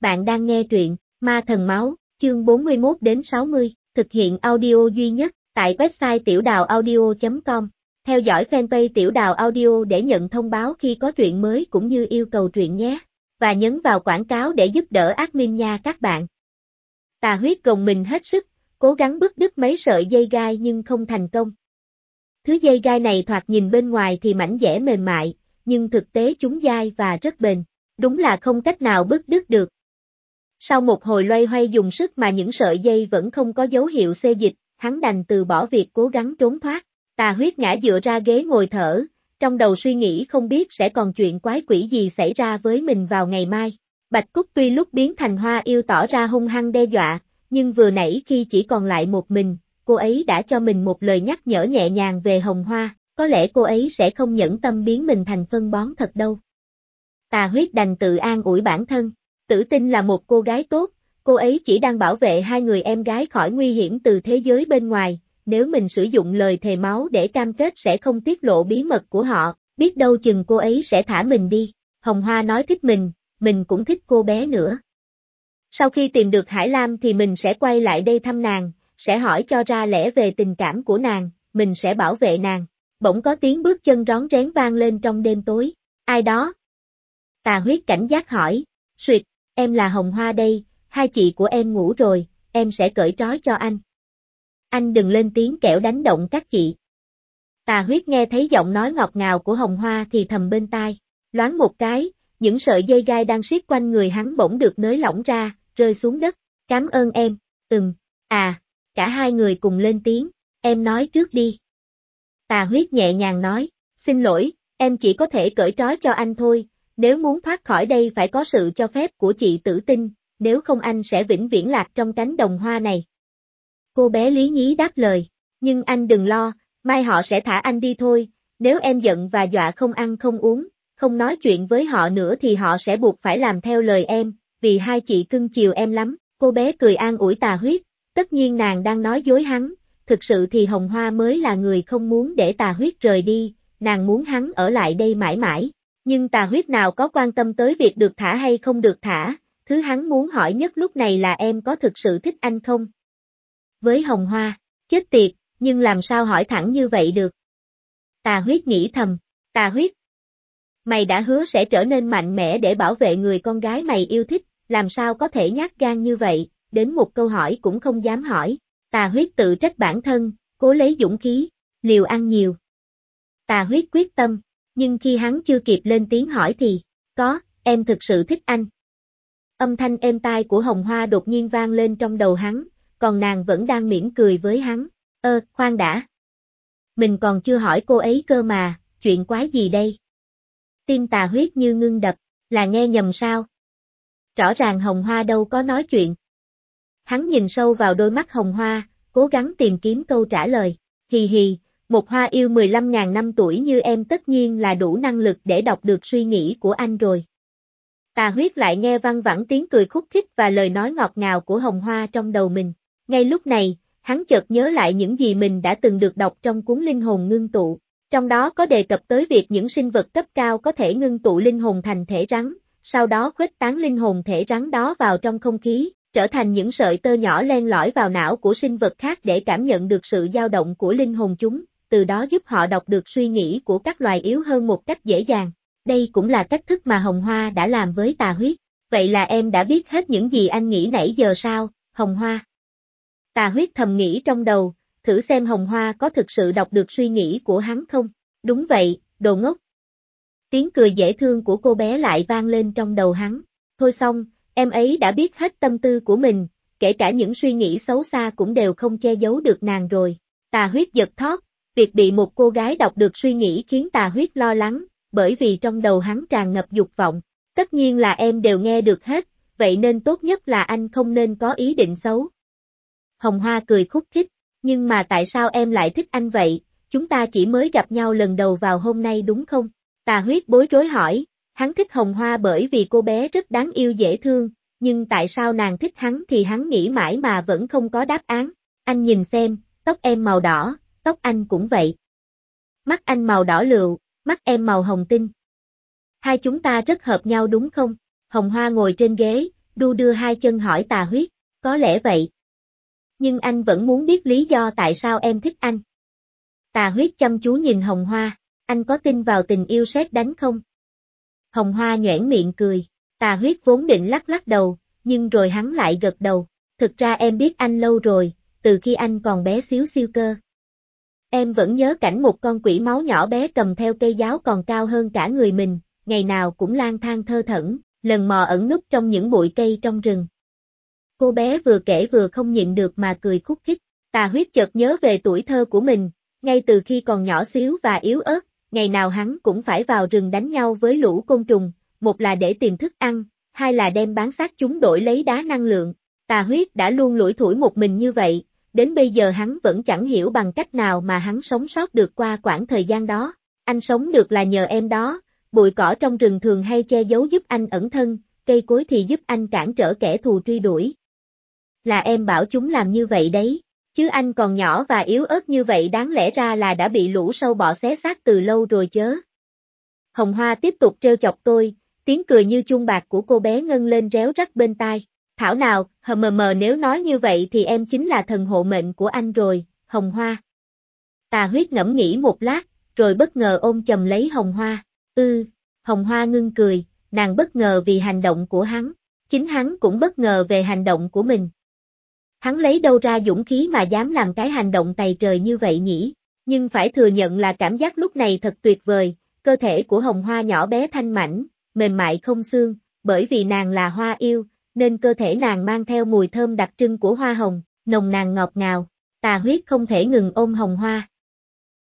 Bạn đang nghe truyện Ma Thần Máu, chương 41 đến 60, thực hiện audio duy nhất tại website tiểu đào audio.com. Theo dõi fanpage tiểu đào audio để nhận thông báo khi có truyện mới cũng như yêu cầu truyện nhé. Và nhấn vào quảng cáo để giúp đỡ admin nha các bạn. Tà huyết gồng mình hết sức, cố gắng bứt đứt mấy sợi dây gai nhưng không thành công. Thứ dây gai này thoạt nhìn bên ngoài thì mảnh dẻ mềm mại, nhưng thực tế chúng dai và rất bền. Đúng là không cách nào bứt đứt được. Sau một hồi loay hoay dùng sức mà những sợi dây vẫn không có dấu hiệu xê dịch, hắn đành từ bỏ việc cố gắng trốn thoát. Tà huyết ngã dựa ra ghế ngồi thở, trong đầu suy nghĩ không biết sẽ còn chuyện quái quỷ gì xảy ra với mình vào ngày mai. Bạch Cúc tuy lúc biến thành hoa yêu tỏ ra hung hăng đe dọa, nhưng vừa nãy khi chỉ còn lại một mình, cô ấy đã cho mình một lời nhắc nhở nhẹ nhàng về hồng hoa, có lẽ cô ấy sẽ không nhẫn tâm biến mình thành phân bón thật đâu. Tà huyết đành tự an ủi bản thân, tử tinh là một cô gái tốt, cô ấy chỉ đang bảo vệ hai người em gái khỏi nguy hiểm từ thế giới bên ngoài, nếu mình sử dụng lời thề máu để cam kết sẽ không tiết lộ bí mật của họ, biết đâu chừng cô ấy sẽ thả mình đi. Hồng Hoa nói thích mình, mình cũng thích cô bé nữa. Sau khi tìm được Hải Lam thì mình sẽ quay lại đây thăm nàng, sẽ hỏi cho ra lẽ về tình cảm của nàng, mình sẽ bảo vệ nàng. Bỗng có tiếng bước chân rón rén vang lên trong đêm tối. Ai đó? Tà huyết cảnh giác hỏi. Suyệt, em là Hồng Hoa đây, hai chị của em ngủ rồi, em sẽ cởi trói cho anh. Anh đừng lên tiếng kẻo đánh động các chị. Tà huyết nghe thấy giọng nói ngọt ngào của Hồng Hoa thì thầm bên tai. Loáng một cái, những sợi dây gai đang siết quanh người hắn bỗng được nới lỏng ra, rơi xuống đất. Cảm ơn em, ừm, à, cả hai người cùng lên tiếng, em nói trước đi. Tà huyết nhẹ nhàng nói, xin lỗi, em chỉ có thể cởi trói cho anh thôi, nếu muốn thoát khỏi đây phải có sự cho phép của chị tử tinh, nếu không anh sẽ vĩnh viễn lạc trong cánh đồng hoa này. Cô bé lý nhí đáp lời, nhưng anh đừng lo, mai họ sẽ thả anh đi thôi, nếu em giận và dọa không ăn không uống, không nói chuyện với họ nữa thì họ sẽ buộc phải làm theo lời em, vì hai chị cưng chiều em lắm, cô bé cười an ủi tà huyết, tất nhiên nàng đang nói dối hắn, thực sự thì Hồng Hoa mới là người không muốn để tà huyết rời đi, nàng muốn hắn ở lại đây mãi mãi. Nhưng tà huyết nào có quan tâm tới việc được thả hay không được thả, thứ hắn muốn hỏi nhất lúc này là em có thực sự thích anh không? Với Hồng Hoa, chết tiệt, nhưng làm sao hỏi thẳng như vậy được? Tà huyết nghĩ thầm, tà huyết. Mày đã hứa sẽ trở nên mạnh mẽ để bảo vệ người con gái mày yêu thích, làm sao có thể nhát gan như vậy, đến một câu hỏi cũng không dám hỏi. Tà huyết tự trách bản thân, cố lấy dũng khí, liều ăn nhiều. Tà huyết quyết tâm, nhưng khi hắn chưa kịp lên tiếng hỏi thì, có, em thực sự thích anh. Âm thanh êm tai của hồng hoa đột nhiên vang lên trong đầu hắn, còn nàng vẫn đang mỉm cười với hắn. Ơ, khoan đã. Mình còn chưa hỏi cô ấy cơ mà, chuyện quái gì đây? Tim tà huyết như ngưng đập, là nghe nhầm sao? Rõ ràng hồng hoa đâu có nói chuyện. Hắn nhìn sâu vào đôi mắt hồng hoa, cố gắng tìm kiếm câu trả lời. Hì hì, một hoa yêu 15.000 năm tuổi như em tất nhiên là đủ năng lực để đọc được suy nghĩ của anh rồi. Tà huyết lại nghe văng vẳng tiếng cười khúc khích và lời nói ngọt ngào của hồng hoa trong đầu mình. Ngay lúc này, hắn chợt nhớ lại những gì mình đã từng được đọc trong cuốn linh hồn ngưng tụ. Trong đó có đề cập tới việc những sinh vật cấp cao có thể ngưng tụ linh hồn thành thể rắn, sau đó khuếch tán linh hồn thể rắn đó vào trong không khí, trở thành những sợi tơ nhỏ len lỏi vào não của sinh vật khác để cảm nhận được sự dao động của linh hồn chúng, từ đó giúp họ đọc được suy nghĩ của các loài yếu hơn một cách dễ dàng. Đây cũng là cách thức mà Hồng Hoa đã làm với tà huyết. Vậy là em đã biết hết những gì anh nghĩ nãy giờ sao, Hồng Hoa? Tà huyết thầm nghĩ trong đầu, thử xem Hồng Hoa có thực sự đọc được suy nghĩ của hắn không? Đúng vậy, đồ ngốc. Tiếng cười dễ thương của cô bé lại vang lên trong đầu hắn. Thôi xong, em ấy đã biết hết tâm tư của mình, kể cả những suy nghĩ xấu xa cũng đều không che giấu được nàng rồi. Tà huyết giật thót, việc bị một cô gái đọc được suy nghĩ khiến tà huyết lo lắng, bởi vì trong đầu hắn tràn ngập dục vọng. Tất nhiên là em đều nghe được hết, vậy nên tốt nhất là anh không nên có ý định xấu. Hồng Hoa cười khúc khích, nhưng mà tại sao em lại thích anh vậy, chúng ta chỉ mới gặp nhau lần đầu vào hôm nay đúng không? Tà huyết bối rối hỏi, hắn thích Hồng Hoa bởi vì cô bé rất đáng yêu dễ thương, nhưng tại sao nàng thích hắn thì hắn nghĩ mãi mà vẫn không có đáp án. Anh nhìn xem, tóc em màu đỏ, tóc anh cũng vậy. Mắt anh màu đỏ lựu, mắt em màu hồng tinh. Hai chúng ta rất hợp nhau đúng không? Hồng Hoa ngồi trên ghế, đu đưa hai chân hỏi tà huyết, có lẽ vậy. Nhưng anh vẫn muốn biết lý do tại sao em thích anh. Tà huyết chăm chú nhìn hồng hoa, anh có tin vào tình yêu xét đánh không? Hồng hoa nhoẻn miệng cười, tà huyết vốn định lắc lắc đầu, nhưng rồi hắn lại gật đầu. Thực ra em biết anh lâu rồi, từ khi anh còn bé xíu siêu cơ. Em vẫn nhớ cảnh một con quỷ máu nhỏ bé cầm theo cây giáo còn cao hơn cả người mình, ngày nào cũng lang thang thơ thẩn, lần mò ẩn núp trong những bụi cây trong rừng. Cô bé vừa kể vừa không nhịn được mà cười khúc khích, tà huyết chợt nhớ về tuổi thơ của mình, ngay từ khi còn nhỏ xíu và yếu ớt, ngày nào hắn cũng phải vào rừng đánh nhau với lũ côn trùng, một là để tìm thức ăn, hai là đem bán xác chúng đổi lấy đá năng lượng. Tà huyết đã luôn lủi thủi một mình như vậy, đến bây giờ hắn vẫn chẳng hiểu bằng cách nào mà hắn sống sót được qua quãng thời gian đó. Anh sống được là nhờ em đó, bụi cỏ trong rừng thường hay che giấu giúp anh ẩn thân, cây cối thì giúp anh cản trở kẻ thù truy đuổi. Là em bảo chúng làm như vậy đấy, chứ anh còn nhỏ và yếu ớt như vậy đáng lẽ ra là đã bị lũ sâu bọ xé xác từ lâu rồi chớ. Hồng Hoa tiếp tục trêu chọc tôi, tiếng cười như chuông bạc của cô bé ngân lên réo rắt bên tai. Thảo nào, hờ mờ mờ nếu nói như vậy thì em chính là thần hộ mệnh của anh rồi, Hồng Hoa. Tà huyết ngẫm nghĩ một lát, rồi bất ngờ ôm chầm lấy Hồng Hoa. Ư, Hồng Hoa ngưng cười, nàng bất ngờ vì hành động của hắn. Chính hắn cũng bất ngờ về hành động của mình. Hắn lấy đâu ra dũng khí mà dám làm cái hành động tày trời như vậy nhỉ? Nhưng phải thừa nhận là cảm giác lúc này thật tuyệt vời, cơ thể của hồng hoa nhỏ bé thanh mảnh, mềm mại không xương, bởi vì nàng là hoa yêu, nên cơ thể nàng mang theo mùi thơm đặc trưng của hoa hồng, nồng nàng ngọt ngào, tà huyết không thể ngừng ôm hồng hoa.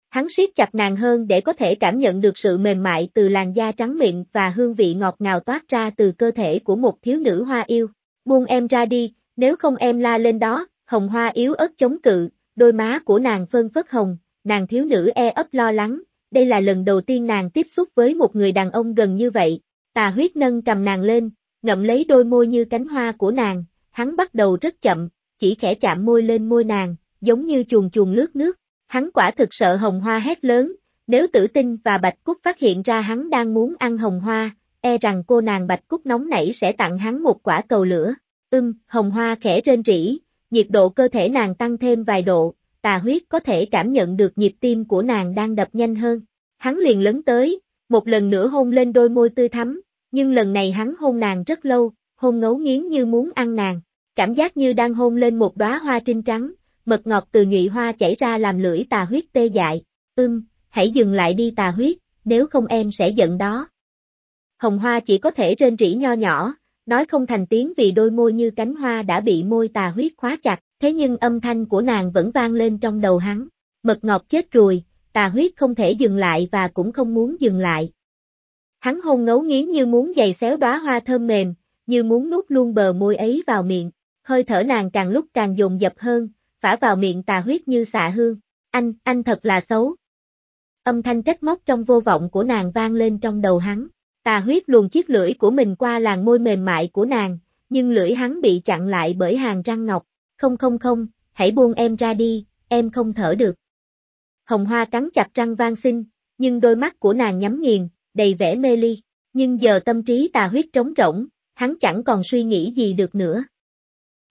Hắn siết chặt nàng hơn để có thể cảm nhận được sự mềm mại từ làn da trắng mịn và hương vị ngọt ngào toát ra từ cơ thể của một thiếu nữ hoa yêu. Buông em ra đi, nếu không em la lên đó, hồng hoa yếu ớt chống cự, đôi má của nàng phân phất hồng, nàng thiếu nữ e ấp lo lắng, đây là lần đầu tiên nàng tiếp xúc với một người đàn ông gần như vậy, tà huyết nâng cầm nàng lên, ngậm lấy đôi môi như cánh hoa của nàng, hắn bắt đầu rất chậm, chỉ khẽ chạm môi lên môi nàng, giống như chuồn chuồn lướt nước, hắn quả thực sợ hồng hoa hét lớn, nếu tử tinh và bạch cúc phát hiện ra hắn đang muốn ăn hồng hoa, e rằng cô nàng bạch cúc nóng nảy sẽ tặng hắn một quả cầu lửa. Ưm, hồng hoa khẽ rên rỉ, nhiệt độ cơ thể nàng tăng thêm vài độ, tà huyết có thể cảm nhận được nhịp tim của nàng đang đập nhanh hơn. Hắn liền lớn tới, một lần nữa hôn lên đôi môi tươi thắm, nhưng lần này hắn hôn nàng rất lâu, hôn ngấu nghiến như muốn ăn nàng, cảm giác như đang hôn lên một đóa hoa trinh trắng, mật ngọt từ nhụy hoa chảy ra làm lưỡi tà huyết tê dại, ưm, hãy dừng lại đi tà huyết, nếu không em sẽ giận đó. Hồng hoa chỉ có thể rên rỉ nho nhỏ, nói không thành tiếng vì đôi môi như cánh hoa đã bị môi tà huyết khóa chặt, thế nhưng âm thanh của nàng vẫn vang lên trong đầu hắn. Mật ngọt chết rồi, tà huyết không thể dừng lại và cũng không muốn dừng lại. Hắn hôn ngấu nghiến như muốn giày xéo đóa hoa thơm mềm, như muốn nuốt luôn bờ môi ấy vào miệng, hơi thở nàng càng lúc càng dồn dập hơn, phả vào miệng tà huyết như xạ hương. Anh, anh thật là xấu. Âm thanh trách móc trong vô vọng của nàng vang lên trong đầu hắn. Tà huyết luồn chiếc lưỡi của mình qua làn môi mềm mại của nàng, nhưng lưỡi hắn bị chặn lại bởi hàng răng ngọc. Không không không, hãy buông em ra đi, em không thở được. Hồng Hoa cắn chặt răng vang xin, nhưng đôi mắt của nàng nhắm nghiền, đầy vẻ mê ly. Nhưng giờ tâm trí tà huyết trống rỗng, hắn chẳng còn suy nghĩ gì được nữa.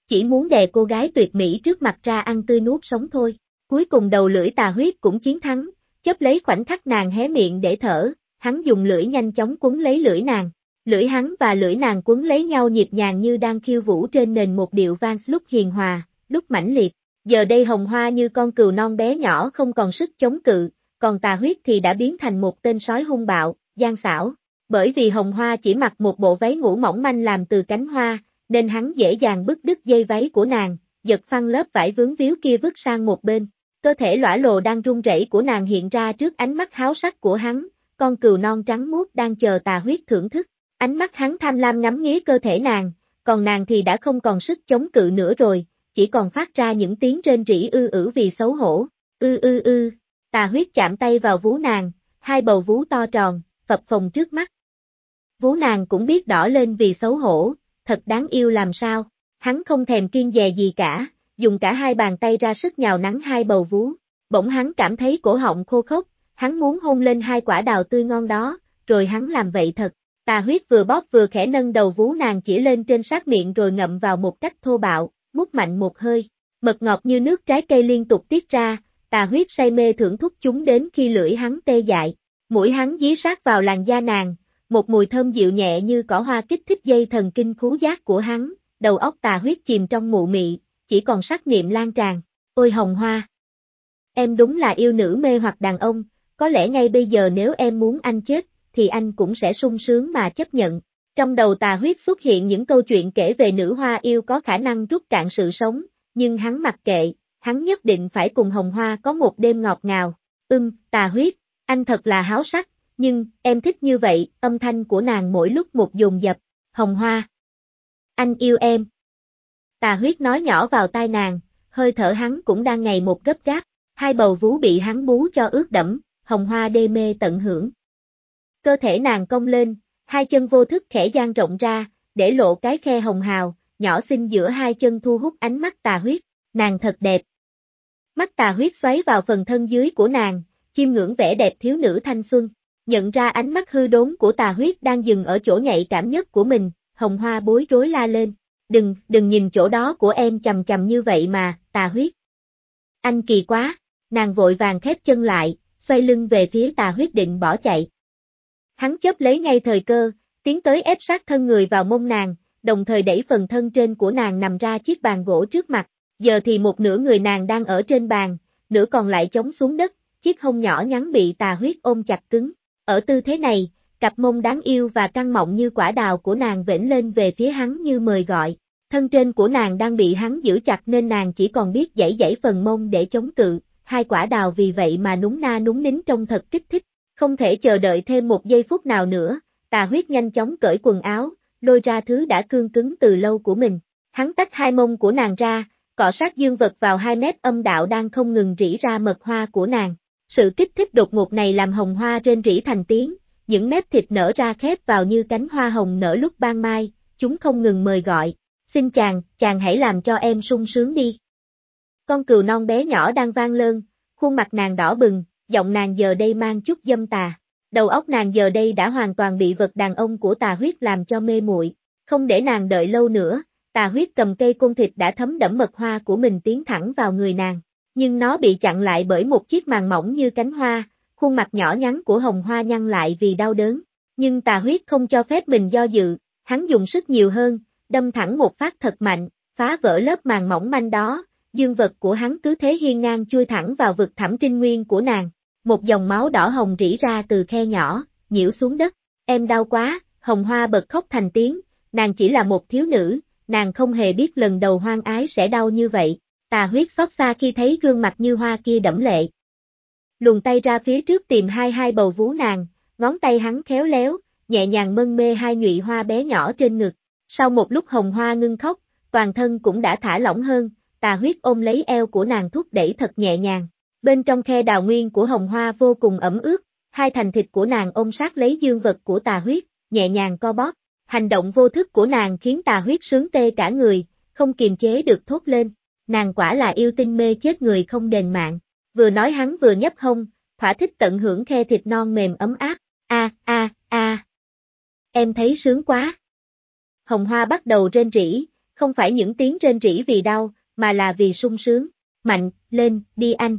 Chỉ muốn đè cô gái tuyệt mỹ trước mặt ra ăn tươi nuốt sống thôi. Cuối cùng đầu lưỡi tà huyết cũng chiến thắng, chấp lấy khoảnh khắc nàng hé miệng để thở, hắn dùng lưỡi nhanh chóng cuốn lấy lưỡi nàng. Lưỡi hắn và lưỡi nàng cuốn lấy nhau nhịp nhàng như đang khiêu vũ trên nền một điệu vang lúc hiền hòa, lúc mãnh liệt. Giờ đây hồng hoa như con cừu non bé nhỏ không còn sức chống cự, còn tà huyết thì đã biến thành một tên sói hung bạo, gian xảo. Bởi vì hồng hoa chỉ mặc một bộ váy ngủ mỏng manh làm từ cánh hoa, nên hắn dễ dàng bứt đứt dây váy của nàng, giật phăng lớp vải vướng víu kia vứt sang một bên. Cơ thể lõa lồ đang run rẩy của nàng hiện ra trước ánh mắt háo sắc của hắn, con cừu non trắng muốt đang chờ tà huyết thưởng thức. Ánh mắt hắn tham lam ngắm nghía cơ thể nàng, còn nàng thì đã không còn sức chống cự nữa rồi, chỉ còn phát ra những tiếng rên rỉ ư ử vì xấu hổ. Ư ư ư, tà huyết chạm tay vào vú nàng, hai bầu vú to tròn, phập phồng trước mắt. Vú nàng cũng biết đỏ lên vì xấu hổ, thật đáng yêu làm sao, hắn không thèm kiên dè gì cả, dùng cả hai bàn tay ra sức nhào nắng hai bầu vú, bỗng hắn cảm thấy cổ họng khô khốc, hắn muốn hôn lên hai quả đào tươi ngon đó, rồi hắn làm vậy thật, Tà huyết vừa bóp vừa khẽ nâng đầu vú nàng chỉ lên trên sát miệng rồi ngậm vào một cách thô bạo, mút mạnh một hơi. Mật ngọt như nước trái cây liên tục tiết ra, tà huyết say mê thưởng thúc chúng đến khi lưỡi hắn tê dại. Mũi hắn dí sát vào làn da nàng, một mùi thơm dịu nhẹ như cỏ hoa kích thích dây thần kinh khú giác của hắn, đầu óc tà huyết chìm trong mụ mị, chỉ còn sắc niệm lan tràn. Ôi hồng hoa! Em đúng là yêu nữ mê hoặc đàn ông, có lẽ ngay bây giờ nếu em muốn anh chết, thì anh cũng sẽ sung sướng mà chấp nhận. Trong đầu tà huyết xuất hiện những câu chuyện kể về nữ hoa yêu có khả năng rút cạn sự sống, nhưng hắn mặc kệ, hắn nhất định phải cùng hồng hoa có một đêm ngọt ngào. Ưm, tà huyết, anh thật là háo sắc, nhưng, em thích như vậy, âm thanh của nàng mỗi lúc một dồn dập, hồng hoa. Anh yêu em. Tà huyết nói nhỏ vào tai nàng, hơi thở hắn cũng đang ngày một gấp gáp, hai bầu vú bị hắn bú cho ướt đẫm, hồng hoa đê mê tận hưởng. Cơ thể nàng cong lên, hai chân vô thức khẽ dang rộng ra, để lộ cái khe hồng hào, nhỏ xinh giữa hai chân thu hút ánh mắt tà huyết, nàng thật đẹp. Mắt tà huyết xoáy vào phần thân dưới của nàng, chiêm ngưỡng vẻ đẹp thiếu nữ thanh xuân, nhận ra ánh mắt hư đốn của tà huyết đang dừng ở chỗ nhạy cảm nhất của mình, hồng hoa bối rối la lên, đừng, đừng nhìn chỗ đó của em chầm chầm như vậy mà, tà huyết. Anh kỳ quá, nàng vội vàng khép chân lại, xoay lưng về phía tà huyết định bỏ chạy. Hắn chớp lấy ngay thời cơ, tiến tới ép sát thân người vào mông nàng, đồng thời đẩy phần thân trên của nàng nằm ra chiếc bàn gỗ trước mặt, giờ thì một nửa người nàng đang ở trên bàn, nửa còn lại chống xuống đất, chiếc hông nhỏ nhắn bị tà huyết ôm chặt cứng. Ở tư thế này, cặp mông đáng yêu và căng mọng như quả đào của nàng vểnh lên về phía hắn như mời gọi. Thân trên của nàng đang bị hắn giữ chặt nên nàng chỉ còn biết dãy dãy phần mông để chống cự, hai quả đào vì vậy mà núng na núng nín trông thật kích thích. Không thể chờ đợi thêm một giây phút nào nữa, tà huyết nhanh chóng cởi quần áo, lôi ra thứ đã cương cứng từ lâu của mình. Hắn tách hai mông của nàng ra, cọ sát dương vật vào hai mét âm đạo đang không ngừng rỉ ra mật hoa của nàng. Sự kích thích đột ngột này làm hồng hoa trên rỉ thành tiếng, những mép thịt nở ra khép vào như cánh hoa hồng nở lúc ban mai, chúng không ngừng mời gọi. Xin chàng, chàng hãy làm cho em sung sướng đi. Con cừu non bé nhỏ đang vang lơn, khuôn mặt nàng đỏ bừng, giọng nàng giờ đây mang chút dâm tà. Đầu óc nàng giờ đây đã hoàn toàn bị vật đàn ông của tà huyết làm cho mê muội, không để nàng đợi lâu nữa, tà huyết cầm cây côn thịt đã thấm đẫm mật hoa của mình tiến thẳng vào người nàng, nhưng nó bị chặn lại bởi một chiếc màn mỏng như cánh hoa, khuôn mặt nhỏ nhắn của hồng hoa nhăn lại vì đau đớn, nhưng tà huyết không cho phép mình do dự, hắn dùng sức nhiều hơn, đâm thẳng một phát thật mạnh, phá vỡ lớp màn mỏng manh đó, dương vật của hắn cứ thế hiên ngang chui thẳng vào vực thẳm trinh nguyên của nàng, một dòng máu đỏ hồng rỉ ra từ khe nhỏ, nhiễu xuống đất, em đau quá, hồng hoa bật khóc thành tiếng, nàng chỉ là một thiếu nữ, nàng không hề biết lần đầu hoang ái sẽ đau như vậy, tà huyết xót xa khi thấy gương mặt như hoa kia đẫm lệ. Lùng tay ra phía trước tìm hai hai bầu vú nàng, ngón tay hắn khéo léo, nhẹ nhàng mân mê hai nhụy hoa bé nhỏ trên ngực. Sau một lúc hồng hoa ngưng khóc, toàn thân cũng đã thả lỏng hơn, tà huyết ôm lấy eo của nàng thúc đẩy thật nhẹ nhàng. Bên trong khe đào nguyên của hồng hoa vô cùng ẩm ướt, hai thành thịt của nàng ôm sát lấy dương vật của tà huyết, nhẹ nhàng co bóp. Hành động vô thức của nàng khiến tà huyết sướng tê cả người, không kiềm chế được thốt lên. Nàng quả là yêu tinh mê chết người không đền mạng. Vừa nói hắn vừa nhấp hông, thỏa thích tận hưởng khe thịt non mềm ấm áp. A a a. Em thấy sướng quá. Hồng Hoa bắt đầu rên rỉ, không phải những tiếng rên rỉ vì đau, mà là vì sung sướng. Mạnh, lên, đi anh.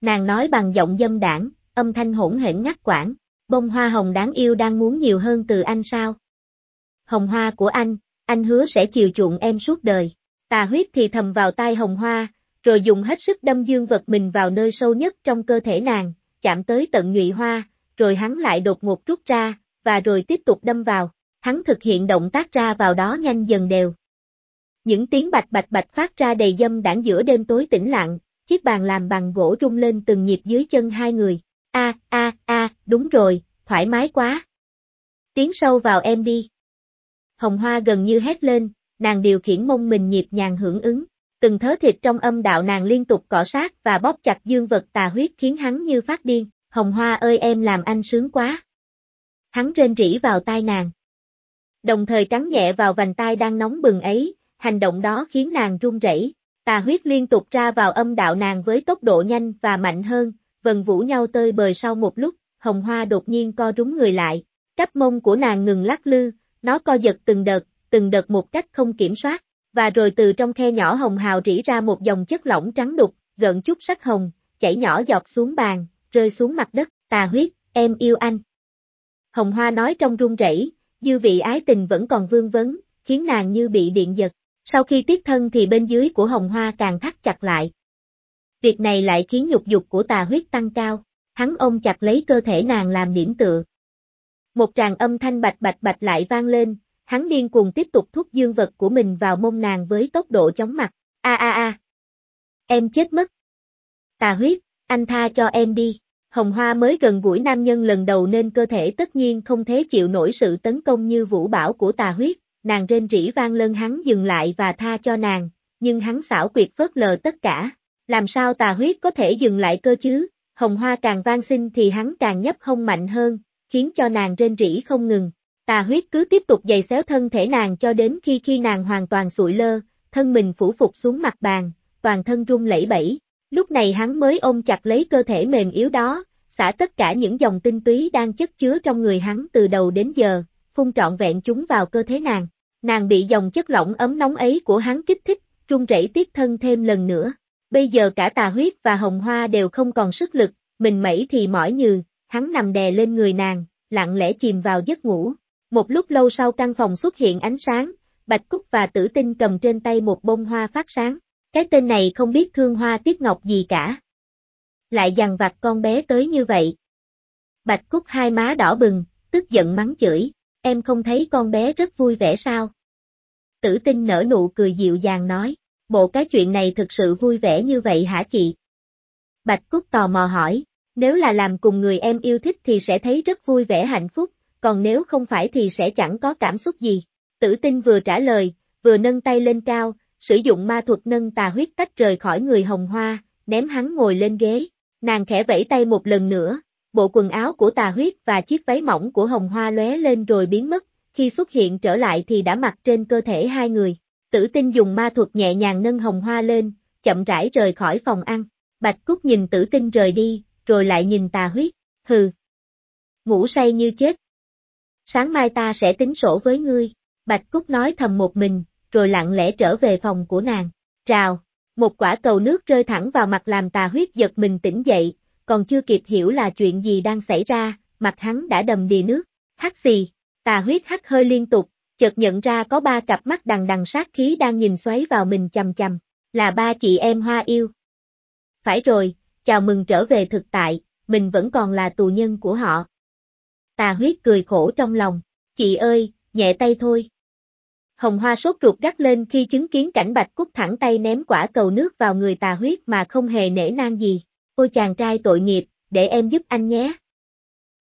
Nàng nói bằng giọng dâm đảng, âm thanh hỗn hển ngắt quãng. Bông hoa hồng đáng yêu đang muốn nhiều hơn từ anh sao? Hồng hoa của anh, anh hứa sẽ chiều chuộng em suốt đời. Tà huyết thì thầm vào tai hồng hoa, rồi dùng hết sức đâm dương vật mình vào nơi sâu nhất trong cơ thể nàng, chạm tới tận nhụy hoa, rồi hắn lại đột ngột rút ra, và rồi tiếp tục đâm vào. Hắn thực hiện động tác ra vào đó nhanh dần đều. Những tiếng bạch bạch bạch phát ra đầy dâm đảng giữa đêm tối tĩnh lặng, chiếc bàn làm bằng gỗ rung lên từng nhịp dưới chân hai người. A a a, đúng rồi, thoải mái quá. Tiến sâu vào em đi. Hồng Hoa gần như hét lên, nàng điều khiển mông mình nhịp nhàng hưởng ứng. Từng thớ thịt trong âm đạo nàng liên tục cọ sát và bóp chặt dương vật tà huyết khiến hắn như phát điên. Hồng Hoa ơi em làm anh sướng quá. Hắn rên rỉ vào tai nàng. Đồng thời cắn nhẹ vào vành tai đang nóng bừng ấy, hành động đó khiến nàng run rẩy. Tà huyết liên tục ra vào âm đạo nàng với tốc độ nhanh và mạnh hơn, vần vũ nhau tơi bời sau một lúc, hồng hoa đột nhiên co rúng người lại. Cắp mông của nàng ngừng lắc lư, nó co giật từng đợt, từng đợt một cách không kiểm soát, và rồi từ trong khe nhỏ hồng hào rỉ ra một dòng chất lỏng trắng đục, gợn chút sắc hồng, chảy nhỏ giọt xuống bàn, rơi xuống mặt đất, tà huyết, em yêu anh. Hồng Hoa nói trong run rẩy, dư vị ái tình vẫn còn vương vấn, khiến nàng như bị điện giật. Sau khi tiết thân thì bên dưới của Hồng Hoa càng thắt chặt lại. Việc này lại khiến nhục dục của tà huyết tăng cao, hắn ôm chặt lấy cơ thể nàng làm điểm tựa. Một tràng âm thanh bạch bạch bạch lại vang lên, hắn điên cuồng tiếp tục thúc dương vật của mình vào mông nàng với tốc độ chóng mặt. A a a. Em chết mất. Tà huyết, anh tha cho em đi. Hồng Hoa mới gần gũi nam nhân lần đầu nên cơ thể tất nhiên không thể chịu nổi sự tấn công như vũ bảo của tà huyết, nàng rên rỉ vang lên hắn dừng lại và tha cho nàng, nhưng hắn xảo quyệt phớt lờ tất cả. Làm sao tà huyết có thể dừng lại cơ chứ? Hồng Hoa càng vang xin thì hắn càng nhấp hông mạnh hơn, khiến cho nàng rên rỉ không ngừng. Tà huyết cứ tiếp tục giày xéo thân thể nàng cho đến khi khi nàng hoàn toàn sụi lơ, thân mình phủ phục xuống mặt bàn, toàn thân run lẩy bẩy. Lúc này hắn mới ôm chặt lấy cơ thể mềm yếu đó, xả tất cả những dòng tinh túy đang chất chứa trong người hắn từ đầu đến giờ, phun trọn vẹn chúng vào cơ thể nàng. Nàng bị dòng chất lỏng ấm nóng ấy của hắn kích thích, run rẩy tiếp thân thêm lần nữa. Bây giờ cả tà huyết và hồng hoa đều không còn sức lực, mình mẩy thì mỏi như, hắn nằm đè lên người nàng, lặng lẽ chìm vào giấc ngủ. Một lúc lâu sau căn phòng xuất hiện ánh sáng, Bạch Cúc và Tử Tinh cầm trên tay một bông hoa phát sáng. Cái tên này không biết thương hoa tiết ngọc gì cả. Lại dằn vặt con bé tới như vậy. Bạch Cúc hai má đỏ bừng, tức giận mắng chửi, em không thấy con bé rất vui vẻ sao? Tử tinh nở nụ cười dịu dàng nói, bộ cái chuyện này thực sự vui vẻ như vậy hả chị? Bạch Cúc tò mò hỏi, nếu là làm cùng người em yêu thích thì sẽ thấy rất vui vẻ hạnh phúc, còn nếu không phải thì sẽ chẳng có cảm xúc gì. Tử tinh vừa trả lời, vừa nâng tay lên cao, sử dụng ma thuật nâng tà huyết tách rời khỏi người hồng hoa, ném hắn ngồi lên ghế. Nàng khẽ vẫy tay một lần nữa, bộ quần áo của tà huyết và chiếc váy mỏng của hồng hoa lóe lên rồi biến mất, khi xuất hiện trở lại thì đã mặc trên cơ thể hai người. Tử tinh dùng ma thuật nhẹ nhàng nâng hồng hoa lên, chậm rãi rời khỏi phòng ăn. Bạch Cúc nhìn tử tinh rời đi, rồi lại nhìn tà huyết, hừ. Ngủ say như chết. Sáng mai ta sẽ tính sổ với ngươi, Bạch Cúc nói thầm một mình, rồi lặng lẽ trở về phòng của nàng. Rào, một quả cầu nước rơi thẳng vào mặt làm tà huyết giật mình tỉnh dậy, còn chưa kịp hiểu là chuyện gì đang xảy ra, mặt hắn đã đầm đìa nước. Hắc xì, tà huyết hắt hơi liên tục, chợt nhận ra có ba cặp mắt đằng đằng sát khí đang nhìn xoáy vào mình chầm chầm, là ba chị em hoa yêu. Phải rồi, chào mừng trở về thực tại, mình vẫn còn là tù nhân của họ. Tà huyết cười khổ trong lòng, chị ơi, nhẹ tay thôi. Hồng Hoa sốt ruột gắt lên khi chứng kiến cảnh Bạch Cúc thẳng tay ném quả cầu nước vào người tà huyết mà không hề nể nang gì. Ôi chàng trai tội nghiệp, để em giúp anh nhé.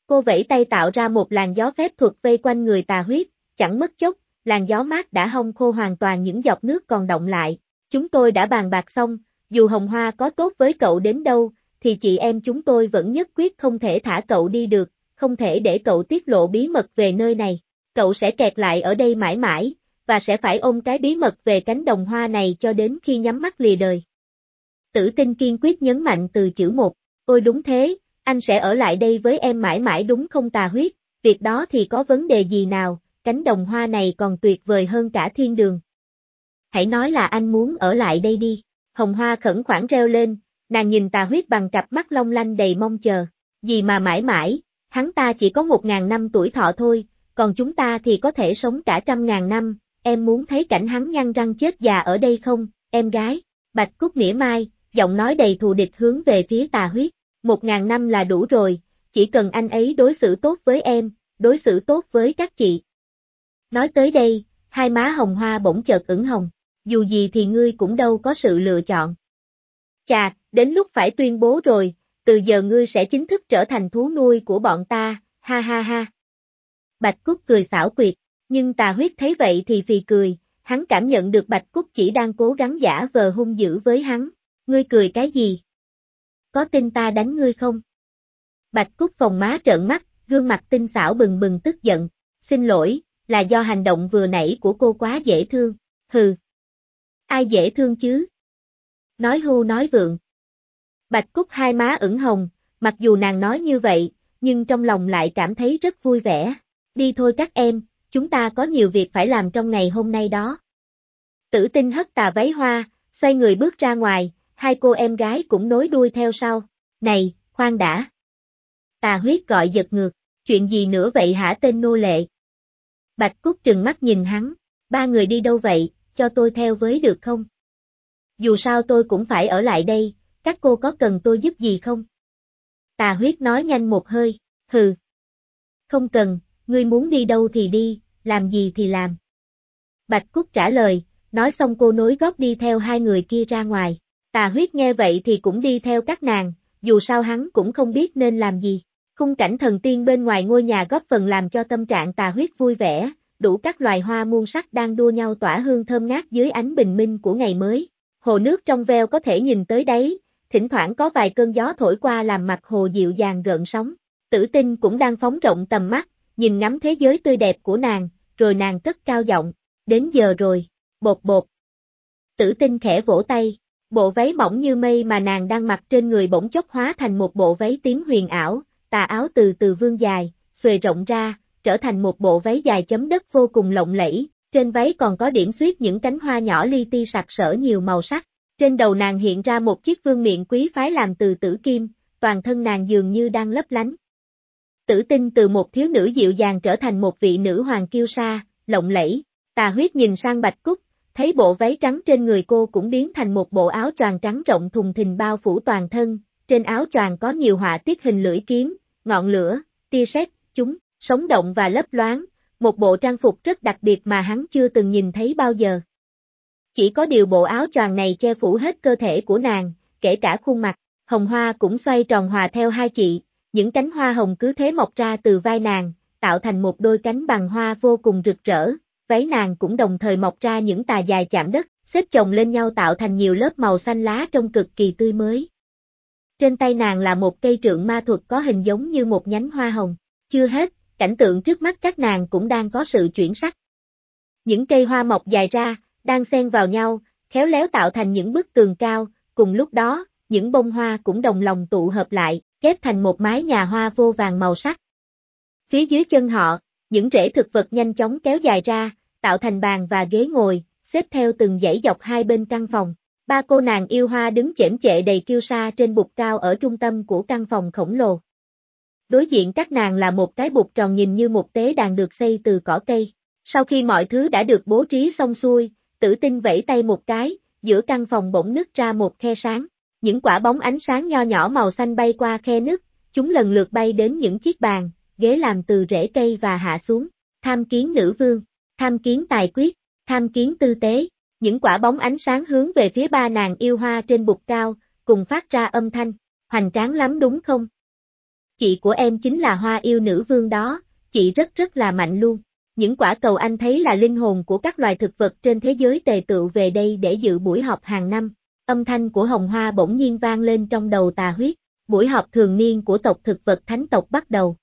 Cô vẫy tay tạo ra một làn gió phép thuật vây quanh người tà huyết, chẳng mất chốc, làn gió mát đã hong khô hoàn toàn những giọt nước còn động lại. Chúng tôi đã bàn bạc xong, dù Hồng Hoa có tốt với cậu đến đâu, thì chị em chúng tôi vẫn nhất quyết không thể thả cậu đi được, không thể để cậu tiết lộ bí mật về nơi này. Cậu sẽ kẹt lại ở đây mãi mãi, và sẽ phải ôm cái bí mật về cánh đồng hoa này cho đến khi nhắm mắt lìa đời. Tử tinh kiên quyết nhấn mạnh từ chữ một, ôi đúng thế, anh sẽ ở lại đây với em mãi mãi đúng không tà huyết, việc đó thì có vấn đề gì nào, cánh đồng hoa này còn tuyệt vời hơn cả thiên đường. Hãy nói là anh muốn ở lại đây đi, hồng hoa khẩn khoản reo lên, nàng nhìn tà huyết bằng cặp mắt long lanh đầy mong chờ, gì mà mãi mãi, hắn ta chỉ có một ngàn năm tuổi thọ thôi, còn chúng ta thì có thể sống cả trăm ngàn năm, em muốn thấy cảnh hắn nhăn răng chết già ở đây không, em gái, Bạch Cúc mỉa mai, giọng nói đầy thù địch hướng về phía tà huyết, một ngàn năm là đủ rồi, chỉ cần anh ấy đối xử tốt với em, đối xử tốt với các chị. Nói tới đây, hai má hồng hoa bỗng chợt ửng hồng, dù gì thì ngươi cũng đâu có sự lựa chọn. Chà, đến lúc phải tuyên bố rồi, từ giờ ngươi sẽ chính thức trở thành thú nuôi của bọn ta, ha ha ha. Bạch Cúc cười xảo quyệt, nhưng tà huyết thấy vậy thì phì cười, hắn cảm nhận được Bạch Cúc chỉ đang cố gắng giả vờ hung dữ với hắn. Ngươi cười cái gì? Có tin ta đánh ngươi không? Bạch Cúc phòng má trợn mắt, gương mặt tinh xảo bừng bừng tức giận. Xin lỗi, là do hành động vừa nãy của cô quá dễ thương. Hừ. Ai dễ thương chứ? Nói hưu nói vượng. Bạch Cúc hai má ửng hồng, mặc dù nàng nói như vậy, nhưng trong lòng lại cảm thấy rất vui vẻ. Đi thôi các em, chúng ta có nhiều việc phải làm trong ngày hôm nay đó. Tử tinh hất tà váy hoa, xoay người bước ra ngoài, hai cô em gái cũng nối đuôi theo sau. Này, khoan đã. Tà huyết gọi giật ngược, chuyện gì nữa vậy hả tên nô lệ? Bạch Cúc trừng mắt nhìn hắn, ba người đi đâu vậy, cho tôi theo với được không? Dù sao tôi cũng phải ở lại đây, các cô có cần tôi giúp gì không? Tà huyết nói nhanh một hơi, hừ. Không cần, ngươi muốn đi đâu thì đi, làm gì thì làm. Bạch Cúc trả lời, nói xong cô nối gót đi theo hai người kia ra ngoài. Tà huyết nghe vậy thì cũng đi theo các nàng, dù sao hắn cũng không biết nên làm gì. Khung cảnh thần tiên bên ngoài ngôi nhà góp phần làm cho tâm trạng tà huyết vui vẻ, đủ các loài hoa muôn sắc đang đua nhau tỏa hương thơm ngát dưới ánh bình minh của ngày mới. Hồ nước trong veo có thể nhìn tới đấy, thỉnh thoảng có vài cơn gió thổi qua làm mặt hồ dịu dàng gợn sóng. Tử tinh cũng đang phóng rộng tầm mắt, nhìn ngắm thế giới tươi đẹp của nàng, rồi nàng cất cao giọng, đến giờ rồi, bột bột. Tử tinh khẽ vỗ tay, bộ váy mỏng như mây mà nàng đang mặc trên người bỗng chốc hóa thành một bộ váy tím huyền ảo, tà áo từ từ vương dài, xuề rộng ra, trở thành một bộ váy dài chấm đất vô cùng lộng lẫy, trên váy còn có điểm xuyết những cánh hoa nhỏ li ti sặc sỡ nhiều màu sắc. Trên đầu nàng hiện ra một chiếc vương miệng quý phái làm từ tử kim, toàn thân nàng dường như đang lấp lánh. Tử tinh từ một thiếu nữ dịu dàng trở thành một vị nữ hoàng kiêu sa, lộng lẫy, tà huyết nhìn sang bạch cúc, thấy bộ váy trắng trên người cô cũng biến thành một bộ áo choàng trắng rộng thùng thình bao phủ toàn thân, trên áo choàng có nhiều họa tiết hình lưỡi kiếm, ngọn lửa, tia sét, chúng, sống động và lấp loáng, một bộ trang phục rất đặc biệt mà hắn chưa từng nhìn thấy bao giờ. Chỉ có điều bộ áo choàng này che phủ hết cơ thể của nàng, kể cả khuôn mặt, hồng hoa cũng xoay tròn hòa theo hai chị, những cánh hoa hồng cứ thế mọc ra từ vai nàng, tạo thành một đôi cánh bằng hoa vô cùng rực rỡ, váy nàng cũng đồng thời mọc ra những tà dài chạm đất, xếp chồng lên nhau tạo thành nhiều lớp màu xanh lá trông cực kỳ tươi mới. Trên tay nàng là một cây trượng ma thuật có hình giống như một nhánh hoa hồng. Chưa hết, cảnh tượng trước mắt các nàng cũng đang có sự chuyển sắc. Những cây hoa mọc dài ra, đang xen vào nhau, khéo léo tạo thành những bức tường cao, cùng lúc đó, những bông hoa cũng đồng lòng tụ hợp lại, kết thành một mái nhà hoa vô vàng màu sắc. Phía dưới chân họ, những rễ thực vật nhanh chóng kéo dài ra, tạo thành bàn và ghế ngồi, xếp theo từng dãy dọc hai bên căn phòng. Ba cô nàng yêu hoa đứng chễm chệ đầy kiêu sa trên bục cao ở trung tâm của căn phòng khổng lồ. Đối diện các nàng là một cái bục tròn nhìn như một tế đàn được xây từ cỏ cây. Sau khi mọi thứ đã được bố trí xong xuôi, tử tinh vẫy tay một cái, giữa căn phòng bỗng nứt ra một khe sáng. Những quả bóng ánh sáng nho nhỏ màu xanh bay qua khe nứt, chúng lần lượt bay đến những chiếc bàn, ghế làm từ rễ cây và hạ xuống. Tham kiến nữ vương, tham kiến tài quyết, tham kiến tư tế. Những quả bóng ánh sáng hướng về phía ba nàng yêu hoa trên bục cao, cùng phát ra âm thanh. Hoành tráng lắm đúng không? Chị của em chính là hoa yêu nữ vương đó, chị rất rất là mạnh luôn. Những quả cầu anh thấy là linh hồn của các loài thực vật trên thế giới tề tựu về đây để dự buổi họp hàng năm. Âm thanh của hồng hoa bỗng nhiên vang lên trong đầu tà huyết. Buổi họp thường niên của tộc thực vật thánh tộc bắt đầu.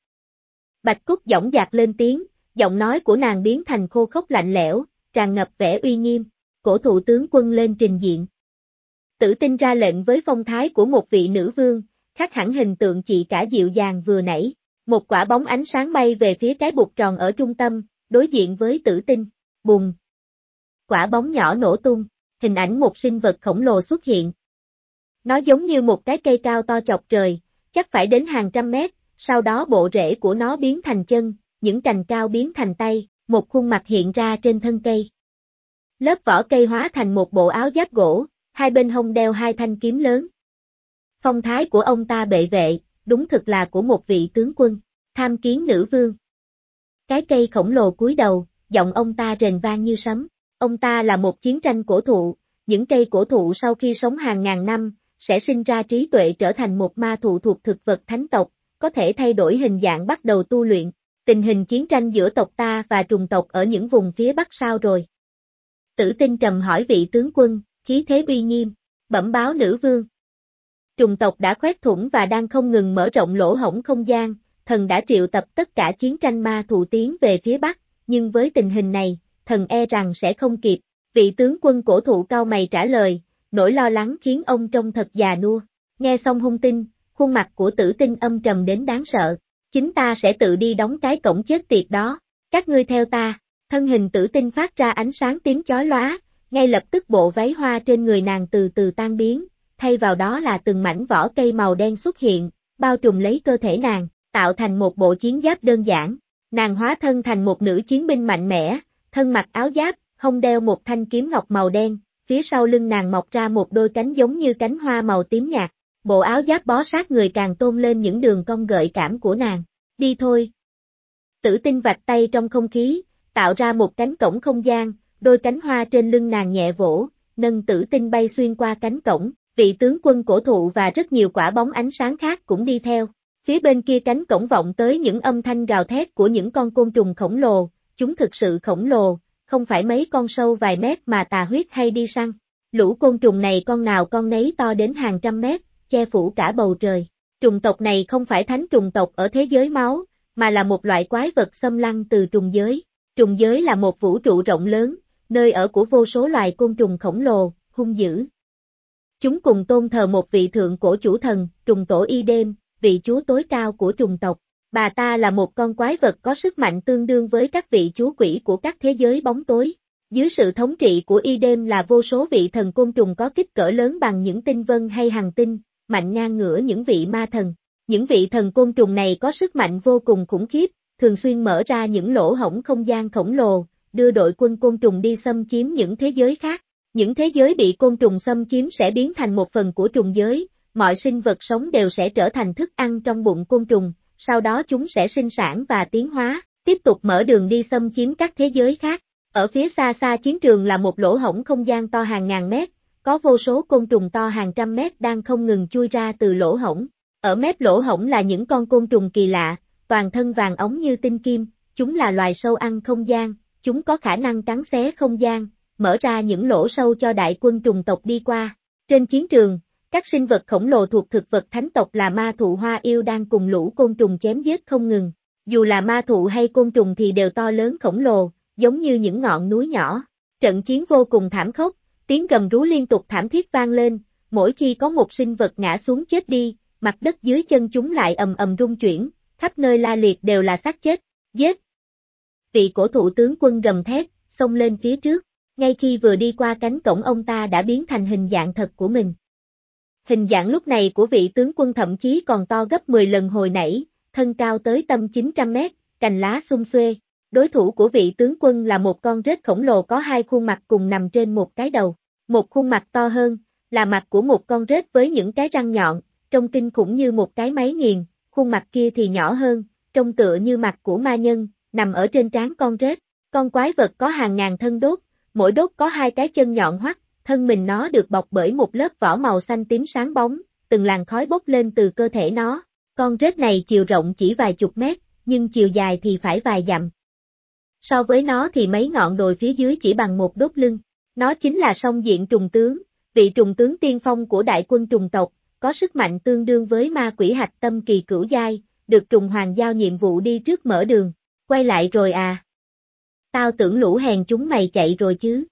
Bạch Cúc giọng dạc lên tiếng, giọng nói của nàng biến thành khô khốc lạnh lẽo, tràn ngập vẻ uy nghiêm. Cổ thủ tướng quân lên trình diện. Tử tinh ra lệnh với phong thái của một vị nữ vương, khác hẳn hình tượng chị cả dịu dàng vừa nãy. Một quả bóng ánh sáng bay về phía cái bục tròn ở trung tâm, đối diện với tử tinh, bùng. Quả bóng nhỏ nổ tung, hình ảnh một sinh vật khổng lồ xuất hiện. Nó giống như một cái cây cao to chọc trời, chắc phải đến hàng trăm mét, sau đó bộ rễ của nó biến thành chân, những cành cao biến thành tay, một khuôn mặt hiện ra trên thân cây. Lớp vỏ cây hóa thành một bộ áo giáp gỗ, hai bên hông đeo hai thanh kiếm lớn. Phong thái của ông ta bệ vệ, đúng thực là của một vị tướng quân, tham kiến nữ vương. Cái cây khổng lồ cúi đầu, giọng ông ta rền vang như sấm. Ông ta là một chiến tranh cổ thụ, những cây cổ thụ sau khi sống hàng ngàn năm, sẽ sinh ra trí tuệ trở thành một ma thụ thuộc thực vật thánh tộc, có thể thay đổi hình dạng bắt đầu tu luyện. Tình hình chiến tranh giữa tộc ta và trùng tộc ở những vùng phía bắc sao rồi? Tử tinh trầm hỏi vị tướng quân, khí thế uy nghiêm, bẩm báo nữ vương. Trùng tộc đã khoét thủng và đang không ngừng mở rộng lỗ hổng không gian, thần đã triệu tập tất cả chiến tranh ma thụ tiến về phía Bắc, nhưng với tình hình này, thần e rằng sẽ không kịp. Vị tướng quân cổ thụ cao mày trả lời, nỗi lo lắng khiến ông trông thật già nua. Nghe xong hung tin, khuôn mặt của tử tinh âm trầm đến đáng sợ. Chính ta sẽ tự đi đóng cái cổng chết tiệt đó. Các ngươi theo ta, thân hình tử tinh phát ra ánh sáng tím chói lóa, ngay lập tức bộ váy hoa trên người nàng từ từ tan biến, thay vào đó là từng mảnh vỏ cây màu đen xuất hiện, bao trùm lấy cơ thể nàng, tạo thành một bộ chiến giáp đơn giản. Nàng hóa thân thành một nữ chiến binh mạnh mẽ, thân mặc áo giáp, hông đeo một thanh kiếm ngọc màu đen, phía sau lưng nàng mọc ra một đôi cánh giống như cánh hoa màu tím nhạt. Bộ áo giáp bó sát người càng tôn lên những đường cong gợi cảm của nàng. Đi thôi. Tử tinh vạch tay trong không khí, tạo ra một cánh cổng không gian, đôi cánh hoa trên lưng nàng nhẹ vỗ, nâng tử tinh bay xuyên qua cánh cổng, vị tướng quân cổ thụ và rất nhiều quả bóng ánh sáng khác cũng đi theo. Phía bên kia cánh cổng vọng tới những âm thanh gào thét của những con côn trùng khổng lồ, chúng thực sự khổng lồ, không phải mấy con sâu vài mét mà tà huyết hay đi săn. Lũ côn trùng này con nào con nấy to đến hàng trăm mét, che phủ cả bầu trời. Trùng tộc này không phải thánh trùng tộc ở thế giới máu, mà là một loại quái vật xâm lăng từ trùng giới. Trùng giới là một vũ trụ rộng lớn, nơi ở của vô số loài côn trùng khổng lồ, hung dữ. Chúng cùng tôn thờ một vị thượng cổ chủ thần, trùng tổ y đêm, vị chúa tối cao của trùng tộc. Bà ta là một con quái vật có sức mạnh tương đương với các vị chúa quỷ của các thế giới bóng tối. Dưới sự thống trị của y đêm là vô số vị thần côn trùng có kích cỡ lớn bằng những tinh vân hay hàng tinh, mạnh ngang ngửa những vị ma thần. Những vị thần côn trùng này có sức mạnh vô cùng khủng khiếp, thường xuyên mở ra những lỗ hổng không gian khổng lồ, đưa đội quân côn trùng đi xâm chiếm những thế giới khác. Những thế giới bị côn trùng xâm chiếm sẽ biến thành một phần của trùng giới, mọi sinh vật sống đều sẽ trở thành thức ăn trong bụng côn trùng, sau đó chúng sẽ sinh sản và tiến hóa, tiếp tục mở đường đi xâm chiếm các thế giới khác. Ở phía xa xa chiến trường là một lỗ hổng không gian to hàng ngàn mét, có vô số côn trùng to hàng trăm mét đang không ngừng chui ra từ lỗ hổng. Ở mép lỗ hổng là những con côn trùng kỳ lạ, toàn thân vàng ống như tinh kim, chúng là loài sâu ăn không gian, chúng có khả năng cắn xé không gian, mở ra những lỗ sâu cho đại quân trùng tộc đi qua. Trên chiến trường, các sinh vật khổng lồ thuộc thực vật thánh tộc là ma thụ hoa yêu đang cùng lũ côn trùng chém giết không ngừng. Dù là ma thụ hay côn trùng thì đều to lớn khổng lồ, giống như những ngọn núi nhỏ. Trận chiến vô cùng thảm khốc, tiếng gầm rú liên tục thảm thiết vang lên, mỗi khi có một sinh vật ngã xuống chết đi, mặt đất dưới chân chúng lại ầm ầm rung chuyển, khắp nơi la liệt đều là xác chết, giết. Vị cổ thủ tướng quân gầm thét, xông lên phía trước, ngay khi vừa đi qua cánh cổng ông ta đã biến thành hình dạng thật của mình. Hình dạng lúc này của vị tướng quân thậm chí còn to gấp 10 lần hồi nãy, thân cao tới tầm 900 mét, cành lá xung xuê. Đối thủ của vị tướng quân là một con rết khổng lồ có hai khuôn mặt cùng nằm trên một cái đầu. Một khuôn mặt to hơn, là mặt của một con rết với những cái răng nhọn, trông kinh khủng như một cái máy nghiền, khuôn mặt kia thì nhỏ hơn, trông tựa như mặt của ma nhân, nằm ở trên trán con rết. Con quái vật có hàng ngàn thân đốt, mỗi đốt có hai cái chân nhọn hoắt, thân mình nó được bọc bởi một lớp vỏ màu xanh tím sáng bóng, từng làn khói bốc lên từ cơ thể nó. Con rết này chiều rộng chỉ vài chục mét, nhưng chiều dài thì phải vài dặm. So với nó thì mấy ngọn đồi phía dưới chỉ bằng một đốt lưng. Nó chính là song diện trùng tướng, vị trùng tướng tiên phong của đại quân trùng tộc, có sức mạnh tương đương với ma quỷ hạch tâm kỳ cửu giai, được trùng hoàng giao nhiệm vụ đi trước mở đường. Quay lại rồi à? Tao tưởng lũ hèn chúng mày chạy rồi chứ.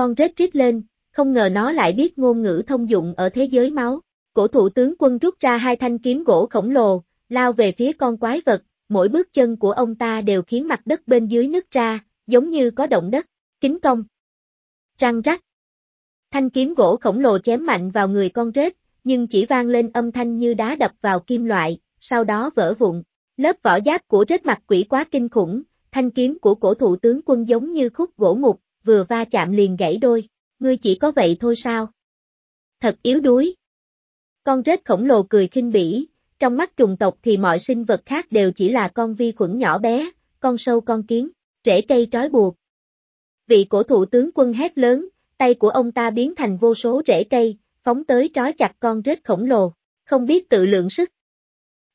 Con rết rít lên, không ngờ nó lại biết ngôn ngữ thông dụng ở thế giới máu. Cổ thủ tướng quân rút ra hai thanh kiếm gỗ khổng lồ, lao về phía con quái vật, mỗi bước chân của ông ta đều khiến mặt đất bên dưới nứt ra, giống như có động đất, kính công. Răng rắc. Thanh kiếm gỗ khổng lồ chém mạnh vào người con rết, nhưng chỉ vang lên âm thanh như đá đập vào kim loại, sau đó vỡ vụn. Lớp vỏ giáp của rết mặt quỷ quá kinh khủng, thanh kiếm của cổ thủ tướng quân giống như khúc gỗ mục, vừa va chạm liền gãy đôi, ngươi chỉ có vậy thôi sao? Thật yếu đuối. Con rết khổng lồ cười khinh bỉ, trong mắt trùng tộc thì mọi sinh vật khác đều chỉ là con vi khuẩn nhỏ bé, con sâu con kiến, rễ cây trói buộc. Vị cổ thủ tướng quân hét lớn, tay của ông ta biến thành vô số rễ cây, phóng tới trói chặt con rết khổng lồ, không biết tự lượng sức.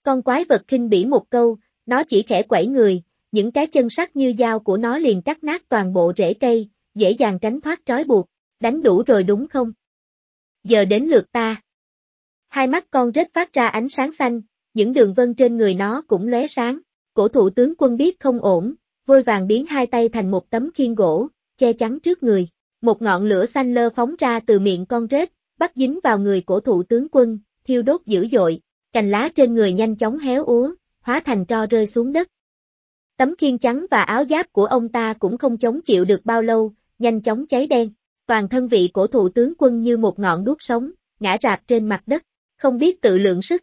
Con quái vật khinh bỉ một câu, nó chỉ khẽ quẩy người, những cái chân sắc như dao của nó liền cắt nát toàn bộ rễ cây, dễ dàng tránh thoát trói buộc, đánh đủ rồi đúng không? Giờ đến lượt ta. Hai mắt con rết phát ra ánh sáng xanh, những đường vân trên người nó cũng lóe sáng, cổ thụ tướng quân biết không ổn, vôi vàng biến hai tay thành một tấm khiên gỗ, che chắn trước người, một ngọn lửa xanh lơ phóng ra từ miệng con rết, bắt dính vào người cổ thụ tướng quân, thiêu đốt dữ dội, cành lá trên người nhanh chóng héo úa, hóa thành tro rơi xuống đất. Tấm khiên trắng và áo giáp của ông ta cũng không chống chịu được bao lâu, nhanh chóng cháy đen. Toàn thân vị cổ thụ tướng quân như một ngọn đuốc sống, ngã rạp trên mặt đất, không biết tự lượng sức.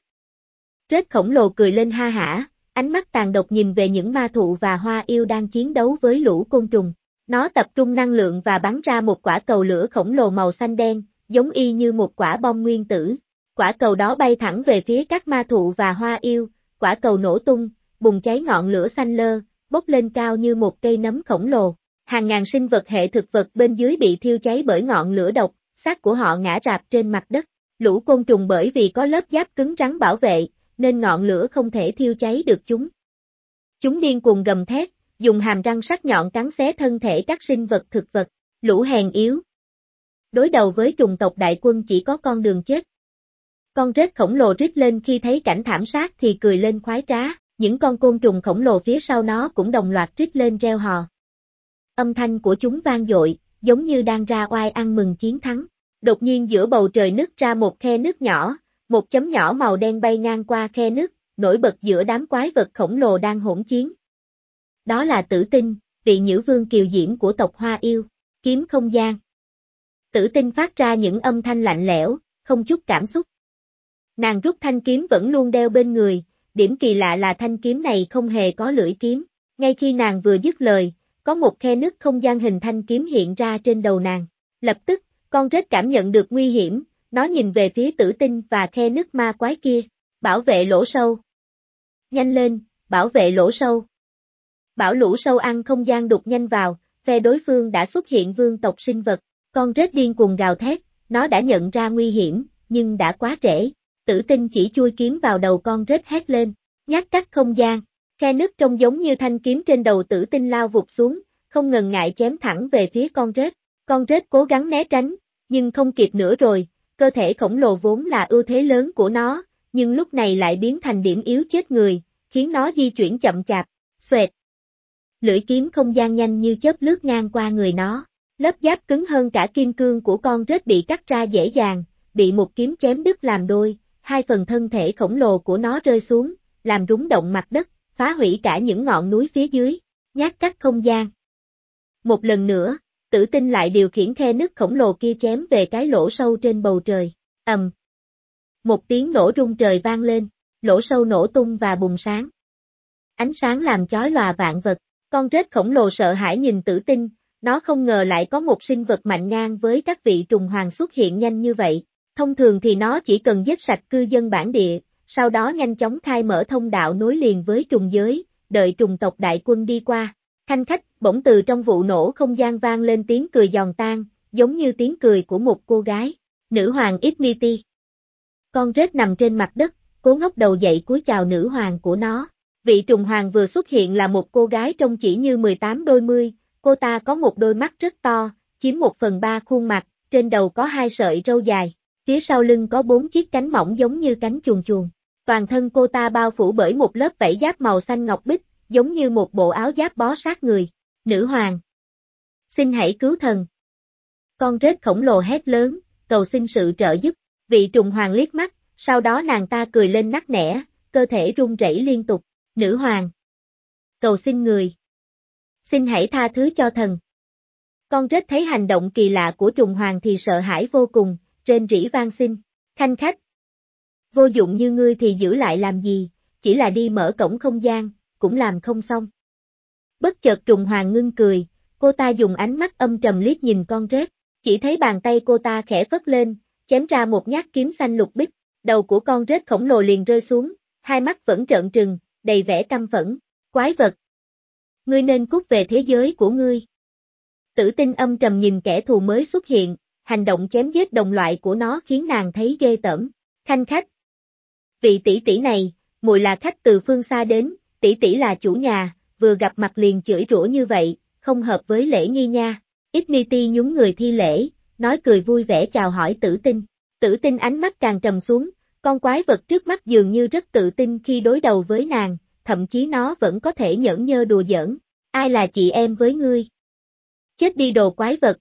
Rết khổng lồ cười lên ha hả, ánh mắt tàn độc nhìn về những ma thụ và hoa yêu đang chiến đấu với lũ côn trùng. Nó tập trung năng lượng và bắn ra một quả cầu lửa khổng lồ màu xanh đen, giống y như một quả bom nguyên tử. Quả cầu đó bay thẳng về phía các ma thụ và hoa yêu, quả cầu nổ tung, bùng cháy ngọn lửa xanh lơ, bốc lên cao như một cây nấm khổng lồ. Hàng ngàn sinh vật hệ thực vật bên dưới bị thiêu cháy bởi ngọn lửa độc, xác của họ ngã rạp trên mặt đất. Lũ côn trùng bởi vì có lớp giáp cứng rắn bảo vệ, nên ngọn lửa không thể thiêu cháy được chúng. Chúng điên cuồng gầm thét, dùng hàm răng sắc nhọn cắn xé thân thể các sinh vật thực vật, lũ hèn yếu. Đối đầu với trùng tộc đại quân chỉ có con đường chết. Con rết khổng lồ rít lên khi thấy cảnh thảm sát thì cười lên khoái trá, những con côn trùng khổng lồ phía sau nó cũng đồng loạt rít lên reo hò. Âm thanh của chúng vang dội, giống như đang ra oai ăn mừng chiến thắng. Đột nhiên giữa bầu trời nứt ra một khe nước nhỏ, một chấm nhỏ màu đen bay ngang qua khe nước, nổi bật giữa đám quái vật khổng lồ đang hỗn chiến. Đó là tử tinh, vị nhữ vương kiều diễm của tộc Hoa Yêu, kiếm không gian. Tử tinh phát ra những âm thanh lạnh lẽo, không chút cảm xúc. Nàng rút thanh kiếm vẫn luôn đeo bên người, điểm kỳ lạ là thanh kiếm này không hề có lưỡi kiếm. Ngay khi nàng vừa dứt lời, có một khe nứt không gian hình thanh kiếm hiện ra trên đầu nàng. Lập tức, con rết cảm nhận được nguy hiểm, nó nhìn về phía tử tinh và khe nứt ma quái kia. Bảo vệ lỗ sâu. Nhanh lên, bảo vệ lỗ sâu. Bảo lũ sâu ăn không gian đục nhanh vào, phe đối phương đã xuất hiện vương tộc sinh vật. Con rết điên cuồng gào thét, nó đã nhận ra nguy hiểm, nhưng đã quá trễ. Tử tinh chỉ chui kiếm vào đầu con rết hét lên, nhát cắt không gian. Khe nứt trông giống như thanh kiếm trên đầu tử tinh lao vụt xuống, không ngần ngại chém thẳng về phía con rết. Con rết cố gắng né tránh, nhưng không kịp nữa rồi, cơ thể khổng lồ vốn là ưu thế lớn của nó, nhưng lúc này lại biến thành điểm yếu chết người, khiến nó di chuyển chậm chạp, xoẹt. Lưỡi kiếm không gian nhanh như chớp lướt ngang qua người nó, lớp giáp cứng hơn cả kim cương của con rết bị cắt ra dễ dàng, bị một kiếm chém đứt làm đôi, hai phần thân thể khổng lồ của nó rơi xuống, làm rúng động mặt đất, phá hủy cả những ngọn núi phía dưới, nhát cắt không gian. Một lần nữa, tử tinh lại điều khiển khe nứt khổng lồ kia chém về cái lỗ sâu trên bầu trời, ầm. Một tiếng nổ rung trời vang lên, lỗ sâu nổ tung và bùng sáng. Ánh sáng làm chói lòa vạn vật, con rết khổng lồ sợ hãi nhìn tử tinh, nó không ngờ lại có một sinh vật mạnh ngang với các vị trùng hoàng xuất hiện nhanh như vậy. Thông thường thì nó chỉ cần giết sạch cư dân bản địa, sau đó nhanh chóng khai mở thông đạo nối liền với trùng giới, đợi trùng tộc đại quân đi qua. Thanh khách, bỗng từ trong vụ nổ không gian vang lên tiếng cười giòn tan, giống như tiếng cười của một cô gái. Nữ hoàng Ifniti. Con rết nằm trên mặt đất, cố ngóc đầu dậy cúi chào nữ hoàng của nó. Vị trùng hoàng vừa xuất hiện là một cô gái trông chỉ như 18 đôi mươi, cô ta có một đôi mắt rất to, chiếm một phần ba khuôn mặt, trên đầu có hai sợi râu dài, phía sau lưng có bốn chiếc cánh mỏng giống như cánh chuồn chuồn. Toàn thân cô ta bao phủ bởi một lớp vảy giáp màu xanh ngọc bích, giống như một bộ áo giáp bó sát người. Nữ hoàng. Xin hãy cứu thần. Con rết khổng lồ hét lớn, cầu xin sự trợ giúp. Vị trùng hoàng liếc mắt, sau đó nàng ta cười lên nắc nẻ, cơ thể run rẩy liên tục. Nữ hoàng. Cầu xin người. Xin hãy tha thứ cho thần. Con rết thấy hành động kỳ lạ của trùng hoàng thì sợ hãi vô cùng, trên rỉ vang xin. Khanh khách. Vô dụng như ngươi thì giữ lại làm gì, chỉ là đi mở cổng không gian, cũng làm không xong. Bất chợt trùng hoàng ngưng cười, cô ta dùng ánh mắt âm trầm liếc nhìn con rết, chỉ thấy bàn tay cô ta khẽ phất lên, chém ra một nhát kiếm xanh lục bích, đầu của con rết khổng lồ liền rơi xuống, hai mắt vẫn trợn trừng, đầy vẻ căm phẫn, quái vật. Ngươi nên cút về thế giới của ngươi. Tử tinh âm trầm nhìn kẻ thù mới xuất hiện, hành động chém giết đồng loại của nó khiến nàng thấy ghê tởm. Khanh khách. Vị tỷ tỷ này, muội là khách từ phương xa đến, tỷ tỷ là chủ nhà, vừa gặp mặt liền chửi rủa như vậy, không hợp với lễ nghi nha. Ifniti nhún người thi lễ, nói cười vui vẻ chào hỏi tử tinh. Tử tinh ánh mắt càng trầm xuống, con quái vật trước mắt dường như rất tự tin khi đối đầu với nàng, thậm chí nó vẫn có thể nhẫn nhơ đùa giỡn. Ai là chị em với ngươi? Chết đi đồ quái vật.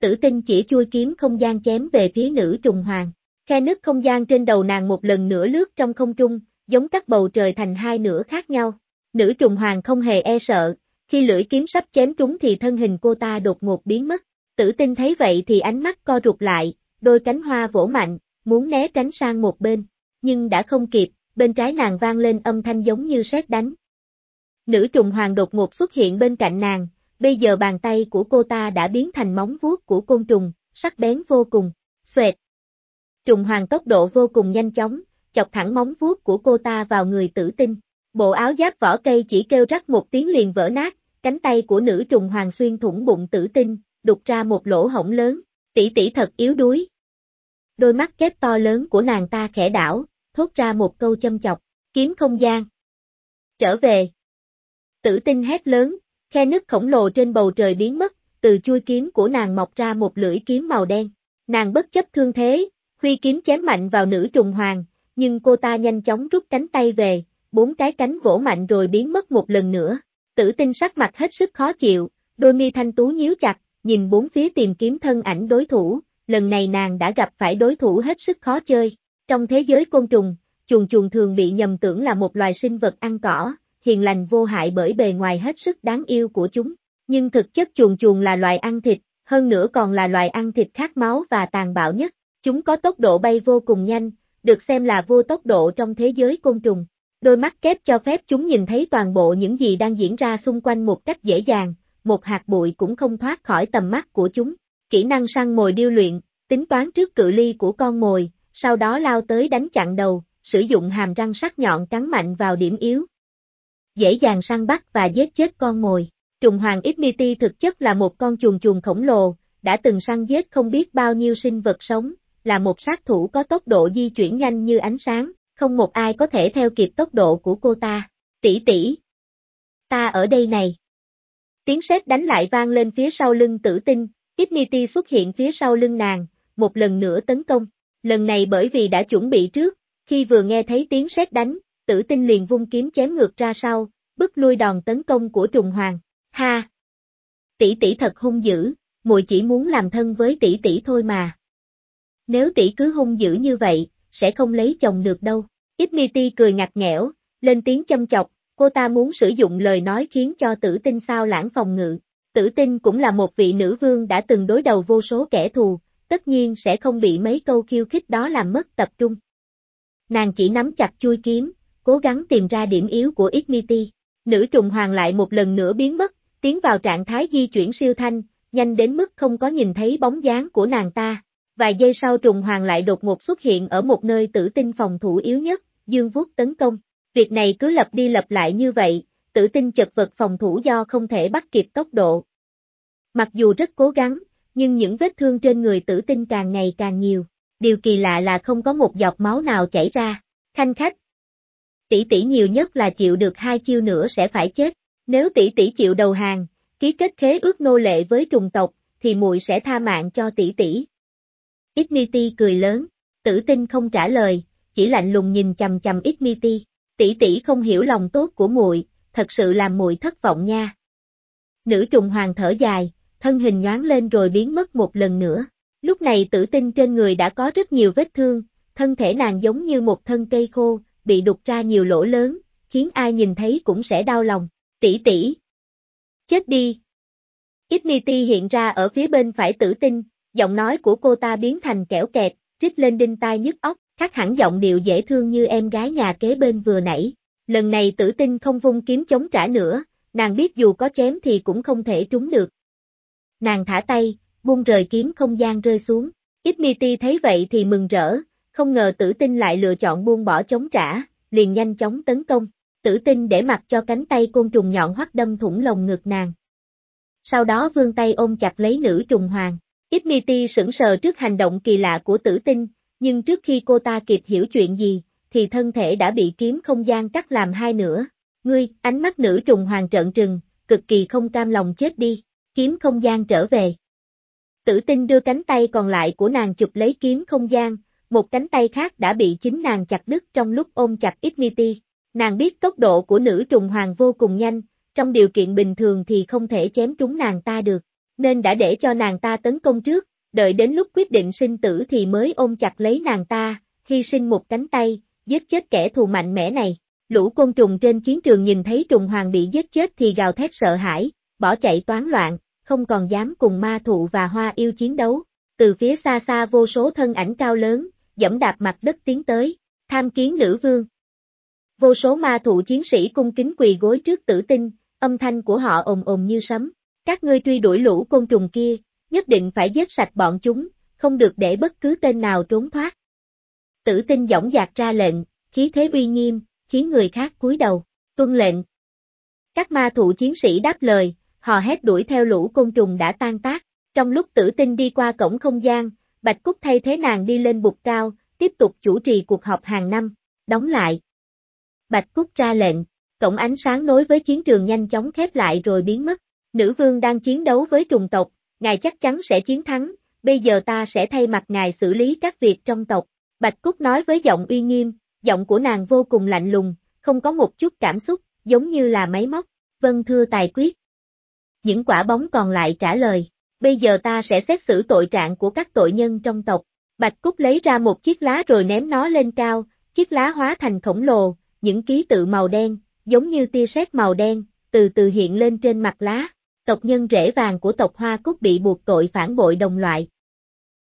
Tử tinh chỉ chui kiếm không gian chém về phía nữ trùng hoàng. Khe nứt không gian trên đầu nàng một lần nữa lướt trong không trung, giống cắt bầu trời thành hai nửa khác nhau. Nữ trùng hoàng không hề e sợ, khi lưỡi kiếm sắp chém trúng thì thân hình cô ta đột ngột biến mất. Tử tinh thấy vậy thì ánh mắt co rụt lại, đôi cánh hoa vỗ mạnh, muốn né tránh sang một bên, nhưng đã không kịp, bên trái nàng vang lên âm thanh giống như sét đánh. Nữ trùng hoàng đột ngột xuất hiện bên cạnh nàng, bây giờ bàn tay của cô ta đã biến thành móng vuốt của côn trùng, sắc bén vô cùng, xoẹt. Trùng hoàng tốc độ vô cùng nhanh chóng, chọc thẳng móng vuốt của cô ta vào người tử tinh. Bộ áo giáp vỏ cây chỉ kêu rắc một tiếng liền vỡ nát, cánh tay của nữ trùng hoàng xuyên thủng bụng tử tinh, đục ra một lỗ hổng lớn, tỷ tỷ thật yếu đuối. Đôi mắt kép to lớn của nàng ta khẽ đảo, thốt ra một câu châm chọc, kiếm không gian. Trở về. Tử tinh hét lớn, khe nứt khổng lồ trên bầu trời biến mất, từ chui kiếm của nàng mọc ra một lưỡi kiếm màu đen. Nàng bất chấp thương thế, huy kiếm chém mạnh vào nữ trùng hoàng, nhưng cô ta nhanh chóng rút cánh tay về, bốn cái cánh vỗ mạnh rồi biến mất một lần nữa. Tử tinh sắc mặt hết sức khó chịu, đôi mi thanh tú nhíu chặt, nhìn bốn phía tìm kiếm thân ảnh đối thủ, lần này nàng đã gặp phải đối thủ hết sức khó chơi. Trong thế giới côn trùng, chuồn chuồn thường bị nhầm tưởng là một loài sinh vật ăn cỏ, hiền lành vô hại bởi bề ngoài hết sức đáng yêu của chúng. Nhưng thực chất chuồn chuồn là loài ăn thịt, hơn nữa còn là loài ăn thịt khát máu và tàn bạo nhất. Chúng có tốc độ bay vô cùng nhanh, được xem là vô tốc độ trong thế giới côn trùng. Đôi mắt kép cho phép chúng nhìn thấy toàn bộ những gì đang diễn ra xung quanh một cách dễ dàng, một hạt bụi cũng không thoát khỏi tầm mắt của chúng. Kỹ năng săn mồi điêu luyện, tính toán trước cự ly của con mồi, sau đó lao tới đánh chặn đầu, sử dụng hàm răng sắc nhọn cắn mạnh vào điểm yếu. Dễ dàng săn bắt và giết chết con mồi. Trùng hoàng Ismiti thực chất là một con chuồn chuồn khổng lồ, đã từng săn giết không biết bao nhiêu sinh vật sống, là một sát thủ có tốc độ di chuyển nhanh như ánh sáng, không một ai có thể theo kịp tốc độ của cô ta. Tỷ tỷ. Ta ở đây này. Tiếng sét đánh lại vang lên phía sau lưng tử tinh, Ismiti xuất hiện phía sau lưng nàng, một lần nữa tấn công. Lần này bởi vì đã chuẩn bị trước, khi vừa nghe thấy tiếng sét đánh, tử tinh liền vung kiếm chém ngược ra sau, bức lui đòn tấn công của trùng hoàng. Ha! Tỷ tỷ thật hung dữ, muội chỉ muốn làm thân với tỷ tỷ thôi mà. Nếu tỷ cứ hung dữ như vậy, sẽ không lấy chồng được đâu. Ismiti cười ngặt nghẽo, lên tiếng châm chọc, cô ta muốn sử dụng lời nói khiến cho tử tinh sao lãng phòng ngự. Tử tinh cũng là một vị nữ vương đã từng đối đầu vô số kẻ thù, tất nhiên sẽ không bị mấy câu khiêu khích đó làm mất tập trung. Nàng chỉ nắm chặt chui kiếm, cố gắng tìm ra điểm yếu của Ismiti. Nữ trùng hoàng lại một lần nữa biến mất, tiến vào trạng thái di chuyển siêu thanh, nhanh đến mức không có nhìn thấy bóng dáng của nàng ta. Vài giây sau trùng hoàng lại đột ngột xuất hiện ở một nơi tử tinh phòng thủ yếu nhất, dương vuốt tấn công. Việc này cứ lặp đi lặp lại như vậy, tử tinh chật vật phòng thủ do không thể bắt kịp tốc độ. Mặc dù rất cố gắng, nhưng những vết thương trên người tử tinh càng ngày càng nhiều. Điều kỳ lạ là không có một giọt máu nào chảy ra. Khanh khách. Tỷ tỷ nhiều nhất là chịu được hai chiêu nữa sẽ phải chết. Nếu tỷ tỷ chịu đầu hàng, ký kết khế ước nô lệ với trùng tộc, thì muội sẽ tha mạng cho tỷ tỷ. Ignity cười lớn, tử tinh không trả lời, chỉ lạnh lùng nhìn chầm chầm Ignity, Tỷ tỷ không hiểu lòng tốt của muội, thật sự làm muội thất vọng nha. Nữ trùng hoàng thở dài, thân hình nhoáng lên rồi biến mất một lần nữa. Lúc này tử tinh trên người đã có rất nhiều vết thương, thân thể nàng giống như một thân cây khô, bị đục ra nhiều lỗ lớn, khiến ai nhìn thấy cũng sẽ đau lòng. Tỷ tỷ. Chết đi. Ignity hiện ra ở phía bên phải tử tinh, giọng nói của cô ta biến thành kẻo kẹt, rít lên đinh tai nhức óc, khác hẳn giọng điệu dễ thương như em gái nhà kế bên vừa nãy. Lần này tử tinh không vung kiếm chống trả nữa, nàng biết dù có chém thì cũng không thể trúng được. Nàng thả tay, buông rời kiếm không gian rơi xuống. Ismiti thấy vậy thì mừng rỡ, không ngờ tử tinh lại lựa chọn buông bỏ chống trả, liền nhanh chóng tấn công. Tử tinh để mặc cho cánh tay côn trùng nhọn hoắt đâm thủng lồng ngực nàng. Sau đó vương tay ôm chặt lấy nữ trùng hoàng. Ismiti sững sờ trước hành động kỳ lạ của tử tinh, nhưng trước khi cô ta kịp hiểu chuyện gì, thì thân thể đã bị kiếm không gian cắt làm hai nửa. Ngươi, ánh mắt nữ trùng hoàng trợn trừng, cực kỳ không cam lòng chết đi, kiếm không gian trở về. Tử tinh đưa cánh tay còn lại của nàng chụp lấy kiếm không gian, một cánh tay khác đã bị chính nàng chặt đứt trong lúc ôm chặt Ismiti. Nàng biết tốc độ của nữ trùng hoàng vô cùng nhanh, trong điều kiện bình thường thì không thể chém trúng nàng ta được, nên đã để cho nàng ta tấn công trước, đợi đến lúc quyết định sinh tử thì mới ôm chặt lấy nàng ta, hy sinh một cánh tay, giết chết kẻ thù mạnh mẽ này. Lũ côn trùng trên chiến trường nhìn thấy trùng hoàng bị giết chết thì gào thét sợ hãi, bỏ chạy toán loạn, không còn dám cùng ma thụ và hoa yêu chiến đấu. Từ phía xa xa vô số thân ảnh cao lớn, dẫm đạp mặt đất tiến tới, tham kiến nữ vương. Vô số ma thụ chiến sĩ cung kính quỳ gối trước tử tinh, âm thanh của họ ồn ồn như sấm. Các ngươi truy đuổi lũ côn trùng kia, nhất định phải giết sạch bọn chúng, không được để bất cứ tên nào trốn thoát. Tử tinh dõng dạc ra lệnh, khí thế uy nghiêm, khiến người khác cúi đầu, tuân lệnh. Các ma thụ chiến sĩ đáp lời, họ hét đuổi theo lũ côn trùng đã tan tác. Trong lúc tử tinh đi qua cổng không gian, Bạch Cúc thay thế nàng đi lên bục cao, tiếp tục chủ trì cuộc họp hàng năm, đóng lại. Bạch Cúc ra lệnh, cổng ánh sáng nối với chiến trường nhanh chóng khép lại rồi biến mất. Nữ vương đang chiến đấu với trùng tộc, ngài chắc chắn sẽ chiến thắng, bây giờ ta sẽ thay mặt ngài xử lý các việc trong tộc. Bạch Cúc nói với giọng uy nghiêm, giọng của nàng vô cùng lạnh lùng, không có một chút cảm xúc, giống như là máy móc. Vâng thưa tài quyết. Những quả bóng còn lại trả lời, bây giờ ta sẽ xét xử tội trạng của các tội nhân trong tộc. Bạch Cúc lấy ra một chiếc lá rồi ném nó lên cao, chiếc lá hóa thành khổng lồ, những ký tự màu đen, giống như tia sét màu đen, từ từ hiện lên trên mặt lá. Tộc nhân rễ vàng của tộc Hoa Cúc bị buộc tội phản bội đồng loại.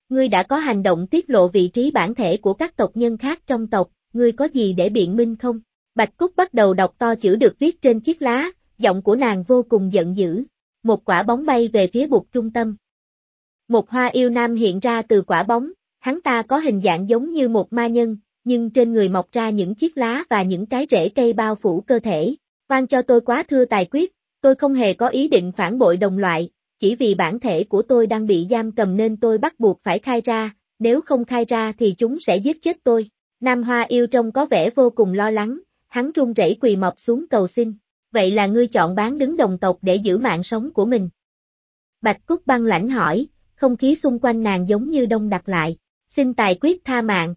Ngươi đã có hành động tiết lộ vị trí bản thể của các tộc nhân khác trong tộc, ngươi có gì để biện minh không? Bạch Cúc bắt đầu đọc to chữ được viết trên chiếc lá, giọng của nàng vô cùng giận dữ. Một quả bóng bay về phía bục trung tâm. Một hoa yêu nam hiện ra từ quả bóng, hắn ta có hình dạng giống như một ma nhân, nhưng trên người mọc ra những chiếc lá và những cái rễ cây bao phủ cơ thể. Quan cho tôi quá thưa tài quyết, tôi không hề có ý định phản bội đồng loại, chỉ vì bản thể của tôi đang bị giam cầm nên tôi bắt buộc phải khai ra, nếu không khai ra thì chúng sẽ giết chết tôi. Nam Hoa yêu trông có vẻ vô cùng lo lắng, hắn run rẩy quỳ mọc xuống cầu xin. Vậy là ngươi chọn bán đứng đồng tộc để giữ mạng sống của mình. Bạch Cúc băng lãnh hỏi, không khí xung quanh nàng giống như đông đặc lại. Xin tài quyết tha mạng.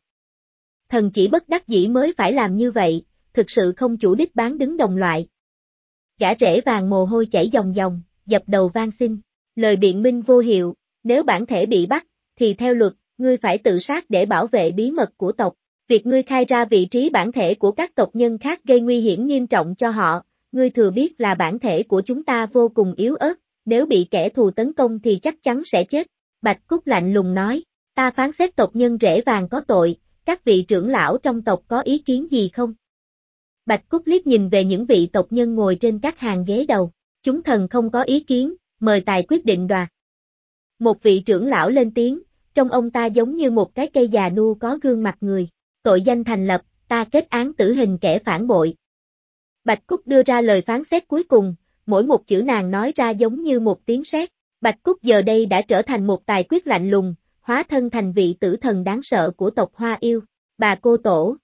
Thần chỉ bất đắc dĩ mới phải làm như vậy, thực sự không chủ đích bán đứng đồng loại. Gã rễ vàng mồ hôi chảy dòng dòng, dập đầu van xin. Lời biện minh vô hiệu, nếu bản thể bị bắt, thì theo luật, ngươi phải tự sát để bảo vệ bí mật của tộc. Việc ngươi khai ra vị trí bản thể của các tộc nhân khác gây nguy hiểm nghiêm trọng cho họ, ngươi thừa biết là bản thể của chúng ta vô cùng yếu ớt, nếu bị kẻ thù tấn công thì chắc chắn sẽ chết. Bạch Cúc lạnh lùng nói, ta phán xét tộc nhân rễ vàng có tội, các vị trưởng lão trong tộc có ý kiến gì không? Bạch Cúc liếc nhìn về những vị tộc nhân ngồi trên các hàng ghế đầu, chúng thần không có ý kiến, mời tài quyết định đoạt. Một vị trưởng lão lên tiếng, trong ông ta giống như một cái cây già nu có gương mặt người, tội danh thành lập, ta kết án tử hình kẻ phản bội. Bạch Cúc đưa ra lời phán xét cuối cùng, mỗi một chữ nàng nói ra giống như một tiếng sét. Bạch Cúc giờ đây đã trở thành một tài quyết lạnh lùng, hóa thân thành vị tử thần đáng sợ của tộc Hoa Yêu, bà cô tổ.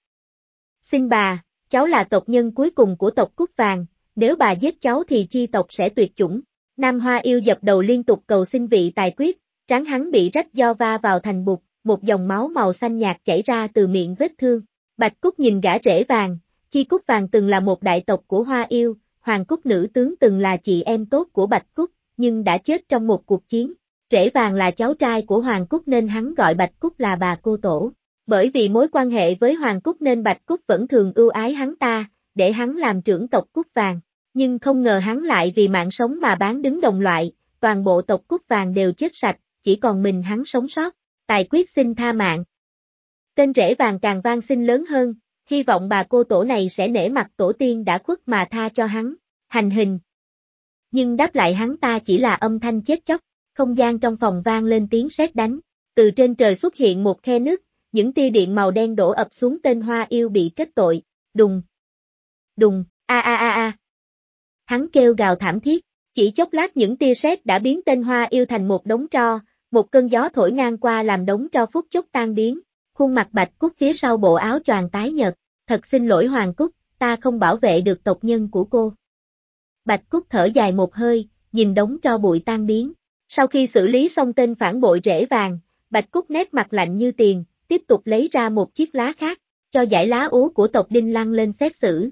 Xin bà, cháu là tộc nhân cuối cùng của tộc Cúc Vàng, nếu bà giết cháu thì chi tộc sẽ tuyệt chủng. Nam Hoa Yêu dập đầu liên tục cầu xin vị tài quyết, tráng hắn bị rách do va vào thành bục, một dòng máu màu xanh nhạt chảy ra từ miệng vết thương. Bạch Cúc nhìn gã rễ vàng, Chi Cúc Vàng từng là một đại tộc của Hoa Yêu, Hoàng Cúc Nữ Tướng từng là chị em tốt của Bạch Cúc, nhưng đã chết trong một cuộc chiến. Rễ Vàng là cháu trai của Hoàng Cúc nên hắn gọi Bạch Cúc là bà cô tổ. Bởi vì mối quan hệ với Hoàng Cúc nên Bạch Cúc vẫn thường ưu ái hắn ta, để hắn làm trưởng tộc Cúc Vàng. Nhưng không ngờ hắn lại vì mạng sống mà bán đứng đồng loại, toàn bộ tộc Cúc Vàng đều chết sạch, chỉ còn mình hắn sống sót. Tài quyết xin tha mạng. Tên rễ vàng càng vang xin lớn hơn, hy vọng bà cô tổ này sẽ nể mặt tổ tiên đã khuất mà tha cho hắn, hành hình. Nhưng đáp lại hắn ta chỉ là âm thanh chết chóc, không gian trong phòng vang lên tiếng sét đánh, từ trên trời xuất hiện một khe nước, những tia điện màu đen đổ ập xuống tên hoa yêu bị kết tội, đùng, đùng, a a a a. Hắn kêu gào thảm thiết, chỉ chốc lát những tia sét đã biến tên hoa yêu thành một đống tro, một cơn gió thổi ngang qua làm đống tro phút chốc tan biến, khuôn mặt bạch cúc phía sau bộ áo choàng tái nhợt, thật xin lỗi Hoàng Cúc, ta không bảo vệ được tộc nhân của cô. Bạch Cúc thở dài một hơi, nhìn đống tro bụi tan biến. Sau khi xử lý xong tên phản bội rễ vàng, Bạch Cúc nét mặt lạnh như tiền, tiếp tục lấy ra một chiếc lá khác, cho giải lá ú của tộc Đinh Lăng lên xét xử.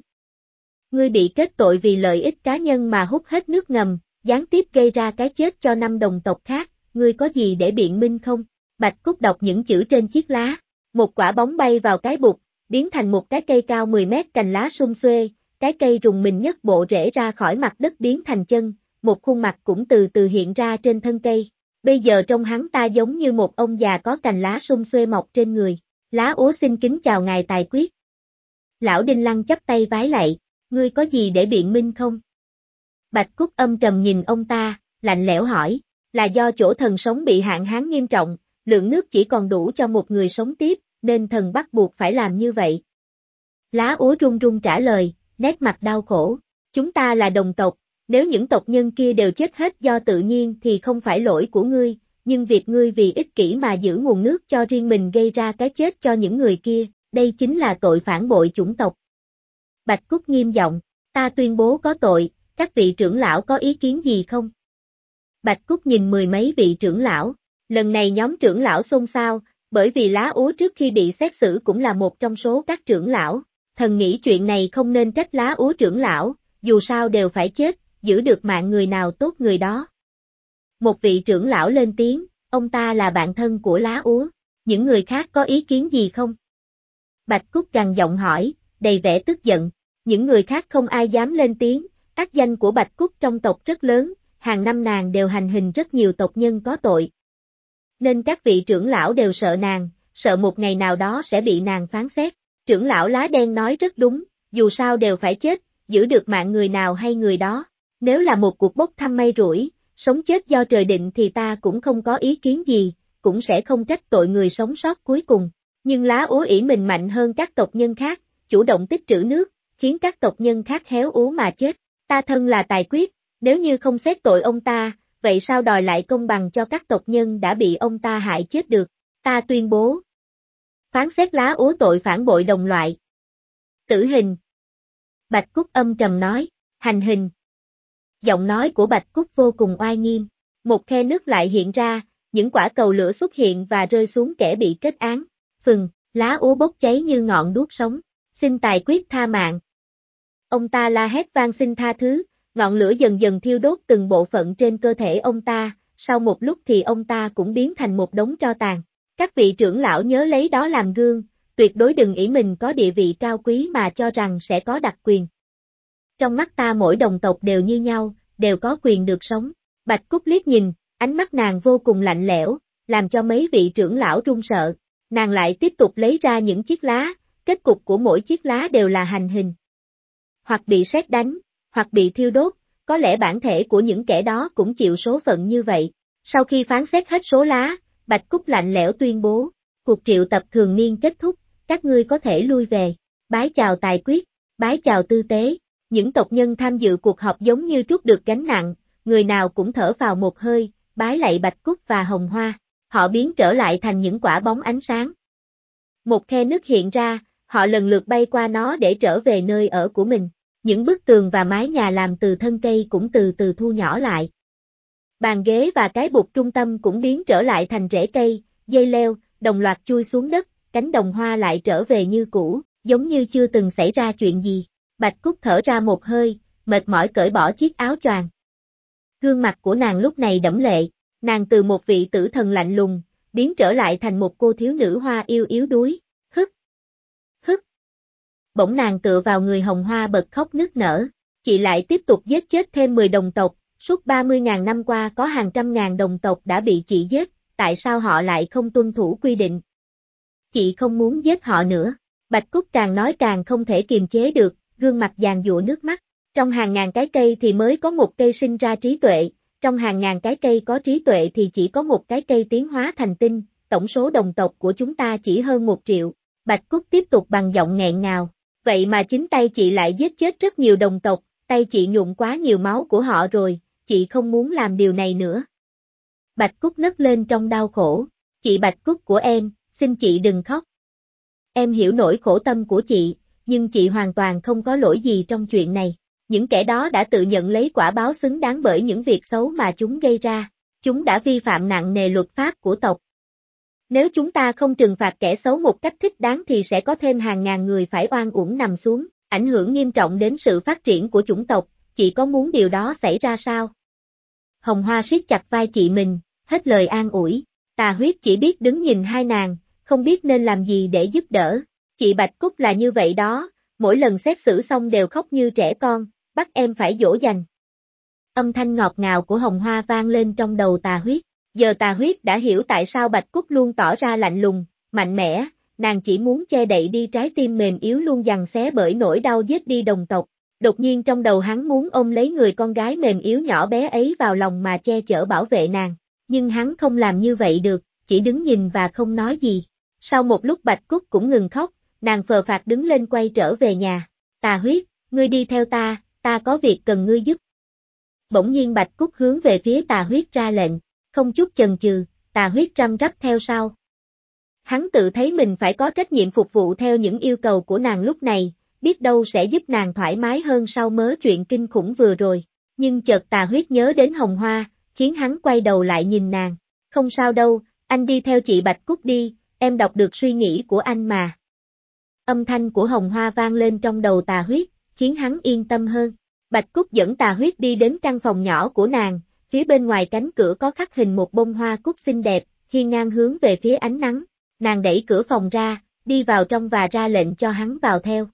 Ngươi bị kết tội vì lợi ích cá nhân mà hút hết nước ngầm, gián tiếp gây ra cái chết cho năm đồng tộc khác, ngươi có gì để biện minh không? Bạch Cúc đọc những chữ trên chiếc lá. Một quả bóng bay vào cái bụt, biến thành một cái cây cao 10 mét cành lá sum xuê, cái cây rùng mình nhất bộ rễ ra khỏi mặt đất biến thành chân, một khuôn mặt cũng từ từ hiện ra trên thân cây. Bây giờ trong hắn ta giống như một ông già có cành lá sung xuê mọc trên người. Lá úa xin kính chào ngài tài quyết. Lão Đinh Lăng chấp tay vái lạy, ngươi có gì để biện minh không? Bạch Cúc âm trầm nhìn ông ta, lạnh lẽo hỏi, là do chỗ thần sống bị hạn hán nghiêm trọng, lượng nước chỉ còn đủ cho một người sống tiếp, nên thần bắt buộc phải làm như vậy. Lá úa run run trả lời, nét mặt đau khổ, chúng ta là đồng tộc, nếu những tộc nhân kia đều chết hết do tự nhiên thì không phải lỗi của ngươi, nhưng việc ngươi vì ích kỷ mà giữ nguồn nước cho riêng mình gây ra cái chết cho những người kia, đây chính là tội phản bội chủng tộc. Bạch Cúc nghiêm giọng, ta tuyên bố có tội, các vị trưởng lão có ý kiến gì không? Bạch Cúc nhìn mười mấy vị trưởng lão, lần này nhóm trưởng lão xôn xao, bởi vì lá úa trước khi bị xét xử cũng là một trong số các trưởng lão, thần nghĩ chuyện này không nên trách lá úa trưởng lão, dù sao đều phải chết, giữ được mạng người nào tốt người đó. Một vị trưởng lão lên tiếng, ông ta là bạn thân của lá úa, những người khác có ý kiến gì không? Bạch Cúc gằn giọng hỏi, đầy vẻ tức giận, những người khác không ai dám lên tiếng, tác danh của Bạch Cúc trong tộc rất lớn, hàng năm nàng đều hành hình rất nhiều tộc nhân có tội. Nên các vị trưởng lão đều sợ nàng, sợ một ngày nào đó sẽ bị nàng phán xét. Trưởng lão lá đen nói rất đúng, dù sao đều phải chết, giữ được mạng người nào hay người đó. Nếu là một cuộc bốc thăm may rủi, sống chết do trời định thì ta cũng không có ý kiến gì, cũng sẽ không trách tội người sống sót cuối cùng. Nhưng lá úa ỉ mình mạnh hơn các tộc nhân khác, chủ động tích trữ nước, khiến các tộc nhân khác héo úa mà chết. Ta thân là tài quyết, nếu như không xét tội ông ta, vậy sao đòi lại công bằng cho các tộc nhân đã bị ông ta hại chết được? Ta tuyên bố. Phán xét lá úa tội phản bội đồng loại. Tử hình. Bạch Cúc âm trầm nói, hành hình. Giọng nói của Bạch Cúc vô cùng oai nghiêm. Một khe nước lại hiện ra, những quả cầu lửa xuất hiện và rơi xuống kẻ bị kết án. Phừng, lá úa bốc cháy như ngọn đuốc sống. Xin tài quyết tha mạng. Ông ta la hét vang xin tha thứ, ngọn lửa dần dần thiêu đốt từng bộ phận trên cơ thể ông ta, sau một lúc thì ông ta cũng biến thành một đống tro tàn. Các vị trưởng lão nhớ lấy đó làm gương, tuyệt đối đừng ý mình có địa vị cao quý mà cho rằng sẽ có đặc quyền. Trong mắt ta mỗi đồng tộc đều như nhau, đều có quyền được sống. Bạch Cúc liếc nhìn, ánh mắt nàng vô cùng lạnh lẽo, làm cho mấy vị trưởng lão run sợ. Nàng lại tiếp tục lấy ra những chiếc lá, kết cục của mỗi chiếc lá đều là hành hình. Hoặc bị sét đánh, hoặc bị thiêu đốt, có lẽ bản thể của những kẻ đó cũng chịu số phận như vậy. Sau khi phán xét hết số lá, Bạch Cúc lạnh lẽo tuyên bố, cuộc triệu tập thường niên kết thúc, các ngươi có thể lui về. Bái chào tài quyết, bái chào tư tế. Những tộc nhân tham dự cuộc họp giống như trút được gánh nặng, người nào cũng thở vào một hơi, bái lạy Bạch Cúc và Hồng Hoa. Họ biến trở lại thành những quả bóng ánh sáng. Một khe nước hiện ra, họ lần lượt bay qua nó để trở về nơi ở của mình. Những bức tường và mái nhà làm từ thân cây cũng từ từ thu nhỏ lại. Bàn ghế và cái bục trung tâm cũng biến trở lại thành rễ cây, dây leo, đồng loạt chui xuống đất, cánh đồng hoa lại trở về như cũ, giống như chưa từng xảy ra chuyện gì. Bạch Cúc thở ra một hơi, mệt mỏi cởi bỏ chiếc áo choàng. Gương mặt của nàng lúc này đẫm lệ, nàng từ một vị tử thần lạnh lùng, biến trở lại thành một cô thiếu nữ hoa yêu yếu đuối, bỗng nàng tựa vào người hồng hoa bật khóc nức nở, chị lại tiếp tục giết chết thêm 10 đồng tộc, suốt 30.000 năm qua có hàng trăm ngàn đồng tộc đã bị chị giết, tại sao họ lại không tuân thủ quy định? Chị không muốn giết họ nữa, Bạch Cúc càng nói càng không thể kiềm chế được, gương mặt giàn dụa nước mắt, trong hàng ngàn cái cây thì mới có một cây sinh ra trí tuệ, trong hàng ngàn cái cây có trí tuệ thì chỉ có một cái cây tiến hóa thành tinh, tổng số đồng tộc của chúng ta chỉ hơn một triệu. Bạch Cúc tiếp tục bằng giọng nghẹn ngào, Vậy mà chính tay chị lại giết chết rất nhiều đồng tộc, tay chị nhuộm quá nhiều máu của họ rồi, chị không muốn làm điều này nữa. Bạch Cúc nấc lên trong đau khổ, chị Bạch Cúc của em, xin chị đừng khóc. Em hiểu nỗi khổ tâm của chị, nhưng chị hoàn toàn không có lỗi gì trong chuyện này. Những kẻ đó đã tự nhận lấy quả báo xứng đáng bởi những việc xấu mà chúng gây ra. Chúng đã vi phạm nặng nề luật pháp của tộc, nếu chúng ta không trừng phạt kẻ xấu một cách thích đáng thì sẽ có thêm hàng ngàn người phải oan uổng nằm xuống, ảnh hưởng nghiêm trọng đến sự phát triển của chủng tộc, chị có muốn điều đó xảy ra sao? Hồng Hoa siết chặt vai chị mình, hết lời an ủi, tà huyết chỉ biết đứng nhìn hai nàng, không biết nên làm gì để giúp đỡ, Chị Bạch Cúc là như vậy đó, mỗi lần xét xử xong đều khóc như trẻ con, bắt em phải dỗ dành. Âm thanh ngọt ngào của hồng hoa vang lên trong đầu tà huyết. Giờ tà huyết đã hiểu tại sao Bạch Cúc luôn tỏ ra lạnh lùng, mạnh mẽ, nàng chỉ muốn che đậy đi trái tim mềm yếu luôn dằn xé bởi nỗi đau giết đi đồng tộc. Đột nhiên trong đầu hắn muốn ôm lấy người con gái mềm yếu nhỏ bé ấy vào lòng mà che chở bảo vệ nàng, nhưng hắn không làm như vậy được, chỉ đứng nhìn và không nói gì. Sau một lúc Bạch Cúc cũng ngừng khóc, nàng phờ phạt đứng lên quay trở về nhà. Tà huyết, ngươi đi theo ta, ta có việc cần ngươi giúp. Bỗng nhiên Bạch Cúc hướng về phía tà huyết ra lệnh, không chút chần chừ, tà huyết răm rắp theo sau. Hắn tự thấy mình phải có trách nhiệm phục vụ theo những yêu cầu của nàng lúc này, biết đâu sẽ giúp nàng thoải mái hơn sau mớ chuyện kinh khủng vừa rồi. Nhưng chợt tà huyết nhớ đến hồng hoa, khiến hắn quay đầu lại nhìn nàng. Không sao đâu, anh đi theo chị Bạch Cúc đi, em đọc được suy nghĩ của anh mà. Âm thanh của hồng hoa vang lên trong đầu tà huyết, khiến hắn yên tâm hơn. Bạch Cúc dẫn tà huyết đi đến căn phòng nhỏ của nàng, phía bên ngoài cánh cửa có khắc hình một bông hoa cúc xinh đẹp, hiên ngang hướng về phía ánh nắng. Nàng đẩy cửa phòng ra, đi vào trong và ra lệnh cho hắn vào theo.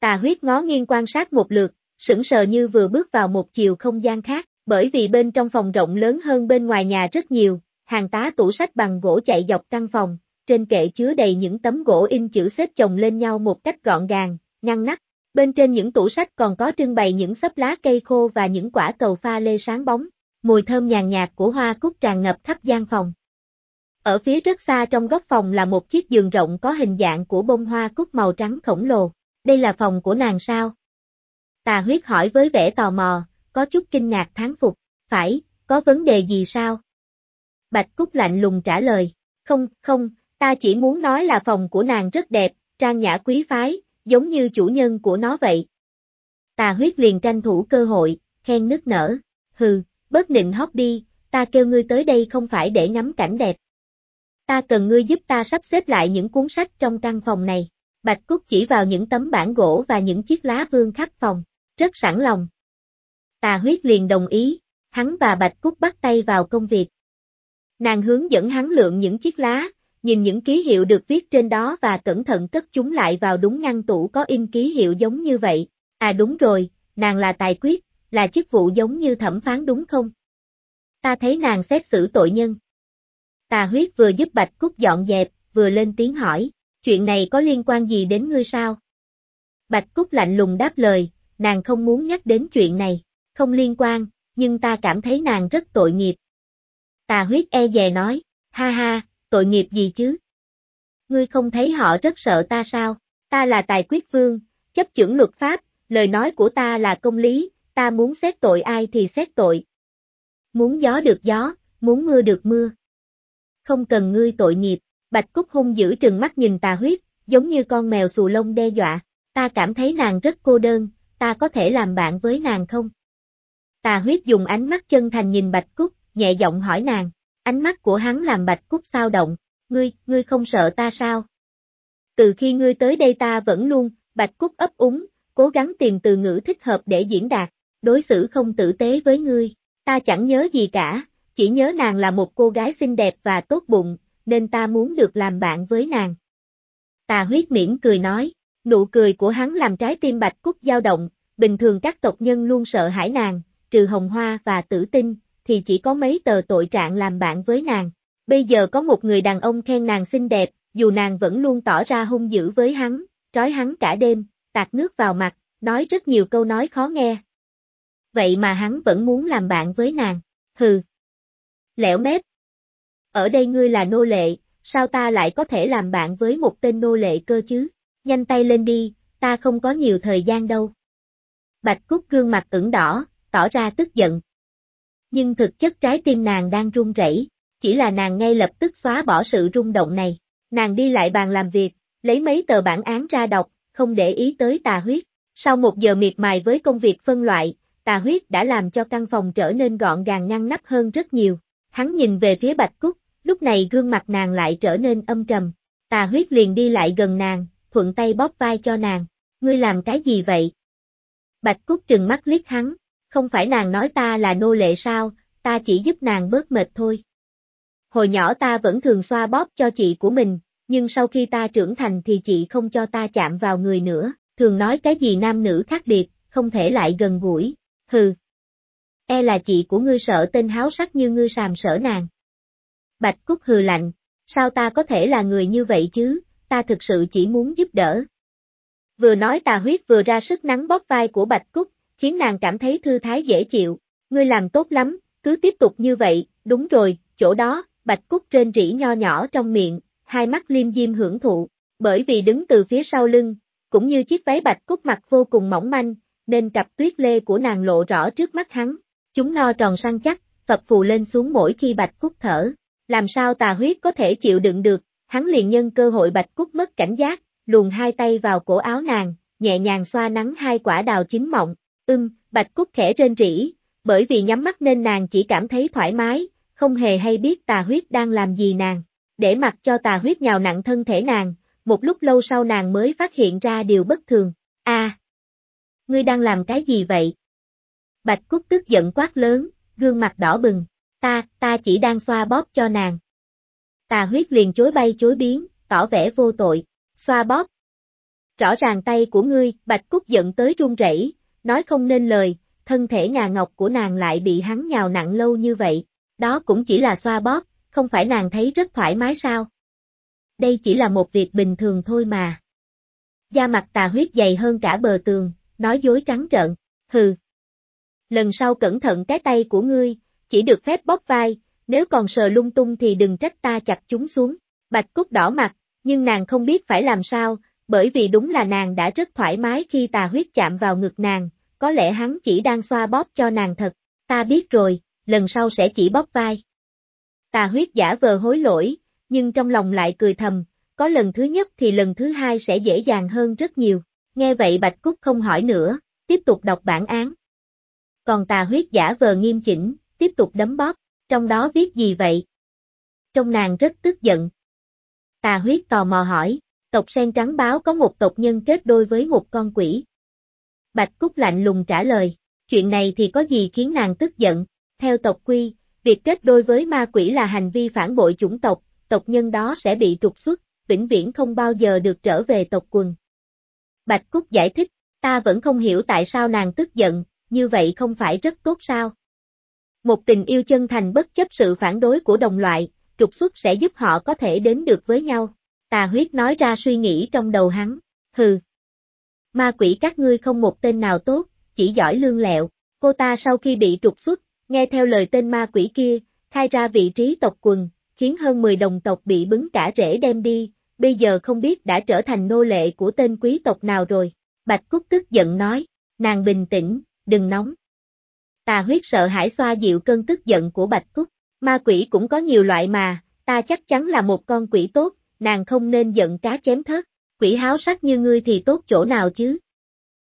Tà huyết ngó nghiêng quan sát một lượt, sững sờ như vừa bước vào một chiều không gian khác, bởi vì bên trong phòng rộng lớn hơn bên ngoài nhà rất nhiều, hàng tá tủ sách bằng gỗ chạy dọc căn phòng, trên kệ chứa đầy những tấm gỗ in chữ xếp chồng lên nhau một cách gọn gàng, ngăn nắp. Bên trên những tủ sách còn có trưng bày những sấp lá cây khô và những quả cầu pha lê sáng bóng, mùi thơm nhàn nhạt của hoa cúc tràn ngập khắp gian phòng. Ở phía rất xa trong góc phòng là một chiếc giường rộng có hình dạng của bông hoa cúc màu trắng khổng lồ. Đây là phòng của nàng sao? Tà huyết hỏi với vẻ tò mò, có chút kinh ngạc thán phục, phải, có vấn đề gì sao? Bạch Cúc lạnh lùng trả lời, không, không, ta chỉ muốn nói là phòng của nàng rất đẹp, trang nhã quý phái, giống như chủ nhân của nó vậy. Tà huyết liền tranh thủ cơ hội, khen nức nở, hừ, bớt nịnh hót đi, ta kêu ngươi tới đây không phải để ngắm cảnh đẹp. Ta cần ngươi giúp ta sắp xếp lại những cuốn sách trong căn phòng này. Bạch Cúc chỉ vào những tấm bản gỗ và những chiếc lá vương khắp phòng, rất sẵn lòng. Tà huyết liền đồng ý, hắn và Bạch Cúc bắt tay vào công việc. Nàng hướng dẫn hắn lượng những chiếc lá, nhìn những ký hiệu được viết trên đó và cẩn thận cất chúng lại vào đúng ngăn tủ có in ký hiệu giống như vậy. À đúng rồi, nàng là tài quyết, là chức vụ giống như thẩm phán đúng không? Ta thấy nàng xét xử tội nhân. Tà huyết vừa giúp Bạch Cúc dọn dẹp, vừa lên tiếng hỏi, chuyện này có liên quan gì đến ngươi sao? Bạch Cúc lạnh lùng đáp lời, nàng không muốn nhắc đến chuyện này, không liên quan, nhưng ta cảm thấy nàng rất tội nghiệp. Tà huyết e dè nói, ha ha, tội nghiệp gì chứ? Ngươi không thấy họ rất sợ ta sao? Ta là tài quyết vương, chấp chưởng luật pháp, lời nói của ta là công lý, ta muốn xét tội ai thì xét tội. Muốn gió được gió, muốn mưa được mưa. Không cần ngươi tội nghiệp, Bạch Cúc hung dữ trừng mắt nhìn tà huyết, giống như con mèo xù lông đe dọa, ta cảm thấy nàng rất cô đơn, ta có thể làm bạn với nàng không? Tà huyết dùng ánh mắt chân thành nhìn Bạch Cúc, nhẹ giọng hỏi nàng, ánh mắt của hắn làm Bạch Cúc sao động, ngươi, ngươi không sợ ta sao? Từ khi ngươi tới đây ta vẫn luôn, Bạch Cúc ấp úng, cố gắng tìm từ ngữ thích hợp để diễn đạt, đối xử không tử tế với ngươi, ta chẳng nhớ gì cả, chỉ nhớ nàng là một cô gái xinh đẹp và tốt bụng, nên ta muốn được làm bạn với nàng. Tà huyết miễn cười nói, nụ cười của hắn làm trái tim Bạch Cúc dao động, bình thường các tộc nhân luôn sợ hãi nàng, trừ hồng hoa và tử tinh, thì chỉ có mấy tờ tội trạng làm bạn với nàng. Bây giờ có một người đàn ông khen nàng xinh đẹp, dù nàng vẫn luôn tỏ ra hung dữ với hắn, trói hắn cả đêm, tạt nước vào mặt, nói rất nhiều câu nói khó nghe. Vậy mà hắn vẫn muốn làm bạn với nàng, hừ. Lẻo mép. Ở đây ngươi là nô lệ, sao ta lại có thể làm bạn với một tên nô lệ cơ chứ? Nhanh tay lên đi, ta không có nhiều thời gian đâu. Bạch Cúc gương mặt ửng đỏ, tỏ ra tức giận. Nhưng thực chất trái tim nàng đang run rẩy, chỉ là nàng ngay lập tức xóa bỏ sự rung động này. Nàng đi lại bàn làm việc, lấy mấy tờ bản án ra đọc, không để ý tới tà huyết. Sau một giờ miệt mài với công việc phân loại, tà huyết đã làm cho căn phòng trở nên gọn gàng ngăn nắp hơn rất nhiều. Hắn nhìn về phía Bạch Cúc, lúc này gương mặt nàng lại trở nên âm trầm. Tà huyết liền đi lại gần nàng, thuận tay bóp vai cho nàng. Ngươi làm cái gì vậy? Bạch Cúc trừng mắt liếc hắn, không phải nàng nói ta là nô lệ sao, ta chỉ giúp nàng bớt mệt thôi. Hồi nhỏ ta vẫn thường xoa bóp cho chị của mình, nhưng sau khi ta trưởng thành thì chị không cho ta chạm vào người nữa, thường nói cái gì nam nữ khác biệt, không thể lại gần gũi, hừ. E là chị của ngươi sợ tên háo sắc như ngươi sàm sở nàng. Bạch Cúc hừ lạnh, sao ta có thể là người như vậy chứ, ta thực sự chỉ muốn giúp đỡ. Vừa nói tà huyết vừa ra sức nắng bóp vai của Bạch Cúc, khiến nàng cảm thấy thư thái dễ chịu, ngươi làm tốt lắm, cứ tiếp tục như vậy, đúng rồi, chỗ đó, Bạch Cúc trên rỉ nho nhỏ trong miệng, hai mắt liêm diêm hưởng thụ, bởi vì đứng từ phía sau lưng, cũng như chiếc váy Bạch Cúc mặc vô cùng mỏng manh, nên cặp tuyết lê của nàng lộ rõ trước mắt hắn, chúng no tròn săn chắc, phập phù lên xuống mỗi khi Bạch Cúc thở, làm sao tà huyết có thể chịu đựng được, hắn liền nhân cơ hội Bạch Cúc mất cảnh giác, luồn hai tay vào cổ áo nàng, nhẹ nhàng xoa nắng hai quả đào chín mọng, ưm, Bạch Cúc khẽ rên rỉ, bởi vì nhắm mắt nên nàng chỉ cảm thấy thoải mái, không hề hay biết tà huyết đang làm gì nàng, để mặc cho tà huyết nhào nặng thân thể nàng, một lúc lâu sau nàng mới phát hiện ra điều bất thường, a ngươi đang làm cái gì vậy? Bạch Cúc tức giận quát lớn, gương mặt đỏ bừng, ta, ta chỉ đang xoa bóp cho nàng. Tà huyết liền chối bay chối biến, tỏ vẻ vô tội, xoa bóp. Rõ ràng tay của ngươi, Bạch Cúc giận tới run rẩy, nói không nên lời, thân thể ngà ngọc của nàng lại bị hắn nhào nặng lâu như vậy, đó cũng chỉ là xoa bóp, không phải nàng thấy rất thoải mái sao? Đây chỉ là một việc bình thường thôi mà. Da mặt tà huyết dày hơn cả bờ tường, nói dối trắng trợn, hừ. Lần sau cẩn thận cái tay của ngươi, chỉ được phép bóp vai, nếu còn sờ lung tung thì đừng trách ta chặt chúng xuống. Bạch Cúc đỏ mặt, nhưng nàng không biết phải làm sao, bởi vì đúng là nàng đã rất thoải mái khi tà huyết chạm vào ngực nàng, có lẽ hắn chỉ đang xoa bóp cho nàng thật, ta biết rồi, lần sau sẽ chỉ bóp vai. Tà huyết giả vờ hối lỗi, nhưng trong lòng lại cười thầm, có lần thứ nhất thì lần thứ hai sẽ dễ dàng hơn rất nhiều. Nghe vậy Bạch Cúc không hỏi nữa, tiếp tục đọc bản án. Còn tà huyết giả vờ nghiêm chỉnh, tiếp tục đấm bóp, trong đó viết gì vậy? Trong nàng rất tức giận. Tà huyết tò mò hỏi, tộc sen trắng báo có một tộc nhân kết đôi với một con quỷ. Bạch Cúc lạnh lùng trả lời, chuyện này thì có gì khiến nàng tức giận, theo tộc quy, việc kết đôi với ma quỷ là hành vi phản bội chủng tộc, tộc nhân đó sẽ bị trục xuất, vĩnh viễn không bao giờ được trở về tộc quần. Bạch Cúc giải thích, ta vẫn không hiểu tại sao nàng tức giận, như vậy không phải rất tốt sao? Một tình yêu chân thành bất chấp sự phản đối của đồng loại, trục xuất sẽ giúp họ có thể đến được với nhau. Tà huyết nói ra suy nghĩ trong đầu hắn, hừ. Ma quỷ các ngươi không một tên nào tốt, chỉ giỏi lương lẹo, cô ta sau khi bị trục xuất, nghe theo lời tên ma quỷ kia, khai ra vị trí tộc quần, khiến hơn 10 đồng tộc bị bứng cả rễ đem đi, bây giờ không biết đã trở thành nô lệ của tên quý tộc nào rồi. Bạch Cúc tức giận nói, nàng bình tĩnh, đừng nóng. Tà huyết sợ hãi xoa dịu cơn tức giận của Bạch Cúc, ma quỷ cũng có nhiều loại mà, ta chắc chắn là một con quỷ tốt, nàng không nên giận cá chém thớt, quỷ háo sắc như ngươi thì tốt chỗ nào chứ.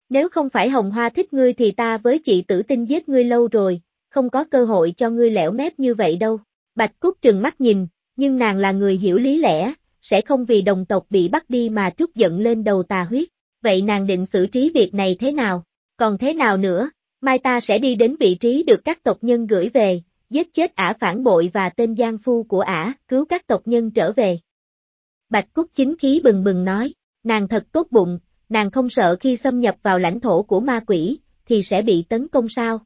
Nếu không phải hồng hoa thích ngươi thì ta với chị tử tinh giết ngươi lâu rồi, không có cơ hội cho ngươi lẻo mép như vậy đâu. Bạch Cúc trừng mắt nhìn, nhưng nàng là người hiểu lý lẽ, sẽ không vì đồng tộc bị bắt đi mà trút giận lên đầu tà huyết. Vậy nàng định xử trí việc này thế nào? Còn thế nào nữa? Mai ta sẽ đi đến vị trí được các tộc nhân gửi về, giết chết ả phản bội và tên giang phu của ả, cứu các tộc nhân trở về. Bạch Cúc chính khí bừng bừng nói, nàng thật tốt bụng, nàng không sợ khi xâm nhập vào lãnh thổ của ma quỷ, thì sẽ bị tấn công sao?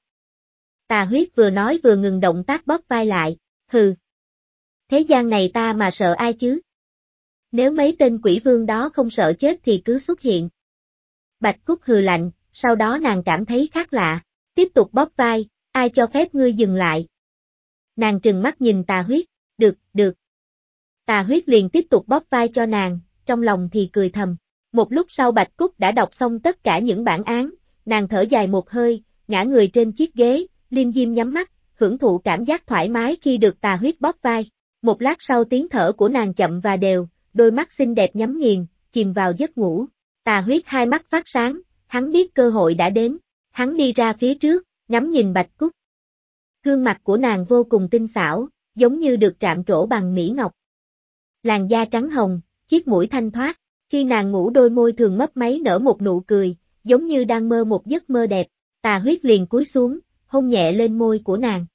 Tà huyết vừa nói vừa ngừng động tác bóp vai lại, hừ. Thế gian này ta mà sợ ai chứ? Nếu mấy tên quỷ vương đó không sợ chết thì cứ xuất hiện. Bạch Cúc hừ lạnh, sau đó nàng cảm thấy khác lạ, tiếp tục bóp vai, ai cho phép ngươi dừng lại. Nàng trừng mắt nhìn tà huyết, được, được. Tà huyết liền tiếp tục bóp vai cho nàng, trong lòng thì cười thầm. Một lúc sau Bạch Cúc đã đọc xong tất cả những bản án, nàng thở dài một hơi, ngã người trên chiếc ghế, liêm diêm nhắm mắt, hưởng thụ cảm giác thoải mái khi được tà huyết bóp vai. Một lát sau tiếng thở của nàng chậm và đều, đôi mắt xinh đẹp nhắm nghiền, chìm vào giấc ngủ. Tà huyết hai mắt phát sáng, hắn biết cơ hội đã đến, hắn đi ra phía trước, ngắm nhìn Bạch Cúc. Gương mặt của nàng vô cùng tinh xảo, giống như được trạm trổ bằng mỹ ngọc. Làn da trắng hồng, chiếc mũi thanh thoát, khi nàng ngủ đôi môi thường mấp máy nở một nụ cười, giống như đang mơ một giấc mơ đẹp, tà huyết liền cúi xuống, hôn nhẹ lên môi của nàng.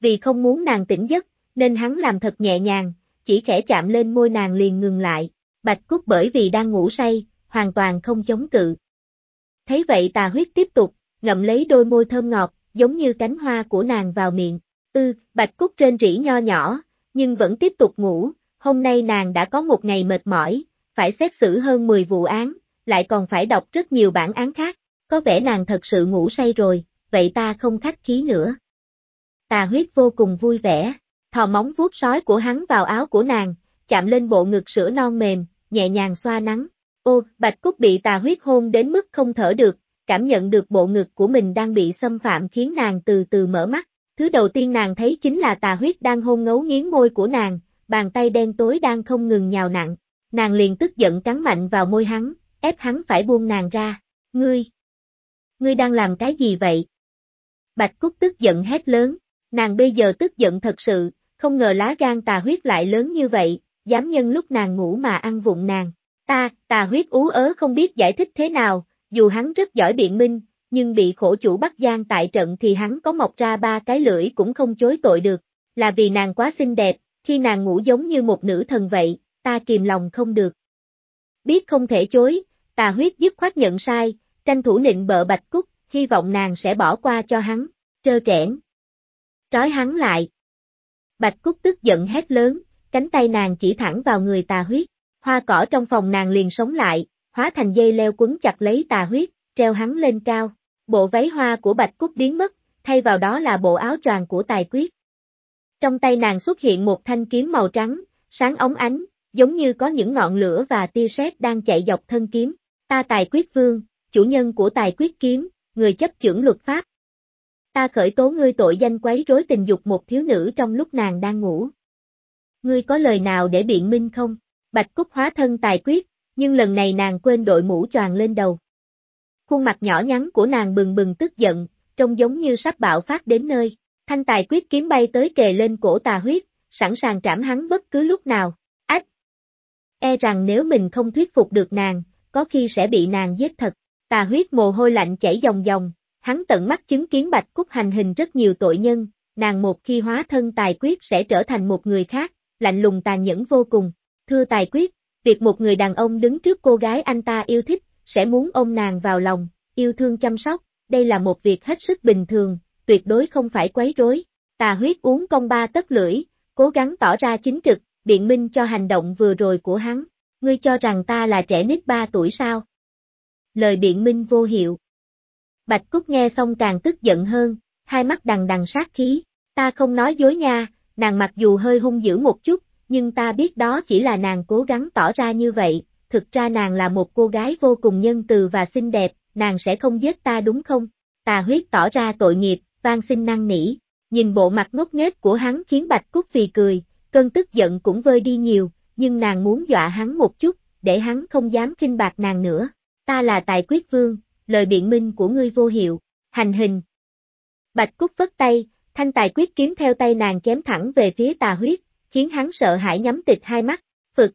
Vì không muốn nàng tỉnh giấc, nên hắn làm thật nhẹ nhàng, chỉ khẽ chạm lên môi nàng liền ngừng lại. Bạch Cúc bởi vì đang ngủ say, hoàn toàn không chống cự. Thấy vậy tà huyết tiếp tục, ngậm lấy đôi môi thơm ngọt, giống như cánh hoa của nàng vào miệng. Ư, Bạch Cúc trên rỉ nho nhỏ, nhưng vẫn tiếp tục ngủ, hôm nay nàng đã có một ngày mệt mỏi, phải xét xử hơn 10 vụ án, lại còn phải đọc rất nhiều bản án khác, có vẻ nàng thật sự ngủ say rồi, vậy ta không khách khí nữa. Tà huyết vô cùng vui vẻ, thò móng vuốt sói của hắn vào áo của nàng, chạm lên bộ ngực sữa non mềm, nhẹ nhàng xoa nắng. Ô, Bạch Cúc bị tà huyết hôn đến mức không thở được, cảm nhận được bộ ngực của mình đang bị xâm phạm khiến nàng từ từ mở mắt. Thứ đầu tiên nàng thấy chính là tà huyết đang hôn ngấu nghiến môi của nàng, bàn tay đen tối đang không ngừng nhào nặng. Nàng liền tức giận cắn mạnh vào môi hắn, ép hắn phải buông nàng ra. Ngươi! Ngươi đang làm cái gì vậy? Bạch Cúc tức giận hét lớn, nàng bây giờ tức giận thật sự, không ngờ lá gan tà huyết lại lớn như vậy, dám nhân lúc nàng ngủ mà ăn vụng nàng. Ta, tà huyết ú ớ không biết giải thích thế nào, dù hắn rất giỏi biện minh, nhưng bị khổ chủ bắt gian tại trận thì hắn có mọc ra ba cái lưỡi cũng không chối tội được, là vì nàng quá xinh đẹp, khi nàng ngủ giống như một nữ thần vậy, ta kìm lòng không được. Biết không thể chối, tà huyết dứt khoát nhận sai, tranh thủ nịnh bợ bạch cúc, hy vọng nàng sẽ bỏ qua cho hắn, trơ trẽn. Trói hắn lại. Bạch cúc tức giận hét lớn, cánh tay nàng chỉ thẳng vào người tà huyết, hoa cỏ trong phòng nàng liền sống lại, hóa thành dây leo quấn chặt lấy tà huyết, treo hắn lên cao. Bộ váy hoa của Bạch Cúc biến mất, thay vào đó là bộ áo choàng của tài quyết. Trong tay nàng xuất hiện một thanh kiếm màu trắng, sáng óng ánh, giống như có những ngọn lửa và tia sét đang chạy dọc thân kiếm. Ta tài quyết vương, chủ nhân của tài quyết kiếm, người chấp chưởng luật pháp. Ta khởi tố ngươi tội danh quấy rối tình dục một thiếu nữ trong lúc nàng đang ngủ. Ngươi có lời nào để biện minh không? Bạch Cúc hóa thân tài quyết, nhưng lần này nàng quên đội mũ choàng lên đầu. Khuôn mặt nhỏ nhắn của nàng bừng bừng tức giận, trông giống như sắp bạo phát đến nơi. Thanh tài quyết kiếm bay tới kề lên cổ tà huyết, sẵn sàng trảm hắn bất cứ lúc nào. Ách! E rằng nếu mình không thuyết phục được nàng, có khi sẽ bị nàng giết thật. Tà huyết mồ hôi lạnh chảy dòng dòng, hắn tận mắt chứng kiến Bạch Cúc hành hình rất nhiều tội nhân, nàng một khi hóa thân tài quyết sẽ trở thành một người khác, lạnh lùng tàn nhẫn vô cùng. Thưa tài quyết, việc một người đàn ông đứng trước cô gái anh ta yêu thích, sẽ muốn ôm nàng vào lòng, yêu thương chăm sóc, đây là một việc hết sức bình thường, tuyệt đối không phải quấy rối. Tà huyết uống công ba tất lưỡi, cố gắng tỏ ra chính trực, biện minh cho hành động vừa rồi của hắn. Ngươi cho rằng ta là trẻ nít ba tuổi sao? Lời biện minh vô hiệu. Bạch Cúc nghe xong càng tức giận hơn, hai mắt đằng đằng sát khí. Ta không nói dối nha, nàng mặc dù hơi hung dữ một chút, nhưng ta biết đó chỉ là nàng cố gắng tỏ ra như vậy, thực ra nàng là một cô gái vô cùng nhân từ và xinh đẹp, nàng sẽ không giết ta đúng không? Tà huyết tỏ ra tội nghiệp, van xin năn nỉ, nhìn bộ mặt ngốc nghếch của hắn khiến Bạch Cúc vì cười, cơn tức giận cũng vơi đi nhiều, nhưng nàng muốn dọa hắn một chút, để hắn không dám kinh bạc nàng nữa. Ta là tài quyết vương, lời biện minh của ngươi vô hiệu, hành hình. Bạch Cúc vất tay, thanh tài quyết kiếm theo tay nàng chém thẳng về phía tà huyết, khiến hắn sợ hãi nhắm tịt hai mắt, phực.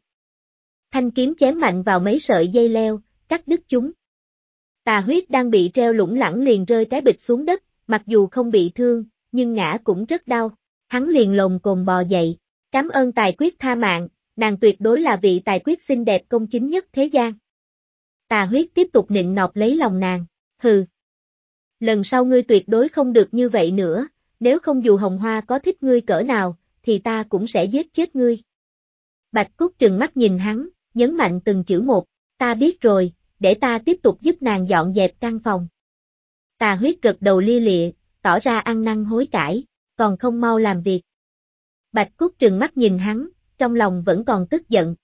Thanh kiếm chém mạnh vào mấy sợi dây leo, cắt đứt chúng. Tà huyết đang bị treo lủng lẳng liền rơi cái bịch xuống đất, mặc dù không bị thương, nhưng ngã cũng rất đau. Hắn liền lồng cồn bò dậy. Cảm ơn tài quyết tha mạng, nàng tuyệt đối là vị tài quyết xinh đẹp công chính nhất thế gian. Tà huyết tiếp tục nịnh nọt lấy lòng nàng, hừ. Lần sau ngươi tuyệt đối không được như vậy nữa, nếu không dù hồng hoa có thích ngươi cỡ nào, thì ta cũng sẽ giết chết ngươi. Bạch Cúc trừng mắt nhìn hắn, nhấn mạnh từng chữ một, ta biết rồi, để ta tiếp tục giúp nàng dọn dẹp căn phòng. Tà huyết gật đầu lia lịa, tỏ ra ăn năn hối cải, còn không mau làm việc. Bạch Cúc trừng mắt nhìn hắn, trong lòng vẫn còn tức giận.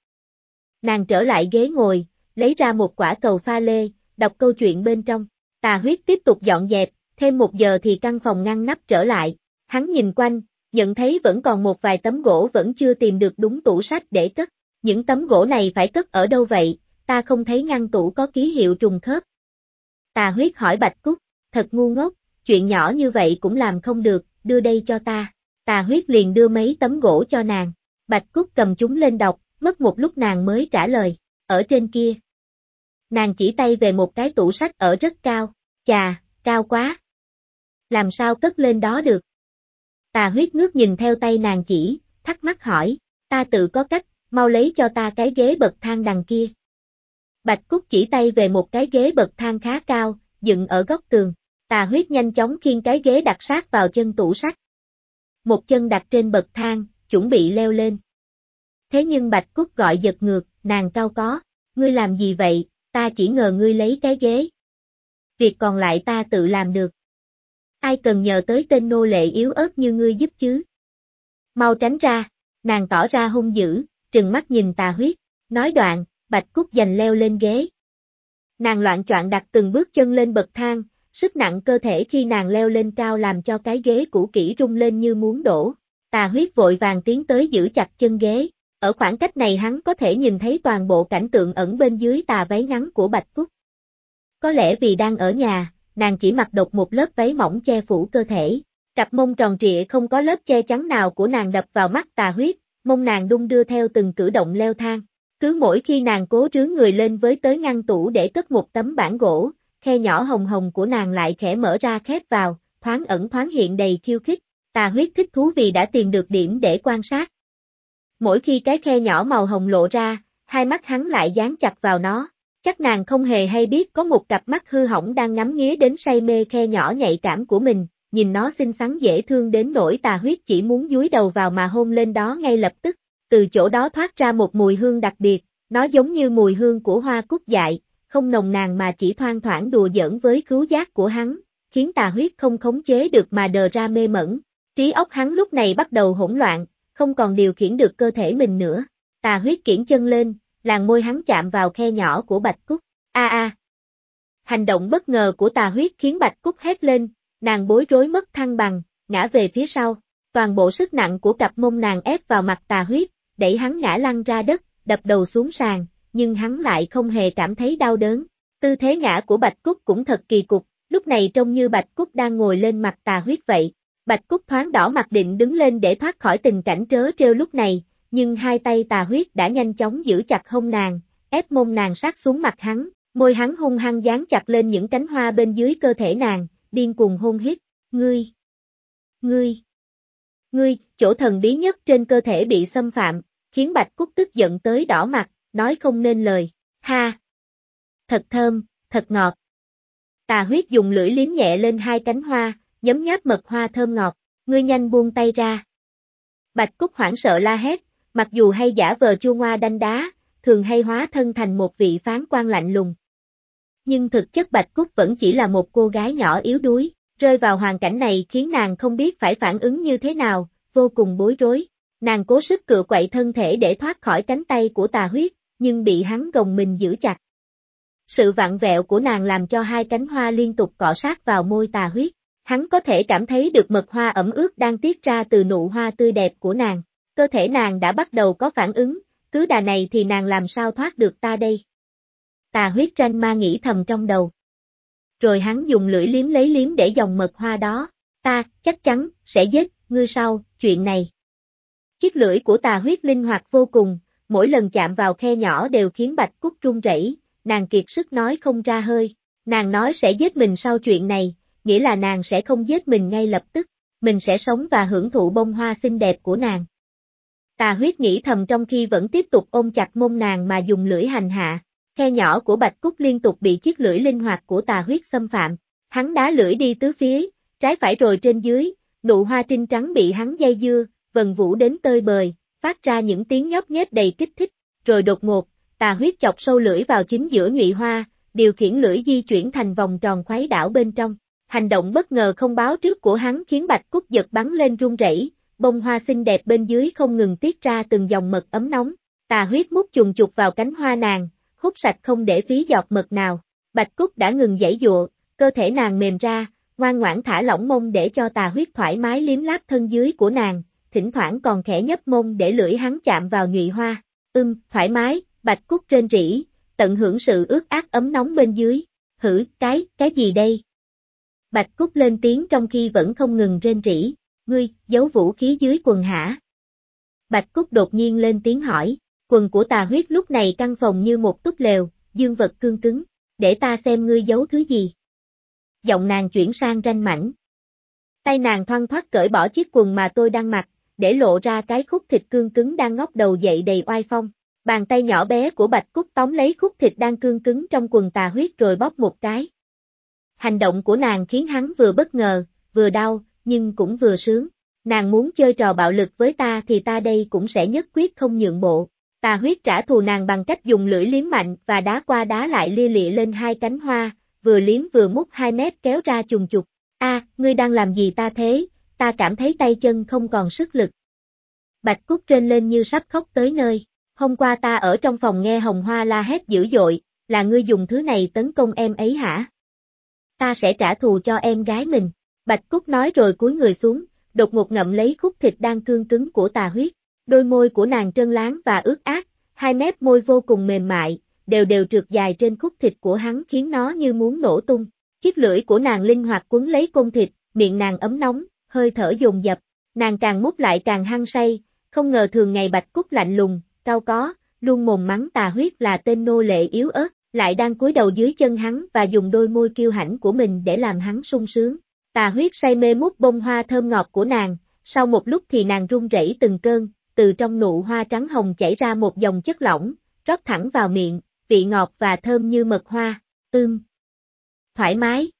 Nàng trở lại ghế ngồi, lấy ra một quả cầu pha lê, đọc câu chuyện bên trong. Tà huyết tiếp tục dọn dẹp, thêm một giờ thì căn phòng ngăn nắp trở lại. Hắn nhìn quanh, nhận thấy vẫn còn một vài tấm gỗ vẫn chưa tìm được đúng tủ sách để cất. Những tấm gỗ này phải cất ở đâu vậy, ta không thấy ngăn tủ có ký hiệu trùng khớp. Tà huyết hỏi Bạch Cúc, thật ngu ngốc, chuyện nhỏ như vậy cũng làm không được, đưa đây cho ta. Tà huyết liền đưa mấy tấm gỗ cho nàng. Bạch Cúc cầm chúng lên đọc, mất một lúc nàng mới trả lời, ở trên kia. Nàng chỉ tay về một cái tủ sách ở rất cao, chà, cao quá. Làm sao cất lên đó được? Tà huyết ngước nhìn theo tay nàng chỉ, thắc mắc hỏi, ta tự có cách, mau lấy cho ta cái ghế bậc thang đằng kia. Bạch Cúc chỉ tay về một cái ghế bậc thang khá cao, dựng ở góc tường, tà huyết nhanh chóng khiêng cái ghế đặt sát vào chân tủ sắt. Một chân đặt trên bậc thang, chuẩn bị leo lên. Thế nhưng Bạch Cúc gọi giật ngược, nàng cao có, ngươi làm gì vậy, ta chỉ ngờ ngươi lấy cái ghế. Việc còn lại ta tự làm được. Ai cần nhờ tới tên nô lệ yếu ớt như ngươi giúp chứ? Mau tránh ra, nàng tỏ ra hung dữ, trừng mắt nhìn tà huyết, nói đoạn, Bạch Cúc giành leo lên ghế. Nàng loạn choạng đặt từng bước chân lên bậc thang, sức nặng cơ thể khi nàng leo lên cao làm cho cái ghế cũ kỹ rung lên như muốn đổ. Tà huyết vội vàng tiến tới giữ chặt chân ghế, ở khoảng cách này hắn có thể nhìn thấy toàn bộ cảnh tượng ẩn bên dưới tà váy ngắn của Bạch Cúc. Có lẽ vì đang ở nhà, nàng chỉ mặc độc một lớp váy mỏng che phủ cơ thể. Cặp mông tròn trịa không có lớp che chắn nào của nàng đập vào mắt tà huyết, mông nàng đung đưa theo từng cử động leo thang. Cứ mỗi khi nàng cố trướng người lên với tới ngăn tủ để cất một tấm bản gỗ, khe nhỏ hồng hồng của nàng lại khẽ mở ra khép vào, thoáng ẩn thoáng hiện đầy khiêu khích. Tà huyết thích thú vì đã tìm được điểm để quan sát. Mỗi khi cái khe nhỏ màu hồng lộ ra, hai mắt hắn lại dán chặt vào nó. Chắc nàng không hề hay biết có một cặp mắt hư hỏng đang ngắm nghía đến say mê khe nhỏ nhạy cảm của mình, nhìn nó xinh xắn dễ thương đến nỗi tà huyết chỉ muốn dúi đầu vào mà hôn lên đó ngay lập tức. Từ chỗ đó thoát ra một mùi hương đặc biệt, nó giống như mùi hương của hoa cúc dại, không nồng nàn mà chỉ thoang thoảng đùa giỡn với cứu giác của hắn, khiến tà huyết không khống chế được mà đờ ra mê mẩn. Trí óc hắn lúc này bắt đầu hỗn loạn, không còn điều khiển được cơ thể mình nữa. Tà huyết kiển chân lên, làn môi hắn chạm vào khe nhỏ của Bạch Cúc. A a. Hành động bất ngờ của tà huyết khiến Bạch Cúc hét lên, nàng bối rối mất thăng bằng, ngã về phía sau. Toàn bộ sức nặng của cặp mông nàng ép vào mặt tà huyết, đẩy hắn ngã lăn ra đất, đập đầu xuống sàn, nhưng hắn lại không hề cảm thấy đau đớn. Tư thế ngã của Bạch Cúc cũng thật kỳ cục, lúc này trông như Bạch Cúc đang ngồi lên mặt tà huyết vậy. Bạch Cúc thoáng đỏ mặt định đứng lên để thoát khỏi tình cảnh trớ trêu lúc này, nhưng hai tay tà huyết đã nhanh chóng giữ chặt hông nàng, ép mông nàng sát xuống mặt hắn, môi hắn hung hăng dán chặt lên những cánh hoa bên dưới cơ thể nàng, điên cuồng hôn hít, ngươi, ngươi, ngươi, chỗ thần bí nhất trên cơ thể bị xâm phạm, khiến Bạch Cúc tức giận tới đỏ mặt, nói không nên lời, ha, thật thơm, thật ngọt. Tà huyết dùng lưỡi liếm nhẹ lên hai cánh hoa, nhấm nháp mật hoa thơm ngọt, ngươi nhanh buông tay ra. Bạch Cúc hoảng sợ la hét, mặc dù hay giả vờ chua ngoa đanh đá, thường hay hóa thân thành một vị phán quan lạnh lùng. Nhưng thực chất Bạch Cúc vẫn chỉ là một cô gái nhỏ yếu đuối, rơi vào hoàn cảnh này khiến nàng không biết phải phản ứng như thế nào, vô cùng bối rối. Nàng cố sức cựa quậy thân thể để thoát khỏi cánh tay của tà huyết, nhưng bị hắn gồng mình giữ chặt. Sự vặn vẹo của nàng làm cho hai cánh hoa liên tục cọ sát vào môi tà huyết. Hắn có thể cảm thấy được mật hoa ẩm ướt đang tiết ra từ nụ hoa tươi đẹp của nàng. Cơ thể nàng đã bắt đầu có phản ứng, cứ đà này thì nàng làm sao thoát được ta đây. Tà huyết tranh ma nghĩ thầm trong đầu. Rồi hắn dùng lưỡi liếm lấy liếm để dòng mật hoa đó. Ta, chắc chắn, sẽ giết, ngươi sau, chuyện này. Chiếc lưỡi của tà huyết linh hoạt vô cùng, mỗi lần chạm vào khe nhỏ đều khiến bạch cúc run rẩy, nàng kiệt sức nói không ra hơi. Nàng nói sẽ giết mình sau chuyện này, nghĩa là nàng sẽ không giết mình ngay lập tức, mình sẽ sống và hưởng thụ bông hoa xinh đẹp của nàng. Tà huyết nghĩ thầm trong khi vẫn tiếp tục ôm chặt mông nàng mà dùng lưỡi hành hạ, khe nhỏ của bạch cúc liên tục bị chiếc lưỡi linh hoạt của tà huyết xâm phạm, hắn đá lưỡi đi tứ phía, trái phải rồi trên dưới, nụ hoa trinh trắng bị hắn dây dưa, vần vũ đến tơi bời, phát ra những tiếng nhóp nhép đầy kích thích, rồi đột ngột, tà huyết chọc sâu lưỡi vào chính giữa nhụy hoa, điều khiển lưỡi di chuyển thành vòng tròn khoái đảo bên trong. Hành động bất ngờ không báo trước của hắn khiến Bạch Cúc giật bắn lên run rẩy, bông hoa xinh đẹp bên dưới không ngừng tiết ra từng dòng mật ấm nóng, tà huyết mút trùng chục vào cánh hoa nàng, hút sạch không để phí giọt mật nào. Bạch Cúc đã ngừng giãy dụa, cơ thể nàng mềm ra, ngoan ngoãn thả lỏng mông để cho tà huyết thoải mái liếm láp thân dưới của nàng, thỉnh thoảng còn khẽ nhấp mông để lưỡi hắn chạm vào nhụy hoa. Ưm, thoải mái, Bạch Cúc trên rỉ, tận hưởng sự ướt át ấm nóng bên dưới. Hử, cái, cái gì đây? Bạch Cúc lên tiếng trong khi vẫn không ngừng rên rỉ, ngươi, giấu vũ khí dưới quần hả? Bạch Cúc đột nhiên lên tiếng hỏi, quần của tà huyết lúc này căng phòng như một túp lều, dương vật cương cứng, để ta xem ngươi giấu thứ gì. Giọng nàng chuyển sang ranh mảnh. Tay nàng thoang thoát cởi bỏ chiếc quần mà tôi đang mặc, để lộ ra cái khúc thịt cương cứng đang ngóc đầu dậy đầy oai phong. Bàn tay nhỏ bé của Bạch Cúc tóm lấy khúc thịt đang cương cứng trong quần tà huyết rồi bóp một cái. Hành động của nàng khiến hắn vừa bất ngờ, vừa đau, nhưng cũng vừa sướng. Nàng muốn chơi trò bạo lực với ta thì ta đây cũng sẽ nhất quyết không nhượng bộ. Tà huyết trả thù nàng bằng cách dùng lưỡi liếm mạnh và đá qua đá lại lia lịa lên hai cánh hoa, vừa liếm vừa mút hai mét kéo ra trùng chục. A, ngươi đang làm gì ta thế, ta cảm thấy tay chân không còn sức lực. Bạch Cúc trên lên như sắp khóc tới nơi. Hôm qua ta ở trong phòng nghe Hồng Hoa la hét dữ dội, là ngươi dùng thứ này tấn công em ấy hả? Ta sẽ trả thù cho em gái mình. Bạch Cúc nói rồi cúi người xuống, đột ngột ngậm lấy khúc thịt đang cương cứng của tà huyết. Đôi môi của nàng trơn láng và ướt át, hai mép môi vô cùng mềm mại, đều đều trượt dài trên khúc thịt của hắn khiến nó như muốn nổ tung. Chiếc lưỡi của nàng linh hoạt quấn lấy côn thịt, miệng nàng ấm nóng, hơi thở dồn dập, nàng càng mút lại càng hăng say, không ngờ thường ngày Bạch Cúc lạnh lùng, cao có, luôn mồm mắng tà huyết là tên nô lệ yếu ớt, lại đang cúi đầu dưới chân hắn và dùng đôi môi kiêu hãnh của mình để làm hắn sung sướng. Tà huyết say mê mút bông hoa thơm ngọt của nàng, sau một lúc thì nàng run rẩy từng cơn, từ trong nụ hoa trắng hồng chảy ra một dòng chất lỏng, rót thẳng vào miệng, vị ngọt và thơm như mật hoa, ưm. Thoải mái.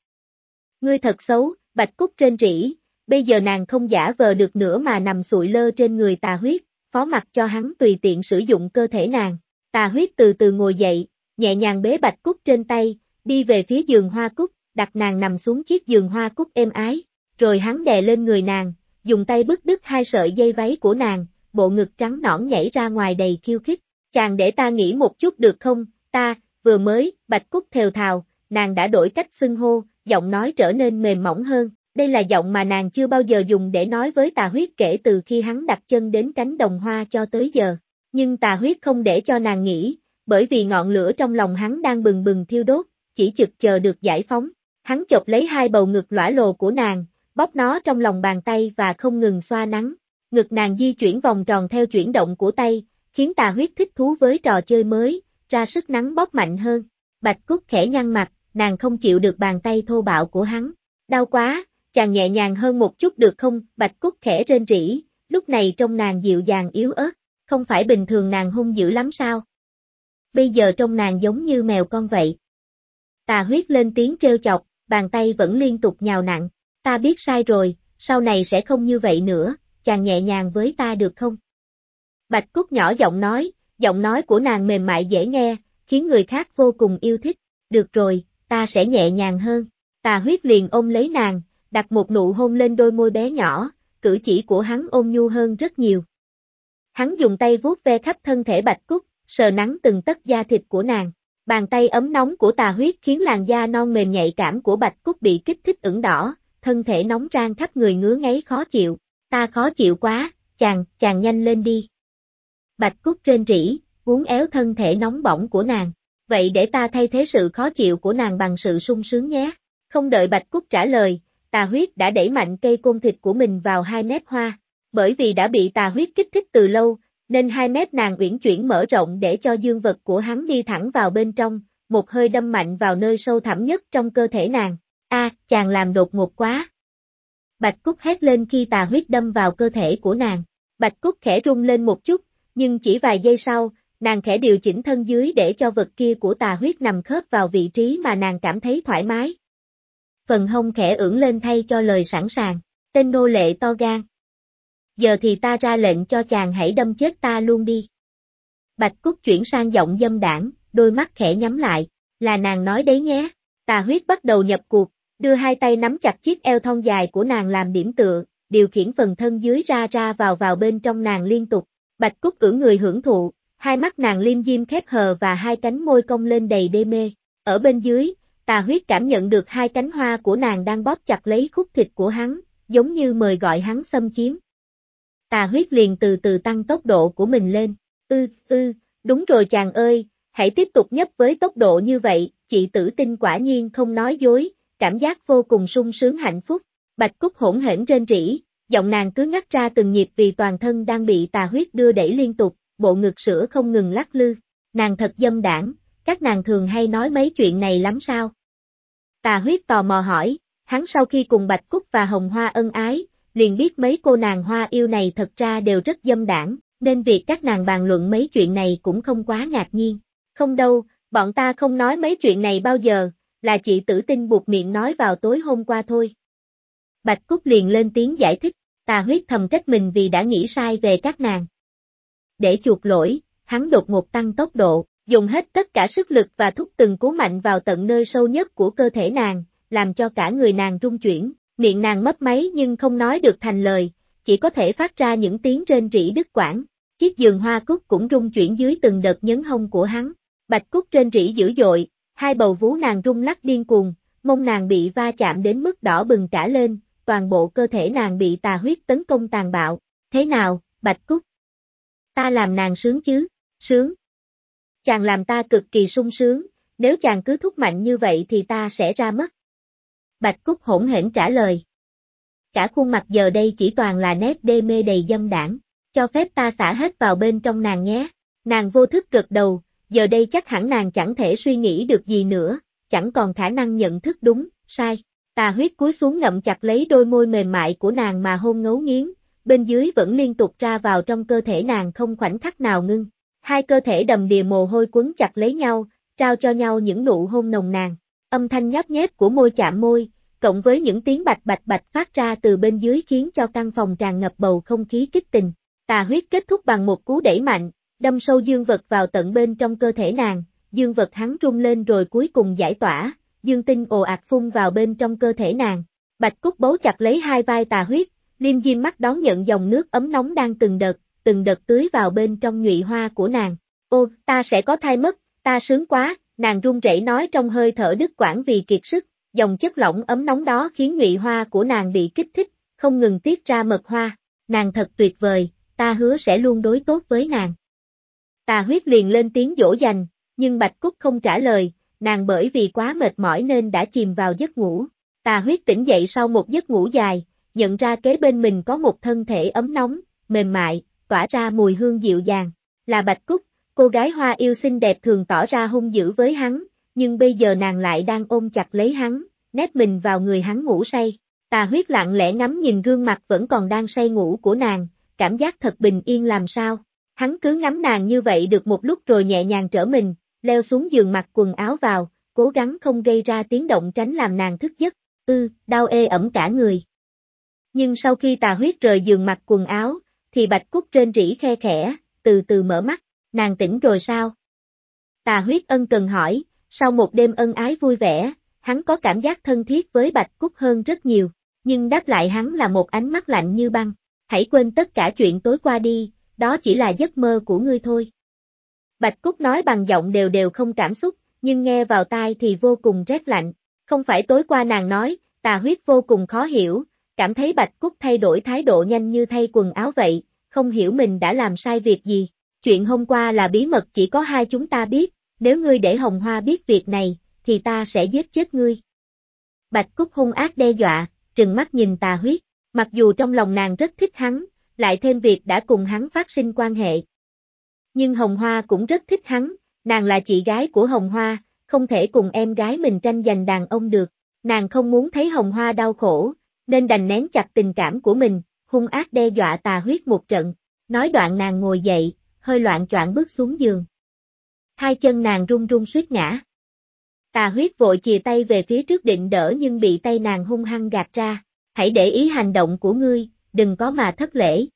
Ngươi thật xấu, bạch cúc trên rỉ, bây giờ nàng không giả vờ được nữa mà nằm sụi lơ trên người tà huyết, phó mặc cho hắn tùy tiện sử dụng cơ thể nàng. Tà huyết từ từ ngồi dậy, nhẹ nhàng bế bạch cúc trên tay, đi về phía giường hoa cúc, đặt nàng nằm xuống chiếc giường hoa cúc êm ái, rồi hắn đè lên người nàng, dùng tay bứt đứt hai sợi dây váy của nàng, bộ ngực trắng nõn nhảy ra ngoài đầy khiêu khích. Chàng để ta nghĩ một chút được không, ta, vừa mới, bạch cúc thều thào, nàng đã đổi cách xưng hô, giọng nói trở nên mềm mỏng hơn, đây là giọng mà nàng chưa bao giờ dùng để nói với tà huyết kể từ khi hắn đặt chân đến cánh đồng hoa cho tới giờ. Nhưng tà huyết không để cho nàng nghĩ, bởi vì ngọn lửa trong lòng hắn đang bừng bừng thiêu đốt, chỉ chực chờ được giải phóng. Hắn chộp lấy hai bầu ngực lõa lồ của nàng, bóp nó trong lòng bàn tay và không ngừng xoa nắng. Ngực nàng di chuyển vòng tròn theo chuyển động của tay, khiến tà huyết thích thú với trò chơi mới, ra sức nắng bóp mạnh hơn. Bạch Cúc khẽ nhăn mặt, nàng không chịu được bàn tay thô bạo của hắn. Đau quá, chàng nhẹ nhàng hơn một chút được không, Bạch Cúc khẽ rên rỉ, lúc này trong nàng dịu dàng yếu ớt, không phải bình thường nàng hung dữ lắm sao? Bây giờ trong nàng giống như mèo con vậy. Tà huyết lên tiếng trêu chọc, bàn tay vẫn liên tục nhào nặng, ta biết sai rồi, sau này sẽ không như vậy nữa, chàng nhẹ nhàng với ta được không? Bạch Cúc nhỏ giọng nói, giọng nói của nàng mềm mại dễ nghe, khiến người khác vô cùng yêu thích, được rồi, ta sẽ nhẹ nhàng hơn. Tà huyết liền ôm lấy nàng, đặt một nụ hôn lên đôi môi bé nhỏ, cử chỉ của hắn ôn nhu hơn rất nhiều. Hắn dùng tay vuốt ve khắp thân thể Bạch Cúc, sờ nắng từng tấc da thịt của nàng. Bàn tay ấm nóng của tà huyết khiến làn da non mềm nhạy cảm của Bạch Cúc bị kích thích ửng đỏ, thân thể nóng rang khắp người ngứa ngáy khó chịu. Ta khó chịu quá, chàng, chàng nhanh lên đi. Bạch Cúc trên rỉ, uốn éo thân thể nóng bỏng của nàng. Vậy để ta thay thế sự khó chịu của nàng bằng sự sung sướng nhé. Không đợi Bạch Cúc trả lời, tà huyết đã đẩy mạnh cây côn thịt của mình vào hai mép hoa. Bởi vì đã bị tà huyết kích thích từ lâu, nên hai mép nàng uyển chuyển mở rộng để cho dương vật của hắn đi thẳng vào bên trong, một hơi đâm mạnh vào nơi sâu thẳm nhất trong cơ thể nàng. A, chàng làm đột ngột quá. Bạch Cúc hét lên khi tà huyết đâm vào cơ thể của nàng. Bạch Cúc khẽ rung lên một chút, nhưng chỉ vài giây sau, nàng khẽ điều chỉnh thân dưới để cho vật kia của tà huyết nằm khớp vào vị trí mà nàng cảm thấy thoải mái phần hông khẽ ưỡn lên thay cho lời sẵn sàng, tên nô lệ to gan. Giờ thì ta ra lệnh cho chàng hãy đâm chết ta luôn đi. Bạch Cúc chuyển sang giọng dâm đảng, đôi mắt khẽ nhắm lại, là nàng nói đấy nhé, tà huyết bắt đầu nhập cuộc, đưa hai tay nắm chặt chiếc eo thon dài của nàng làm điểm tựa, điều khiển phần thân dưới ra ra vào vào bên trong nàng liên tục, Bạch Cúc ưỡn người hưởng thụ, hai mắt nàng liêm diêm khép hờ và hai cánh môi cong lên đầy đê mê, ở bên dưới, Tà huyết cảm nhận được hai cánh hoa của nàng đang bóp chặt lấy khúc thịt của hắn, giống như mời gọi hắn xâm chiếm. Tà huyết liền từ từ tăng tốc độ của mình lên, ư, ư, đúng rồi chàng ơi, hãy tiếp tục nhấp với tốc độ như vậy, chị tử tinh quả nhiên không nói dối, cảm giác vô cùng sung sướng hạnh phúc, bạch cúc hỗn hển trên rỉ, giọng nàng cứ ngắt ra từng nhịp vì toàn thân đang bị tà huyết đưa đẩy liên tục, bộ ngực sữa không ngừng lắc lư, nàng thật dâm đảng, các nàng thường hay nói mấy chuyện này lắm sao? Tà huyết tò mò hỏi, hắn sau khi cùng Bạch Cúc và Hồng Hoa ân ái, liền biết mấy cô nàng hoa yêu này thật ra đều rất dâm đảng, nên việc các nàng bàn luận mấy chuyện này cũng không quá ngạc nhiên. Không đâu, bọn ta không nói mấy chuyện này bao giờ, là chị tử tinh buộc miệng nói vào tối hôm qua thôi. Bạch Cúc liền lên tiếng giải thích, tà huyết thầm trách mình vì đã nghĩ sai về các nàng. Để chuộc lỗi, hắn đột ngột tăng tốc độ, dùng hết tất cả sức lực và thúc từng cú mạnh vào tận nơi sâu nhất của cơ thể nàng, làm cho cả người nàng rung chuyển, miệng nàng mấp máy nhưng không nói được thành lời, chỉ có thể phát ra những tiếng rên rỉ đứt quãng. Chiếc giường hoa cúc cũng rung chuyển dưới từng đợt nhấn hông của hắn. Bạch cúc trên rỉ dữ dội, hai bầu vú nàng rung lắc điên cuồng, mông nàng bị va chạm đến mức đỏ bừng cả lên, toàn bộ cơ thể nàng bị tà huyết tấn công tàn bạo. Thế nào, Bạch Cúc? Ta làm nàng sướng chứ? Sướng. Chàng làm ta cực kỳ sung sướng, nếu chàng cứ thúc mạnh như vậy thì ta sẽ ra mất. Bạch Cúc hỗn hển trả lời. Cả khuôn mặt giờ đây chỉ toàn là nét đê mê đầy dâm đảng, cho phép ta xả hết vào bên trong nàng nhé. Nàng vô thức gật đầu, giờ đây chắc hẳn nàng chẳng thể suy nghĩ được gì nữa, chẳng còn khả năng nhận thức đúng, sai. Tà huyết cúi xuống ngậm chặt lấy đôi môi mềm mại của nàng mà hôn ngấu nghiến, bên dưới vẫn liên tục ra vào trong cơ thể nàng không khoảnh khắc nào ngưng. Hai cơ thể đầm đìa mồ hôi quấn chặt lấy nhau, trao cho nhau những nụ hôn nồng nàn. Âm thanh nhấp nhép của môi chạm môi, cộng với những tiếng bạch bạch bạch phát ra từ bên dưới khiến cho căn phòng tràn ngập bầu không khí kích tình. Tà huyết kết thúc bằng một cú đẩy mạnh, đâm sâu dương vật vào tận bên trong cơ thể nàng, dương vật hắn rung lên rồi cuối cùng giải tỏa, dương tinh ồ ạt phun vào bên trong cơ thể nàng. Bạch Cúc bấu chặt lấy hai vai tà huyết, liêm diêm mắt đón nhận dòng nước ấm nóng đang từng đợt, từng đợt tưới vào bên trong nhụy hoa của nàng. Ô, ta sẽ có thai mất, ta sướng quá, nàng run rẩy nói trong hơi thở đứt quãng vì kiệt sức, dòng chất lỏng ấm nóng đó khiến nhụy hoa của nàng bị kích thích, không ngừng tiết ra mật hoa. Nàng thật tuyệt vời, ta hứa sẽ luôn đối tốt với nàng. Tà huyết liền lên tiếng dỗ dành, nhưng Bạch Cúc không trả lời, nàng bởi vì quá mệt mỏi nên đã chìm vào giấc ngủ. Tà huyết tỉnh dậy sau một giấc ngủ dài, nhận ra kế bên mình có một thân thể ấm nóng, mềm mại, tỏa ra mùi hương dịu dàng. Là Bạch Cúc, cô gái hoa yêu xinh đẹp thường tỏ ra hung dữ với hắn, nhưng bây giờ nàng lại đang ôm chặt lấy hắn, nép mình vào người hắn ngủ say. Tà huyết lặng lẽ ngắm nhìn gương mặt vẫn còn đang say ngủ của nàng, cảm giác thật bình yên làm sao. Hắn cứ ngắm nàng như vậy được một lúc rồi nhẹ nhàng trở mình, leo xuống giường mặc quần áo vào, cố gắng không gây ra tiếng động tránh làm nàng thức giấc, ư, đau ê ẩm cả người. Nhưng sau khi tà huyết rời giường mặc quần áo, thì bạch cúc trên rỉ khe khẽ, từ từ mở mắt, nàng tỉnh rồi sao? Tà huyết ân cần hỏi, sau một đêm ân ái vui vẻ, hắn có cảm giác thân thiết với bạch cúc hơn rất nhiều, nhưng đáp lại hắn là một ánh mắt lạnh như băng, hãy quên tất cả chuyện tối qua đi, đó chỉ là giấc mơ của ngươi thôi. Bạch Cúc nói bằng giọng đều đều không cảm xúc, nhưng nghe vào tai thì vô cùng rét lạnh. Không phải tối qua nàng nói, tà huyết vô cùng khó hiểu, cảm thấy Bạch Cúc thay đổi thái độ nhanh như thay quần áo vậy, không hiểu mình đã làm sai việc gì. Chuyện hôm qua là bí mật chỉ có hai chúng ta biết, nếu ngươi để Hồng Hoa biết việc này, thì ta sẽ giết chết ngươi. Bạch Cúc hung ác đe dọa, trừng mắt nhìn tà huyết, mặc dù trong lòng nàng rất thích hắn, lại thêm việc đã cùng hắn phát sinh quan hệ. Nhưng Hồng Hoa cũng rất thích hắn, nàng là chị gái của Hồng Hoa, không thể cùng em gái mình tranh giành đàn ông được, nàng không muốn thấy Hồng Hoa đau khổ, nên đành nén chặt tình cảm của mình, hung ác đe dọa tà huyết một trận, nói đoạn nàng ngồi dậy, hơi loạn choạng bước xuống giường. Hai chân nàng run run suýt ngã. Tà huyết vội chìa tay về phía trước định đỡ nhưng bị tay nàng hung hăng gạt ra, hãy để ý hành động của ngươi, đừng có mà thất lễ.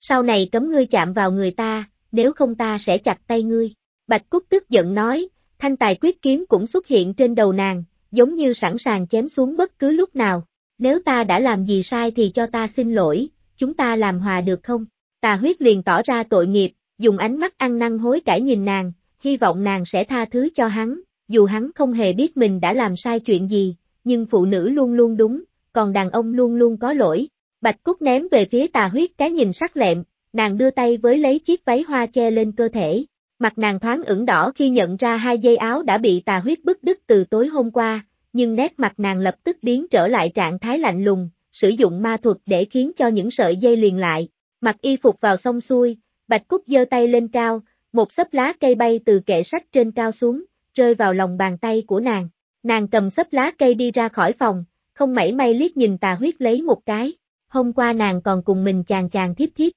Sau này cấm ngươi chạm vào người ta, nếu không ta sẽ chặt tay ngươi. Bạch Cúc tức giận nói, thanh tài quyết kiếm cũng xuất hiện trên đầu nàng, giống như sẵn sàng chém xuống bất cứ lúc nào. Nếu ta đã làm gì sai thì cho ta xin lỗi, chúng ta làm hòa được không? Tà huyết liền tỏ ra tội nghiệp, dùng ánh mắt ăn năn hối cải nhìn nàng, hy vọng nàng sẽ tha thứ cho hắn, dù hắn không hề biết mình đã làm sai chuyện gì, nhưng phụ nữ luôn luôn đúng, còn đàn ông luôn luôn có lỗi. Bạch Cúc ném về phía tà huyết cái nhìn sắc lẹm, nàng đưa tay với lấy chiếc váy hoa che lên cơ thể. Mặt nàng thoáng ửng đỏ khi nhận ra hai dây áo đã bị tà huyết bức đứt từ tối hôm qua, nhưng nét mặt nàng lập tức biến trở lại trạng thái lạnh lùng, sử dụng ma thuật để khiến cho những sợi dây liền lại. Mặc y phục vào xong xuôi, Bạch Cúc giơ tay lên cao, một sấp lá cây bay từ kệ sách trên cao xuống, rơi vào lòng bàn tay của nàng. Nàng cầm sấp lá cây đi ra khỏi phòng, không mảy may liếc nhìn tà huyết lấy một cái. hôm qua nàng còn cùng mình chàng chàng thiếp thiếp.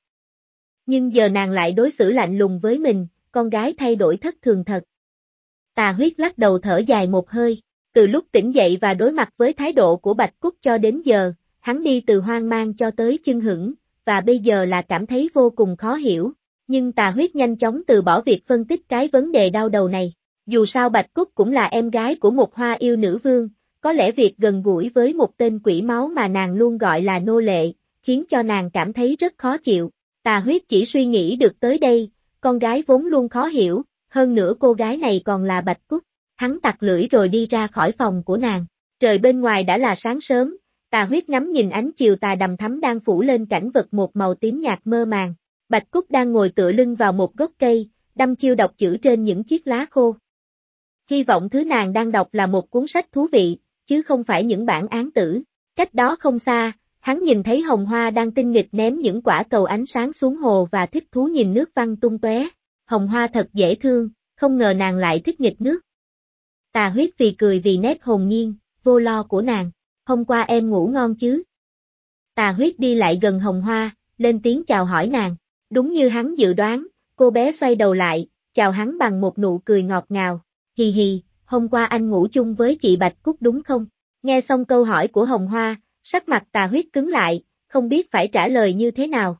Nhưng giờ nàng lại đối xử lạnh lùng với mình, con gái thay đổi thất thường thật. Tà huyết lắc đầu thở dài một hơi, từ lúc tỉnh dậy và đối mặt với thái độ của Bạch Cúc cho đến giờ, hắn đi từ hoang mang cho tới chưng hững, và bây giờ là cảm thấy vô cùng khó hiểu, nhưng tà huyết nhanh chóng từ bỏ việc phân tích cái vấn đề đau đầu này. Dù sao Bạch Cúc cũng là em gái của một hoa yêu nữ vương, có lẽ việc gần gũi với một tên quỷ máu mà nàng luôn gọi là nô lệ, khiến cho nàng cảm thấy rất khó chịu. Tà huyết chỉ suy nghĩ được tới đây, con gái vốn luôn khó hiểu, hơn nữa cô gái này còn là Bạch Cúc. Hắn tặc lưỡi rồi đi ra khỏi phòng của nàng. Trời bên ngoài đã là sáng sớm, tà huyết ngắm nhìn ánh chiều tà đầm thắm đang phủ lên cảnh vật một màu tím nhạt mơ màng. Bạch Cúc đang ngồi tựa lưng vào một gốc cây, đâm chiêu đọc chữ trên những chiếc lá khô. Hy vọng thứ nàng đang đọc là một cuốn sách thú vị, chứ không phải những bản án tử. Cách đó không xa, hắn nhìn thấy hồng hoa đang tinh nghịch ném những quả cầu ánh sáng xuống hồ và thích thú nhìn nước văng tung tóe. Hồng hoa thật dễ thương, không ngờ nàng lại thích nghịch nước. Tà huyết vì cười vì nét hồn nhiên, vô lo của nàng. Hôm qua em ngủ ngon chứ? Tà huyết đi lại gần hồng hoa, lên tiếng chào hỏi nàng. Đúng như hắn dự đoán, cô bé xoay đầu lại, chào hắn bằng một nụ cười ngọt ngào. Hì hì, hôm qua anh ngủ chung với chị Bạch Cúc đúng không? Nghe xong câu hỏi của Hồng Hoa, sắc mặt tà huyết cứng lại, không biết phải trả lời như thế nào.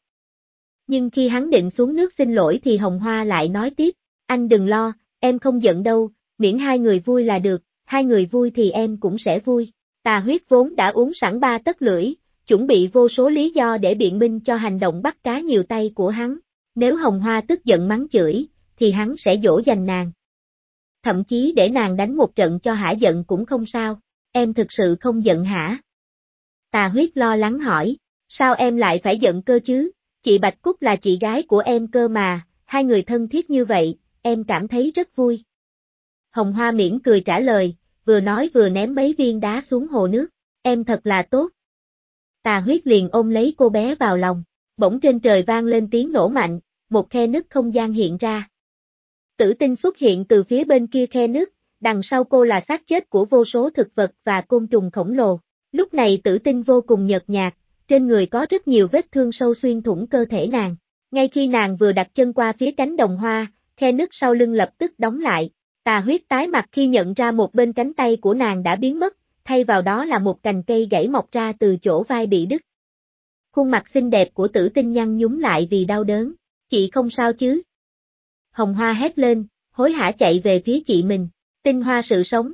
Nhưng khi hắn định xuống nước xin lỗi thì Hồng Hoa lại nói tiếp, anh đừng lo, em không giận đâu, miễn hai người vui là được, hai người vui thì em cũng sẽ vui. Tà huyết vốn đã uống sẵn ba tất lưỡi, chuẩn bị vô số lý do để biện minh cho hành động bắt cá nhiều tay của hắn. Nếu Hồng Hoa tức giận mắng chửi, thì hắn sẽ dỗ dành nàng. Thậm chí để nàng đánh một trận cho hả giận cũng không sao, em thực sự không giận hả? Tà huyết lo lắng hỏi, sao em lại phải giận cơ chứ? Chị Bạch Cúc là chị gái của em cơ mà, hai người thân thiết như vậy, em cảm thấy rất vui. Hồng Hoa miễn cười trả lời, vừa nói vừa ném mấy viên đá xuống hồ nước, em thật là tốt. Tà huyết liền ôm lấy cô bé vào lòng, bỗng trên trời vang lên tiếng nổ mạnh, một khe nứt không gian hiện ra. Tử tinh xuất hiện từ phía bên kia khe nứt, đằng sau cô là xác chết của vô số thực vật và côn trùng khổng lồ. Lúc này tử tinh vô cùng nhợt nhạt, trên người có rất nhiều vết thương sâu xuyên thủng cơ thể nàng. Ngay khi nàng vừa đặt chân qua phía cánh đồng hoa, khe nứt sau lưng lập tức đóng lại. Tà huyết tái mặt khi nhận ra một bên cánh tay của nàng đã biến mất, thay vào đó là một cành cây gãy mọc ra từ chỗ vai bị đứt. Khuôn mặt xinh đẹp của tử tinh nhăn nhúm lại vì đau đớn. Chị không sao chứ? Hồng Hoa hét lên, hối hả chạy về phía chị mình. Tinh hoa sự sống.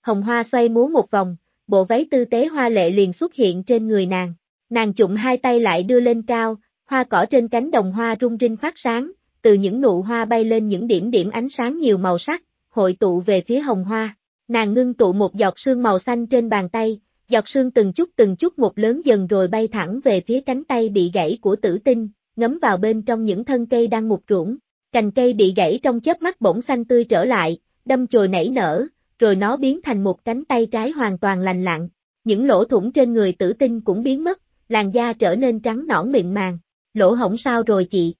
Hồng Hoa xoay múa một vòng, bộ váy tư tế hoa lệ liền xuất hiện trên người nàng. Nàng chụm hai tay lại đưa lên cao, hoa cỏ trên cánh đồng hoa rung rinh phát sáng, từ những nụ hoa bay lên những điểm điểm ánh sáng nhiều màu sắc, hội tụ về phía hồng hoa. Nàng ngưng tụ một giọt sương màu xanh trên bàn tay, giọt sương từng chút từng chút một lớn dần rồi bay thẳng về phía cánh tay bị gãy của tử tinh, ngấm vào bên trong những thân cây đang mục ruỗng. Cành cây bị gãy trong chớp mắt bỗng xanh tươi trở lại, đâm chồi nảy nở, rồi nó biến thành một cánh tay trái hoàn toàn lành lặn. Những lỗ thủng trên người tử tinh cũng biến mất, làn da trở nên trắng nõn mịn màng. Lỗ hổng sao rồi chị?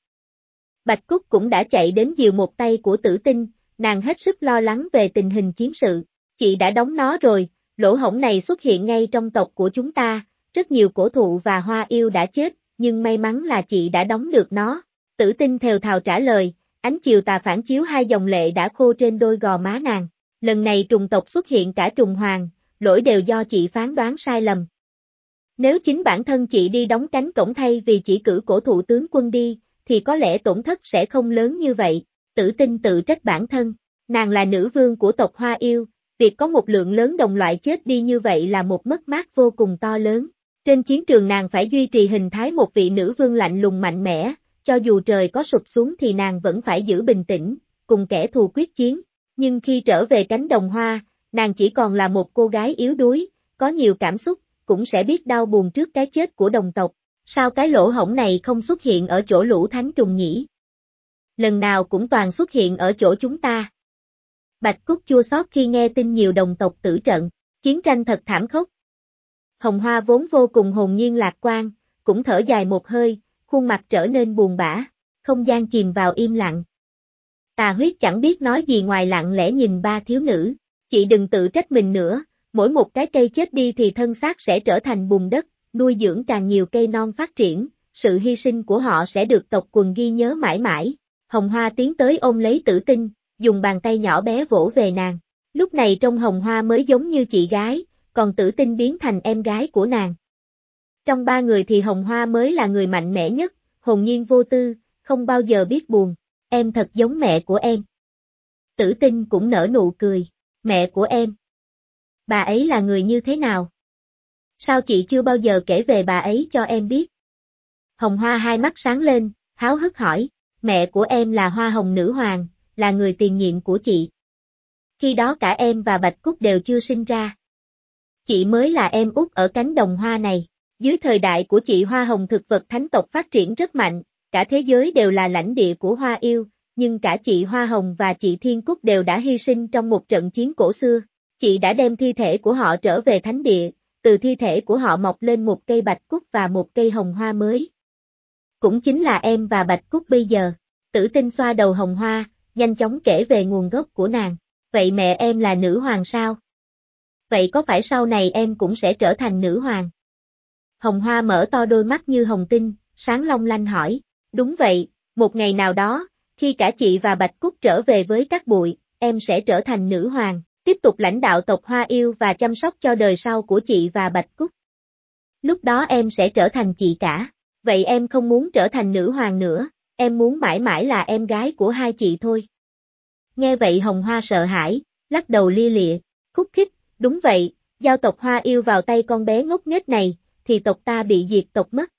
Bạch Cúc cũng đã chạy đến dìu một tay của tử tinh, nàng hết sức lo lắng về tình hình chiến sự. Chị đã đóng nó rồi, lỗ hổng này xuất hiện ngay trong tộc của chúng ta, rất nhiều cổ thụ và hoa yêu đã chết, nhưng may mắn là chị đã đóng được nó. Tử tinh thều thào trả lời, ánh chiều tà phản chiếu hai dòng lệ đã khô trên đôi gò má nàng. Lần này trùng tộc xuất hiện cả trùng hoàng, lỗi đều do chị phán đoán sai lầm. Nếu chính bản thân chị đi đóng cánh cổng thay vì chỉ cử cổ thụ tướng quân đi, thì có lẽ tổn thất sẽ không lớn như vậy, tử tinh tự trách bản thân. Nàng là nữ vương của tộc Hoa Yêu, việc có một lượng lớn đồng loại chết đi như vậy là một mất mát vô cùng to lớn. Trên chiến trường nàng phải duy trì hình thái một vị nữ vương lạnh lùng mạnh mẽ, cho dù trời có sụp xuống thì nàng vẫn phải giữ bình tĩnh, cùng kẻ thù quyết chiến. Nhưng khi trở về cánh đồng hoa, nàng chỉ còn là một cô gái yếu đuối, có nhiều cảm xúc, cũng sẽ biết đau buồn trước cái chết của đồng tộc. Sao cái lỗ hổng này không xuất hiện ở chỗ lũ thánh trùng nhỉ? Lần nào cũng toàn xuất hiện ở chỗ chúng ta. Bạch Cúc chua xót khi nghe tin nhiều đồng tộc tử trận, chiến tranh thật thảm khốc. Hồng Hoa vốn vô cùng hồn nhiên lạc quan, cũng thở dài một hơi, khuôn mặt trở nên buồn bã, không gian chìm vào im lặng. Tà huyết chẳng biết nói gì ngoài lặng lẽ nhìn ba thiếu nữ, chị đừng tự trách mình nữa, mỗi một cái cây chết đi thì thân xác sẽ trở thành bùn đất, nuôi dưỡng càng nhiều cây non phát triển, sự hy sinh của họ sẽ được tộc quần ghi nhớ mãi mãi. Hồng Hoa tiến tới ôm lấy tử tinh, dùng bàn tay nhỏ bé vỗ về nàng. Lúc này trong Hồng Hoa mới giống như chị gái, còn tử tinh biến thành em gái của nàng. Trong ba người thì Hồng Hoa mới là người mạnh mẽ nhất, hồn nhiên vô tư, không bao giờ biết buồn. Em thật giống mẹ của em. Tử tinh cũng nở nụ cười. Mẹ của em. Bà ấy là người như thế nào? Sao chị chưa bao giờ kể về bà ấy cho em biết? Hồng Hoa hai mắt sáng lên, háo hức hỏi, mẹ của em là Hoa Hồng Nữ Hoàng, là người tiền nhiệm của chị. Khi đó cả em và Bạch Cúc đều chưa sinh ra. Chị mới là em út ở cánh đồng hoa này. Dưới thời đại của chị Hoa Hồng thực vật thánh tộc phát triển rất mạnh, cả thế giới đều là lãnh địa của Hoa Yêu, nhưng cả chị Hoa Hồng và chị Thiên Cúc đều đã hy sinh trong một trận chiến cổ xưa. Chị đã đem thi thể của họ trở về thánh địa, từ thi thể của họ mọc lên một cây bạch cúc và một cây hồng hoa mới. Cũng chính là em và bạch cúc bây giờ. Tử tinh xoa đầu hồng hoa, nhanh chóng kể về nguồn gốc của nàng. Vậy mẹ em là nữ hoàng sao? Vậy có phải sau này em cũng sẽ trở thành nữ hoàng? Hồng hoa mở to đôi mắt như hồng tinh, sáng long lanh hỏi. Đúng vậy, một ngày nào đó, khi cả chị và Bạch Cúc trở về với các bụi, em sẽ trở thành nữ hoàng, tiếp tục lãnh đạo tộc Hoa Yêu và chăm sóc cho đời sau của chị và Bạch Cúc. Lúc đó em sẽ trở thành chị cả. Vậy em không muốn trở thành nữ hoàng nữa, em muốn mãi mãi là em gái của hai chị thôi. Nghe vậy Hồng Hoa sợ hãi, lắc đầu lia lịa, khúc khích, đúng vậy, giao tộc Hoa yêu vào tay con bé ngốc nghếch này, thì tộc ta bị diệt tộc mất.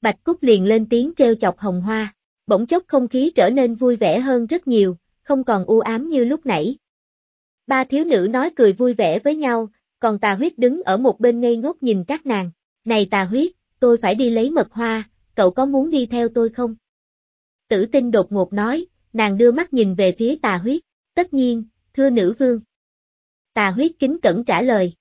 Bạch Cúc liền lên tiếng treo chọc Hồng Hoa, bỗng chốc không khí trở nên vui vẻ hơn rất nhiều, không còn u ám như lúc nãy. Ba thiếu nữ nói cười vui vẻ với nhau, còn tà huyết đứng ở một bên ngây ngốc nhìn các nàng. Này tà huyết, tôi phải đi lấy mật hoa, cậu có muốn đi theo tôi không? Tử tinh đột ngột nói, nàng đưa mắt nhìn về phía tà huyết, tất nhiên, thưa nữ vương. Tà huyết kính cẩn trả lời.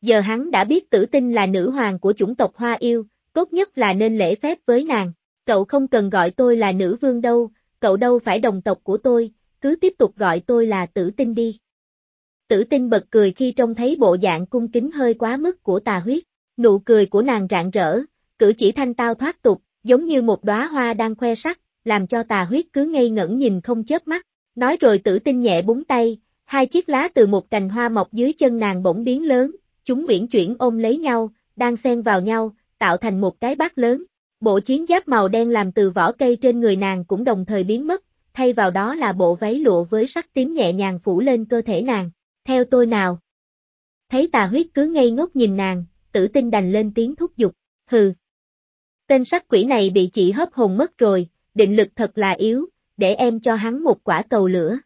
Giờ hắn đã biết tử tinh là nữ hoàng của chủng tộc hoa yêu, tốt nhất là nên lễ phép với nàng. Cậu không cần gọi tôi là nữ vương đâu, cậu đâu phải đồng tộc của tôi, cứ tiếp tục gọi tôi là tử tinh đi. Tử tinh bật cười khi trông thấy bộ dạng cung kính hơi quá mức của tà huyết. Nụ cười của nàng rạng rỡ, cử chỉ thanh tao thoát tục, giống như một đóa hoa đang khoe sắc, làm cho tà huyết cứ ngây ngẩn nhìn không chớp mắt. Nói rồi tử tinh nhẹ búng tay, hai chiếc lá từ một cành hoa mọc dưới chân nàng bỗng biến lớn, chúng uyển chuyển ôm lấy nhau, đang xen vào nhau, tạo thành một cái bát lớn. Bộ chiến giáp màu đen làm từ vỏ cây trên người nàng cũng đồng thời biến mất, thay vào đó là bộ váy lụa với sắc tím nhẹ nhàng phủ lên cơ thể nàng. Theo tôi nào. Thấy tà huyết cứ ngây ngốc nhìn nàng, tử tinh đành lên tiếng thúc giục, hừ. Tên sắc quỷ này bị chị hấp hồn mất rồi, định lực thật là yếu, để em cho hắn một quả cầu lửa.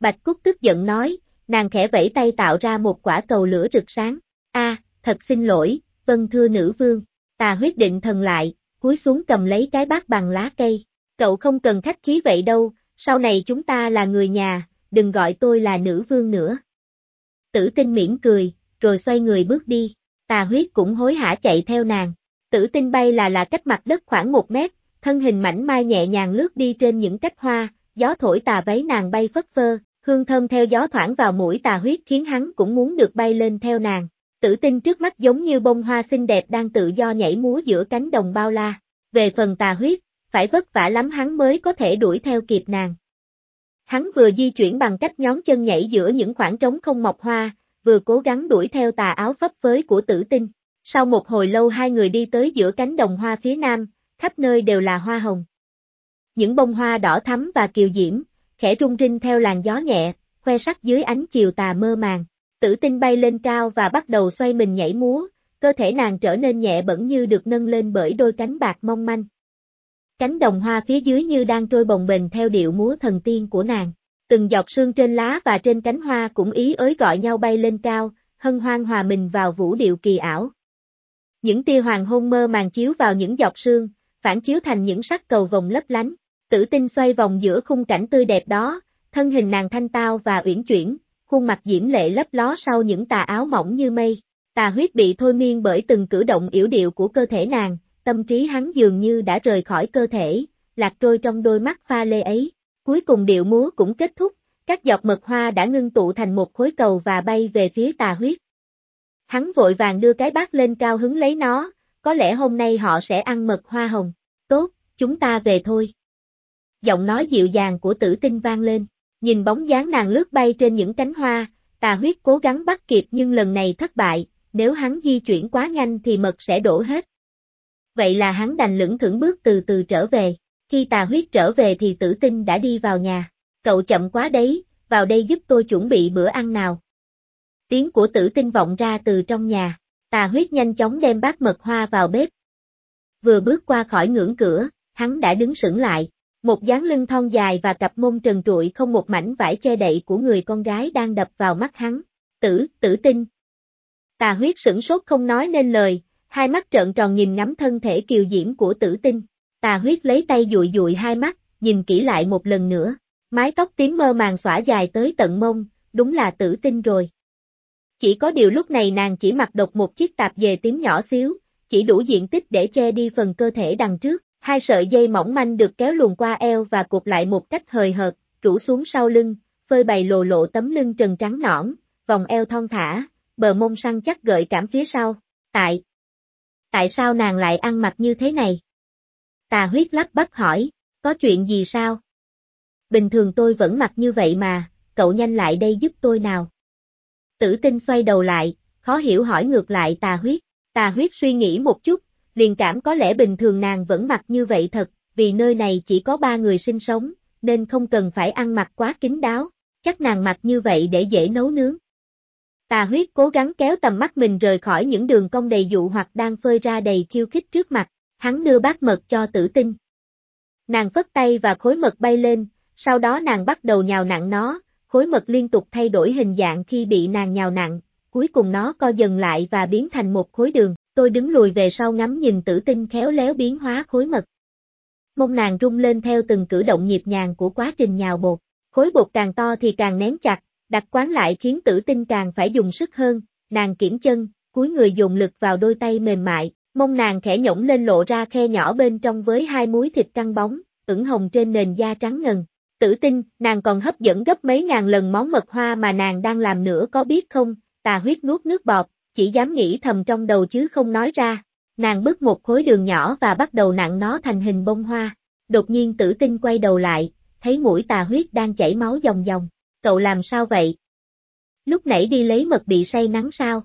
Bạch Cúc tức giận nói, nàng khẽ vẫy tay tạo ra một quả cầu lửa rực sáng. A, thật xin lỗi, vân thưa nữ vương. Tà huyết định thần lại, cúi xuống cầm lấy cái bát bằng lá cây. Cậu không cần khách khí vậy đâu, sau này chúng ta là người nhà, đừng gọi tôi là nữ vương nữa. Tử tinh mỉm cười, rồi xoay người bước đi tà huyết cũng hối hả chạy theo nàng. Tử tinh bay là là cách mặt đất khoảng một mét, thân hình mảnh mai nhẹ nhàng lướt đi trên những cách hoa, gió thổi tà váy nàng bay phất phơ, hương thơm theo gió thoảng vào mũi tà huyết khiến hắn cũng muốn được bay lên theo nàng. Tử tinh trước mắt giống như bông hoa xinh đẹp đang tự do nhảy múa giữa cánh đồng bao la. Về phần tà huyết, phải vất vả lắm hắn mới có thể đuổi theo kịp nàng. Hắn vừa di chuyển bằng cách nhón chân nhảy giữa những khoảng trống không mọc hoa, vừa cố gắng đuổi theo tà áo phấp phới của tử tinh. Sau một hồi lâu hai người đi tới giữa cánh đồng hoa phía nam, khắp nơi đều là hoa hồng. Những bông hoa đỏ thắm và kiều diễm, khẽ rung rinh theo làn gió nhẹ, khoe sắc dưới ánh chiều tà mơ màng. Tử tinh bay lên cao và bắt đầu xoay mình nhảy múa, cơ thể nàng trở nên nhẹ bẩn như được nâng lên bởi đôi cánh bạc mong manh. Cánh đồng hoa phía dưới như đang trôi bồng bềnh theo điệu múa thần tiên của nàng từng giọt sương trên lá và trên cánh hoa cũng ý ới gọi nhau bay lên cao, hân hoan hòa mình vào vũ điệu kỳ ảo. Những tia hoàng hôn mơ màng chiếu vào những giọt sương, phản chiếu thành những sắc cầu vòng lấp lánh, tử tinh xoay vòng giữa khung cảnh tươi đẹp đó, thân hình nàng thanh tao và uyển chuyển, khuôn mặt diễm lệ lấp ló sau những tà áo mỏng như mây. Tà huyết bị thôi miên bởi từng cử động yểu điệu của cơ thể nàng, tâm trí hắn dường như đã rời khỏi cơ thể, lạc trôi trong đôi mắt pha lê ấy. Cuối cùng điệu múa cũng kết thúc, các giọt mật hoa đã ngưng tụ thành một khối cầu và bay về phía tà huyết. Hắn vội vàng đưa cái bát lên cao hứng lấy nó, có lẽ hôm nay họ sẽ ăn mật hoa hồng. Tốt, chúng ta về thôi. Giọng nói dịu dàng của tử tinh vang lên, nhìn bóng dáng nàng lướt bay trên những cánh hoa, tà huyết cố gắng bắt kịp nhưng lần này thất bại, nếu hắn di chuyển quá nhanh thì mật sẽ đổ hết. Vậy là hắn đành lưỡng thưởng bước từ từ trở về, khi tà huyết trở về thì tử tinh đã đi vào nhà, cậu chậm quá đấy, vào đây giúp tôi chuẩn bị bữa ăn nào. Tiếng của tử tinh vọng ra từ trong nhà, tà huyết nhanh chóng đem bát mật hoa vào bếp. Vừa bước qua khỏi ngưỡng cửa, hắn đã đứng sững lại, một dáng lưng thon dài và cặp mông trần trụi không một mảnh vải che đậy của người con gái đang đập vào mắt hắn. Tử, tử tinh. Tà huyết sửng sốt không nói nên lời, hai mắt trợn tròn nhìn ngắm thân thể kiều diễm của tử tinh. Tà huyết lấy tay dụi dụi hai mắt, nhìn kỹ lại một lần nữa. Mái tóc tím mơ màng xõa dài tới tận mông, đúng là tử tinh rồi. Chỉ có điều lúc này nàng chỉ mặc độc một chiếc tạp dề tím nhỏ xíu, chỉ đủ diện tích để che đi phần cơ thể đằng trước. Hai sợi dây mỏng manh được kéo luồn qua eo và cột lại một cách hời hợt, rủ xuống sau lưng, phơi bày lồ lộ tấm lưng trần trắng nõn, vòng eo thon thả, bờ mông săn chắc gợi cảm phía sau. Tại Tại sao nàng lại ăn mặc như thế này? Tà huyết lắp bắp hỏi, có chuyện gì sao? Bình thường tôi vẫn mặc như vậy mà, cậu nhanh lại đây giúp tôi nào. Tử tinh xoay đầu lại, khó hiểu hỏi ngược lại tà huyết. Tà huyết suy nghĩ một chút, liền cảm có lẽ bình thường nàng vẫn mặc như vậy thật, vì nơi này chỉ có ba người sinh sống, nên không cần phải ăn mặc quá kín đáo, chắc nàng mặc như vậy để dễ nấu nướng. Tà huyết cố gắng kéo tầm mắt mình rời khỏi những đường cong đầy dụ hoặc đang phơi ra đầy khiêu khích trước mặt, hắn đưa bát mật cho tử tinh. Nàng phất tay và khối mật bay lên, sau đó nàng bắt đầu nhào nặng nó, khối mật liên tục thay đổi hình dạng khi bị nàng nhào nặng, cuối cùng nó co dần lại và biến thành một khối đường, tôi đứng lùi về sau ngắm nhìn tử tinh khéo léo biến hóa khối mật. Mông nàng rung lên theo từng cử động nhịp nhàng của quá trình nhào bột, khối bột càng to thì càng nén chặt, đặt quán lại khiến tử tinh càng phải dùng sức hơn, nàng kiểm chân, cuối người dùng lực vào đôi tay mềm mại, mông nàng khẽ nhổng lên lộ ra khe nhỏ bên trong với hai múi thịt căng bóng, ửng hồng trên nền da trắng ngần. Tử tinh, nàng còn hấp dẫn gấp mấy ngàn lần món mật hoa mà nàng đang làm nữa có biết không, tà huyết nuốt nước bọt, chỉ dám nghĩ thầm trong đầu chứ không nói ra. Nàng bứt một khối đường nhỏ và bắt đầu nặng nó thành hình bông hoa. Đột nhiên tử tinh quay đầu lại, thấy mũi tà huyết đang chảy máu dòng dòng. Cậu làm sao vậy? Lúc nãy đi lấy mật bị say nắng sao?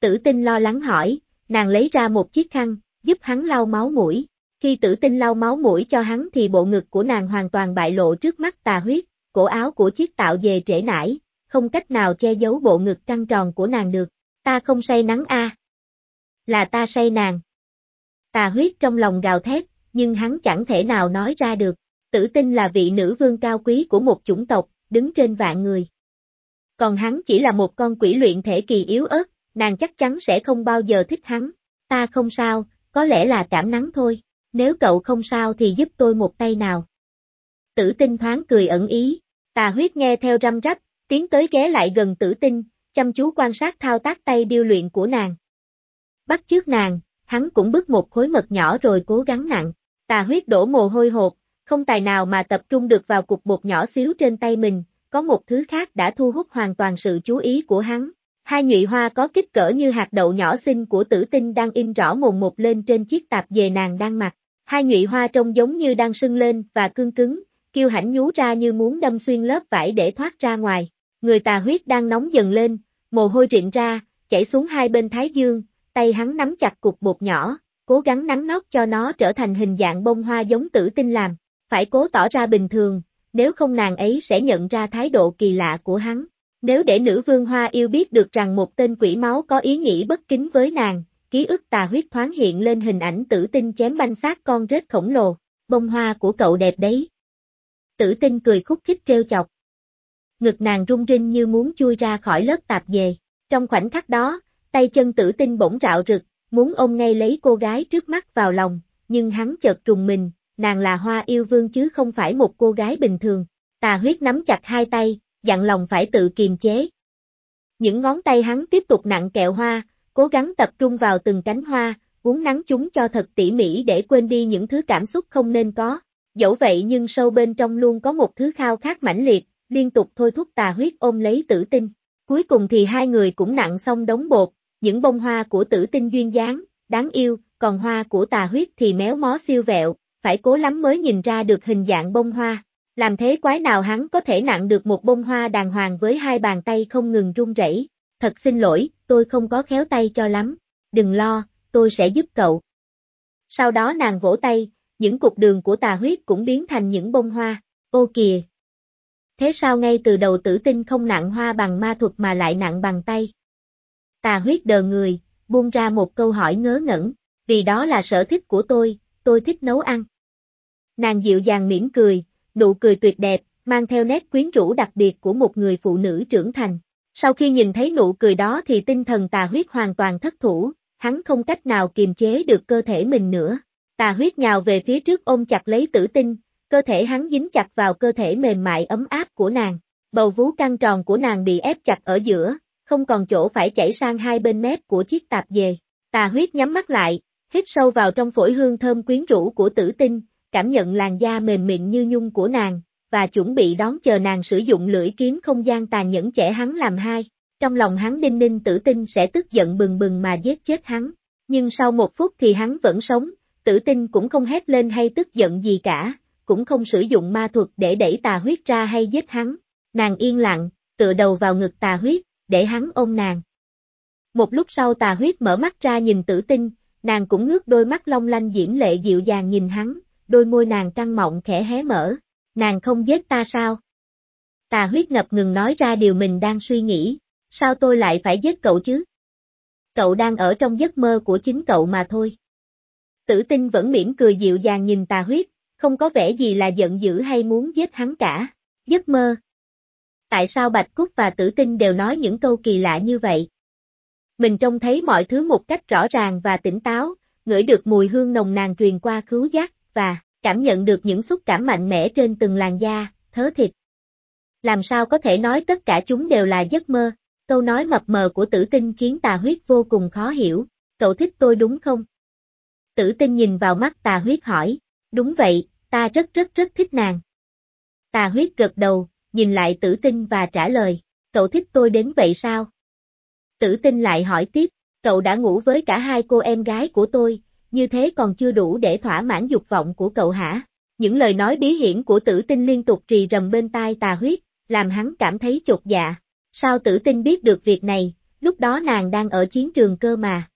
Tử tinh lo lắng hỏi, nàng lấy ra một chiếc khăn, giúp hắn lau máu mũi. Khi tử tinh lau máu mũi cho hắn thì bộ ngực của nàng hoàn toàn bại lộ trước mắt tà huyết, cổ áo của chiếc tạo về trễ nải, không cách nào che giấu bộ ngực căng tròn của nàng được. Ta không say nắng a. Là ta say nàng. Tà huyết trong lòng gào thét, nhưng hắn chẳng thể nào nói ra được. Tử tinh là vị nữ vương cao quý của một chủng tộc, đứng trên vạn người. Còn hắn chỉ là một con quỷ luyện thể kỳ yếu ớt, nàng chắc chắn sẽ không bao giờ thích hắn. Ta không sao, có lẽ là cảm nắng thôi. Nếu cậu không sao thì giúp tôi một tay nào. Tử tinh thoáng cười ẩn ý, tà huyết nghe theo răm rắp, tiến tới ghé lại gần tử tinh, chăm chú quan sát thao tác tay điêu luyện của nàng. Bắt trước nàng, hắn cũng bứt một khối mật nhỏ rồi cố gắng nặng, tà huyết đổ mồ hôi hột, không tài nào mà tập trung được vào cục bột nhỏ xíu trên tay mình, có một thứ khác đã thu hút hoàn toàn sự chú ý của hắn. Hai nhụy hoa có kích cỡ như hạt đậu nhỏ xinh của tử tinh đang in rõ mồn một lên trên chiếc tạp dề nàng đang mặc. Hai nhụy hoa trông giống như đang sưng lên và cương cứng, kêu hãnh nhú ra như muốn đâm xuyên lớp vải để thoát ra ngoài. Người tà huyết đang nóng dần lên, mồ hôi rịn ra, chảy xuống hai bên thái dương, tay hắn nắm chặt cục bột nhỏ, cố gắng nắn nót cho nó trở thành hình dạng bông hoa giống tử tinh làm, phải cố tỏ ra bình thường, nếu không nàng ấy sẽ nhận ra thái độ kỳ lạ của hắn. Nếu để nữ vương hoa yêu biết được rằng một tên quỷ máu có ý nghĩ bất kính với nàng, ký ức tà huyết thoáng hiện lên hình ảnh tử tinh chém banh xác con rết khổng lồ, bông hoa của cậu đẹp đấy. Tử tinh cười khúc khích treo chọc. Ngực nàng rung rinh như muốn chui ra khỏi lớp tạp dề. Trong khoảnh khắc đó, tay chân tử tinh bỗng rạo rực, muốn ôm ngay lấy cô gái trước mắt vào lòng, nhưng hắn chợt trùng mình, nàng là hoa yêu vương chứ không phải một cô gái bình thường. Tà huyết nắm chặt hai tay, dặn lòng phải tự kiềm chế. Những ngón tay hắn tiếp tục nặng kẹo hoa, cố gắng tập trung vào từng cánh hoa, uống nắng chúng cho thật tỉ mỉ để quên đi những thứ cảm xúc không nên có. Dẫu vậy nhưng sâu bên trong luôn có một thứ khao khát mãnh liệt, liên tục thôi thúc tà huyết ôm lấy tử tinh. Cuối cùng thì hai người cũng nặng xong đống bột, những bông hoa của tử tinh duyên dáng, đáng yêu, còn hoa của tà huyết thì méo mó siêu vẹo, phải cố lắm mới nhìn ra được hình dạng bông hoa. Làm thế quái nào hắn có thể nặng được một bông hoa đàng hoàng với hai bàn tay không ngừng run rẩy. Thật xin lỗi, tôi không có khéo tay cho lắm. Đừng lo, tôi sẽ giúp cậu. Sau đó nàng vỗ tay, những cục đường của tà huyết cũng biến thành những bông hoa. Ô kìa! Thế sao ngay từ đầu tử tinh không nặng hoa bằng ma thuật mà lại nặng bằng tay? Tà huyết đờ người, buông ra một câu hỏi ngớ ngẩn, vì đó là sở thích của tôi, tôi thích nấu ăn. Nàng dịu dàng mỉm cười, nụ cười tuyệt đẹp, mang theo nét quyến rũ đặc biệt của một người phụ nữ trưởng thành. Sau khi nhìn thấy nụ cười đó thì tinh thần tà huyết hoàn toàn thất thủ, hắn không cách nào kiềm chế được cơ thể mình nữa. Tà huyết nhào về phía trước ôm chặt lấy tử tinh, cơ thể hắn dính chặt vào cơ thể mềm mại ấm áp của nàng. Bầu vú căng tròn của nàng bị ép chặt ở giữa, không còn chỗ phải chảy sang hai bên mép của chiếc tạp dề. Tà huyết nhắm mắt lại, hít sâu vào trong phổi hương thơm quyến rũ của tử tinh, cảm nhận làn da mềm mịn như nhung của nàng, và chuẩn bị đón chờ nàng sử dụng lưỡi kiếm không gian tàn nhẫn trẻ hắn làm hai. Trong lòng hắn đinh ninh tử tinh sẽ tức giận bừng bừng mà giết chết hắn. Nhưng sau một phút thì hắn vẫn sống, tử tinh cũng không hét lên hay tức giận gì cả, cũng không sử dụng ma thuật để đẩy tà huyết ra hay giết hắn. Nàng yên lặng, tựa đầu vào ngực tà huyết, để hắn ôm nàng. Một lúc sau tà huyết mở mắt ra nhìn tử tinh, nàng cũng ngước đôi mắt long lanh diễm lệ dịu dàng nhìn hắn, đôi môi nàng căng mọng khẽ hé mở, nàng không giết ta sao? Tà huyết ngập ngừng nói ra điều mình đang suy nghĩ, sao tôi lại phải giết cậu chứ? Cậu đang ở trong giấc mơ của chính cậu mà thôi. Tử tinh vẫn mỉm cười dịu dàng nhìn tà huyết, không có vẻ gì là giận dữ hay muốn giết hắn cả. Giấc mơ. Tại sao Bạch Cúc và Tử Tinh đều nói những câu kỳ lạ như vậy? Mình trông thấy mọi thứ một cách rõ ràng và tỉnh táo, ngửi được mùi hương nồng nàn truyền qua khứu giác, và cảm nhận được những xúc cảm mạnh mẽ trên từng làn da, thớ thịt. Làm sao có thể nói tất cả chúng đều là giấc mơ? Câu nói mập mờ của tử tinh khiến tà huyết vô cùng khó hiểu. Cậu thích tôi đúng không? Tử tinh nhìn vào mắt tà huyết hỏi. Đúng vậy, ta rất rất rất thích nàng. Tà huyết gật đầu, nhìn lại tử tinh và trả lời. Cậu thích tôi đến vậy sao? Tử tinh lại hỏi tiếp. Cậu đã ngủ với cả hai cô em gái của tôi, như thế còn chưa đủ để thỏa mãn dục vọng của cậu hả? Những lời nói bí hiểm của tử tinh liên tục trì rầm bên tai tà huyết, làm hắn cảm thấy chột dạ. Sao tử tinh biết được việc này, lúc đó nàng đang ở chiến trường cơ mà.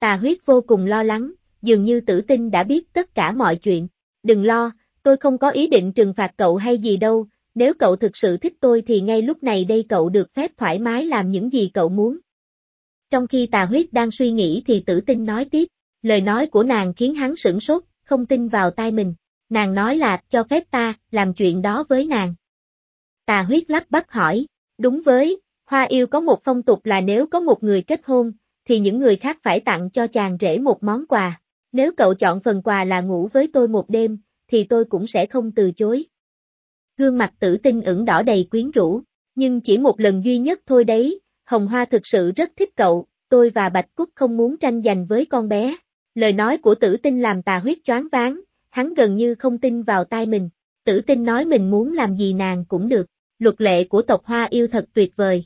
Tà huyết vô cùng lo lắng, dường như tử tinh đã biết tất cả mọi chuyện. Đừng lo, tôi không có ý định trừng phạt cậu hay gì đâu, nếu cậu thực sự thích tôi thì ngay lúc này đây cậu được phép thoải mái làm những gì cậu muốn. Trong khi tà huyết đang suy nghĩ thì tử tinh nói tiếp, lời nói của nàng khiến hắn sửng sốt, không tin vào tai mình. Nàng nói là, cho phép ta, làm chuyện đó với nàng. Tà huyết lắp bắp hỏi, đúng với, hoa yêu có một phong tục là nếu có một người kết hôn, thì những người khác phải tặng cho chàng rể một món quà. Nếu cậu chọn phần quà là ngủ với tôi một đêm, thì tôi cũng sẽ không từ chối. Gương mặt tử tinh ửng đỏ đầy quyến rũ, nhưng chỉ một lần duy nhất thôi đấy, Hồng Hoa thực sự rất thích cậu, tôi và Bạch Cúc không muốn tranh giành với con bé. Lời nói của tử tinh làm tà huyết choáng váng, hắn gần như không tin vào tai mình. Tử tinh nói mình muốn làm gì nàng cũng được, luật lệ của tộc Hoa yêu thật tuyệt vời.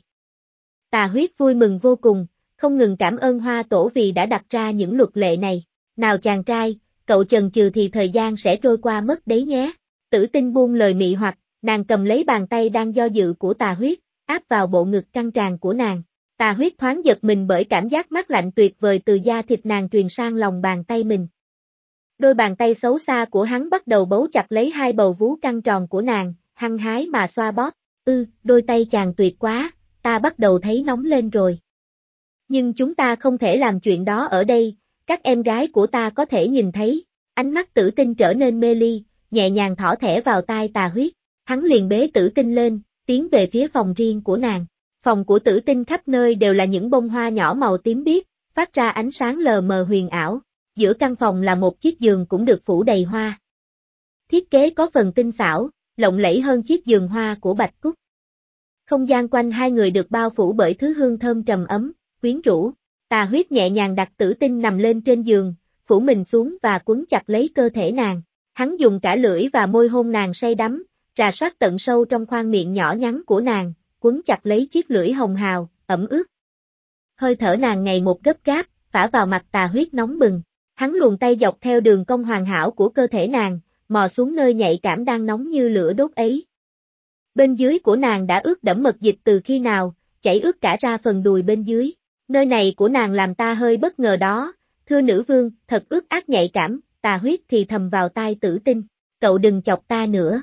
Tà huyết vui mừng vô cùng, không ngừng cảm ơn Hoa tổ vì đã đặt ra những luật lệ này. Nào chàng trai, cậu chần chừ thì thời gian sẽ trôi qua mất đấy nhé. Tử tinh buông lời mị hoặc, nàng cầm lấy bàn tay đang do dự của tà huyết, áp vào bộ ngực căng tràn của nàng. Tà huyết thoáng giật mình bởi cảm giác mát lạnh tuyệt vời từ da thịt nàng truyền sang lòng bàn tay mình. Đôi bàn tay xấu xa của hắn bắt đầu bấu chặt lấy hai bầu vú căng tròn của nàng, hăng hái mà xoa bóp. Ư, đôi tay chàng tuyệt quá, ta bắt đầu thấy nóng lên rồi. Nhưng chúng ta không thể làm chuyện đó ở đây, các em gái của ta có thể nhìn thấy. Ánh mắt tử tinh trở nên mê ly, nhẹ nhàng thỏ thẻ vào tai tà huyết. Hắn liền bế tử tinh lên, tiến về phía phòng riêng của nàng. Phòng của tử tinh khắp nơi đều là những bông hoa nhỏ màu tím biếc, phát ra ánh sáng lờ mờ huyền ảo. Giữa căn phòng là một chiếc giường cũng được phủ đầy hoa. Thiết kế có phần tinh xảo, lộng lẫy hơn chiếc giường hoa của Bạch Cúc. Không gian quanh hai người được bao phủ bởi thứ hương thơm trầm ấm, quyến rũ. Tà huyết nhẹ nhàng đặt tử tinh nằm lên trên giường, phủ mình xuống và quấn chặt lấy cơ thể nàng. Hắn dùng cả lưỡi và môi hôn nàng say đắm, trà soát tận sâu trong khoang miệng nhỏ nhắn của nàng, quấn chặt lấy chiếc lưỡi hồng hào, ẩm ướt. hơi thở nàng ngày một gấp gáp, phả vào mặt tà huyết nóng bừng. Hắn luồn tay dọc theo đường cong hoàn hảo của cơ thể nàng, mò xuống nơi nhạy cảm đang nóng như lửa đốt ấy. Bên dưới của nàng đã ướt đẫm mật dịch từ khi nào, chảy ướt cả ra phần đùi bên dưới. Nơi này của nàng làm ta hơi bất ngờ đó, thưa nữ vương, thật ướt ác nhạy cảm, tà huyết thì thầm vào tai tử tinh, cậu đừng chọc ta nữa.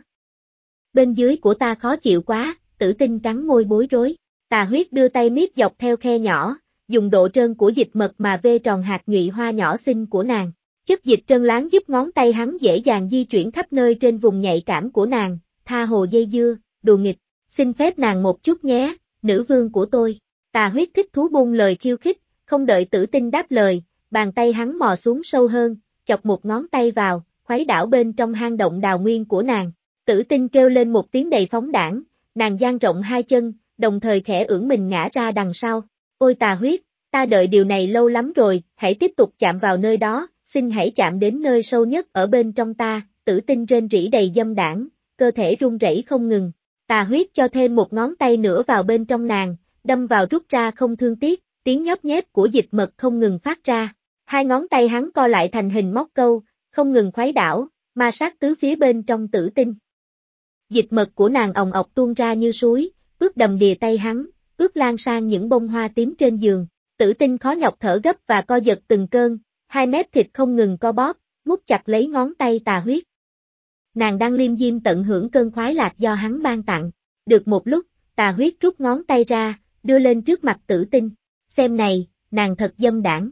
Bên dưới của ta khó chịu quá, tử tinh cắn môi bối rối, tà huyết đưa tay miết dọc theo khe nhỏ, dùng độ trơn của dịch mật mà vê tròn hạt nhụy hoa nhỏ xinh của nàng. Chất dịch trơn láng giúp ngón tay hắn dễ dàng di chuyển khắp nơi trên vùng nhạy cảm của nàng, tha hồ dây dưa, đùa nghịch, xin phép nàng một chút nhé, nữ vương của tôi. Tà huyết thích thú buông lời khiêu khích, không đợi tử tinh đáp lời, bàn tay hắn mò xuống sâu hơn, chọc một ngón tay vào, khuấy đảo bên trong hang động đào nguyên của nàng. Tử tinh kêu lên một tiếng đầy phóng đảng, nàng dang rộng hai chân, đồng thời khẽ ưỡn mình ngã ra đằng sau. Ôi tà huyết, ta đợi điều này lâu lắm rồi, hãy tiếp tục chạm vào nơi đó, xin hãy chạm đến nơi sâu nhất ở bên trong ta, tử tinh trên rỉ đầy dâm đảng, cơ thể run rẩy không ngừng. Tà huyết cho thêm một ngón tay nữa vào bên trong nàng, đâm vào rút ra không thương tiếc, tiếng nhóp nhép của dịch mật không ngừng phát ra. Hai ngón tay hắn co lại thành hình móc câu, không ngừng khuấy đảo, ma sát tứ phía bên trong tử tinh. Dịch mật của nàng ồng ọc tuôn ra như suối, ướt đầm đìa tay hắn, ướt lan sang những bông hoa tím trên giường. Tử tinh khó nhọc thở gấp và co giật từng cơn, hai mép thịt không ngừng co bóp, mút chặt lấy ngón tay tà huyết. Nàng đang liêm diêm tận hưởng cơn khoái lạc do hắn ban tặng. Được một lúc, tà huyết rút ngón tay ra, đưa lên trước mặt tử tinh. Xem này, nàng thật dâm đảng.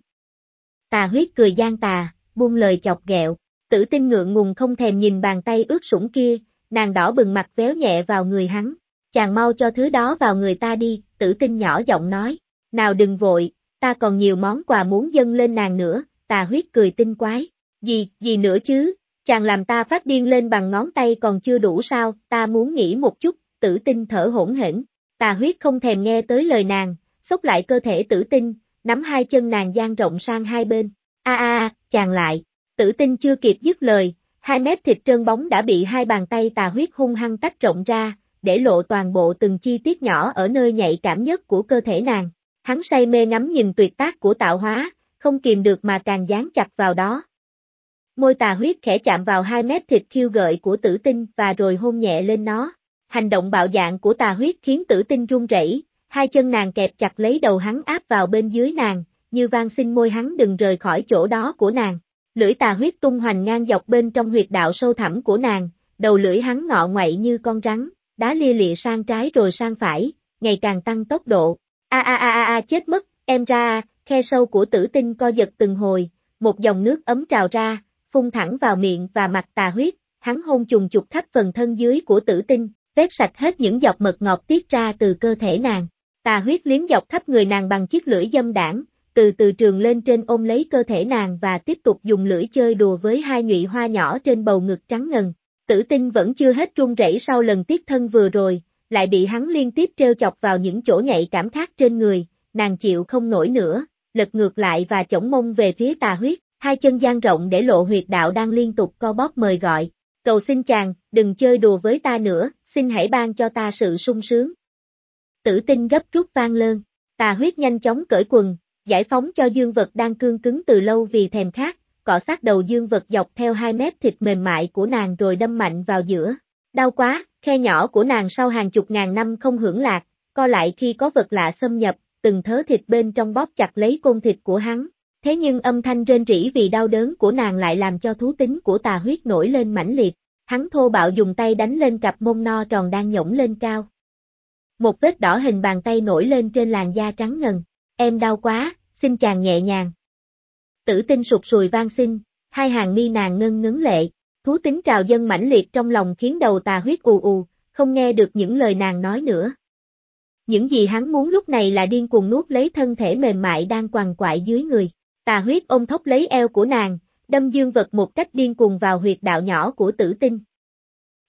Tà huyết cười gian tà, buông lời chọc ghẹo. Tử tinh ngượng ngùng không thèm nhìn bàn tay ướt sũng kia, nàng đỏ bừng mặt véo nhẹ vào người hắn. Chàng mau cho thứ đó vào người ta đi, tử tinh nhỏ giọng nói. Nào đừng vội, ta còn nhiều món quà muốn dâng lên nàng nữa, tà huyết cười tinh quái. Gì, gì nữa chứ, chàng làm ta phát điên lên bằng ngón tay còn chưa đủ sao, ta muốn nghỉ một chút, tử tinh thở hỗn hển. Tà huyết không thèm nghe tới lời nàng, xúc lại cơ thể tử tinh, nắm hai chân nàng dang rộng sang hai bên. A a a, chàng lại. Tử tinh chưa kịp dứt lời, hai mét thịt trơn bóng đã bị hai bàn tay tà huyết hung hăng tách rộng ra, để lộ toàn bộ từng chi tiết nhỏ ở nơi nhạy cảm nhất của cơ thể nàng. Hắn say mê ngắm nhìn tuyệt tác của tạo hóa, không kìm được mà càng dán chặt vào đó. Môi tà huyết khẽ chạm vào hai mét thịt khiêu gợi của tử tinh và rồi hôn nhẹ lên nó. Hành động bạo dạng của tà huyết khiến tử tinh run rẩy, hai chân nàng kẹp chặt lấy đầu hắn áp vào bên dưới nàng, như van xin môi hắn đừng rời khỏi chỗ đó của nàng. Lưỡi tà huyết tung hoành ngang dọc bên trong huyệt đạo sâu thẳm của nàng, đầu lưỡi hắn ngọ ngoậy như con rắn, đá lia lịa sang trái rồi sang phải, ngày càng tăng tốc độ. A a a a chết mất, em ra, khe sâu của tử tinh co giật từng hồi, một dòng nước ấm trào ra, phun thẳng vào miệng và mặt tà huyết, hắn hôn trùng trục khắp phần thân dưới của tử tinh, vét sạch hết những giọt mật ngọt tiết ra từ cơ thể nàng. Tà huyết liếm dọc khắp người nàng bằng chiếc lưỡi dâm đảng, từ từ trường lên trên ôm lấy cơ thể nàng và tiếp tục dùng lưỡi chơi đùa với hai nhụy hoa nhỏ trên bầu ngực trắng ngần. Tử tinh vẫn chưa hết run rẩy sau lần tiếp thân vừa rồi, lại bị hắn liên tiếp treo chọc vào những chỗ nhạy cảm khác trên người, nàng chịu không nổi nữa, lật ngược lại và chổng mông về phía tà huyết, hai chân gian rộng để lộ huyệt đạo đang liên tục co bóp mời gọi. Cầu xin chàng, đừng chơi đùa với ta nữa, xin hãy ban cho ta sự sung sướng. Tử tinh gấp rút vang lơn, tà huyết nhanh chóng cởi quần, giải phóng cho dương vật đang cương cứng từ lâu vì thèm khát, cọ sát đầu dương vật dọc theo hai mép thịt mềm mại của nàng rồi đâm mạnh vào giữa. Đau quá, khe nhỏ của nàng sau hàng chục ngàn năm không hưởng lạc, co lại khi có vật lạ xâm nhập, từng thớ thịt bên trong bóp chặt lấy côn thịt của hắn. Thế nhưng âm thanh rên rỉ vì đau đớn của nàng lại làm cho thú tính của tà huyết nổi lên mãnh liệt. Hắn thô bạo dùng tay đánh lên cặp mông no tròn đang nhổng lên cao. Một vết đỏ hình bàn tay nổi lên trên làn da trắng ngần. Em đau quá, xin chàng nhẹ nhàng. Tử tinh sụt sùi vang xin, hai hàng mi nàng ngân ngấn lệ, thú tính trào dân mãnh liệt trong lòng khiến đầu tà huyết ù ù, không nghe được những lời nàng nói nữa. Những gì hắn muốn lúc này là điên cuồng nuốt lấy thân thể mềm mại đang quằn quại dưới người. Tà huyết ôm thốc lấy eo của nàng, đâm dương vật một cách điên cuồng vào huyệt đạo nhỏ của tử tinh.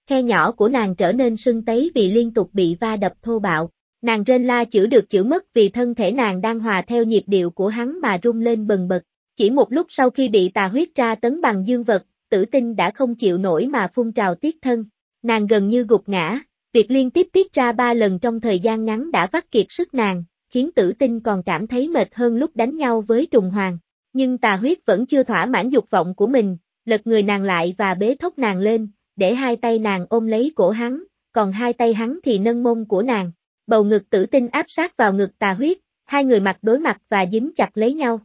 Khe nhỏ của nàng trở nên sưng tấy vì liên tục bị va đập thô bạo. Nàng rên la chữ được chữ mất vì thân thể nàng đang hòa theo nhịp điệu của hắn mà rung lên bần bật. Chỉ một lúc sau khi bị tà huyết tra tấn bằng dương vật, tử tinh đã không chịu nổi mà phun trào tiết thân. Nàng gần như gục ngã, việc liên tiếp tiết ra ba lần trong thời gian ngắn đã vắt kiệt sức nàng, khiến tử tinh còn cảm thấy mệt hơn lúc đánh nhau với trùng hoàng. Nhưng tà huyết vẫn chưa thỏa mãn dục vọng của mình, lật người nàng lại và bế thốc nàng lên, để hai tay nàng ôm lấy cổ hắn, còn hai tay hắn thì nâng mông của nàng. Bầu ngực tử tinh áp sát vào ngực tà huyết, hai người mặt đối mặt và dính chặt lấy nhau.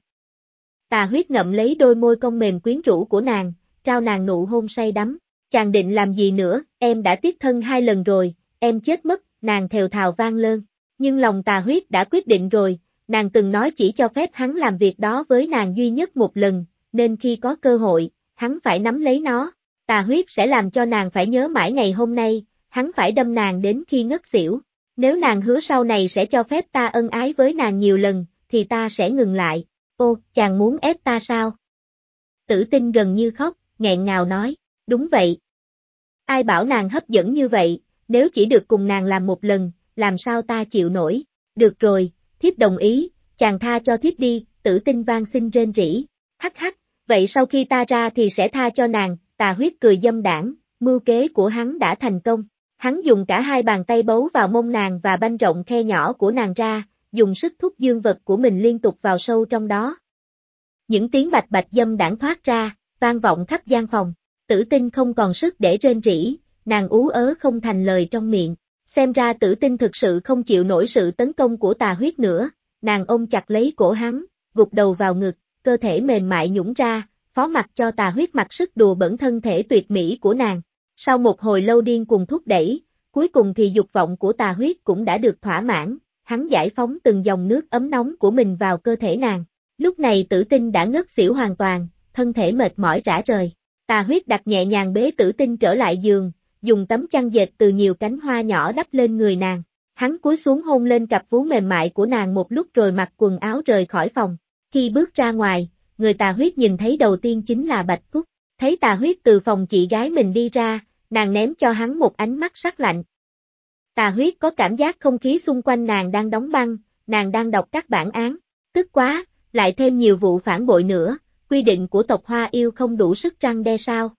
Tà huyết ngậm lấy đôi môi cong mềm quyến rũ của nàng, trao nàng nụ hôn say đắm. Chàng định làm gì nữa, em đã tiết thân hai lần rồi, em chết mất, nàng thều thào vang lơn. Nhưng lòng tà huyết đã quyết định rồi, nàng từng nói chỉ cho phép hắn làm việc đó với nàng duy nhất một lần, nên khi có cơ hội, hắn phải nắm lấy nó. Tà huyết sẽ làm cho nàng phải nhớ mãi ngày hôm nay, hắn phải đâm nàng đến khi ngất xỉu. Nếu nàng hứa sau này sẽ cho phép ta ân ái với nàng nhiều lần, thì ta sẽ ngừng lại. Ô, chàng muốn ép ta sao? Tử tinh gần như khóc, nghẹn ngào nói, đúng vậy. Ai bảo nàng hấp dẫn như vậy, nếu chỉ được cùng nàng làm một lần, làm sao ta chịu nổi? Được rồi, thiếp đồng ý, chàng tha cho thiếp đi, tử tinh vang xin rên rỉ. Hắc hắc, vậy sau khi ta ra thì sẽ tha cho nàng, tà huyết cười dâm đảng, mưu kế của hắn đã thành công. Hắn dùng cả hai bàn tay bấu vào mông nàng và banh rộng khe nhỏ của nàng ra, dùng sức thúc dương vật của mình liên tục vào sâu trong đó. Những tiếng bạch bạch dâm đảng thoát ra, vang vọng khắp gian phòng. Tử tinh không còn sức để rên rỉ, nàng ú ớ không thành lời trong miệng. Xem ra tử tinh thực sự không chịu nổi sự tấn công của tà huyết nữa, nàng ôm chặt lấy cổ hắn, gục đầu vào ngực, cơ thể mềm mại nhũng ra, phó mặt cho tà huyết mặc sức đùa bẩn thân thể tuyệt mỹ của nàng. Sau một hồi lâu điên cùng thúc đẩy, cuối cùng thì dục vọng của tà huyết cũng đã được thỏa mãn, hắn giải phóng từng dòng nước ấm nóng của mình vào cơ thể nàng. Lúc này tử tinh đã ngất xỉu hoàn toàn, thân thể mệt mỏi rã rời. Tà huyết đặt nhẹ nhàng bế tử tinh trở lại giường, dùng tấm chăn dệt từ nhiều cánh hoa nhỏ đắp lên người nàng. Hắn cúi xuống hôn lên cặp vú mềm mại của nàng một lúc rồi mặc quần áo rời khỏi phòng. Khi bước ra ngoài, người tà huyết nhìn thấy đầu tiên chính là Bạch Cúc. Thấy tà huyết từ phòng chị gái mình đi ra, nàng ném cho hắn một ánh mắt sắc lạnh. Tà huyết có cảm giác không khí xung quanh nàng đang đóng băng, nàng đang đọc các bản án. Tức quá, lại thêm nhiều vụ phản bội nữa, quy định của tộc Hoa yêu không đủ sức răng đe sao.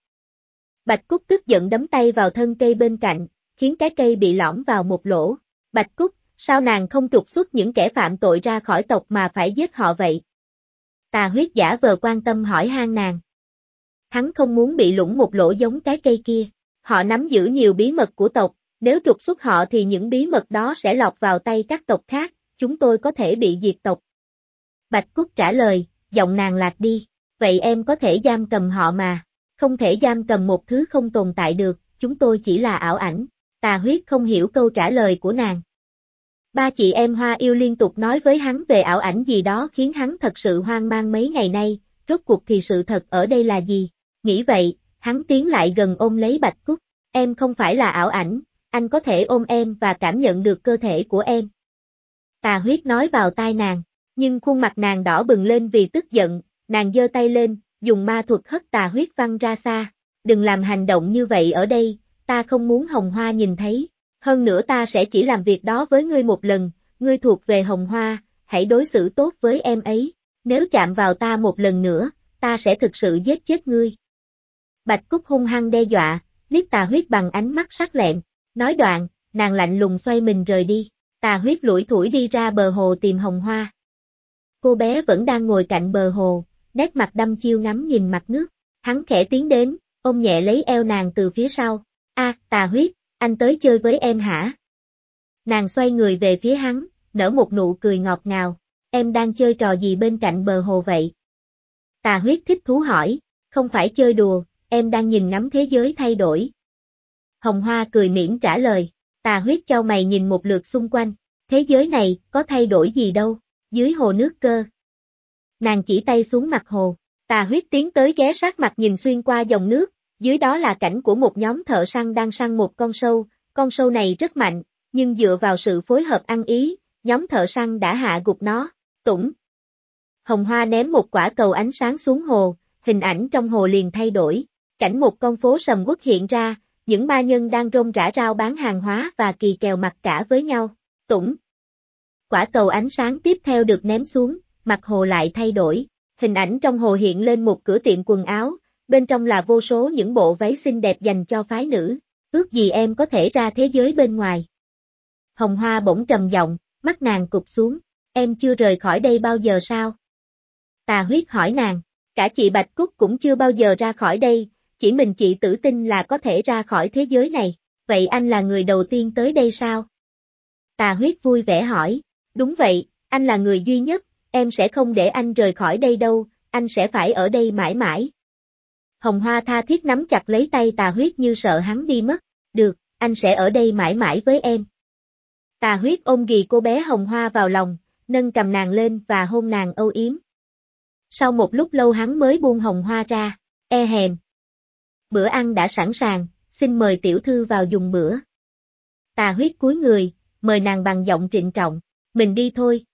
Bạch Cúc tức giận đấm tay vào thân cây bên cạnh, khiến cái cây bị lõm vào một lỗ. Bạch Cúc, sao nàng không trục xuất những kẻ phạm tội ra khỏi tộc mà phải giết họ vậy? Tà huyết giả vờ quan tâm hỏi han nàng. Hắn không muốn bị lũng một lỗ giống cái cây kia. Họ nắm giữ nhiều bí mật của tộc, nếu trục xuất họ thì những bí mật đó sẽ lọt vào tay các tộc khác, chúng tôi có thể bị diệt tộc. Bạch Cúc trả lời, giọng nàng lạc đi, vậy em có thể giam cầm họ mà, không thể giam cầm một thứ không tồn tại được, chúng tôi chỉ là ảo ảnh, tà huyết không hiểu câu trả lời của nàng. Ba chị em Hoa yêu liên tục nói với hắn về ảo ảnh gì đó khiến hắn thật sự hoang mang mấy ngày nay, rốt cuộc thì sự thật ở đây là gì? Nghĩ vậy, hắn tiến lại gần ôm lấy Bạch Cúc, em không phải là ảo ảnh, anh có thể ôm em và cảm nhận được cơ thể của em. Tà huyết nói vào tai nàng, nhưng khuôn mặt nàng đỏ bừng lên vì tức giận, nàng giơ tay lên, dùng ma thuật hất tà huyết văng ra xa. Đừng làm hành động như vậy ở đây, ta không muốn hồng hoa nhìn thấy. Hơn nữa ta sẽ chỉ làm việc đó với ngươi một lần, ngươi thuộc về hồng hoa, hãy đối xử tốt với em ấy. Nếu chạm vào ta một lần nữa, ta sẽ thực sự giết chết ngươi. Bạch Cúc hung hăng đe dọa, liếc tà huyết bằng ánh mắt sắc lẹm Nói đoạn, nàng lạnh lùng xoay mình rời đi. Tà huyết lủi thủi đi ra bờ hồ tìm hồng hoa. Cô bé vẫn đang ngồi cạnh bờ hồ, nét mặt đăm chiêu ngắm nhìn mặt nước. Hắn khẽ tiến đến, ôm nhẹ lấy eo nàng từ phía sau. A, tà huyết, anh tới chơi với em hả? Nàng xoay người về phía hắn, nở một nụ cười ngọt ngào. Em đang chơi trò gì bên cạnh bờ hồ vậy? Tà huyết thích thú hỏi, không phải chơi đùa, em đang nhìn ngắm thế giới thay đổi. Hồng Hoa cười miễn trả lời, tà huyết cho mày nhìn một lượt xung quanh, thế giới này có thay đổi gì đâu, dưới hồ nước cơ. Nàng chỉ tay xuống mặt hồ, tà huyết tiến tới ghé sát mặt nhìn xuyên qua dòng nước, dưới đó là cảnh của một nhóm thợ săn đang săn một con sâu, con sâu này rất mạnh, nhưng dựa vào sự phối hợp ăn ý, nhóm thợ săn đã hạ gục nó, tủng. Hồng Hoa ném một quả cầu ánh sáng xuống hồ, hình ảnh trong hồ liền thay đổi, cảnh một con phố sầm quốc hiện ra, những ma nhân đang rong rã rao bán hàng hóa và kỳ kèo mặt cả với nhau, tủng. Quả cầu ánh sáng tiếp theo được ném xuống, mặt hồ lại thay đổi, hình ảnh trong hồ hiện lên một cửa tiệm quần áo, bên trong là vô số những bộ váy xinh đẹp dành cho phái nữ, ước gì em có thể ra thế giới bên ngoài. Hồng Hoa bỗng trầm giọng, mắt nàng cụp xuống, em chưa rời khỏi đây bao giờ sao? Tà huyết hỏi nàng, cả chị Bạch Cúc cũng chưa bao giờ ra khỏi đây, chỉ mình chị tử tin là có thể ra khỏi thế giới này, vậy anh là người đầu tiên tới đây sao? Tà huyết vui vẻ hỏi, đúng vậy, anh là người duy nhất, em sẽ không để anh rời khỏi đây đâu, anh sẽ phải ở đây mãi mãi. Hồng Hoa tha thiết nắm chặt lấy tay tà huyết như sợ hắn đi mất, được, anh sẽ ở đây mãi mãi với em. Tà huyết ôm ghì cô bé Hồng Hoa vào lòng, nâng cầm nàng lên và hôn nàng âu yếm. Sau một lúc lâu hắn mới buông Hồng Hoa ra, e hèm. Bữa ăn đã sẵn sàng, xin mời tiểu thư vào dùng bữa. Tà huyết cúi người, mời nàng bằng giọng trịnh trọng, mình đi thôi.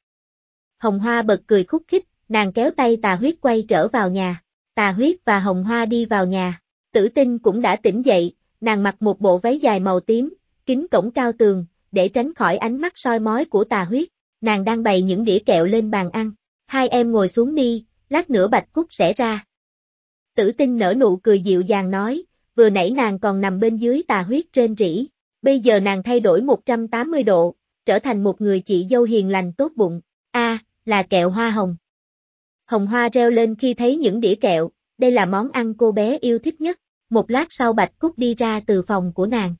Hồng Hoa bật cười khúc khích, nàng kéo tay tà huyết quay trở vào nhà. Tà huyết và Hồng Hoa đi vào nhà. Tử tinh cũng đã tỉnh dậy, nàng mặc một bộ váy dài màu tím, kính cổng cao tường, để tránh khỏi ánh mắt soi mói của tà huyết. Nàng đang bày những đĩa kẹo lên bàn ăn. Hai em ngồi xuống đi, lát nữa bạch cúc sẽ ra. Tử tinh nở nụ cười dịu dàng nói, vừa nãy nàng còn nằm bên dưới tà huyết trên rỉ. Bây giờ nàng thay đổi 180 độ, trở thành một người chị dâu hiền lành tốt bụng. A, là kẹo hoa hồng. Hồng Hoa reo lên khi thấy những đĩa kẹo, đây là món ăn cô bé yêu thích nhất. Một lát sau Bạch Cúc đi ra từ phòng của nàng.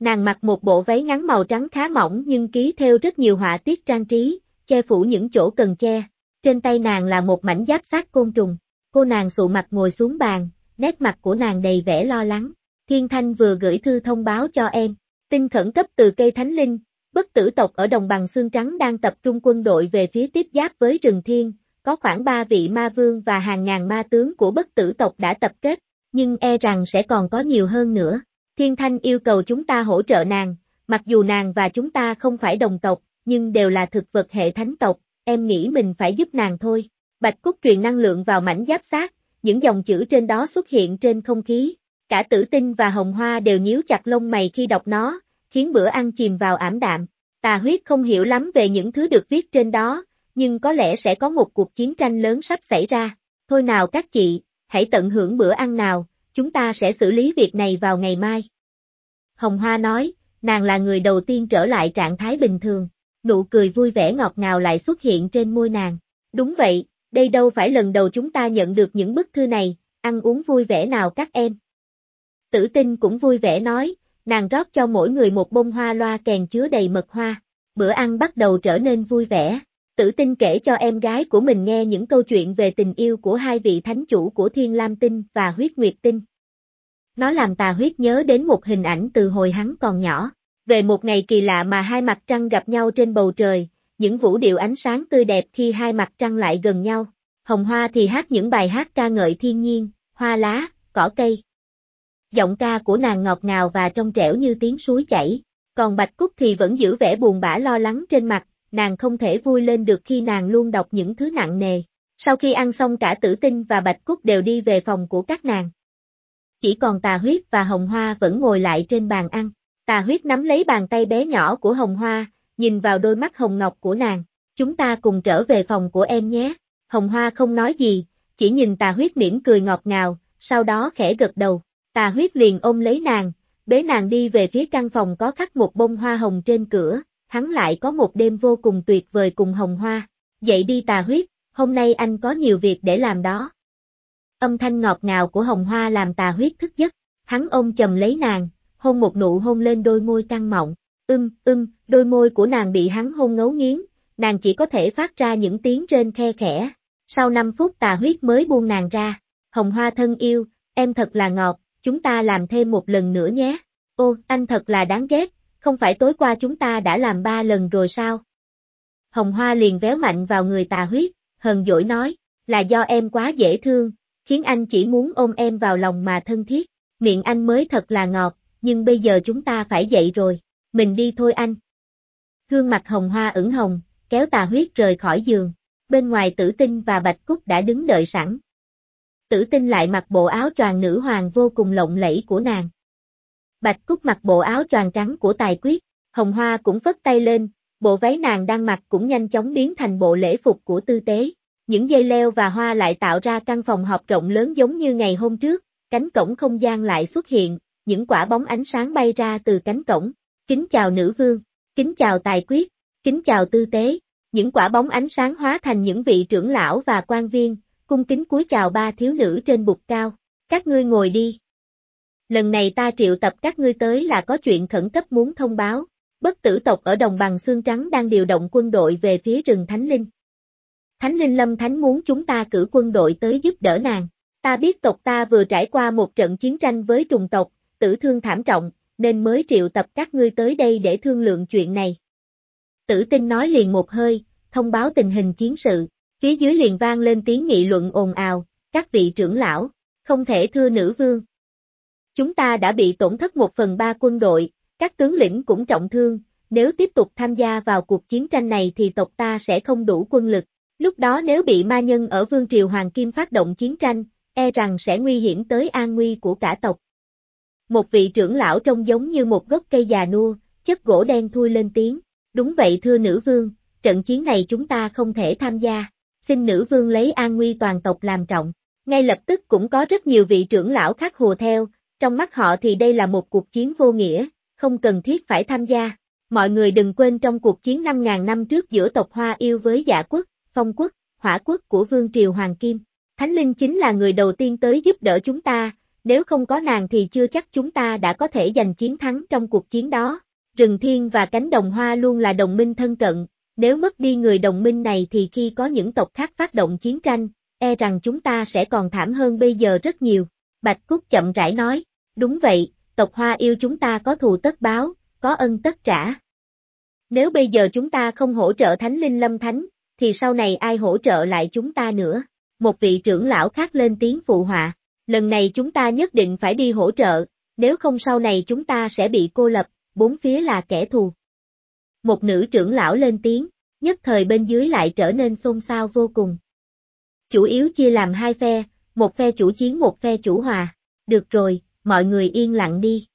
Nàng mặc một bộ váy ngắn màu trắng khá mỏng nhưng ký theo rất nhiều họa tiết trang trí, che phủ những chỗ cần che. Trên tay nàng là một mảnh giáp sát côn trùng. Cô nàng sụ mặt ngồi xuống bàn, nét mặt của nàng đầy vẻ lo lắng. Thiên Thanh vừa gửi thư thông báo cho em. Tin khẩn cấp từ cây Thánh Linh, bất tử tộc ở đồng bằng xương trắng đang tập trung quân đội về phía tiếp giáp với rừng thiên, có khoảng 3 vị ma vương và hàng ngàn ma tướng của bất tử tộc đã tập kết, nhưng e rằng sẽ còn có nhiều hơn nữa. Thiên Thanh yêu cầu chúng ta hỗ trợ nàng, mặc dù nàng và chúng ta không phải đồng tộc, nhưng đều là thực vật hệ thánh tộc, em nghĩ mình phải giúp nàng thôi. Bạch Cúc truyền năng lượng vào mảnh giáp xác, những dòng chữ trên đó xuất hiện trên không khí. Cả tử tinh và hồng hoa đều nhíu chặt lông mày khi đọc nó, khiến bữa ăn chìm vào ảm đạm. Tà huyết không hiểu lắm về những thứ được viết trên đó, nhưng có lẽ sẽ có một cuộc chiến tranh lớn sắp xảy ra. Thôi nào các chị, hãy tận hưởng bữa ăn nào, chúng ta sẽ xử lý việc này vào ngày mai. Hồng Hoa nói, nàng là người đầu tiên trở lại trạng thái bình thường, nụ cười vui vẻ ngọt ngào lại xuất hiện trên môi nàng. Đúng vậy, đây đâu phải lần đầu chúng ta nhận được những bức thư này, ăn uống vui vẻ nào các em. Tử tinh cũng vui vẻ nói, nàng rót cho mỗi người một bông hoa loa kèn chứa đầy mật hoa. Bữa ăn bắt đầu trở nên vui vẻ, Tử tinh kể cho em gái của mình nghe những câu chuyện về tình yêu của hai vị thánh chủ của Thiên Lam Tinh và Huyết Nguyệt Tinh. Nó làm tà huyết nhớ đến một hình ảnh từ hồi hắn còn nhỏ, về một ngày kỳ lạ mà hai mặt trăng gặp nhau trên bầu trời, những vũ điệu ánh sáng tươi đẹp khi hai mặt trăng lại gần nhau. Hồng Hoa thì hát những bài hát ca ngợi thiên nhiên, hoa lá, cỏ cây. Giọng ca của nàng ngọt ngào và trong trẻo như tiếng suối chảy, còn Bạch Cúc thì vẫn giữ vẻ buồn bã lo lắng trên mặt, nàng không thể vui lên được khi nàng luôn đọc những thứ nặng nề. Sau khi ăn xong cả tử tinh và bạch cúc đều đi về phòng của các nàng. Chỉ còn tà huyết và hồng hoa vẫn ngồi lại trên bàn ăn. Tà huyết nắm lấy bàn tay bé nhỏ của hồng hoa, nhìn vào đôi mắt hồng ngọc của nàng. Chúng ta cùng trở về phòng của em nhé. Hồng hoa không nói gì, chỉ nhìn tà huyết mỉm cười ngọt ngào, sau đó khẽ gật đầu. Tà huyết liền ôm lấy nàng, bế nàng đi về phía căn phòng có khắc một bông hoa hồng trên cửa, hắn lại có một đêm vô cùng tuyệt vời cùng hồng hoa. Dậy đi tà huyết, hôm nay anh có nhiều việc để làm đó. Âm thanh ngọt ngào của hồng hoa làm tà huyết thức giấc, hắn ôm chầm lấy nàng, hôn một nụ hôn lên đôi môi căng mọng, ưm, ưm, đôi môi của nàng bị hắn hôn ngấu nghiến, nàng chỉ có thể phát ra những tiếng trên khe khẽ. Sau 5 phút tà huyết mới buông nàng ra, hồng hoa thân yêu, em thật là ngọt, chúng ta làm thêm một lần nữa nhé. Ô, anh thật là đáng ghét, không phải tối qua chúng ta đã làm ba lần rồi sao? Hồng Hoa liền véo mạnh vào người tà huyết, hờn dỗi nói, là do em quá dễ thương, khiến anh chỉ muốn ôm em vào lòng mà thân thiết, miệng anh mới thật là ngọt, nhưng bây giờ chúng ta phải dậy rồi, mình đi thôi anh. Gương mặt Hồng Hoa ửng hồng, kéo tà huyết rời khỏi giường, bên ngoài tử tinh và bạch cúc đã đứng đợi sẵn. Tử tinh lại mặc bộ áo choàng nữ hoàng vô cùng lộng lẫy của nàng, Bạch Cúc mặc bộ áo choàng trắng của tài quyết, Hồng Hoa cũng phất tay lên, bộ váy nàng đang mặc cũng nhanh chóng biến thành bộ lễ phục của tư tế. Những dây leo và hoa lại tạo ra căn phòng họp rộng lớn giống như ngày hôm trước, cánh cổng không gian lại xuất hiện, những quả bóng ánh sáng bay ra từ cánh cổng. Kính chào nữ vương, kính chào tài quyết, kính chào tư tế. những quả bóng ánh sáng hóa thành những vị trưởng lão và quan viên, cung kính cúi chào ba thiếu nữ trên bục cao. Các ngươi ngồi đi. Lần này ta triệu tập các ngươi tới là có chuyện khẩn cấp muốn thông báo. Bất tử tộc ở đồng bằng xương trắng đang điều động quân đội về phía rừng Thánh Linh. Thánh Linh Lâm Thánh muốn chúng ta cử quân đội tới giúp đỡ nàng. Ta biết tộc ta vừa trải qua một trận chiến tranh với trùng tộc, tử thương thảm trọng, nên mới triệu tập các ngươi tới đây để thương lượng chuyện này. Tử tinh nói liền một hơi, thông báo tình hình chiến sự, phía dưới liền vang lên tiếng nghị luận ồn ào, các vị trưởng lão, không thể thưa nữ vương. Chúng ta đã bị tổn thất một phần ba quân đội, các tướng lĩnh cũng trọng thương, nếu tiếp tục tham gia vào cuộc chiến tranh này thì tộc ta sẽ không đủ quân lực. Lúc đó nếu bị ma nhân ở Vương Triều Hoàng Kim phát động chiến tranh, e rằng sẽ nguy hiểm tới an nguy của cả tộc. Một vị trưởng lão trông giống như một gốc cây già nua, chất gỗ đen thui lên tiếng. Đúng vậy thưa nữ vương, trận chiến này chúng ta không thể tham gia. Xin nữ vương lấy an nguy toàn tộc làm trọng. Ngay lập tức cũng có rất nhiều vị trưởng lão khác hùa theo, trong mắt họ thì đây là một cuộc chiến vô nghĩa, không cần thiết phải tham gia. Mọi người đừng quên trong cuộc chiến 5.000 năm trước giữa tộc Hoa Yêu với Dạ Quốc, Phong Quốc, Hỏa Quốc của Vương Triều Hoàng Kim. Thánh Linh chính là người đầu tiên tới giúp đỡ chúng ta, nếu không có nàng thì chưa chắc chúng ta đã có thể giành chiến thắng trong cuộc chiến đó. Rừng Thiên và cánh đồng hoa luôn là đồng minh thân cận, nếu mất đi người đồng minh này thì khi có những tộc khác phát động chiến tranh, e rằng chúng ta sẽ còn thảm hơn bây giờ rất nhiều. Bạch Cúc chậm rãi nói, đúng vậy, tộc hoa yêu chúng ta có thù tất báo, có ân tất trả. Nếu bây giờ chúng ta không hỗ trợ Thánh Linh Lâm Thánh, thì sau này ai hỗ trợ lại chúng ta nữa? Một vị trưởng lão khác lên tiếng phụ họa, lần này chúng ta nhất định phải đi hỗ trợ, nếu không sau này chúng ta sẽ bị cô lập, bốn phía là kẻ thù. Một nữ trưởng lão lên tiếng, nhất thời bên dưới lại trở nên xôn xao vô cùng. Chủ yếu chia làm hai phe, một phe chủ chiến một phe chủ hòa. Được rồi, mọi người yên lặng đi.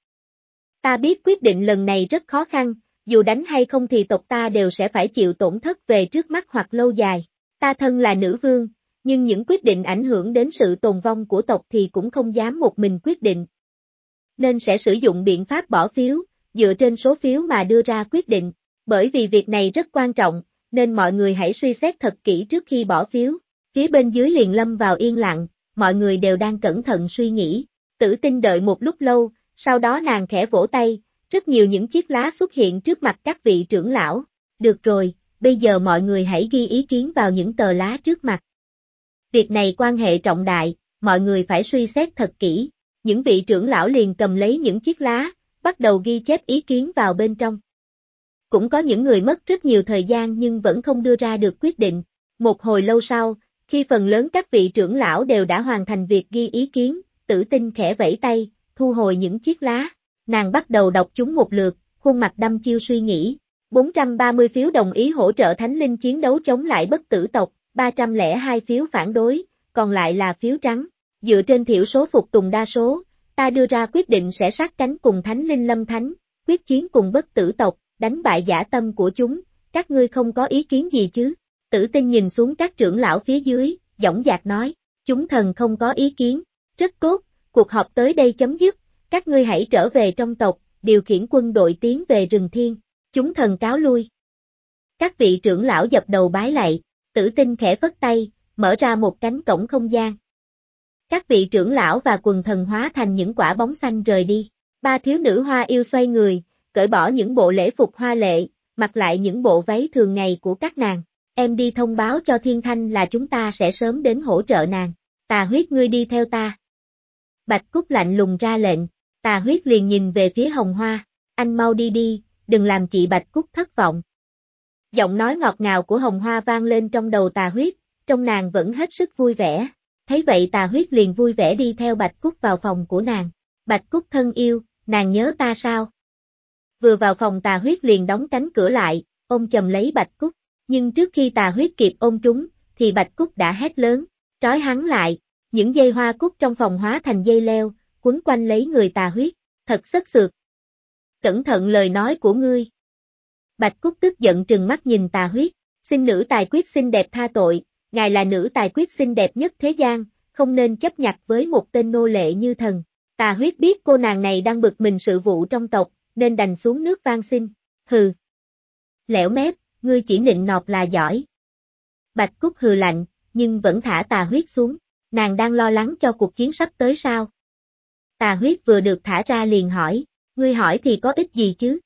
Ta biết quyết định lần này rất khó khăn, dù đánh hay không thì tộc ta đều sẽ phải chịu tổn thất về trước mắt hoặc lâu dài. Ta thân là nữ vương, nhưng những quyết định ảnh hưởng đến sự tồn vong của tộc thì cũng không dám một mình quyết định. Nên sẽ sử dụng biện pháp bỏ phiếu, dựa trên số phiếu mà đưa ra quyết định. Bởi vì việc này rất quan trọng, nên mọi người hãy suy xét thật kỹ trước khi bỏ phiếu. Phía bên dưới liền lâm vào yên lặng, mọi người đều đang cẩn thận suy nghĩ. Tử tinh đợi một lúc lâu, sau đó nàng khẽ vỗ tay, rất nhiều những chiếc lá xuất hiện trước mặt các vị trưởng lão. Được rồi, bây giờ mọi người hãy ghi ý kiến vào những tờ lá trước mặt. Việc này quan hệ trọng đại, mọi người phải suy xét thật kỹ. Những vị trưởng lão liền cầm lấy những chiếc lá, bắt đầu ghi chép ý kiến vào bên trong. Cũng có những người mất rất nhiều thời gian nhưng vẫn không đưa ra được quyết định. Một hồi lâu sau, khi phần lớn các vị trưởng lão đều đã hoàn thành việc ghi ý kiến, tử tinh khẽ vẫy tay, thu hồi những chiếc lá. Nàng bắt đầu đọc chúng một lượt, khuôn mặt đăm chiêu suy nghĩ. 430 phiếu đồng ý hỗ trợ Thánh Linh chiến đấu chống lại bất tử tộc, 302 phiếu phản đối, còn lại là phiếu trắng. Dựa trên thiểu số phục tùng đa số, ta đưa ra quyết định sẽ sát cánh cùng Thánh Linh Lâm Thánh, quyết chiến cùng bất tử tộc, đánh bại giả tâm của chúng, các ngươi không có ý kiến gì chứ? Tử tinh nhìn xuống các trưởng lão phía dưới, dõng dạc nói, chúng thần không có ý kiến, rất tốt, cuộc họp tới đây chấm dứt, các ngươi hãy trở về trong tộc, điều khiển quân đội tiến về rừng thiên, chúng thần cáo lui. Các vị trưởng lão dập đầu bái lạy, tử tinh khẽ phất tay, mở ra một cánh cổng không gian. Các vị trưởng lão và quần thần hóa thành những quả bóng xanh rời đi. Ba thiếu nữ hoa yêu xoay người, cởi bỏ những bộ lễ phục hoa lệ, mặc lại những bộ váy thường ngày của các nàng. Em đi thông báo cho Thiên Thanh là chúng ta sẽ sớm đến hỗ trợ nàng. Tà huyết ngươi đi theo ta. Bạch Cúc lạnh lùng ra lệnh, tà huyết liền nhìn về phía hồng hoa. Anh mau đi đi, đừng làm chị Bạch Cúc thất vọng. Giọng nói ngọt ngào của hồng hoa vang lên trong đầu tà huyết, trong nàng vẫn hết sức vui vẻ. Thấy vậy tà huyết liền vui vẻ đi theo Bạch Cúc vào phòng của nàng. Bạch Cúc thân yêu, nàng nhớ ta sao? Vừa vào phòng tà huyết liền đóng cánh cửa lại, ôm chầm lấy Bạch Cúc. Nhưng trước khi tà huyết kịp ôm trúng, thì Bạch Cúc đã hét lớn, trói hắn lại. Những dây hoa cúc trong phòng hóa thành dây leo, quấn quanh lấy người tà huyết, thật sức sượt. Cẩn thận lời nói của ngươi. Bạch Cúc tức giận trừng mắt nhìn tà huyết, xin nữ tài quyết xinh đẹp tha tội, ngài là nữ tài quyết xinh đẹp nhất thế gian, không nên chấp nhặt với một tên nô lệ như thần. Tà huyết biết cô nàng này đang bực mình sự vụ trong tộc, nên đành xuống nước van xin. Hừ. Lẻo mép, ngươi chỉ nịnh nọt là giỏi. Bạch Cúc hừ lạnh, nhưng vẫn thả tà huyết xuống, nàng đang lo lắng cho cuộc chiến sắp tới sao. Tà huyết vừa được thả ra liền hỏi, ngươi hỏi thì có ích gì chứ?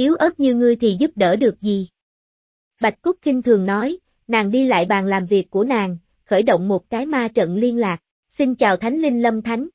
Yếu ớt như ngươi thì giúp đỡ được gì? Bạch Cúc kinh thường nói, nàng đi lại bàn làm việc của nàng, khởi động một cái ma trận liên lạc, xin chào Thánh Linh Lâm Thánh.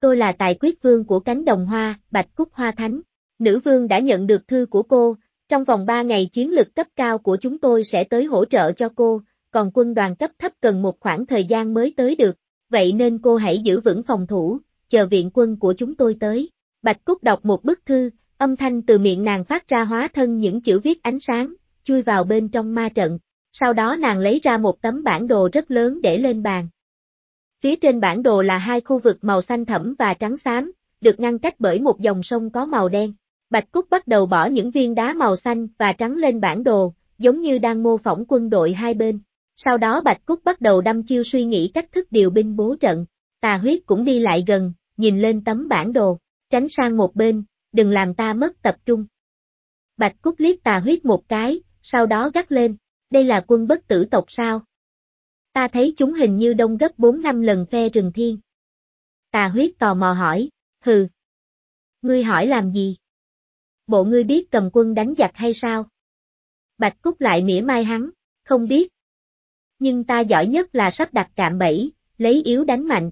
Tôi là tài quyết vương của cánh đồng hoa, Bạch Cúc Hoa Thánh. Nữ vương đã nhận được thư của cô, trong vòng 3 ngày chiến lực cấp cao của chúng tôi sẽ tới hỗ trợ cho cô, còn quân đoàn cấp thấp cần một khoảng thời gian mới tới được, vậy nên cô hãy giữ vững phòng thủ, chờ viện quân của chúng tôi tới. Bạch Cúc đọc một bức thư, âm thanh từ miệng nàng phát ra hóa thân những chữ viết ánh sáng, chui vào bên trong ma trận. Sau đó nàng lấy ra một tấm bản đồ rất lớn để lên bàn. Phía trên bản đồ là hai khu vực màu xanh thẫm và trắng xám, được ngăn cách bởi một dòng sông có màu đen. Bạch Cúc bắt đầu bỏ những viên đá màu xanh và trắng lên bản đồ, giống như đang mô phỏng quân đội hai bên. Sau đó Bạch Cúc bắt đầu đâm chiêu suy nghĩ cách thức điều binh bố trận. Tà huyết cũng đi lại gần, nhìn lên tấm bản đồ, tránh sang một bên, đừng làm ta mất tập trung. Bạch Cúc liếc tà huyết một cái, sau đó gắt lên, đây là quân bất tử tộc sao? Ta thấy chúng hình như đông gấp 4 năm lần phe rừng thiên. Tà huyết tò mò hỏi, hừ. Ngươi hỏi làm gì? Bộ ngươi biết cầm quân đánh giặc hay sao? Bạch Cúc lại mỉa mai hắn, không biết. Nhưng ta giỏi nhất là sắp đặt cạm bẫy, lấy yếu đánh mạnh.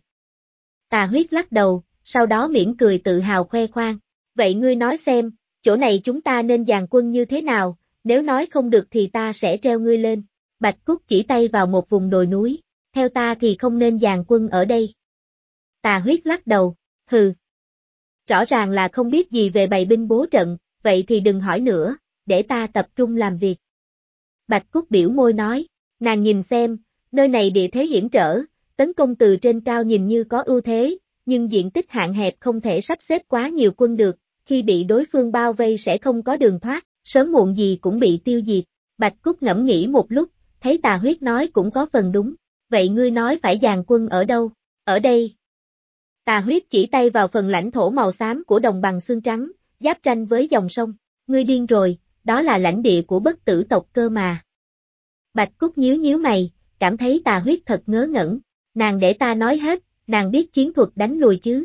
Tà huyết lắc đầu, sau đó miễn cười tự hào khoe khoang. Vậy ngươi nói xem, chỗ này chúng ta nên dàn quân như thế nào, nếu nói không được thì ta sẽ treo ngươi lên. Bạch Cúc chỉ tay vào một vùng đồi núi, theo ta thì không nên dàn quân ở đây. Tà huyết lắc đầu, hừ. Rõ ràng là không biết gì về bày binh bố trận, vậy thì đừng hỏi nữa, để ta tập trung làm việc. Bạch Cúc biểu môi nói, nàng nhìn xem, nơi này địa thế hiểm trở, tấn công từ trên cao nhìn như có ưu thế, nhưng diện tích hạn hẹp không thể sắp xếp quá nhiều quân được, khi bị đối phương bao vây sẽ không có đường thoát, sớm muộn gì cũng bị tiêu diệt. Bạch Cúc ngẫm nghĩ một lúc, thấy tà huyết nói cũng có phần đúng, vậy ngươi nói phải dàn quân ở đâu? Ở đây. Tà huyết chỉ tay vào phần lãnh thổ màu xám của đồng bằng xương trắng, giáp tranh với dòng sông, ngươi điên rồi, đó là lãnh địa của bất tử tộc cơ mà. Bạch Cúc nhíu nhíu mày, cảm thấy tà huyết thật ngớ ngẩn, nàng để ta nói hết, nàng biết chiến thuật đánh lùi chứ.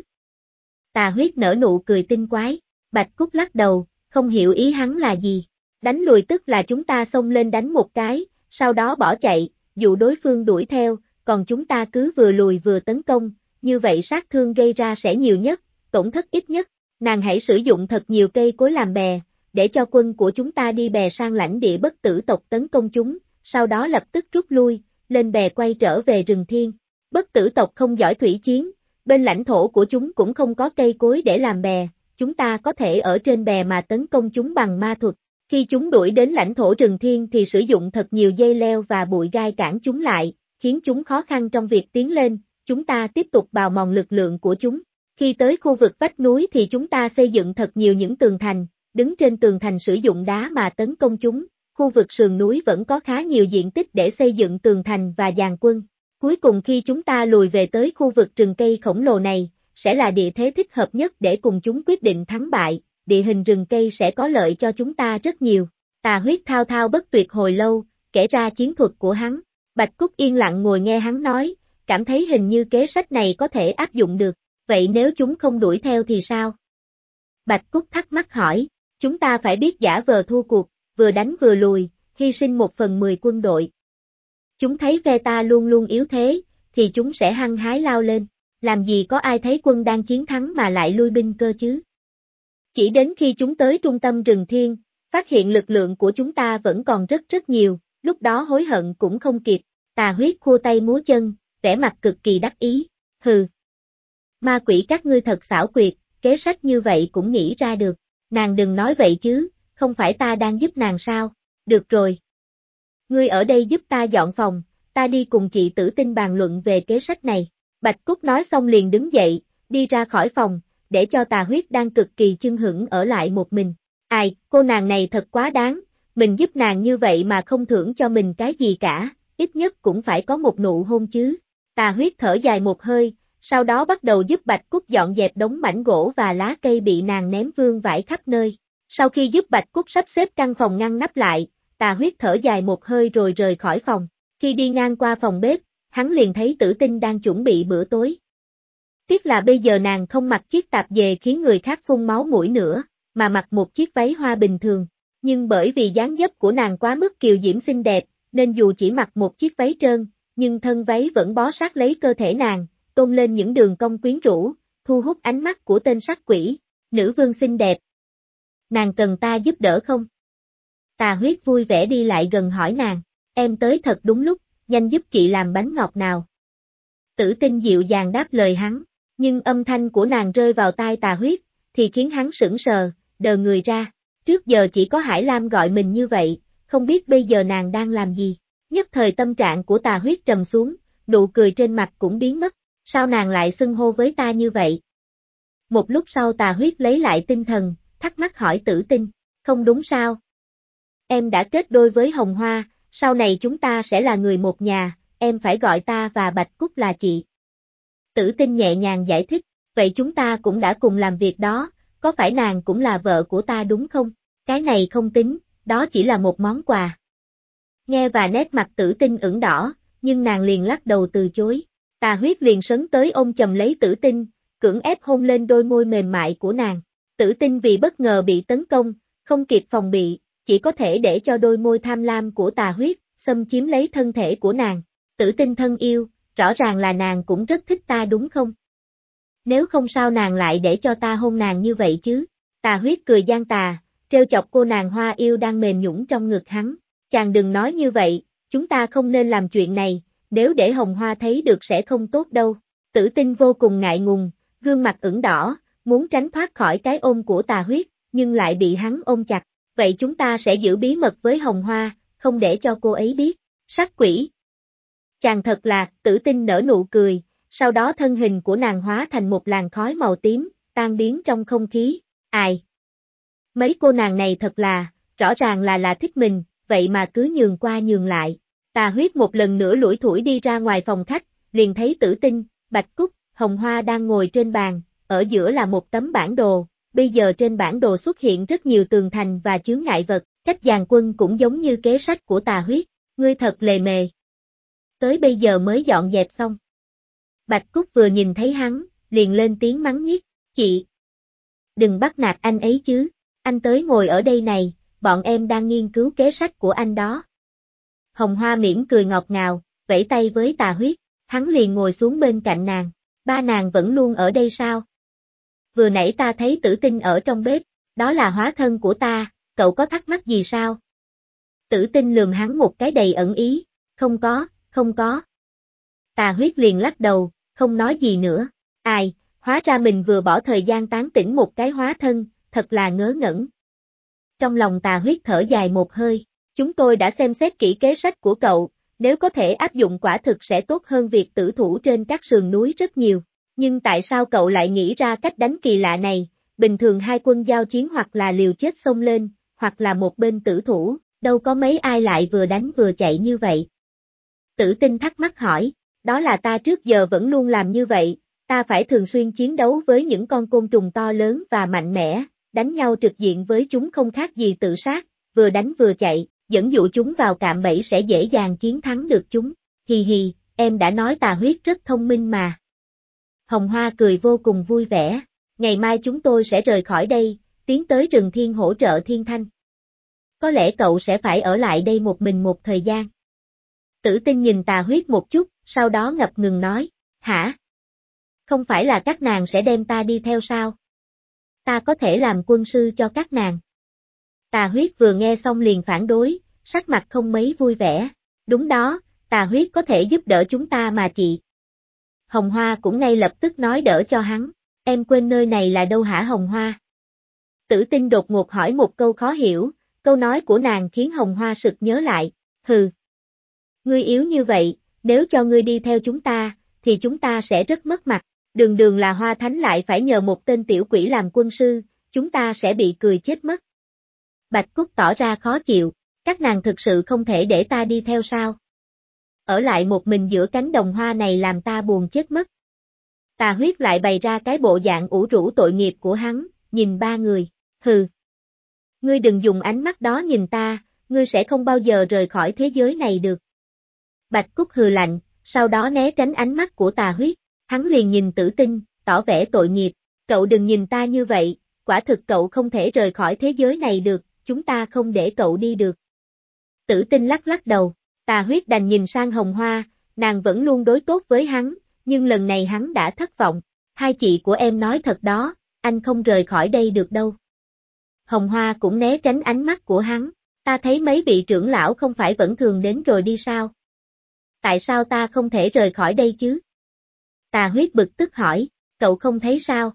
Tà huyết nở nụ cười tinh quái, Bạch Cúc lắc đầu, không hiểu ý hắn là gì. Đánh lùi tức là chúng ta xông lên đánh một cái, sau đó bỏ chạy, dụ đối phương đuổi theo, còn chúng ta cứ vừa lùi vừa tấn công, như vậy sát thương gây ra sẽ nhiều nhất, tổn thất ít nhất. Nàng hãy sử dụng thật nhiều cây cối làm bè, để cho quân của chúng ta đi bè sang lãnh địa bất tử tộc tấn công chúng, sau đó lập tức rút lui, lên bè quay trở về rừng thiên. Bất tử tộc không giỏi thủy chiến, bên lãnh thổ của chúng cũng không có cây cối để làm bè, chúng ta có thể ở trên bè mà tấn công chúng bằng ma thuật. Khi chúng đuổi đến lãnh thổ rừng thiên thì sử dụng thật nhiều dây leo và bụi gai cản chúng lại, khiến chúng khó khăn trong việc tiến lên, chúng ta tiếp tục bào mòn lực lượng của chúng. Khi tới khu vực vách núi thì chúng ta xây dựng thật nhiều những tường thành, đứng trên tường thành sử dụng đá mà tấn công chúng. Khu vực sườn núi vẫn có khá nhiều diện tích để xây dựng tường thành và dàn quân. Cuối cùng khi chúng ta lùi về tới khu vực rừng cây khổng lồ này, sẽ là địa thế thích hợp nhất để cùng chúng quyết định thắng bại, địa hình rừng cây sẽ có lợi cho chúng ta rất nhiều. Tà huyết thao thao bất tuyệt hồi lâu, kể ra chiến thuật của hắn. Bạch Cúc yên lặng ngồi nghe hắn nói, cảm thấy hình như kế sách này có thể áp dụng được, vậy nếu chúng không đuổi theo thì sao? Bạch Cúc thắc mắc hỏi, chúng ta phải biết giả vờ thua cuộc, vừa đánh vừa lùi, hy sinh một phần mười quân đội. Chúng thấy phe ta luôn luôn yếu thế, thì chúng sẽ hăng hái lao lên làm gì có ai thấy quân đang chiến thắng mà lại lui binh cơ chứ. Chỉ đến khi chúng tới trung tâm rừng thiên, phát hiện lực lượng của chúng ta vẫn còn rất rất nhiều, lúc đó hối hận cũng không kịp, tà huyết khua tay múa chân, vẻ mặt cực kỳ đắc ý, hừ. Ma quỷ các ngươi thật xảo quyệt, kế sách như vậy cũng nghĩ ra được, nàng đừng nói vậy chứ, không phải ta đang giúp nàng sao, được rồi. Ngươi ở đây giúp ta dọn phòng, ta đi cùng chị tử tinh bàn luận về kế sách này. Bạch Cúc nói xong liền đứng dậy, đi ra khỏi phòng, để cho tà huyết đang cực kỳ chưng hững ở lại một mình. Ai, cô nàng này thật quá đáng, mình giúp nàng như vậy mà không thưởng cho mình cái gì cả, ít nhất cũng phải có một nụ hôn chứ. Tà huyết thở dài một hơi, sau đó bắt đầu giúp Bạch Cúc dọn dẹp đống mảnh gỗ và lá cây bị nàng ném vương vãi khắp nơi. Sau khi giúp Bạch Cúc sắp xếp căn phòng ngăn nắp lại, tà huyết thở dài một hơi rồi rời khỏi phòng. Khi đi ngang qua phòng bếp, hắn liền thấy tử tinh đang chuẩn bị bữa tối. Tiếc là bây giờ nàng không mặc chiếc tạp dề khiến người khác phun máu mũi nữa, mà mặc một chiếc váy hoa bình thường. Nhưng bởi vì dáng dấp của nàng quá mức kiều diễm xinh đẹp, nên dù chỉ mặc một chiếc váy trơn, nhưng thân váy vẫn bó sát lấy cơ thể nàng, tôn lên những đường cong quyến rũ, thu hút ánh mắt của tên sắc quỷ, nữ vương xinh đẹp. Nàng cần ta giúp đỡ không? Tà huyết vui vẻ đi lại gần hỏi nàng, em tới thật đúng lúc, nhanh giúp chị làm bánh ngọt nào. Tử tinh dịu dàng đáp lời hắn, nhưng âm thanh của nàng rơi vào tai tà huyết, thì khiến hắn sững sờ, đờ người ra. Trước giờ chỉ có Hải Lam gọi mình như vậy, không biết bây giờ nàng đang làm gì. Nhất thời tâm trạng của tà huyết trầm xuống, nụ cười trên mặt cũng biến mất, sao nàng lại xưng hô với ta như vậy? Một lúc sau tà huyết lấy lại tinh thần, thắc mắc hỏi tử tinh, không đúng sao? Em đã kết đôi với Hồng Hoa, sau này chúng ta sẽ là người một nhà, em phải gọi ta và Bạch Cúc là chị. Tử tinh nhẹ nhàng giải thích, vậy chúng ta cũng đã cùng làm việc đó, có phải nàng cũng là vợ của ta đúng không? Cái này không tính, đó chỉ là một món quà. Nghe và nét mặt tử tinh ửng đỏ, nhưng nàng liền lắc đầu từ chối. Tà huyết liền sấn tới ôm chầm lấy tử tinh, cưỡng ép hôn lên đôi môi mềm mại của nàng. Tử tinh vì bất ngờ bị tấn công, không kịp phòng bị, chỉ có thể để cho đôi môi tham lam của tà huyết, xâm chiếm lấy thân thể của nàng. Tử tinh thân yêu, rõ ràng là nàng cũng rất thích ta đúng không? Nếu không sao nàng lại để cho ta hôn nàng như vậy chứ? Tà huyết cười gian tà, treo chọc cô nàng hoa yêu đang mềm nhũng trong ngực hắn. Chàng đừng nói như vậy, chúng ta không nên làm chuyện này, nếu để hồng hoa thấy được sẽ không tốt đâu. Tử tinh vô cùng ngại ngùng, gương mặt ửng đỏ, muốn tránh thoát khỏi cái ôm của tà huyết, nhưng lại bị hắn ôm chặt. Vậy chúng ta sẽ giữ bí mật với hồng hoa, không để cho cô ấy biết. Sắc quỷ. Chàng thật là, tử tinh nở nụ cười, sau đó thân hình của nàng hóa thành một làn khói màu tím, tan biến trong không khí. Ai? Mấy cô nàng này thật là, rõ ràng là là thích mình, vậy mà cứ nhường qua nhường lại. Tà huyết một lần nữa lủi thủi đi ra ngoài phòng khách, liền thấy tử tinh, bạch cúc, hồng hoa đang ngồi trên bàn, ở giữa là một tấm bản đồ, bây giờ trên bản đồ xuất hiện rất nhiều tường thành và chướng ngại vật, cách giàn quân cũng giống như kế sách của tà huyết, ngươi thật lề mề. Tới bây giờ mới dọn dẹp xong. Bạch Cúc vừa nhìn thấy hắn, liền lên tiếng mắng nhiếc, chị. Đừng bắt nạt anh ấy chứ, anh tới ngồi ở đây này, bọn em đang nghiên cứu kế sách của anh đó. Hồng Hoa mỉm cười ngọt ngào, vẫy tay với tà huyết, hắn liền ngồi xuống bên cạnh nàng, ba nàng vẫn luôn ở đây sao? Vừa nãy ta thấy tử tinh ở trong bếp, đó là hóa thân của ta, cậu có thắc mắc gì sao? Tử tinh lườm hắn một cái đầy ẩn ý, không có, không có. Tà huyết liền lắc đầu, không nói gì nữa. Ai, hóa ra mình vừa bỏ thời gian tán tỉnh một cái hóa thân, thật là ngớ ngẩn. Trong lòng tà huyết thở dài một hơi, chúng tôi đã xem xét kỹ kế sách của cậu, nếu có thể áp dụng quả thực sẽ tốt hơn việc tử thủ trên các sườn núi rất nhiều. Nhưng tại sao cậu lại nghĩ ra cách đánh kỳ lạ này, bình thường hai quân giao chiến hoặc là liều chết xông lên, hoặc là một bên tử thủ, đâu có mấy ai lại vừa đánh vừa chạy như vậy. Tử tinh thắc mắc hỏi, đó là ta trước giờ vẫn luôn làm như vậy, ta phải thường xuyên chiến đấu với những con côn trùng to lớn và mạnh mẽ, đánh nhau trực diện với chúng không khác gì tự sát, vừa đánh vừa chạy, dẫn dụ chúng vào cạm bẫy sẽ dễ dàng chiến thắng được chúng. Hì hì, em đã nói tà huyết rất thông minh mà. Hồng Hoa cười vô cùng vui vẻ, ngày mai chúng tôi sẽ rời khỏi đây, tiến tới rừng thiên hỗ trợ thiên thanh. Có lẽ cậu sẽ phải ở lại đây một mình một thời gian. Tử tinh nhìn tà huyết một chút, sau đó ngập ngừng nói, hả? Không phải là các nàng sẽ đem ta đi theo sao? Ta có thể làm quân sư cho các nàng. Tà huyết vừa nghe xong liền phản đối, sắc mặt không mấy vui vẻ. Đúng đó, tà huyết có thể giúp đỡ chúng ta mà chị. Hồng Hoa cũng ngay lập tức nói đỡ cho hắn. Em quên nơi này là đâu hả Hồng Hoa? Tử tinh đột ngột hỏi một câu khó hiểu, câu nói của nàng khiến Hồng Hoa sực nhớ lại. Hừ. Ngươi yếu như vậy, nếu cho ngươi đi theo chúng ta, thì chúng ta sẽ rất mất mặt. Đường đường là hoa thánh lại phải nhờ một tên tiểu quỷ làm quân sư, chúng ta sẽ bị cười chết mất. Bạch Cúc tỏ ra khó chịu, các nàng thực sự không thể để ta đi theo sao. Ở lại một mình giữa cánh đồng hoa này làm ta buồn chết mất. Tà huyết lại bày ra cái bộ dạng ủ rũ tội nghiệp của hắn, nhìn ba người, hừ. Ngươi đừng dùng ánh mắt đó nhìn ta, ngươi sẽ không bao giờ rời khỏi thế giới này được. Bạch Cúc hừ lạnh, sau đó né tránh ánh mắt của tà huyết, hắn liền nhìn tử tinh, tỏ vẻ tội nghiệp, cậu đừng nhìn ta như vậy, quả thực cậu không thể rời khỏi thế giới này được, chúng ta không để cậu đi được. Tử tinh lắc lắc đầu, tà huyết đành nhìn sang hồng hoa, nàng vẫn luôn đối tốt với hắn, nhưng lần này hắn đã thất vọng, hai chị của em nói thật đó, anh không rời khỏi đây được đâu. Hồng Hoa cũng né tránh ánh mắt của hắn, ta thấy mấy vị trưởng lão không phải vẫn thường đến rồi đi sao? Tại sao ta không thể rời khỏi đây chứ? Tà huyết bực tức hỏi, cậu không thấy sao?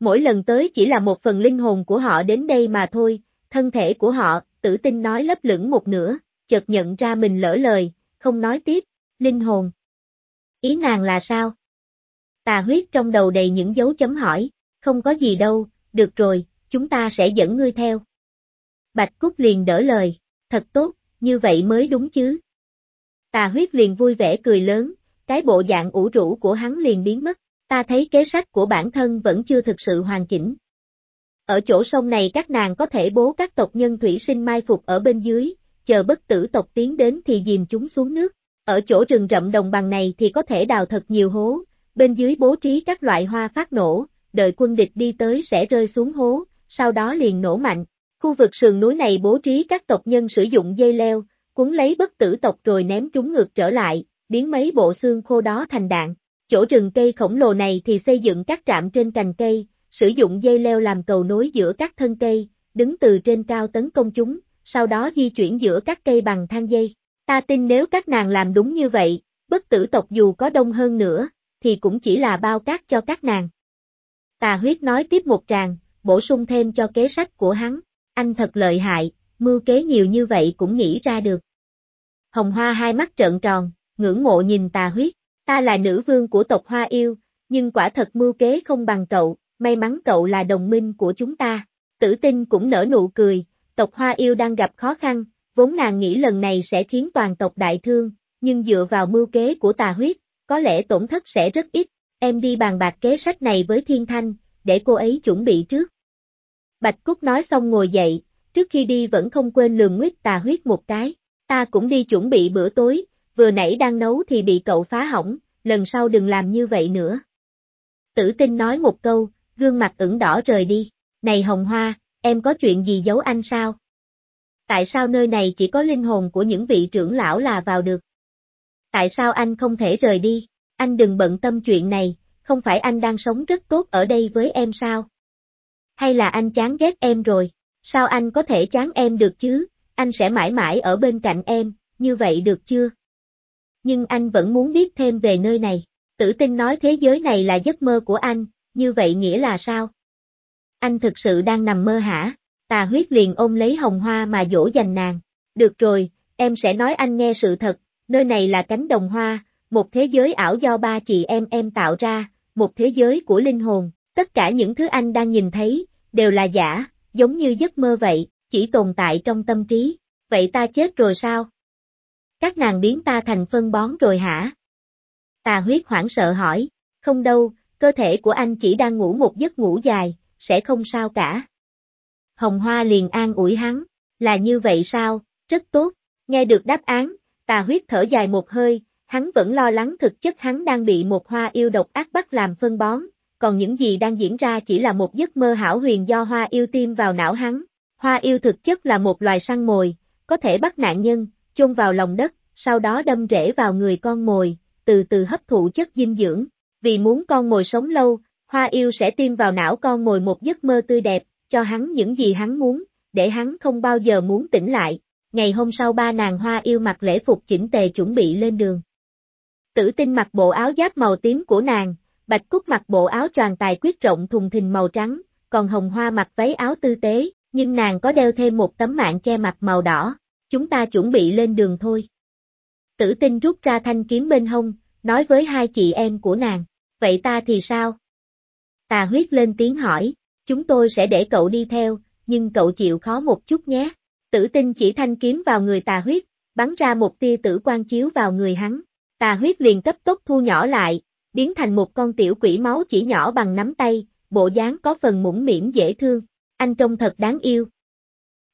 Mỗi lần tới chỉ là một phần linh hồn của họ đến đây mà thôi, thân thể của họ, tử tinh nói lấp lửng một nửa, chợt nhận ra mình lỡ lời, không nói tiếp, linh hồn. Ý nàng là sao? Tà huyết trong đầu đầy những dấu chấm hỏi, không có gì đâu, được rồi, chúng ta sẽ dẫn ngươi theo. Bạch Cúc liền đỡ lời, thật tốt, như vậy mới đúng chứ. Tà huyết liền vui vẻ cười lớn, cái bộ dạng ủ rũ của hắn liền biến mất, ta thấy kế sách của bản thân vẫn chưa thực sự hoàn chỉnh. Ở chỗ sông này các nàng có thể bố các tộc nhân thủy sinh mai phục ở bên dưới, chờ bất tử tộc tiến đến thì dìm chúng xuống nước. Ở chỗ rừng rậm đồng bằng này thì có thể đào thật nhiều hố, bên dưới bố trí các loại hoa phát nổ, đợi quân địch đi tới sẽ rơi xuống hố, sau đó liền nổ mạnh. Khu vực sườn núi này bố trí các tộc nhân sử dụng dây leo, cuốn lấy bất tử tộc rồi ném chúng ngược trở lại, biến mấy bộ xương khô đó thành đạn. Chỗ rừng cây khổng lồ này thì xây dựng các trạm trên cành cây, sử dụng dây leo làm cầu nối giữa các thân cây, đứng từ trên cao tấn công chúng, sau đó di chuyển giữa các cây bằng thang dây. Ta tin nếu các nàng làm đúng như vậy, bất tử tộc dù có đông hơn nữa, thì cũng chỉ là bao cát cho các nàng. Tà huyết nói tiếp một tràng, bổ sung thêm cho kế sách của hắn, anh thật lợi hại, mưu kế nhiều như vậy cũng nghĩ ra được. Hồng Hoa hai mắt trợn tròn, ngưỡng mộ nhìn tà huyết, ta là nữ vương của tộc Hoa yêu, nhưng quả thật mưu kế không bằng cậu, may mắn cậu là đồng minh của chúng ta. Tử tinh cũng nở nụ cười, tộc Hoa yêu đang gặp khó khăn, vốn nàng nghĩ lần này sẽ khiến toàn tộc đại thương, nhưng dựa vào mưu kế của tà huyết, có lẽ tổn thất sẽ rất ít, em đi bàn bạc kế sách này với Thiên Thanh, để cô ấy chuẩn bị trước. Bạch Cúc nói xong ngồi dậy, trước khi đi vẫn không quên lường nguyết tà huyết một cái, ta cũng đi chuẩn bị bữa tối, vừa nãy đang nấu thì bị cậu phá hỏng, lần sau đừng làm như vậy nữa. Tử tinh nói một câu, gương mặt ửng đỏ rời đi, này Hồng Hoa, em có chuyện gì giấu anh sao? Tại sao nơi này chỉ có linh hồn của những vị trưởng lão là vào được? Tại sao anh không thể rời đi? Anh đừng bận tâm chuyện này, không phải anh đang sống rất tốt ở đây với em sao? Hay là anh chán ghét em rồi? Sao anh có thể chán em được chứ? Anh sẽ mãi mãi ở bên cạnh em, như vậy được chưa? Nhưng anh vẫn muốn biết thêm về nơi này. Tử tinh nói thế giới này là giấc mơ của anh, như vậy nghĩa là sao? Anh thực sự đang nằm mơ hả? Tà huyết liền ôm lấy hồng hoa mà dỗ dành nàng. Được rồi, em sẽ nói anh nghe sự thật, nơi này là cánh đồng hoa, một thế giới ảo do ba chị em em tạo ra, một thế giới của linh hồn, tất cả những thứ anh đang nhìn thấy, đều là giả, giống như giấc mơ vậy, chỉ tồn tại trong tâm trí, vậy ta chết rồi sao? Các nàng biến ta thành phân bón rồi hả? Tà huyết hoảng sợ hỏi, không đâu, cơ thể của anh chỉ đang ngủ một giấc ngủ dài, sẽ không sao cả. Hồng Hoa liền an ủi hắn, là như vậy sao, rất tốt, nghe được đáp án, tà huyết thở dài một hơi, hắn vẫn lo lắng thực chất hắn đang bị một hoa yêu độc ác bắt làm phân bón, còn những gì đang diễn ra chỉ là một giấc mơ hảo huyền do hoa yêu tiêm vào não hắn. Hoa yêu thực chất là một loài săn mồi, có thể bắt nạn nhân, chôn vào lòng đất, sau đó đâm rễ vào người con mồi, từ từ hấp thụ chất dinh dưỡng. Vì muốn con mồi sống lâu, hoa yêu sẽ tiêm vào não con mồi một giấc mơ tươi đẹp, cho hắn những gì hắn muốn, để hắn không bao giờ muốn tỉnh lại. Ngày hôm sau ba nàng hoa yêu mặc lễ phục chỉnh tề chuẩn bị lên đường. Tử tinh mặc bộ áo giáp màu tím của nàng, Bạch Cúc mặc bộ áo choàng tài quyết rộng thùng thình màu trắng, còn Hồng Hoa mặc váy áo tư tế, nhưng nàng có đeo thêm một tấm mạng che mặt màu đỏ. Chúng ta chuẩn bị lên đường thôi. Tử tinh rút ra thanh kiếm bên hông, nói với hai chị em của nàng, vậy ta thì sao? Tà huyết lên tiếng hỏi, chúng tôi sẽ để cậu đi theo, nhưng cậu chịu khó một chút nhé. Tử tinh chỉ thanh kiếm vào người tà huyết, bắn ra một tia tử quan chiếu vào người hắn. Tà huyết liền cấp tốc thu nhỏ lại, biến thành một con tiểu quỷ máu chỉ nhỏ bằng nắm tay, bộ dáng có phần mũm mỉm dễ thương. Anh trông thật đáng yêu.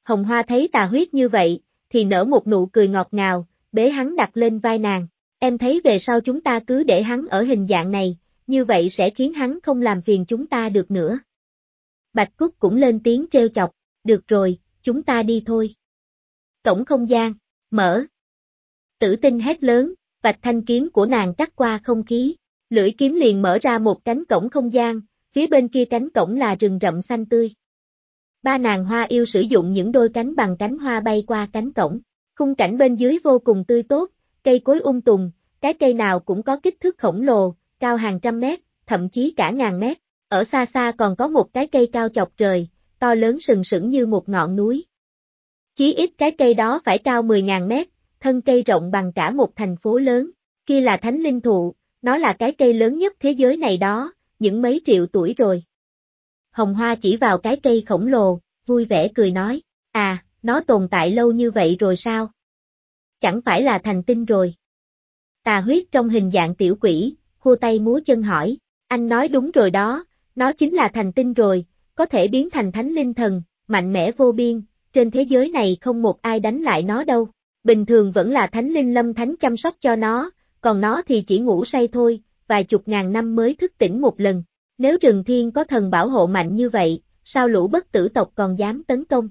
Hồng Hoa thấy tà huyết như vậy, thì nở một nụ cười ngọt ngào, bế hắn đặt lên vai nàng. Em thấy về sau chúng ta cứ để hắn ở hình dạng này, như vậy sẽ khiến hắn không làm phiền chúng ta được nữa. Bạch Cúc cũng lên tiếng treo chọc, được rồi, chúng ta đi thôi. Cổng không gian, mở. Tử tinh hét lớn, vạch thanh kiếm của nàng cắt qua không khí, lưỡi kiếm liền mở ra một cánh cổng không gian, phía bên kia cánh cổng là rừng rậm xanh tươi. Ba nàng hoa yêu sử dụng những đôi cánh bằng cánh hoa bay qua cánh cổng, khung cảnh bên dưới vô cùng tươi tốt, cây cối um ung tùng, cái cây nào cũng có kích thước khổng lồ, cao hàng trăm mét, thậm chí cả ngàn mét. Ở xa xa còn có một cái cây cao chọc trời, to lớn sừng sững như một ngọn núi. Chí ít cái cây đó phải cao 10.000 mét, thân cây rộng bằng cả một thành phố lớn. Kia là thánh linh thụ, nó là cái cây lớn nhất thế giới này đó, những mấy triệu tuổi rồi. Hồng Hoa chỉ vào cái cây khổng lồ, vui vẻ cười nói, à, nó tồn tại lâu như vậy rồi sao? Chẳng phải là thành tinh rồi. Tà huyết trong hình dạng tiểu quỷ, khua tay múa chân hỏi, anh nói đúng rồi đó, nó chính là thành tinh rồi, có thể biến thành thánh linh thần, mạnh mẽ vô biên, trên thế giới này không một ai đánh lại nó đâu. Bình thường vẫn là thánh linh lâm thánh chăm sóc cho nó, còn nó thì chỉ ngủ say thôi, vài chục ngàn năm mới thức tỉnh một lần. Nếu rừng thiên có thần bảo hộ mạnh như vậy, sao lũ bất tử tộc còn dám tấn công?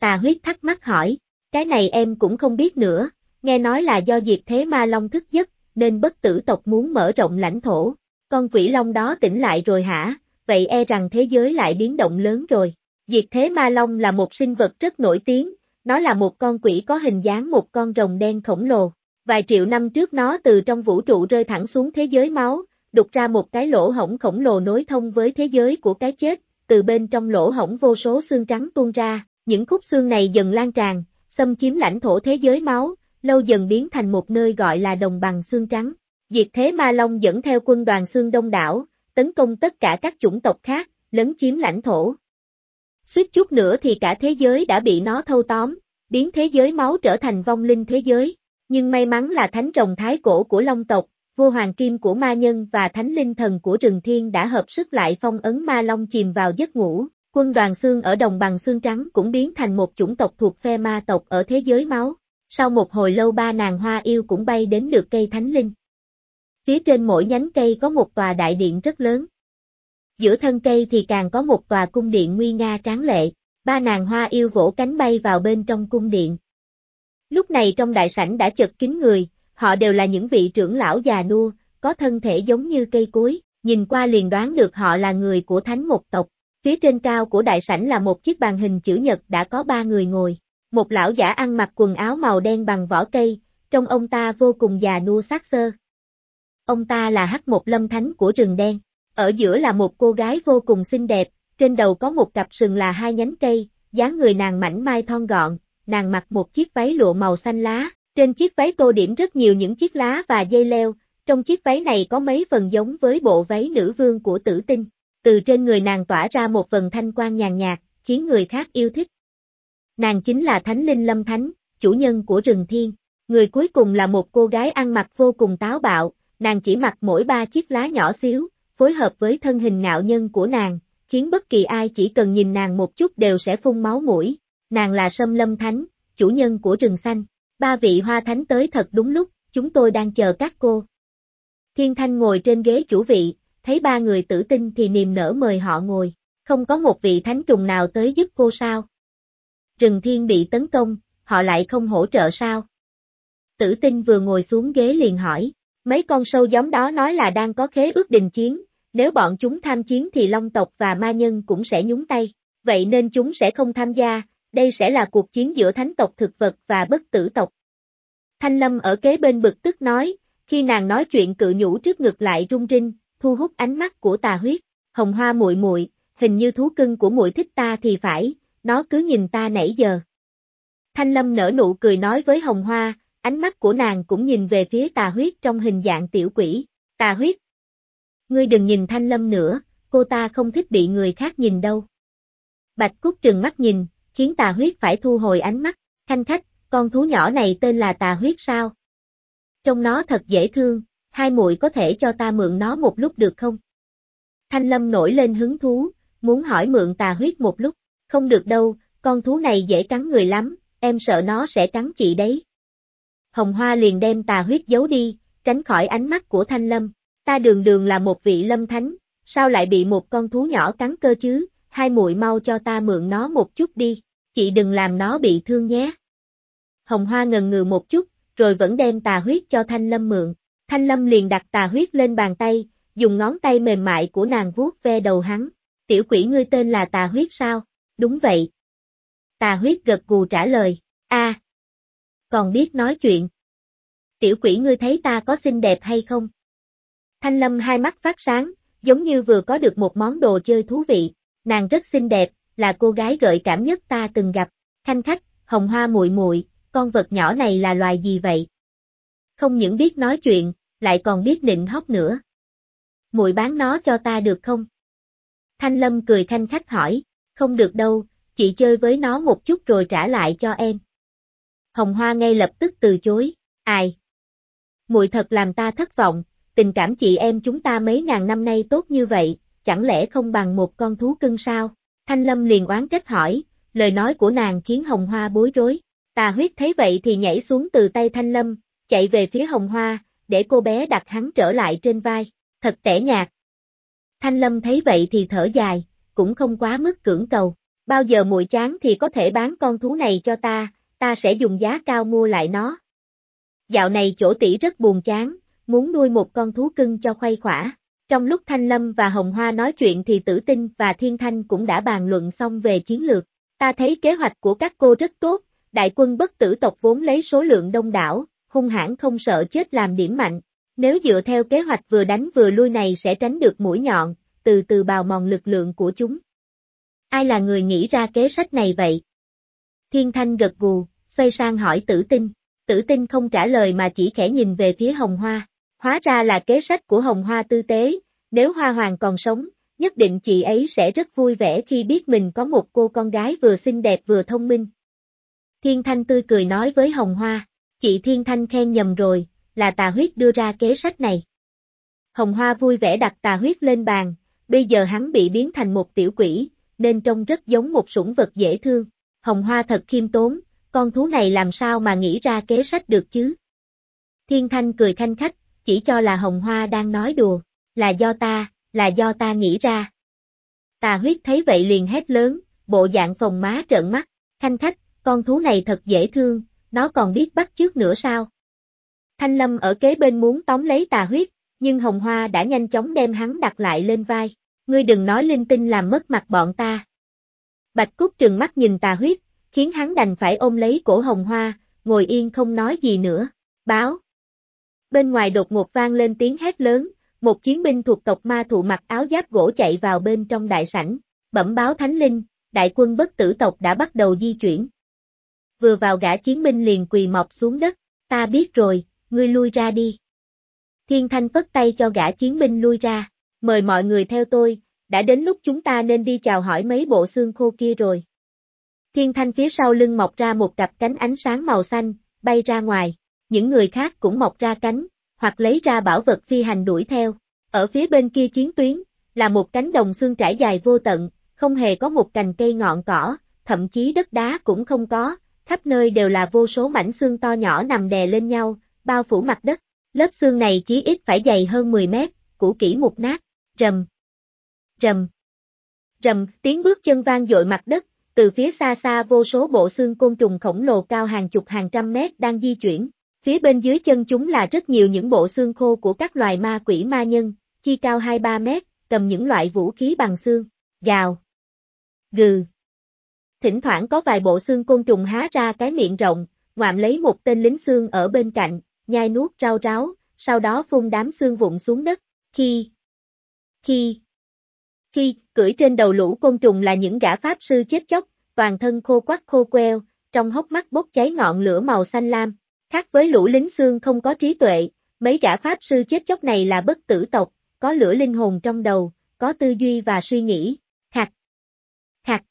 Tà huyết thắc mắc hỏi, cái này em cũng không biết nữa, nghe nói là do diệt thế ma long thức giấc, nên bất tử tộc muốn mở rộng lãnh thổ. Con quỷ long đó tỉnh lại rồi hả? Vậy e rằng thế giới lại biến động lớn rồi. Diệt thế ma long là một sinh vật rất nổi tiếng, nó là một con quỷ có hình dáng một con rồng đen khổng lồ. Vài triệu năm trước nó từ trong vũ trụ rơi thẳng xuống thế giới máu, đục ra một cái lỗ hổng khổng lồ nối thông với thế giới của cái chết, từ bên trong lỗ hổng vô số xương trắng tuôn ra, những khúc xương này dần lan tràn, xâm chiếm lãnh thổ thế giới máu, lâu dần biến thành một nơi gọi là đồng bằng xương trắng. Diệt thế ma long dẫn theo quân đoàn xương đông đảo, tấn công tất cả các chủng tộc khác, lấn chiếm lãnh thổ. Suýt chút nữa thì cả thế giới đã bị nó thâu tóm, biến thế giới máu trở thành vong linh thế giới. Nhưng may mắn là thánh rồng thái cổ của long tộc, vua hoàng kim của ma nhân và thánh linh thần của rừng thiên đã hợp sức lại phong ấn ma long chìm vào giấc ngủ. Quân đoàn xương ở đồng bằng xương trắng cũng biến thành một chủng tộc thuộc phe ma tộc ở thế giới máu. Sau một hồi lâu ba nàng hoa yêu cũng bay đến được cây thánh linh. Phía trên mỗi nhánh cây có một tòa đại điện rất lớn. Giữa thân cây thì càng có một tòa cung điện nguy nga tráng lệ, ba nàng hoa yêu vỗ cánh bay vào bên trong cung điện. Lúc này trong đại sảnh đã chật kín người, họ đều là những vị trưởng lão già nua, có thân thể giống như cây cối, nhìn qua liền đoán được họ là người của thánh một tộc. Phía trên cao của đại sảnh là một chiếc bàn hình chữ nhật đã có ba người ngồi. Một lão giả ăn mặc quần áo màu đen bằng vỏ cây, trong ông ta vô cùng già nua sát sơ. Ông ta là hắc một lâm thánh của rừng đen. Ở giữa là một cô gái vô cùng xinh đẹp, trên đầu có một cặp sừng là hai nhánh cây, dáng người nàng mảnh mai thon gọn, nàng mặc một chiếc váy lụa màu xanh lá, trên chiếc váy tô điểm rất nhiều những chiếc lá và dây leo, trong chiếc váy này có mấy phần giống với bộ váy nữ vương của tử tinh. Từ trên người nàng tỏa ra một phần thanh quan nhàn nhạt, khiến người khác yêu thích. Nàng chính là Thánh Linh Lâm Thánh, chủ nhân của rừng thiên. Người cuối cùng là một cô gái ăn mặc vô cùng táo bạo, nàng chỉ mặc mỗi ba chiếc lá nhỏ xíu, phối hợp với thân hình ngạo nhân của nàng, khiến bất kỳ ai chỉ cần nhìn nàng một chút đều sẽ phun máu mũi. Nàng là Sâm Lâm Thánh, chủ nhân của rừng xanh. Ba vị hoa thánh tới thật đúng lúc, chúng tôi đang chờ các cô. Thiên Thanh ngồi trên ghế chủ vị, thấy ba người tử tinh thì niềm nở mời họ ngồi. Không có một vị thánh trùng nào tới giúp cô sao? Rừng thiên bị tấn công, họ lại không hỗ trợ sao? Tử tinh vừa ngồi xuống ghế liền hỏi, mấy con sâu giống đó nói là đang có khế ước đình chiến, nếu bọn chúng tham chiến thì long tộc và ma nhân cũng sẽ nhúng tay, vậy nên chúng sẽ không tham gia, đây sẽ là cuộc chiến giữa thánh tộc thực vật và bất tử tộc. Thanh Lâm ở kế bên bực tức nói, khi nàng nói chuyện cự nhũ trước ngực lại rung rinh, thu hút ánh mắt của tà huyết, hồng hoa muội muội, hình như thú cưng của muội thích ta thì phải, nó cứ nhìn ta nãy giờ. Thanh Lâm nở nụ cười nói với hồng hoa, ánh mắt của nàng cũng nhìn về phía tà huyết trong hình dạng tiểu quỷ, tà huyết. Ngươi đừng nhìn Thanh Lâm nữa, cô ta không thích bị người khác nhìn đâu. Bạch Cúc trừng mắt nhìn, khiến tà huyết phải thu hồi ánh mắt, khanh khách, con thú nhỏ này tên là tà huyết sao? Trông nó thật dễ thương, hai muội có thể cho ta mượn nó một lúc được không? Thanh Lâm nổi lên hứng thú, muốn hỏi mượn tà huyết một lúc, không được đâu, con thú này dễ cắn người lắm, em sợ nó sẽ cắn chị đấy. Hồng Hoa liền đem tà huyết giấu đi, tránh khỏi ánh mắt của Thanh Lâm. Ta đường đường là một vị lâm thánh, sao lại bị một con thú nhỏ cắn cơ chứ, hai muội mau cho ta mượn nó một chút đi, chị đừng làm nó bị thương nhé. Hồng Hoa ngần ngừ một chút, rồi vẫn đem tà huyết cho Thanh Lâm mượn. Thanh Lâm liền đặt tà huyết lên bàn tay, dùng ngón tay mềm mại của nàng vuốt ve đầu hắn. Tiểu quỷ ngươi tên là tà huyết sao? Đúng vậy. Tà huyết gật gù trả lời, a, còn biết nói chuyện. Tiểu quỷ ngươi thấy ta có xinh đẹp hay không? Thanh Lâm hai mắt phát sáng, giống như vừa có được một món đồ chơi thú vị, nàng rất xinh đẹp, là cô gái gợi cảm nhất ta từng gặp. Khanh khách, hồng hoa muội muội, con vật nhỏ này là loài gì vậy? Không những biết nói chuyện, lại còn biết nịnh hót nữa. Muội bán nó cho ta được không? Thanh Lâm cười khanh khách hỏi, không được đâu, chị chơi với nó một chút rồi trả lại cho em. Hồng Hoa ngay lập tức từ chối, ai? Muội thật làm ta thất vọng, tình cảm chị em chúng ta mấy ngàn năm nay tốt như vậy, chẳng lẽ không bằng một con thú cưng sao? Thanh Lâm liền oán trách hỏi, lời nói của nàng khiến Hồng Hoa bối rối. Tà huyết thấy vậy thì nhảy xuống từ tay Thanh Lâm, chạy về phía Hồng Hoa, để cô bé đặt hắn trở lại trên vai, thật tẻ nhạt. Thanh Lâm thấy vậy thì thở dài, cũng không quá mức cưỡng cầu, bao giờ muội chán thì có thể bán con thú này cho ta, ta sẽ dùng giá cao mua lại nó. Dạo này chỗ tỷ rất buồn chán, muốn nuôi một con thú cưng cho khuây khỏa. Trong lúc Thanh Lâm và Hồng Hoa nói chuyện thì Tử Tinh và Thiên Thanh cũng đã bàn luận xong về chiến lược. Ta thấy kế hoạch của các cô rất tốt, đại quân bất tử tộc vốn lấy số lượng đông đảo, hung hãn không sợ chết làm điểm mạnh. Nếu dựa theo kế hoạch vừa đánh vừa lui này sẽ tránh được mũi nhọn, từ từ bào mòn lực lượng của chúng. Ai là người nghĩ ra kế sách này vậy? Thiên Thanh gật gù, xoay sang hỏi tử tinh. Tử tinh không trả lời mà chỉ khẽ nhìn về phía hồng hoa. Hóa ra là kế sách của hồng hoa tư tế, nếu hoa hoàng còn sống, nhất định chị ấy sẽ rất vui vẻ khi biết mình có một cô con gái vừa xinh đẹp vừa thông minh. Thiên Thanh tươi cười nói với hồng hoa, chị Thiên Thanh khen nhầm rồi, là tà huyết đưa ra kế sách này. Hồng hoa vui vẻ đặt tà huyết lên bàn, bây giờ hắn bị biến thành một tiểu quỷ, nên trông rất giống một sủng vật dễ thương. Hồng hoa thật khiêm tốn, con thú này làm sao mà nghĩ ra kế sách được chứ? Thiên Thanh cười khanh khách, chỉ cho là Hồng Hoa đang nói đùa, là do ta, là do ta nghĩ ra. Tà huyết thấy vậy liền hét lớn, bộ dạng phồng má trợn mắt, khanh khách, con thú này thật dễ thương, nó còn biết bắt trước nữa sao? Thanh Lâm ở kế bên muốn tóm lấy tà huyết, nhưng Hồng Hoa đã nhanh chóng đem hắn đặt lại lên vai, ngươi đừng nói linh tinh làm mất mặt bọn ta. Bạch Cúc trừng mắt nhìn tà huyết, khiến hắn đành phải ôm lấy cổ hồng hoa, ngồi yên không nói gì nữa. Báo. Bên ngoài đột ngột vang lên tiếng hét lớn, một chiến binh thuộc tộc ma thụ mặc áo giáp gỗ chạy vào bên trong đại sảnh, bẩm báo thánh linh, đại quân bất tử tộc đã bắt đầu di chuyển. Vừa vào gã chiến binh liền quỳ mọc xuống đất, ta biết rồi, ngươi lui ra đi. Thiên thanh phất tay cho gã chiến binh lui ra, mời mọi người theo tôi, đã đến lúc chúng ta nên đi chào hỏi mấy bộ xương khô kia rồi. Thiên thanh phía sau lưng mọc ra một cặp cánh ánh sáng màu xanh, bay ra ngoài. Những người khác cũng mọc ra cánh, hoặc lấy ra bảo vật phi hành đuổi theo. Ở phía bên kia chiến tuyến, là một cánh đồng xương trải dài vô tận, không hề có một cành cây ngọn cỏ, thậm chí đất đá cũng không có, khắp nơi đều là vô số mảnh xương to nhỏ nằm đè lên nhau, bao phủ mặt đất. Lớp xương này chí ít phải dày hơn 10 mét, cũ kỹ mục nát, rầm, rầm, rầm, tiếng bước chân vang dội mặt đất, từ phía xa xa vô số bộ xương côn trùng khổng lồ cao hàng chục hàng trăm mét đang di chuyển. Phía bên dưới chân chúng là rất nhiều những bộ xương khô của các loài ma quỷ ma nhân, chi cao 2-3 mét, cầm những loại vũ khí bằng xương, gào, gừ. Thỉnh thoảng có vài bộ xương côn trùng há ra cái miệng rộng, ngoạm lấy một tên lính xương ở bên cạnh, nhai nuốt rau ráo, sau đó phun đám xương vụn xuống đất. Khi, khi, khi, cưỡi trên đầu lũ côn trùng là những gã pháp sư chết chóc, toàn thân khô quắc khô queo, trong hốc mắt bốc cháy ngọn lửa màu xanh lam. Khác với lũ lính xương không có trí tuệ, mấy gã pháp sư chết chóc này là bất tử tộc, có lửa linh hồn trong đầu, có tư duy và suy nghĩ. khạc, khạc,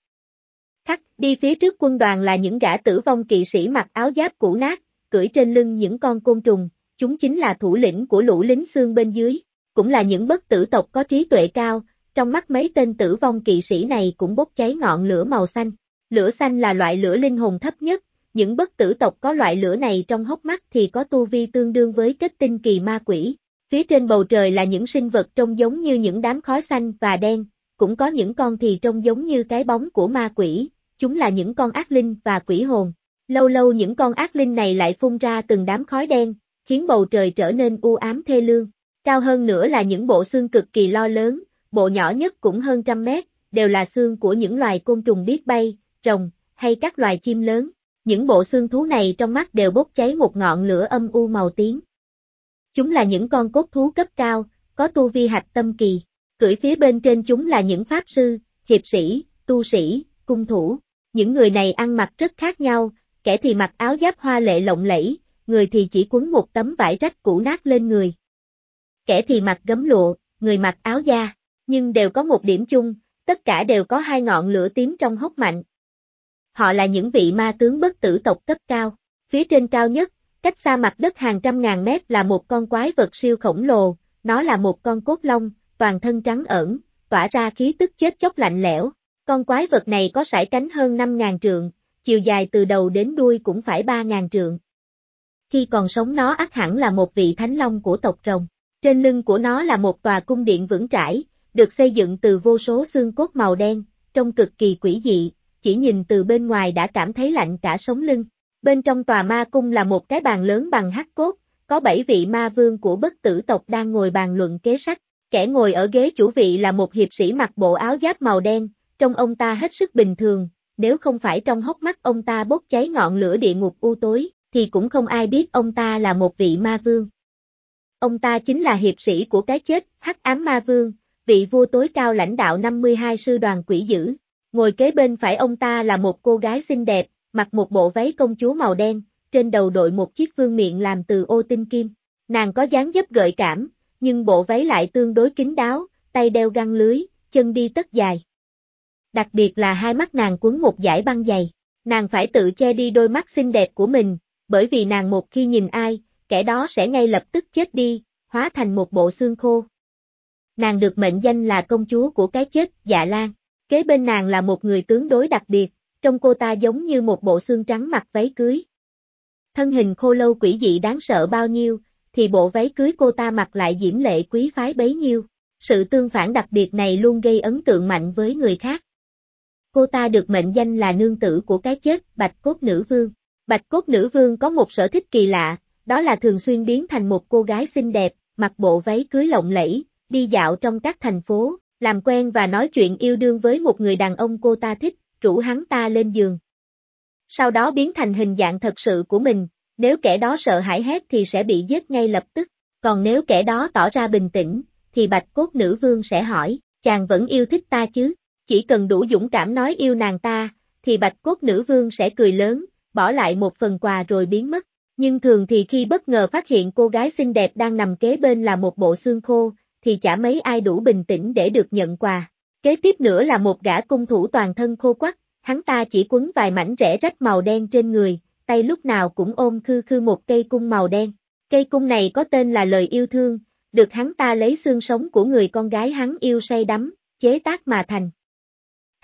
khắc, đi phía trước quân đoàn là những gã tử vong kỵ sĩ mặc áo giáp cũ nát, cưỡi trên lưng những con côn trùng, chúng chính là thủ lĩnh của lũ lính xương bên dưới, cũng là những bất tử tộc có trí tuệ cao, trong mắt mấy tên tử vong kỵ sĩ này cũng bốc cháy ngọn lửa màu xanh. Lửa xanh là loại lửa linh hồn thấp nhất, những bất tử tộc có loại lửa này trong hốc mắt thì có tu vi tương đương với kết tinh kỳ ma quỷ. Phía trên bầu trời là những sinh vật trông giống như những đám khói xanh và đen, cũng có những con thì trông giống như cái bóng của ma quỷ, chúng là những con ác linh và quỷ hồn. Lâu lâu những con ác linh này lại phun ra từng đám khói đen, khiến bầu trời trở nên u ám thê lương. Cao hơn nữa là những bộ xương cực kỳ lo lớn, bộ nhỏ nhất cũng hơn trăm mét, đều là xương của những loài côn trùng biết bay, rồng, hay các loài chim lớn. Những bộ xương thú này trong mắt đều bốc cháy một ngọn lửa âm u màu tím. Chúng là những con cốt thú cấp cao, có tu vi hạch tâm kỳ. Cưỡi phía bên trên chúng là những pháp sư, hiệp sĩ, tu sĩ, cung thủ. Những người này ăn mặc rất khác nhau, kẻ thì mặc áo giáp hoa lệ lộng lẫy, người thì chỉ quấn một tấm vải rách cũ nát lên người. Kẻ thì mặc gấm lụa, người mặc áo da, nhưng đều có một điểm chung, tất cả đều có hai ngọn lửa tím trong hốc mạnh. Họ là những vị ma tướng bất tử tộc cấp cao. Phía trên cao nhất, cách xa mặt đất hàng trăm ngàn mét là một con quái vật siêu khổng lồ, nó là một con cốt long, toàn thân trắng ẩn, tỏa ra khí tức chết chóc lạnh lẽo. Con quái vật này có sải cánh hơn 5.000 trượng, chiều dài từ đầu đến đuôi cũng phải 3.000 trượng. Khi còn sống nó ắt hẳn là một vị thánh long của tộc rồng. Trên lưng của nó là một tòa cung điện vững trải, được xây dựng từ vô số xương cốt màu đen, trông cực kỳ quỷ dị, chỉ nhìn từ bên ngoài đã cảm thấy lạnh cả sống lưng. Bên trong tòa ma cung là một cái bàn lớn bằng hắc cốt, có bảy vị ma vương của bất tử tộc đang ngồi bàn luận kế sách. Kẻ ngồi ở ghế chủ vị là một hiệp sĩ mặc bộ áo giáp màu đen, trông ông ta hết sức bình thường, nếu không phải trong hốc mắt ông ta bốc cháy ngọn lửa địa ngục u tối, thì cũng không ai biết ông ta là một vị ma vương. Ông ta chính là hiệp sĩ của cái chết, hắc ám ma vương, vị vua tối cao lãnh đạo 52 sư đoàn quỷ dữ. Ngồi kế bên phải ông ta là một cô gái xinh đẹp, mặc một bộ váy công chúa màu đen, trên đầu đội một chiếc vương miệng làm từ ô tinh kim. Nàng có dáng dấp gợi cảm, nhưng bộ váy lại tương đối kín đáo, tay đeo găng lưới, chân đi tất dài. Đặc biệt là hai mắt nàng quấn một dải băng dày. Nàng phải tự che đi đôi mắt xinh đẹp của mình, bởi vì nàng một khi nhìn ai, kẻ đó sẽ ngay lập tức chết đi, hóa thành một bộ xương khô. Nàng được mệnh danh là công chúa của cái chết, dạ lan. Kế bên nàng là một người tướng đối đặc biệt, trong cô ta giống như một bộ xương trắng mặc váy cưới. Thân hình khô lâu quỷ dị đáng sợ bao nhiêu, thì bộ váy cưới cô ta mặc lại diễm lệ quý phái bấy nhiêu. Sự tương phản đặc biệt này luôn gây ấn tượng mạnh với người khác. Cô ta được mệnh danh là nương tử của cái chết, Bạch Cốt Nữ Vương. Bạch Cốt Nữ Vương có một sở thích kỳ lạ, đó là thường xuyên biến thành một cô gái xinh đẹp, mặc bộ váy cưới lộng lẫy, đi dạo trong các thành phố, làm quen và nói chuyện yêu đương với một người đàn ông cô ta thích, rủ hắn ta lên giường. Sau đó biến thành hình dạng thật sự của mình, nếu kẻ đó sợ hãi hét thì sẽ bị giết ngay lập tức, còn nếu kẻ đó tỏ ra bình tĩnh, thì bạch cốt nữ vương sẽ hỏi, chàng vẫn yêu thích ta chứ, chỉ cần đủ dũng cảm nói yêu nàng ta, thì bạch cốt nữ vương sẽ cười lớn, bỏ lại một phần quà rồi biến mất. Nhưng thường thì khi bất ngờ phát hiện cô gái xinh đẹp đang nằm kế bên là một bộ xương khô, thì chả mấy ai đủ bình tĩnh để được nhận quà. Kế tiếp nữa là một gã cung thủ toàn thân khô quắc, hắn ta chỉ quấn vài mảnh rẽ rách màu đen trên người, tay lúc nào cũng ôm khư khư một cây cung màu đen. Cây cung này có tên là lời yêu thương, được hắn ta lấy xương sống của người con gái hắn yêu say đắm, chế tác mà thành.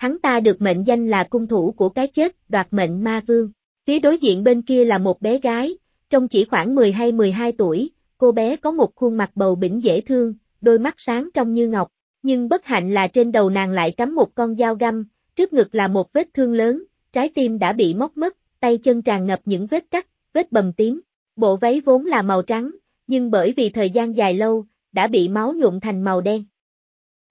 Hắn ta được mệnh danh là cung thủ của cái chết, đoạt mệnh ma vương. Phía đối diện bên kia là một bé gái, trông chỉ khoảng 10 hay 12 tuổi, cô bé có một khuôn mặt bầu bỉnh dễ thương, đôi mắt sáng trong như ngọc, nhưng bất hạnh là trên đầu nàng lại cắm một con dao găm, trước ngực là một vết thương lớn, trái tim đã bị móc mất, tay chân tràn ngập những vết cắt, vết bầm tím. Bộ váy vốn là màu trắng, nhưng bởi vì thời gian dài lâu, đã bị máu nhuộm thành màu đen.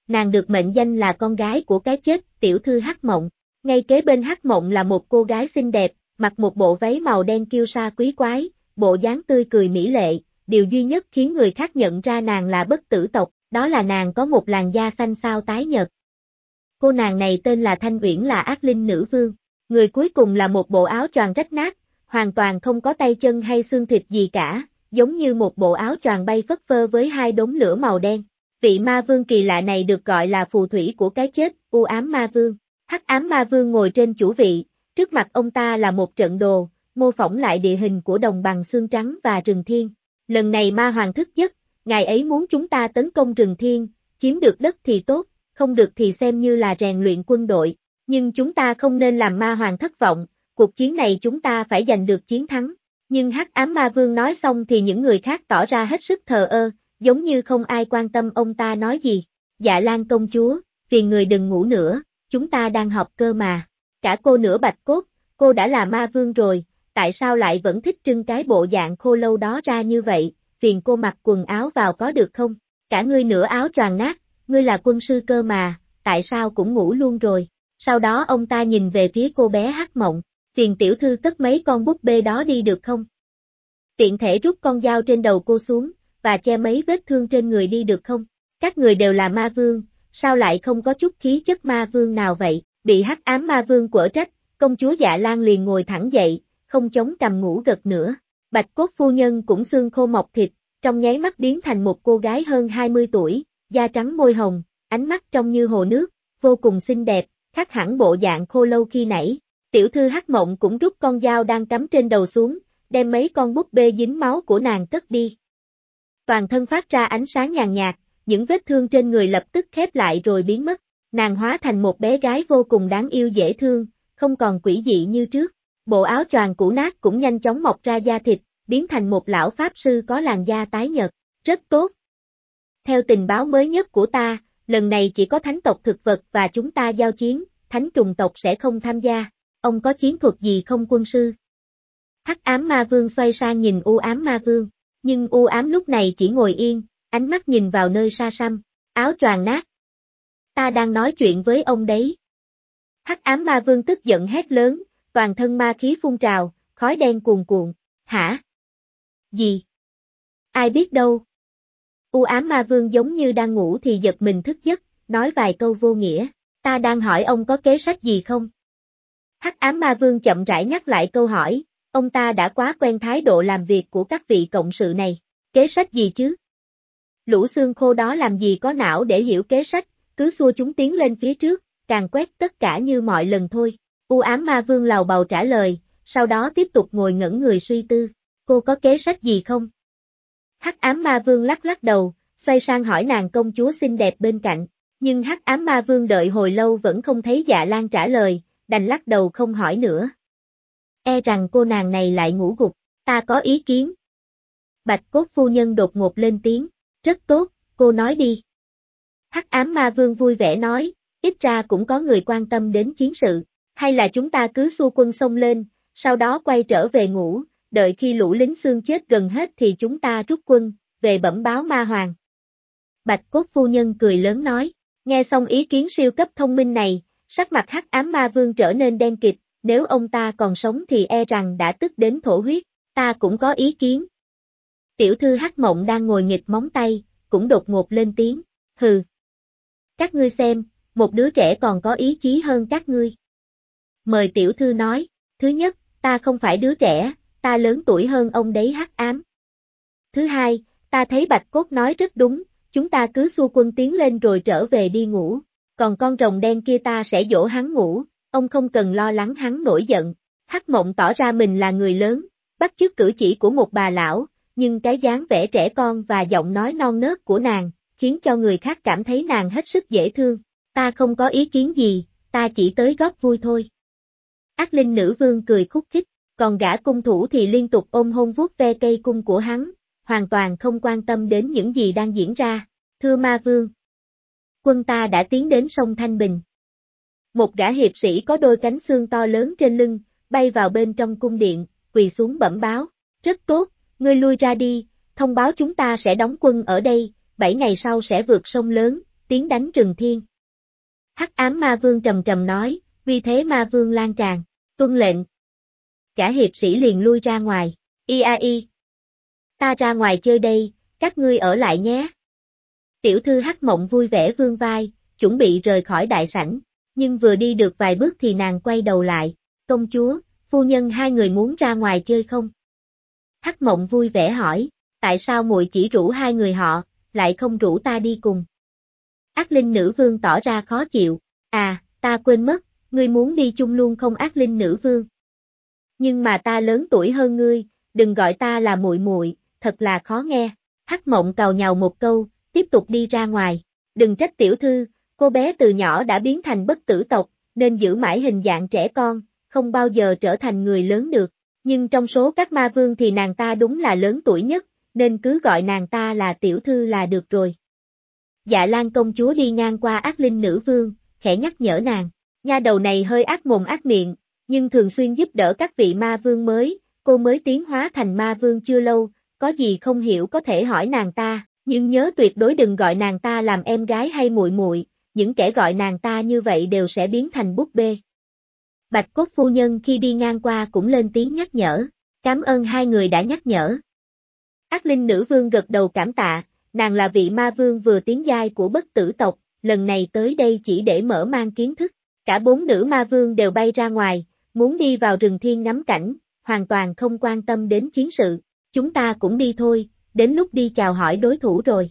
Nàng được mệnh danh là con gái của cái chết, tiểu thư Hắc Mộng. Ngay kế bên Hắc Mộng là một cô gái xinh đẹp, mặc một bộ váy màu đen kiêu sa quý quái, bộ dáng tươi cười mỹ lệ, điều duy nhất khiến người khác nhận ra nàng là bất tử tộc, đó là nàng có một làn da xanh xao tái nhợt. Cô nàng này tên là Thanh Uyển là ác linh nữ vương, người cuối cùng là một bộ áo choàng rách nát, hoàn toàn không có tay chân hay xương thịt gì cả, giống như một bộ áo choàng bay phất phơ với hai đống lửa màu đen. Vị ma vương kỳ lạ này được gọi là phù thủy của cái chết, u ám ma vương. Hắc ám ma vương ngồi trên chủ vị, trước mặt ông ta là một trận đồ, mô phỏng lại địa hình của đồng bằng xương trắng và rừng thiên. Lần này ma hoàng thức giấc, ngài ấy muốn chúng ta tấn công rừng thiên, chiếm được đất thì tốt, không được thì xem như là rèn luyện quân đội, nhưng chúng ta không nên làm ma hoàng thất vọng, cuộc chiến này chúng ta phải giành được chiến thắng. Nhưng hắc ám ma vương nói xong thì những người khác tỏ ra hết sức thờ ơ, giống như không ai quan tâm ông ta nói gì. Dạ lan công chúa, vì người đừng ngủ nữa, chúng ta đang học cơ mà. Cả cô nửa bạch cốt, cô đã là ma vương rồi, tại sao lại vẫn thích trưng cái bộ dạng khô lâu đó ra như vậy, phiền cô mặc quần áo vào có được không? Cả ngươi nửa áo tròn nát, ngươi là quân sư cơ mà, tại sao cũng ngủ luôn rồi. Sau đó ông ta nhìn về phía cô bé hát mộng, phiền tiểu thư cất mấy con búp bê đó đi được không? Tiện thể rút con dao trên đầu cô xuống, và che mấy vết thương trên người đi được không? Các người đều là ma vương, sao lại không có chút khí chất ma vương nào vậy? Bị hắc ám ma vương quở trách, công chúa dạ lan liền ngồi thẳng dậy, không chống cầm ngủ gật nữa. Bạch cốt phu nhân cũng xương khô mọc thịt, trong nháy mắt biến thành một cô gái hơn 20 tuổi, da trắng môi hồng, ánh mắt trong như hồ nước, vô cùng xinh đẹp, khác hẳn bộ dạng khô lâu khi nãy. Tiểu thư hắc mộng cũng rút con dao đang cắm trên đầu xuống, đem mấy con búp bê dính máu của nàng cất đi. Toàn thân phát ra ánh sáng nhàn nhạt, những vết thương trên người lập tức khép lại rồi biến mất. Nàng hóa thành một bé gái vô cùng đáng yêu dễ thương, không còn quỷ dị như trước. Bộ áo choàng cũ nát cũng nhanh chóng mọc ra da thịt, biến thành một lão pháp sư có làn da tái nhợt. Rất tốt. Theo tình báo mới nhất của ta, lần này chỉ có thánh tộc thực vật và chúng ta giao chiến, thánh trùng tộc sẽ không tham gia. Ông có chiến thuật gì không quân sư? Hắc ám ma vương xoay sang nhìn u ám ma vương, nhưng u ám lúc này chỉ ngồi yên, ánh mắt nhìn vào nơi xa xăm, áo choàng nát. Ta đang nói chuyện với ông đấy. Hắc ám ma vương tức giận hét lớn, toàn thân ma khí phun trào, khói đen cuồn cuộn. Hả? Gì? Ai biết đâu? U ám ma vương giống như đang ngủ thì giật mình thức giấc, nói vài câu vô nghĩa. Ta đang hỏi ông có kế sách gì không? Hắc ám ma vương chậm rãi nhắc lại câu hỏi, ông ta đã quá quen thái độ làm việc của các vị cộng sự này. Kế sách gì chứ? Lũ xương khô đó làm gì có não để hiểu kế sách, cứ xua chúng tiến lên phía trước, càng quét tất cả như mọi lần thôi. U ám ma vương lào bầu trả lời, sau đó tiếp tục ngồi ngẩn người suy tư. Cô có kế sách gì không? Hắc ám ma vương lắc lắc đầu, xoay sang hỏi nàng công chúa xinh đẹp bên cạnh. Nhưng hắc ám ma vương đợi hồi lâu vẫn không thấy dạ lan trả lời, đành lắc đầu không hỏi nữa. E rằng cô nàng này lại ngủ gục, ta có ý kiến. Bạch cốt phu nhân đột ngột lên tiếng, rất tốt, cô nói đi. Hắc ám ma vương vui vẻ nói, ít ra cũng có người quan tâm đến chiến sự, hay là chúng ta cứ xua quân sông lên, sau đó quay trở về ngủ, đợi khi lũ lính xương chết gần hết thì chúng ta rút quân, về bẩm báo ma hoàng. Bạch cốt phu nhân cười lớn nói, nghe xong ý kiến siêu cấp thông minh này, sắc mặt hắc ám ma vương trở nên đen kịt, nếu ông ta còn sống thì e rằng đã tức đến thổ huyết, ta cũng có ý kiến. Tiểu thư hắc mộng đang ngồi nghịch móng tay, cũng đột ngột lên tiếng, hừ. Các ngươi xem, một đứa trẻ còn có ý chí hơn các ngươi. Mời tiểu thư nói, thứ nhất, ta không phải đứa trẻ, ta lớn tuổi hơn ông đấy hắc ám. Thứ hai, ta thấy Bạch Cốt nói rất đúng, chúng ta cứ xua quân tiến lên rồi trở về đi ngủ, còn con rồng đen kia ta sẽ dỗ hắn ngủ, ông không cần lo lắng hắn nổi giận. Hắc mộng tỏ ra mình là người lớn, bắt chước cử chỉ của một bà lão, nhưng cái dáng vẻ trẻ con và giọng nói non nớt của nàng, khiến cho người khác cảm thấy nàng hết sức dễ thương. Ta không có ý kiến gì, ta chỉ tới góp vui thôi. Ác linh nữ vương cười khúc khích, còn gã cung thủ thì liên tục ôm hôn vuốt ve cây cung của hắn, hoàn toàn không quan tâm đến những gì đang diễn ra. Thưa ma vương, quân ta đã tiến đến sông Thanh Bình. Một gã hiệp sĩ có đôi cánh xương to lớn trên lưng, bay vào bên trong cung điện, quỳ xuống bẩm báo. Rất tốt, ngươi lui ra đi, thông báo chúng ta sẽ đóng quân ở đây, bảy ngày sau sẽ vượt sông lớn, tiến đánh rừng thiên. Hắc ám ma vương trầm trầm nói, vì thế ma vương lan tràn, tuân lệnh. Cả hiệp sĩ liền lui ra ngoài, IAI. Ta ra ngoài chơi đây, các ngươi ở lại nhé. Tiểu thư hắc mộng vui vẻ vương vai, chuẩn bị rời khỏi đại sảnh, nhưng vừa đi được vài bước thì nàng quay đầu lại, công chúa, phu nhân hai người muốn ra ngoài chơi không? Hắc mộng vui vẻ hỏi, tại sao muội chỉ rủ hai người họ, lại không rủ ta đi cùng? Ác linh nữ vương tỏ ra khó chịu, à, ta quên mất, ngươi muốn đi chung luôn không ác linh nữ vương? Nhưng mà ta lớn tuổi hơn ngươi, đừng gọi ta là muội muội, thật là khó nghe. Hắc mộng cào nhào một câu, tiếp tục đi ra ngoài. Đừng trách tiểu thư, cô bé từ nhỏ đã biến thành bất tử tộc, nên giữ mãi hình dạng trẻ con, không bao giờ trở thành người lớn được. Nhưng trong số các ma vương thì nàng ta đúng là lớn tuổi nhất, nên cứ gọi nàng ta là tiểu thư là được rồi. Dạ Lan công chúa đi ngang qua ác linh nữ vương, khẽ nhắc nhở nàng. Nha đầu này hơi ác mồm ác miệng, nhưng thường xuyên giúp đỡ các vị ma vương mới, cô mới tiến hóa thành ma vương chưa lâu, có gì không hiểu có thể hỏi nàng ta, nhưng nhớ tuyệt đối đừng gọi nàng ta làm em gái hay muội muội, những kẻ gọi nàng ta như vậy đều sẽ biến thành búp bê. Bạch cốt phu nhân khi đi ngang qua cũng lên tiếng nhắc nhở, cảm ơn hai người đã nhắc nhở. Ác linh nữ vương gật đầu cảm tạ, nàng là vị ma vương vừa tiến giai của bất tử tộc, lần này tới đây chỉ để mở mang kiến thức. Cả bốn nữ ma vương đều bay ra ngoài, muốn đi vào rừng thiên ngắm cảnh, hoàn toàn không quan tâm đến chiến sự. Chúng ta cũng đi thôi, đến lúc đi chào hỏi đối thủ rồi.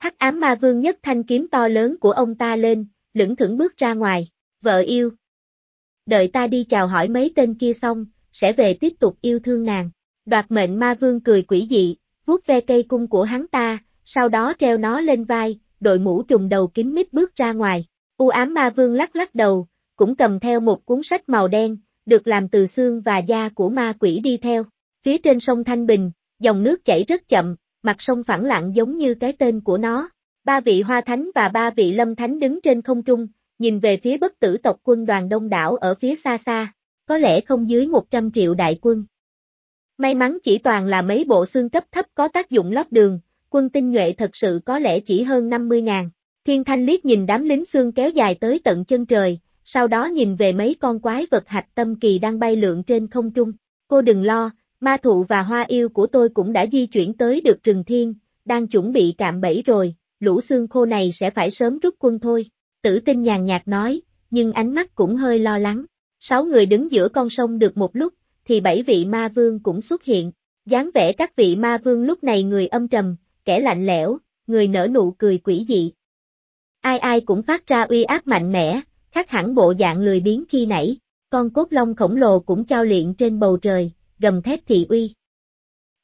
Hắc ám ma vương nhất thanh kiếm to lớn của ông ta lên, lững thững bước ra ngoài, vợ yêu. Đợi ta đi chào hỏi mấy tên kia xong, sẽ về tiếp tục yêu thương nàng. Đoạt mệnh ma vương cười quỷ dị, vuốt ve cây cung của hắn ta, sau đó treo nó lên vai, đội mũ trùng đầu kín mít bước ra ngoài. U ám ma vương lắc lắc đầu, cũng cầm theo một cuốn sách màu đen, được làm từ xương và da của ma quỷ đi theo. Phía trên sông Thanh Bình, dòng nước chảy rất chậm, mặt sông phẳng lặng giống như cái tên của nó. Ba vị hoa thánh và ba vị lâm thánh đứng trên không trung, nhìn về phía bất tử tộc quân đoàn đông đảo ở phía xa xa, có lẽ không dưới 100 triệu đại quân. May mắn chỉ toàn là mấy bộ xương cấp thấp có tác dụng lót đường, quân tinh nhuệ thật sự có lẽ chỉ hơn 50 ngàn. Thiên Thanh liếc nhìn đám lính xương kéo dài tới tận chân trời, sau đó nhìn về mấy con quái vật hạch tâm kỳ đang bay lượn trên không trung. Cô đừng lo, ma thụ và hoa yêu của tôi cũng đã di chuyển tới được rừng thiên, đang chuẩn bị cạm bẫy rồi, lũ xương khô này sẽ phải sớm rút quân thôi. Tử tinh nhàn nhạt nói, nhưng ánh mắt cũng hơi lo lắng. Sáu người đứng giữa con sông được một lúc, thì bảy vị ma vương cũng xuất hiện. dáng vẻ các vị ma vương lúc này người âm trầm, kẻ lạnh lẽo, người nở nụ cười quỷ dị. Ai ai cũng phát ra uy áp mạnh mẽ, khác hẳn bộ dạng lười biếng khi nãy, con cốt long khổng lồ cũng trao liện trên bầu trời, gầm thét thị uy.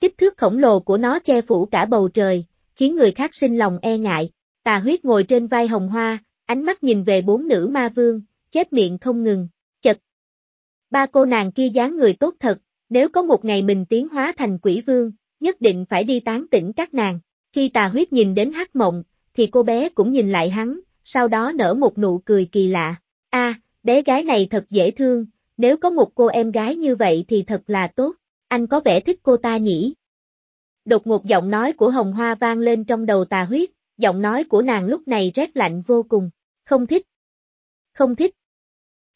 Kích thước khổng lồ của nó che phủ cả bầu trời, khiến người khác sinh lòng e ngại. Tà huyết ngồi trên vai hồng hoa, ánh mắt nhìn về bốn nữ ma vương, chết miệng không ngừng, chật. Ba cô nàng kia dáng người tốt thật, nếu có một ngày mình tiến hóa thành quỷ vương, nhất định phải đi tán tỉnh các nàng. Khi tà huyết nhìn đến hắc mộng, thì cô bé cũng nhìn lại hắn, sau đó nở một nụ cười kỳ lạ. A, bé gái này thật dễ thương, nếu có một cô em gái như vậy thì thật là tốt, anh có vẻ thích cô ta nhỉ? Đột ngột giọng nói của Hồng Hoa vang lên trong đầu tà huyết, giọng nói của nàng lúc này rét lạnh vô cùng, không thích. Không thích.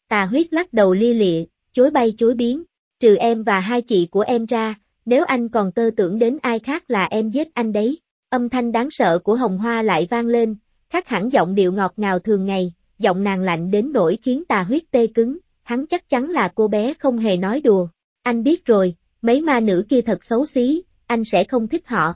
Tà huyết lắc đầu lia lịa, chối bay chối biến, trừ em và hai chị của em ra, nếu anh còn tơ tưởng đến ai khác là em giết anh đấy. Âm thanh đáng sợ của Hồng Hoa lại vang lên, khác hẳn giọng điệu ngọt ngào thường ngày, giọng nàng lạnh đến nỗi khiến tà huyết tê cứng, hắn chắc chắn là cô bé không hề nói đùa. Anh biết rồi, mấy ma nữ kia thật xấu xí, anh sẽ không thích họ.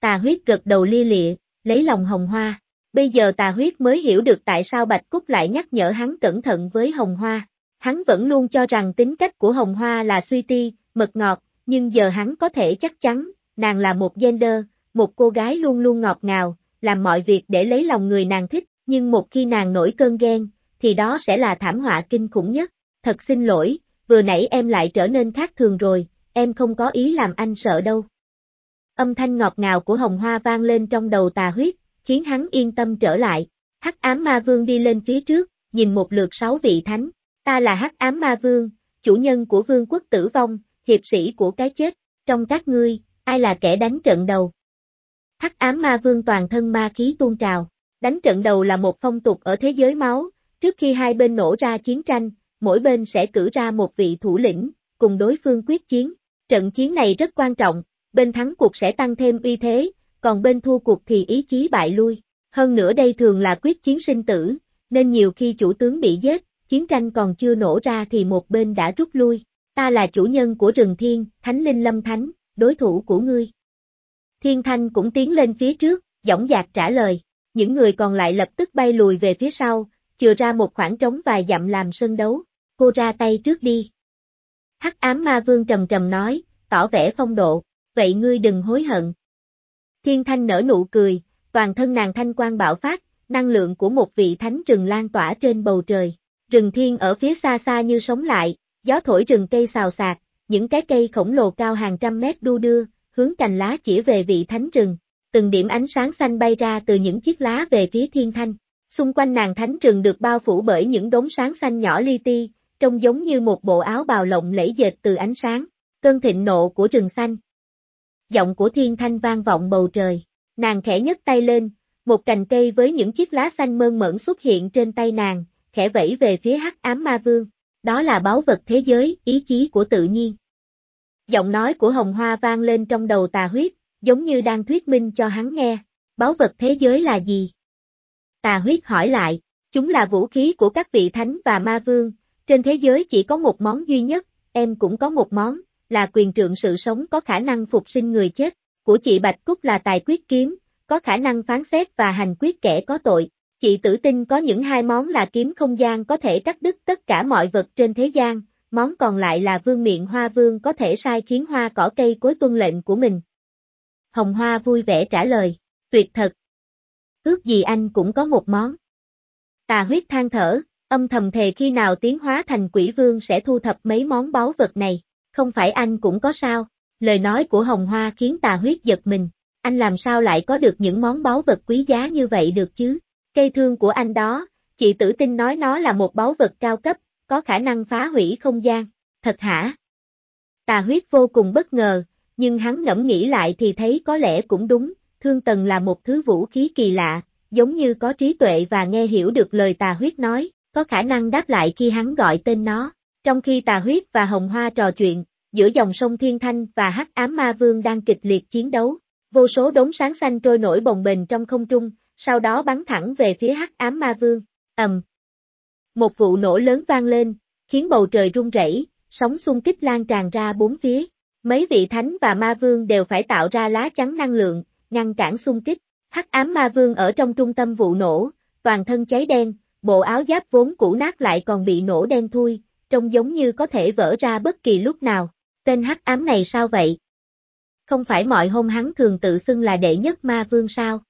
Tà huyết gật đầu lia lịa, lấy lòng hồng hoa. Bây giờ tà huyết mới hiểu được tại sao Bạch Cúc lại nhắc nhở hắn cẩn thận với hồng hoa. Hắn vẫn luôn cho rằng tính cách của hồng hoa là suy ti, mật ngọt, nhưng giờ hắn có thể chắc chắn, nàng là một gender, một cô gái luôn luôn ngọt ngào, làm mọi việc để lấy lòng người nàng thích, nhưng một khi nàng nổi cơn ghen, thì đó sẽ là thảm họa kinh khủng nhất. Thật xin lỗi, vừa nãy em lại trở nên khác thường rồi, em không có ý làm anh sợ đâu. Âm thanh ngọt ngào của hồng hoa vang lên trong đầu tà huyết, khiến hắn yên tâm trở lại. Hắc ám ma vương đi lên phía trước, nhìn một lượt sáu vị thánh. Ta là hắc ám ma vương, chủ nhân của vương quốc tử vong, hiệp sĩ của cái chết. Trong các ngươi, ai là kẻ đánh trận đầu? Hắc ám ma vương toàn thân ma khí tuôn trào. Đánh trận đầu là một phong tục ở thế giới máu, trước khi hai bên nổ ra chiến tranh, mỗi bên sẽ cử ra một vị thủ lĩnh, cùng đối phương quyết chiến. Trận chiến này rất quan trọng, bên thắng cuộc sẽ tăng thêm uy thế, còn bên thua cuộc thì ý chí bại lui. Hơn nữa đây thường là quyết chiến sinh tử, nên nhiều khi chủ tướng bị giết, chiến tranh còn chưa nổ ra thì một bên đã rút lui. Ta là chủ nhân của rừng thiên, thánh linh lâm thánh, đối thủ của ngươi. Thiên thanh cũng tiến lên phía trước, dõng dạc trả lời. Những người còn lại lập tức bay lùi về phía sau, chừa ra một khoảng trống vài dặm làm sân đấu. Cô ra tay trước đi. Hắc ám ma vương trầm trầm nói, tỏ vẻ phong độ, vậy ngươi đừng hối hận. Thiên thanh nở nụ cười, toàn thân nàng thanh quang bạo phát, năng lượng của một vị thánh rừng lan tỏa trên bầu trời. Rừng thiên ở phía xa xa như sống lại, gió thổi rừng cây xào xạc, những cái cây khổng lồ cao hàng trăm mét đu đưa, hướng cành lá chỉ về vị thánh rừng. Từng điểm ánh sáng xanh bay ra từ những chiếc lá về phía thiên thanh. Xung quanh nàng thánh Trừng được bao phủ bởi những đống sáng xanh nhỏ li ti, trông giống như một bộ áo bào lộng lẫy dệt từ ánh sáng. Cơn thịnh nộ của rừng xanh. Giọng của thiên thanh vang vọng bầu trời. Nàng khẽ nhấc tay lên, một cành cây với những chiếc lá xanh mơn mởn xuất hiện trên tay nàng, khẽ vẫy về phía hắc ám ma vương. Đó là báu vật thế giới, ý chí của tự nhiên. Giọng nói của hồng hoa vang lên trong đầu tà huyết, giống như đang thuyết minh cho hắn nghe. Báu vật thế giới là gì? Tà huyết hỏi lại, chúng là vũ khí của các vị thánh và ma vương, trên thế giới chỉ có một món duy nhất, em cũng có một món, là quyền trượng sự sống có khả năng phục sinh người chết, của chị Bạch Cúc là tài quyết kiếm, có khả năng phán xét và hành quyết kẻ có tội. Chị tử tin có những hai món là kiếm không gian có thể cắt đứt tất cả mọi vật trên thế gian, món còn lại là vương miệng hoa vương có thể sai khiến hoa cỏ cây cối tuân lệnh của mình. Hồng Hoa vui vẻ trả lời, tuyệt thật. Ước gì anh cũng có một món. Tà huyết than thở, âm thầm thề khi nào tiến hóa thành quỷ vương sẽ thu thập mấy món báu vật này, không phải anh cũng có sao, lời nói của Hồng Hoa khiến tà huyết giật mình, anh làm sao lại có được những món báu vật quý giá như vậy được chứ, cây thương của anh đó, chị tử tin nói nó là một báu vật cao cấp, có khả năng phá hủy không gian, thật hả? Tà huyết vô cùng bất ngờ, nhưng hắn ngẫm nghĩ lại thì thấy có lẽ cũng đúng, thương tần là một thứ vũ khí kỳ lạ, giống như có trí tuệ và nghe hiểu được lời tà huyết nói, có khả năng đáp lại khi hắn gọi tên nó. Trong khi tà huyết và hồng hoa trò chuyện, giữa dòng sông Thiên Thanh và hắc ám ma vương đang kịch liệt chiến đấu, vô số đống sáng xanh trôi nổi bồng bềnh trong không trung, sau đó bắn thẳng về phía hắc ám ma vương, ầm. Một vụ nổ lớn vang lên, khiến bầu trời rung rẩy, sóng xung kích lan tràn ra bốn phía. Mấy vị thánh và ma vương đều phải tạo ra lá chắn năng lượng, ngăn cản xung kích. Hắc ám ma vương ở trong trung tâm vụ nổ, toàn thân cháy đen, bộ áo giáp vốn cũ nát lại còn bị nổ đen thui, trông giống như có thể vỡ ra bất kỳ lúc nào. Tên hắc ám này sao vậy? Không phải mọi hôm hắn thường tự xưng là đệ nhất ma vương sao?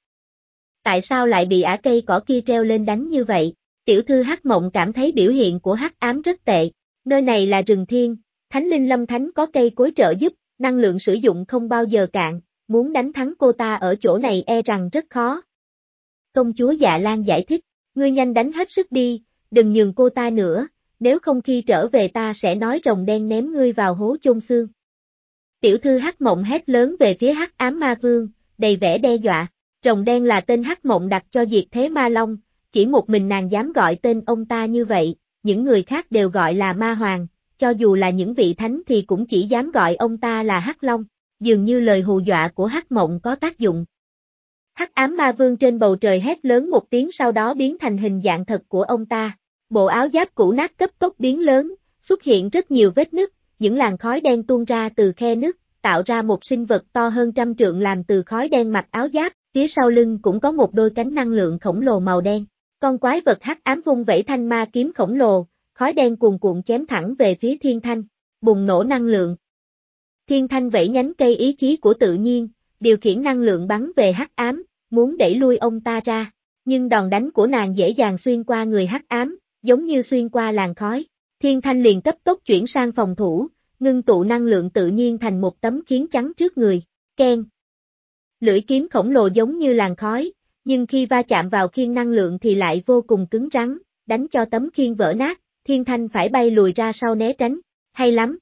Tại sao lại bị ả cây cỏ kia treo lên đánh như vậy? Tiểu thư hắc mộng cảm thấy biểu hiện của hắc ám rất tệ. Nơi này là rừng thiên, thánh linh lâm thánh có cây cối trợ giúp, năng lượng sử dụng không bao giờ cạn, muốn đánh thắng cô ta ở chỗ này e rằng rất khó. Công chúa dạ lan giải thích, ngươi nhanh đánh hết sức đi, đừng nhường cô ta nữa, nếu không khi trở về ta sẽ nói rồng đen ném ngươi vào hố chôn xương. Tiểu thư hắc mộng hét lớn về phía hắc ám ma vương, đầy vẻ đe dọa, rồng đen là tên hắc mộng đặt cho diệt thế ma long, chỉ một mình nàng dám gọi tên ông ta như vậy, những người khác đều gọi là ma hoàng, cho dù là những vị thánh thì cũng chỉ dám gọi ông ta là hắc long, dường như lời hù dọa của hắc mộng có tác dụng. Hắc ám ma vương trên bầu trời hét lớn một tiếng sau đó biến thành hình dạng thật của ông ta. Bộ áo giáp cũ nát cấp tốc biến lớn, xuất hiện rất nhiều vết nứt, những làn khói đen tuôn ra từ khe nứt, tạo ra một sinh vật to hơn trăm trượng làm từ khói đen mặc áo giáp, phía sau lưng cũng có một đôi cánh năng lượng khổng lồ màu đen. Con quái vật hắc ám vung vẩy thanh ma kiếm khổng lồ, khói đen cuồn cuộn chém thẳng về phía thiên thanh, bùng nổ năng lượng. Thiên thanh vẫy nhánh cây ý chí của tự nhiên, điều khiển năng lượng bắn về hắc ám, muốn đẩy lui ông ta ra, nhưng đòn đánh của nàng dễ dàng xuyên qua người hắc ám, giống như xuyên qua làn khói. Thiên thanh liền cấp tốc chuyển sang phòng thủ, ngưng tụ năng lượng tự nhiên thành một tấm kiến trắng trước người, Ken. Lưỡi kiếm khổng lồ giống như làn khói, nhưng khi va chạm vào khiên năng lượng thì lại vô cùng cứng rắn, đánh cho tấm khiên vỡ nát, thiên thanh phải bay lùi ra sau né tránh, hay lắm.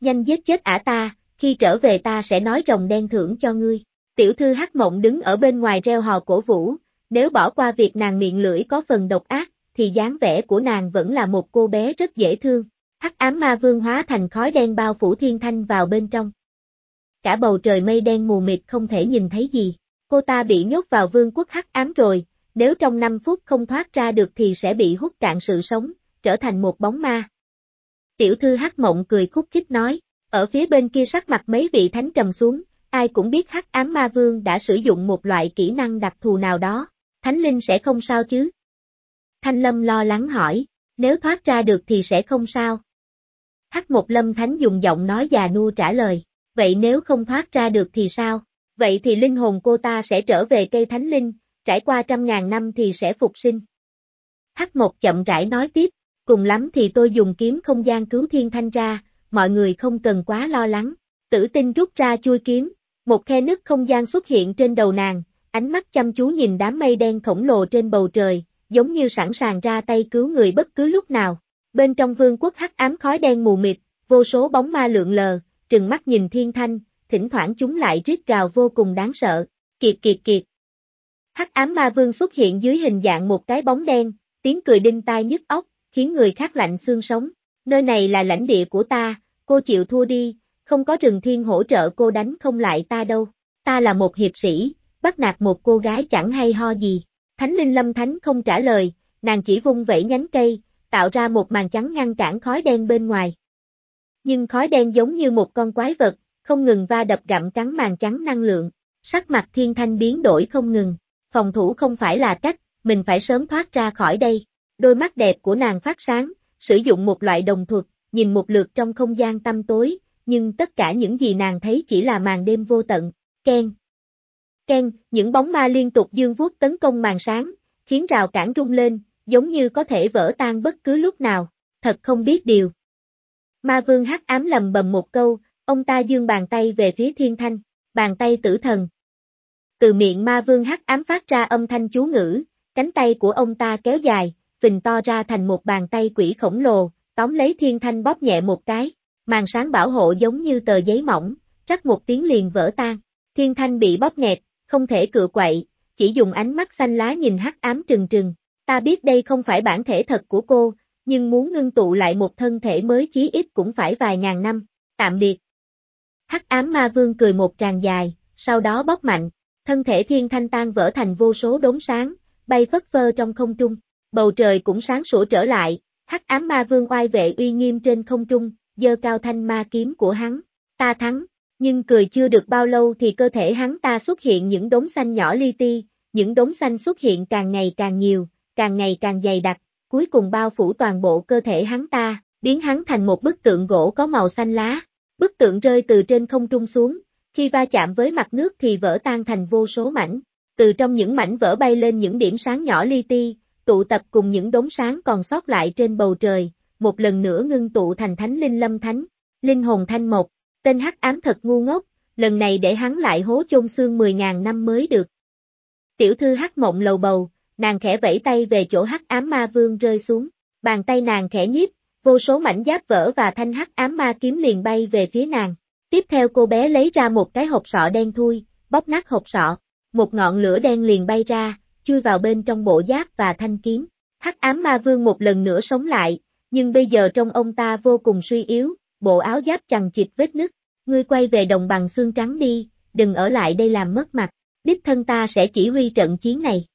Nhanh giết chết ả ta, khi trở về ta sẽ nói rồng đen thưởng cho ngươi. Tiểu thư hắc mộng đứng ở bên ngoài reo hò cổ vũ, nếu bỏ qua việc nàng miệng lưỡi có phần độc ác, thì dáng vẻ của nàng vẫn là một cô bé rất dễ thương. Hắc ám ma vương hóa thành khói đen bao phủ thiên thanh vào bên trong. Cả bầu trời mây đen mù mịt không thể nhìn thấy gì. Cô ta bị nhốt vào vương quốc hắc ám rồi, nếu trong 5 phút không thoát ra được thì sẽ bị hút cạn sự sống, trở thành một bóng ma. Tiểu thư hắc mộng cười khúc khích nói, ở phía bên kia sắc mặt mấy vị thánh trầm xuống, ai cũng biết hắc ám ma vương đã sử dụng một loại kỹ năng đặc thù nào đó, thánh linh sẽ không sao chứ. Thanh lâm lo lắng hỏi, nếu thoát ra được thì sẽ không sao. Hắc một lâm thánh dùng giọng nói già nua trả lời, vậy nếu không thoát ra được thì sao? Vậy thì linh hồn cô ta sẽ trở về cây thánh linh, trải qua trăm ngàn năm thì sẽ phục sinh. Hắc một chậm rãi nói tiếp, cùng lắm thì tôi dùng kiếm không gian cứu thiên thanh ra, mọi người không cần quá lo lắng. Tử tinh rút ra chui kiếm, một khe nứt không gian xuất hiện trên đầu nàng, ánh mắt chăm chú nhìn đám mây đen khổng lồ trên bầu trời, giống như sẵn sàng ra tay cứu người bất cứ lúc nào. Bên trong vương quốc hắc ám khói đen mù mịt, vô số bóng ma lượn lờ, trừng mắt nhìn thiên thanh, thỉnh thoảng chúng lại rít gào vô cùng đáng sợ. Kiệt kiệt kiệt. Hắc ám ma vương xuất hiện dưới hình dạng một cái bóng đen, tiếng cười đinh tai nhức óc, khiến người khác lạnh xương sống. Nơi này là lãnh địa của ta, cô chịu thua đi, không có rừng thiên hỗ trợ cô đánh không lại ta đâu. Ta là một hiệp sĩ, bắt nạt một cô gái chẳng hay ho gì. Thánh linh lâm thánh không trả lời, nàng chỉ vung vẩy nhánh cây, tạo ra một màn trắng ngăn cản khói đen bên ngoài. Nhưng khói đen giống như một con quái vật, không ngừng va đập gặm cắn màn trắng năng lượng. Sắc mặt thiên thanh biến đổi không ngừng. Phòng thủ không phải là cách, mình phải sớm thoát ra khỏi đây. Đôi mắt đẹp của nàng phát sáng, sử dụng một loại đồng thuật, nhìn một lượt trong không gian tăm tối, nhưng tất cả những gì nàng thấy chỉ là màn đêm vô tận. Ken. Ken, những bóng ma liên tục dương vuốt tấn công màn sáng, khiến rào cản rung lên, giống như có thể vỡ tan bất cứ lúc nào. Thật không biết điều. Ma vương hắc ám lầm bầm một câu, ông ta dương bàn tay về phía thiên thanh, bàn tay tử thần. Từ miệng ma vương hắc ám phát ra âm thanh chú ngữ, cánh tay của ông ta kéo dài, phình to ra thành một bàn tay quỷ khổng lồ, tóm lấy thiên thanh bóp nhẹ một cái, màn sáng bảo hộ giống như tờ giấy mỏng, rắc một tiếng liền vỡ tan. Thiên thanh bị bóp nghẹt, không thể cựa quậy, chỉ dùng ánh mắt xanh lá nhìn hắc ám trừng trừng. Ta biết đây không phải bản thể thật của cô, nhưng muốn ngưng tụ lại một thân thể mới chí ít cũng phải vài ngàn năm. Tạm biệt. Hắc ám ma vương cười một tràng dài, sau đó bóp mạnh, thân thể thiên thanh tan vỡ thành vô số đốm sáng, bay phất phơ trong không trung. Bầu trời cũng sáng sủa trở lại, hắc ám ma vương oai vệ uy nghiêm trên không trung, dơ cao thanh ma kiếm của hắn. Ta thắng, nhưng cười chưa được bao lâu thì cơ thể hắn ta xuất hiện những đốm xanh nhỏ li ti, những đốm xanh xuất hiện càng ngày càng nhiều, càng ngày càng dày đặc, cuối cùng bao phủ toàn bộ cơ thể hắn ta, biến hắn thành một bức tượng gỗ có màu xanh lá. Bức tượng rơi từ trên không trung xuống, khi va chạm với mặt nước thì vỡ tan thành vô số mảnh. Từ trong những mảnh vỡ bay lên những điểm sáng nhỏ li ti, tụ tập cùng những đống sáng còn sót lại trên bầu trời, một lần nữa ngưng tụ thành thánh linh lâm thánh, linh hồn thanh một, tên hắc ám thật ngu ngốc, lần này để hắn lại hố chôn xương 10.000 năm mới được. Tiểu thư hắc mộng lầu bầu, nàng khẽ vẫy tay về chỗ hắc ám ma vương rơi xuống, bàn tay nàng khẽ nhiếp, vô số mảnh giáp vỡ và thanh hắc ám ma kiếm liền bay về phía nàng. Tiếp theo cô bé lấy ra một cái hộp sọ đen thui, bóp nát hộp sọ, một ngọn lửa đen liền bay ra, chui vào bên trong bộ giáp và thanh kiếm. Hắc ám ma vương một lần nữa sống lại, nhưng bây giờ trong ông ta vô cùng suy yếu, bộ áo giáp chằng chịt vết nứt. Ngươi quay về đồng bằng xương trắng đi, đừng ở lại đây làm mất mặt, đích thân ta sẽ chỉ huy trận chiến này.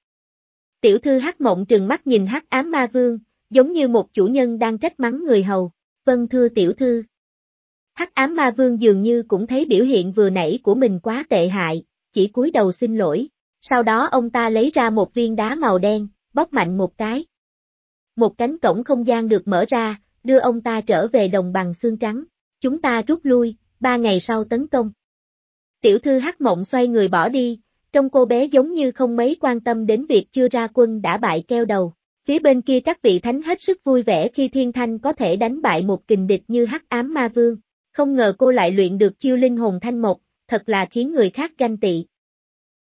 Tiểu thư hắc mộng trừng mắt nhìn hắc ám ma vương, giống như một chủ nhân đang trách mắng người hầu. Vâng thưa tiểu thư. Hắc ám ma vương dường như cũng thấy biểu hiện vừa nãy của mình quá tệ hại, chỉ cúi đầu xin lỗi. Sau đó ông ta lấy ra một viên đá màu đen, bóp mạnh một cái. Một cánh cổng không gian được mở ra, đưa ông ta trở về đồng bằng xương trắng. Chúng ta rút lui, ba ngày sau tấn công. Tiểu thư hắc mộng xoay người bỏ đi, trong cô bé giống như không mấy quan tâm đến việc chưa ra quân đã bại keo đầu. Phía bên kia các vị thánh hết sức vui vẻ khi thiên thanh có thể đánh bại một kình địch như hắc ám ma vương. Không ngờ cô lại luyện được chiêu linh hồn thanh một, thật là khiến người khác ganh tị.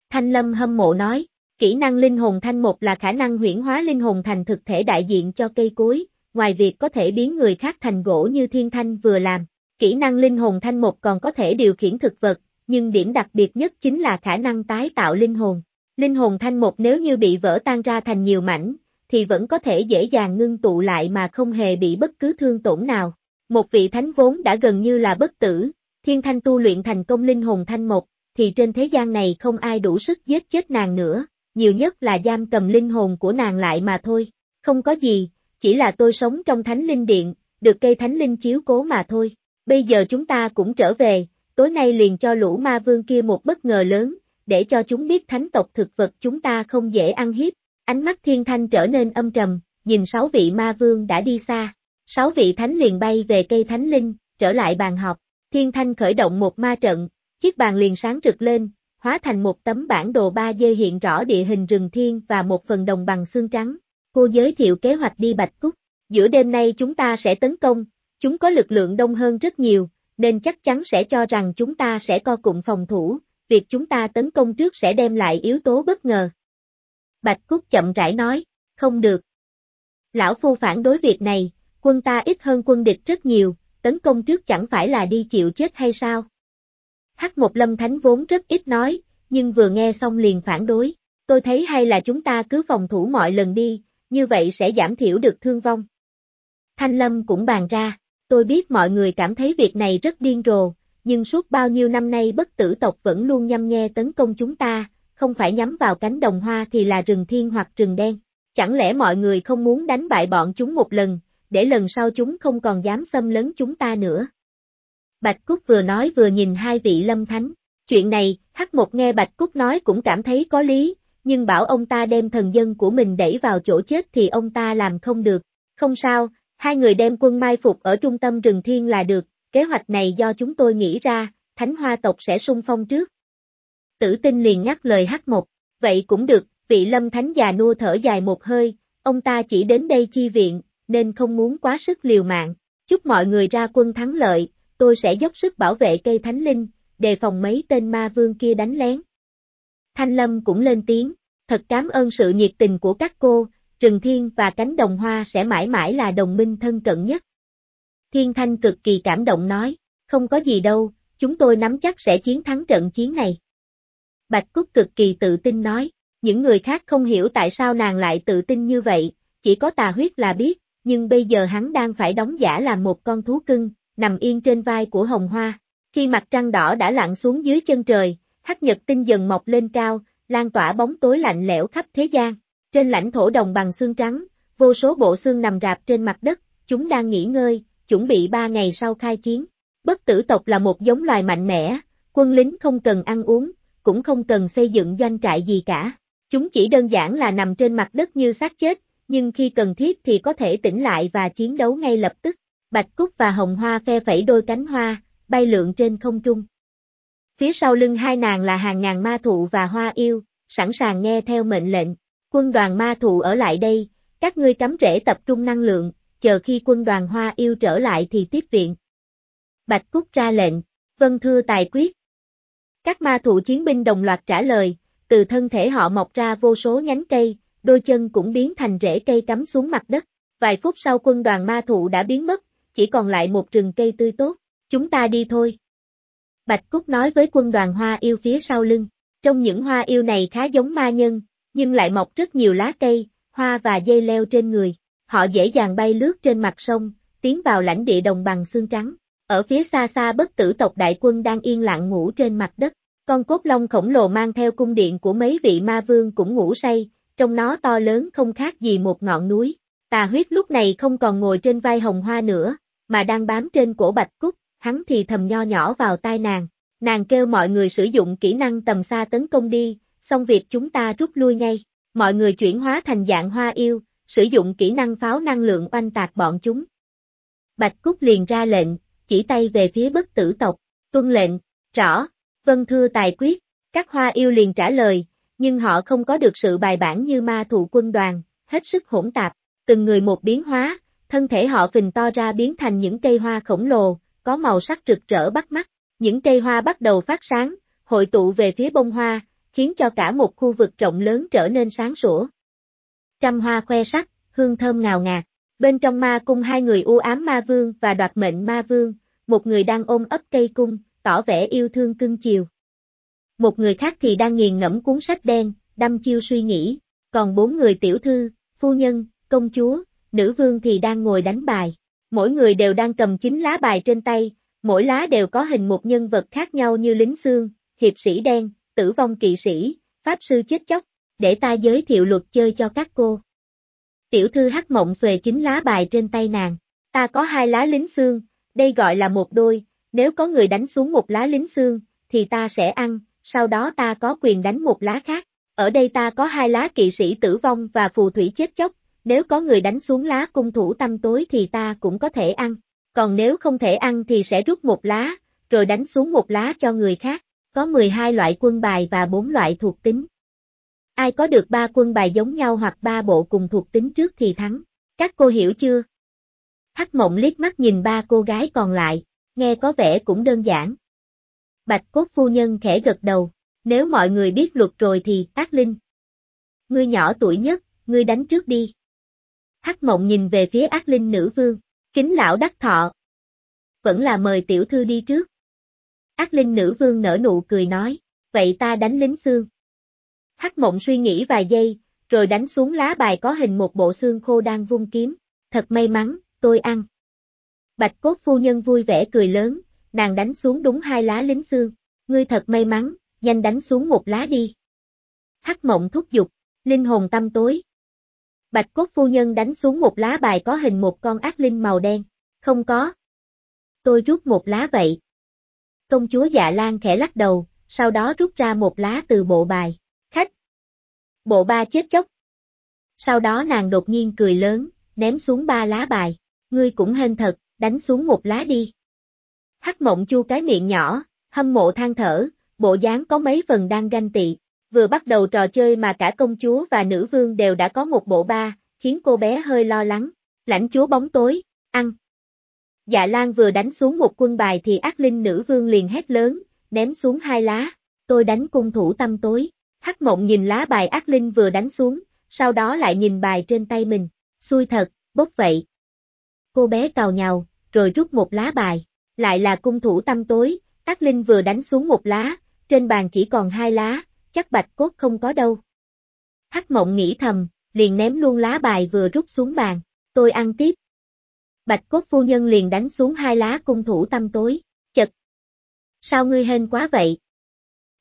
Thanh Lâm hâm mộ nói, kỹ năng linh hồn thanh một là khả năng huyển hóa linh hồn thành thực thể đại diện cho cây cối, ngoài việc có thể biến người khác thành gỗ như thiên thanh vừa làm. Kỹ năng linh hồn thanh một còn có thể điều khiển thực vật, nhưng điểm đặc biệt nhất chính là khả năng tái tạo linh hồn. Linh hồn thanh một nếu như bị vỡ tan ra thành nhiều mảnh, thì vẫn có thể dễ dàng ngưng tụ lại mà không hề bị bất cứ thương tổn nào. Một vị thánh vốn đã gần như là bất tử, thiên thanh tu luyện thành công linh hồn thanh một, thì trên thế gian này không ai đủ sức giết chết nàng nữa, nhiều nhất là giam cầm linh hồn của nàng lại mà thôi. Không có gì, chỉ là tôi sống trong thánh linh điện, được cây thánh linh chiếu cố mà thôi. Bây giờ chúng ta cũng trở về, tối nay liền cho lũ ma vương kia một bất ngờ lớn, để cho chúng biết thánh tộc thực vật chúng ta không dễ ăn hiếp. Ánh mắt thiên thanh trở nên âm trầm, nhìn sáu vị ma vương đã đi xa. Sáu vị thánh liền bay về cây thánh linh, trở lại bàn họp. Thiên thanh khởi động một ma trận, chiếc bàn liền sáng rực lên, hóa thành một tấm bản đồ 3D hiện rõ địa hình rừng thiên và một phần đồng bằng xương trắng. Cô giới thiệu kế hoạch đi Bạch Cúc. giữa đêm nay chúng ta sẽ tấn công, chúng có lực lượng đông hơn rất nhiều, nên chắc chắn sẽ cho rằng chúng ta sẽ co cụm phòng thủ, việc chúng ta tấn công trước sẽ đem lại yếu tố bất ngờ. Bạch Cúc chậm rãi nói, không được. Lão Phu phản đối việc này, quân ta ít hơn quân địch rất nhiều, tấn công trước chẳng phải là đi chịu chết hay sao? Hắc một lâm thánh vốn rất ít nói, nhưng vừa nghe xong liền phản đối. Tôi thấy hay là chúng ta cứ phòng thủ mọi lần đi, như vậy sẽ giảm thiểu được thương vong. Thanh lâm cũng bàn ra, tôi biết mọi người cảm thấy việc này rất điên rồ, nhưng suốt bao nhiêu năm nay bất tử tộc vẫn luôn nhăm nhe tấn công chúng ta, không phải nhắm vào cánh đồng hoa thì là rừng thiên hoặc rừng đen. Chẳng lẽ mọi người không muốn đánh bại bọn chúng một lần, để lần sau chúng không còn dám xâm lấn chúng ta nữa? Bạch Cúc vừa nói vừa nhìn hai vị lâm thánh. Chuyện này, Hắc một nghe Bạch Cúc nói cũng cảm thấy có lý, nhưng bảo ông ta đem thần dân của mình đẩy vào chỗ chết thì ông ta làm không được. Không sao, hai người đem quân mai phục ở trung tâm rừng thiên là được, kế hoạch này do chúng tôi nghĩ ra, thánh hoa tộc sẽ sung phong trước. Tử tinh liền nhắc lời Hắc một, vậy cũng được, vị lâm thánh già nua thở dài một hơi, ông ta chỉ đến đây chi viện, nên không muốn quá sức liều mạng. Chúc mọi người ra quân thắng lợi, tôi sẽ dốc sức bảo vệ cây thánh linh, đề phòng mấy tên ma vương kia đánh lén. Thanh Lâm cũng lên tiếng, thật cảm ơn sự nhiệt tình của các cô, Trừng Thiên và cánh đồng hoa sẽ mãi mãi là đồng minh thân cận nhất. Thiên Thanh cực kỳ cảm động nói, không có gì đâu, chúng tôi nắm chắc sẽ chiến thắng trận chiến này. Bạch Cúc cực kỳ tự tin nói, những người khác không hiểu tại sao nàng lại tự tin như vậy, chỉ có tà huyết là biết, nhưng bây giờ hắn đang phải đóng giả làm một con thú cưng, nằm yên trên vai của hồng hoa. Khi mặt trăng đỏ đã lặn xuống dưới chân trời, hắc nhật tinh dần mọc lên cao, lan tỏa bóng tối lạnh lẽo khắp thế gian. Trên lãnh thổ đồng bằng xương trắng, vô số bộ xương nằm rạp trên mặt đất, chúng đang nghỉ ngơi, chuẩn bị ba ngày sau khai chiến. Bất tử tộc là một giống loài mạnh mẽ, quân lính không cần ăn uống, cũng không cần xây dựng doanh trại gì cả. Chúng chỉ đơn giản là nằm trên mặt đất như xác chết, nhưng khi cần thiết thì có thể tỉnh lại và chiến đấu ngay lập tức. Bạch Cúc và Hồng Hoa phe phẩy đôi cánh hoa, bay lượn trên không trung. Phía sau lưng hai nàng là hàng ngàn ma thụ và hoa yêu, sẵn sàng nghe theo mệnh lệnh. Quân đoàn ma thụ ở lại đây, các ngươi cắm rễ tập trung năng lượng, chờ khi quân đoàn hoa yêu trở lại thì tiếp viện. Bạch Cúc ra lệnh, vân thưa tài quyết. Các ma thụ chiến binh đồng loạt trả lời, từ thân thể họ mọc ra vô số nhánh cây, đôi chân cũng biến thành rễ cây cắm xuống mặt đất. Vài phút sau quân đoàn ma thụ đã biến mất, chỉ còn lại một rừng cây tươi tốt. Chúng ta đi thôi. Bạch Cúc nói với quân đoàn hoa yêu phía sau lưng. Trong những hoa yêu này khá giống ma nhân, nhưng lại mọc rất nhiều lá cây, hoa và dây leo trên người. Họ dễ dàng bay lướt trên mặt sông, tiến vào lãnh địa đồng bằng xương trắng. Ở phía xa xa bất tử tộc đại quân đang yên lặng ngủ trên mặt đất. Con cốt long khổng lồ mang theo cung điện của mấy vị ma vương cũng ngủ say, trong nó to lớn không khác gì một ngọn núi. Tà huyết lúc này không còn ngồi trên vai hồng hoa nữa, mà đang bám trên cổ bạch cúc, hắn thì thầm nho nhỏ vào tai nàng. Nàng kêu mọi người sử dụng kỹ năng tầm xa tấn công đi, xong việc chúng ta rút lui ngay. Mọi người chuyển hóa thành dạng hoa yêu, sử dụng kỹ năng pháo năng lượng oanh tạc bọn chúng. Bạch Cúc liền ra lệnh, chỉ tay về phía bất tử tộc, tuân lệnh, rõ, vân thưa tài quyết, các hoa yêu liền trả lời, nhưng họ không có được sự bài bản như ma thụ quân đoàn, hết sức hỗn tạp, từng người một biến hóa, thân thể họ phình to ra biến thành những cây hoa khổng lồ, có màu sắc rực rỡ bắt mắt. Những cây hoa bắt đầu phát sáng, hội tụ về phía bông hoa, khiến cho cả một khu vực rộng lớn trở nên sáng sủa. Trăm hoa khoe sắc, hương thơm ngào ngạt. Bên trong ma cung hai người u ám ma vương và đoạt mệnh ma vương, một người đang ôm ấp cây cung, tỏ vẻ yêu thương cưng chiều. Một người khác thì đang nghiền ngẫm cuốn sách đen, đâm chiêu suy nghĩ, còn bốn người tiểu thư, phu nhân, công chúa, nữ vương thì đang ngồi đánh bài. Mỗi người đều đang cầm chín lá bài trên tay, mỗi lá đều có hình một nhân vật khác nhau như lính xương, hiệp sĩ đen, tử vong kỵ sĩ, pháp sư chết chóc, để ta giới thiệu luật chơi cho các cô. Tiểu thư hắc mộng xuề chín lá bài trên tay nàng, ta có hai lá lính xương, đây gọi là một đôi, nếu có người đánh xuống một lá lính xương, thì ta sẽ ăn, sau đó ta có quyền đánh một lá khác. Ở đây ta có hai lá kỵ sĩ tử vong và phù thủy chết chóc, nếu có người đánh xuống lá cung thủ tâm tối thì ta cũng có thể ăn, còn nếu không thể ăn thì sẽ rút một lá, rồi đánh xuống một lá cho người khác, có 12 loại quân bài và 4 loại thuộc tính. Ai có được ba quân bài giống nhau hoặc ba bộ cùng thuộc tính trước thì thắng, các cô hiểu chưa? Hắc mộng liếc mắt nhìn ba cô gái còn lại, nghe có vẻ cũng đơn giản. Bạch cốt phu nhân khẽ gật đầu, nếu mọi người biết luật rồi thì, ác linh. Ngươi nhỏ tuổi nhất, ngươi đánh trước đi. Hắc mộng nhìn về phía ác linh nữ vương, kính lão đắc thọ. Vẫn là mời tiểu thư đi trước. Ác linh nữ vương nở nụ cười nói, vậy ta đánh lính xương. Hắc mộng suy nghĩ vài giây, rồi đánh xuống lá bài có hình một bộ xương khô đang vung kiếm. Thật may mắn, tôi ăn. Bạch cốt phu nhân vui vẻ cười lớn, nàng đánh xuống đúng hai lá lính xương. Ngươi thật may mắn, nhanh đánh xuống một lá đi. Hắc mộng thúc giục, linh hồn tâm tối. Bạch cốt phu nhân đánh xuống một lá bài có hình một con ác linh màu đen. Không có. Tôi rút một lá vậy. Công chúa dạ lan khẽ lắc đầu, sau đó rút ra một lá từ bộ bài. Khách. Bộ ba chết chóc. Sau đó nàng đột nhiên cười lớn, ném xuống ba lá bài. Ngươi cũng hên thật, đánh xuống một lá đi. Hắc mộng chu cái miệng nhỏ, hâm mộ than thở, bộ dáng có mấy phần đang ganh tị. Vừa bắt đầu trò chơi mà cả công chúa và nữ vương đều đã có một bộ ba, khiến cô bé hơi lo lắng. Lãnh chúa bóng tối, ăn. Dạ Lan vừa đánh xuống một quân bài thì ác linh nữ vương liền hét lớn, ném xuống hai lá. Tôi đánh cung thủ tâm tối. Hắc mộng nhìn lá bài ác linh vừa đánh xuống, sau đó lại nhìn bài trên tay mình. Xui thật, bốc vậy. Cô bé cào nhào, rồi rút một lá bài. Lại là cung thủ tâm tối, ác linh vừa đánh xuống một lá, trên bàn chỉ còn hai lá, chắc bạch cốt không có đâu. Hắc mộng nghĩ thầm, liền ném luôn lá bài vừa rút xuống bàn. Tôi ăn tiếp. Bạch cốt phu nhân liền đánh xuống hai lá cung thủ tâm tối. Chật. Sao ngươi hên quá vậy?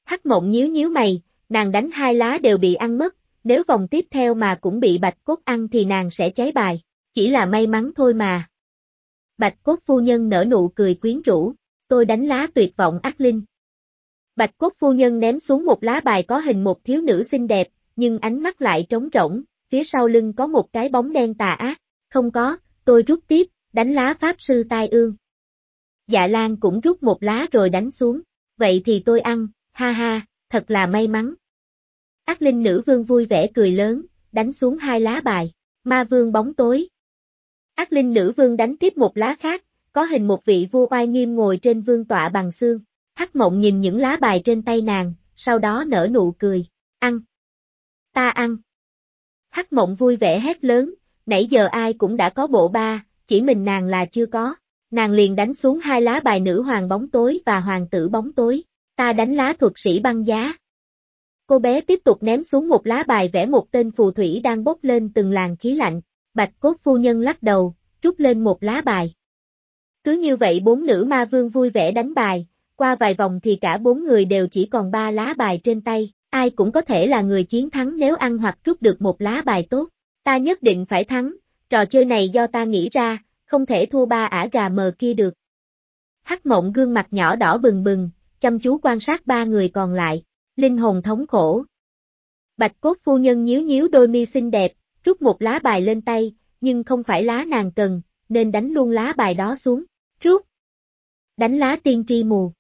Hắc mộng nhíu nhíu mày, nàng đánh hai lá đều bị ăn mất, nếu vòng tiếp theo mà cũng bị bạch cốt ăn thì nàng sẽ cháy bài, chỉ là may mắn thôi mà. Bạch cốt phu nhân nở nụ cười quyến rũ, tôi đánh lá tuyệt vọng ác linh. Bạch cốt phu nhân ném xuống một lá bài có hình một thiếu nữ xinh đẹp, nhưng ánh mắt lại trống rỗng, phía sau lưng có một cái bóng đen tà ác. Không có, tôi rút tiếp, đánh lá pháp sư tai ương. Dạ Lan cũng rút một lá rồi đánh xuống, vậy thì tôi ăn, ha ha, thật là may mắn. Ác linh nữ vương vui vẻ cười lớn, đánh xuống hai lá bài, ma vương bóng tối. Ác linh nữ vương đánh tiếp một lá khác, có hình một vị vua oai nghiêm ngồi trên vương tọa bằng xương. Hắc mộng nhìn những lá bài trên tay nàng, sau đó nở nụ cười, ăn. Ta ăn. Hắc mộng vui vẻ hét lớn, nãy giờ ai cũng đã có bộ ba, chỉ mình nàng là chưa có. Nàng liền đánh xuống hai lá bài nữ hoàng bóng tối và hoàng tử bóng tối. Ta đánh lá thuật sĩ băng giá. Cô bé tiếp tục ném xuống một lá bài vẽ một tên phù thủy đang bốc lên từng làn khí lạnh. Bạch cốt phu nhân lắc đầu, rút lên một lá bài. Cứ như vậy bốn nữ ma vương vui vẻ đánh bài, qua vài vòng thì cả bốn người đều chỉ còn ba lá bài trên tay, ai cũng có thể là người chiến thắng nếu ăn hoặc rút được một lá bài tốt. Ta nhất định phải thắng, trò chơi này do ta nghĩ ra, không thể thua ba ả gà mờ kia được. Hắc mộng gương mặt nhỏ đỏ bừng bừng, chăm chú quan sát ba người còn lại, linh hồn thống khổ. Bạch cốt phu nhân nhíu nhíu đôi mi xinh đẹp, rút một lá bài lên tay, nhưng không phải lá nàng cần, nên đánh luôn lá bài đó xuống, rút. Đánh lá tiên tri mù.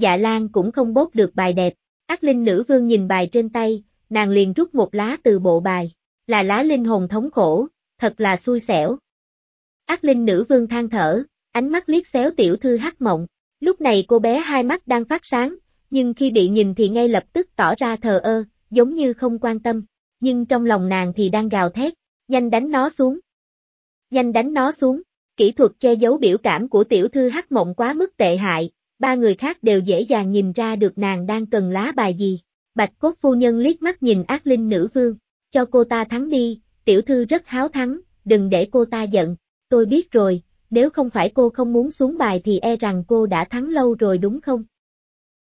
Dạ Lan cũng không bốt được bài đẹp, ác linh nữ vương nhìn bài trên tay, nàng liền rút một lá từ bộ bài, là lá linh hồn thống khổ, thật là xui xẻo. Ác linh nữ vương than thở, ánh mắt liếc xéo tiểu thư hắc mộng, lúc này cô bé hai mắt đang phát sáng, nhưng khi bị nhìn thì ngay lập tức tỏ ra thờ ơ, giống như không quan tâm, nhưng trong lòng nàng thì đang gào thét, nhanh đánh nó xuống. Nhanh đánh nó xuống, kỹ thuật che giấu biểu cảm của tiểu thư hắc mộng quá mức tệ hại, ba người khác đều dễ dàng nhìn ra được nàng đang cần lá bài gì. Bạch cốt phu nhân liếc mắt nhìn ác linh nữ vương, cho cô ta thắng đi, tiểu thư rất háo thắng, đừng để cô ta giận, tôi biết rồi, nếu không phải cô không muốn xuống bài thì e rằng cô đã thắng lâu rồi đúng không?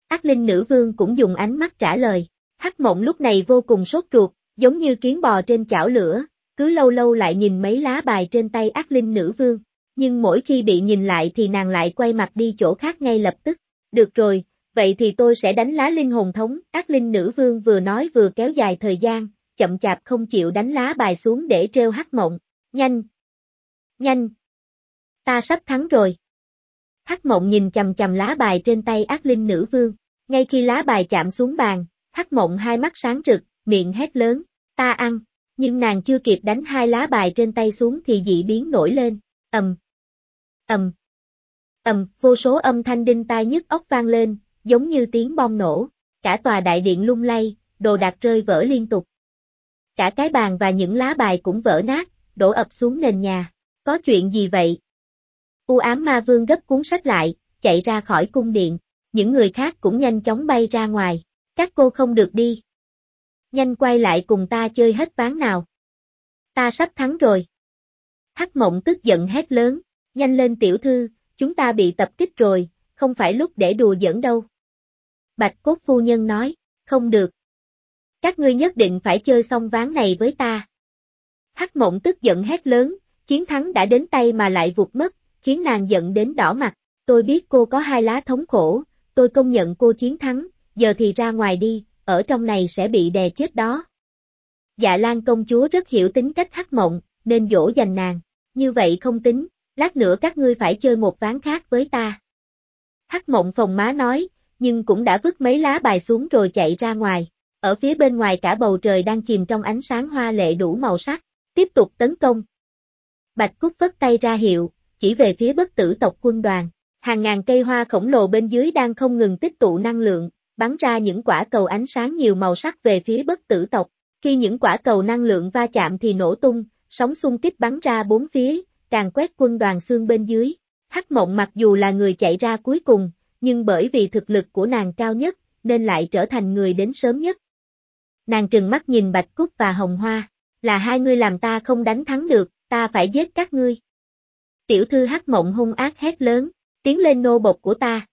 Ác linh nữ vương cũng dùng ánh mắt trả lời, hắc mộng lúc này vô cùng sốt ruột, giống như kiến bò trên chảo lửa, cứ lâu lâu lại nhìn mấy lá bài trên tay ác linh nữ vương, nhưng mỗi khi bị nhìn lại thì nàng lại quay mặt đi chỗ khác ngay lập tức. Được rồi, vậy thì tôi sẽ đánh lá linh hồn thống, ác linh nữ vương vừa nói vừa kéo dài thời gian, chậm chạp không chịu đánh lá bài xuống để treo hắc mộng. Nhanh! Nhanh! Ta sắp thắng rồi. Hắc mộng nhìn chầm chầm lá bài trên tay ác linh nữ vương. Ngay khi lá bài chạm xuống bàn, hắc mộng hai mắt sáng rực, miệng hét lớn, ta ăn. Nhưng nàng chưa kịp đánh hai lá bài trên tay xuống thì dị biến nổi lên. ầm, ầm, ầm, vô số âm thanh đinh tai nhức óc vang lên, giống như tiếng bom nổ, cả tòa đại điện lung lay, đồ đạc rơi vỡ liên tục. Cả cái bàn và những lá bài cũng vỡ nát, đổ ập xuống nền nhà. Có chuyện gì vậy? U ám ma vương gấp cuốn sách lại, chạy ra khỏi cung điện. Những người khác cũng nhanh chóng bay ra ngoài. Các cô không được đi. Nhanh quay lại cùng ta chơi hết ván nào. Ta sắp thắng rồi. Hắc mộng tức giận hét lớn. Nhanh lên tiểu thư, chúng ta bị tập kích rồi, không phải lúc để đùa giỡn đâu. Bạch cốt phu nhân nói, không được. Các ngươi nhất định phải chơi xong ván này với ta. Hắc mộng tức giận hét lớn, chiến thắng đã đến tay mà lại vụt mất, khiến nàng giận đến đỏ mặt. Tôi biết cô có hai lá thống khổ, tôi công nhận cô chiến thắng, giờ thì ra ngoài đi, ở trong này sẽ bị đè chết đó. Dạ Lan công chúa rất hiểu tính cách hắc mộng, nên dỗ dành nàng. Như vậy không tính, lát nữa các ngươi phải chơi một ván khác với ta. Hắc mộng phòng má nói, nhưng cũng đã vứt mấy lá bài xuống rồi chạy ra ngoài. Ở phía bên ngoài cả bầu trời đang chìm trong ánh sáng hoa lệ đủ màu sắc, tiếp tục tấn công. Bạch Cúc vất tay ra hiệu, chỉ về phía bất tử tộc quân đoàn. Hàng ngàn cây hoa khổng lồ bên dưới đang không ngừng tích tụ năng lượng, bắn ra những quả cầu ánh sáng nhiều màu sắc về phía bất tử tộc. Khi những quả cầu năng lượng va chạm thì nổ tung, sóng xung kích bắn ra bốn phía, càng quét quân đoàn xương bên dưới. Hắc mộng mặc dù là người chạy ra cuối cùng, nhưng bởi vì thực lực của nàng cao nhất, nên lại trở thành người đến sớm nhất. Nàng trừng mắt nhìn Bạch Cúc và Hồng Hoa, là hai ngươi làm ta không đánh thắng được, ta phải giết các ngươi. Tiểu thư hắc mộng hung ác hét lớn, tiến lên nô bộc của ta.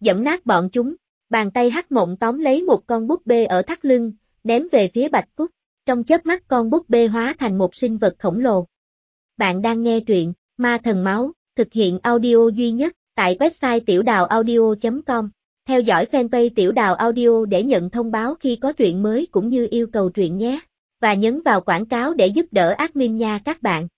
Dẫm nát bọn chúng, bàn tay hắc mộng tóm lấy một con búp bê ở thắt lưng, ném về phía Bạch Cúc, trong chớp mắt con búp bê hóa thành một sinh vật khổng lồ. Bạn đang nghe truyện, Ma Thần Máu, thực hiện audio duy nhất, tại website tiểu đào audio.com. Theo dõi fanpage tiểu đào audio để nhận thông báo khi có truyện mới cũng như yêu cầu truyện nhé. Và nhấn vào quảng cáo để giúp đỡ admin nha các bạn.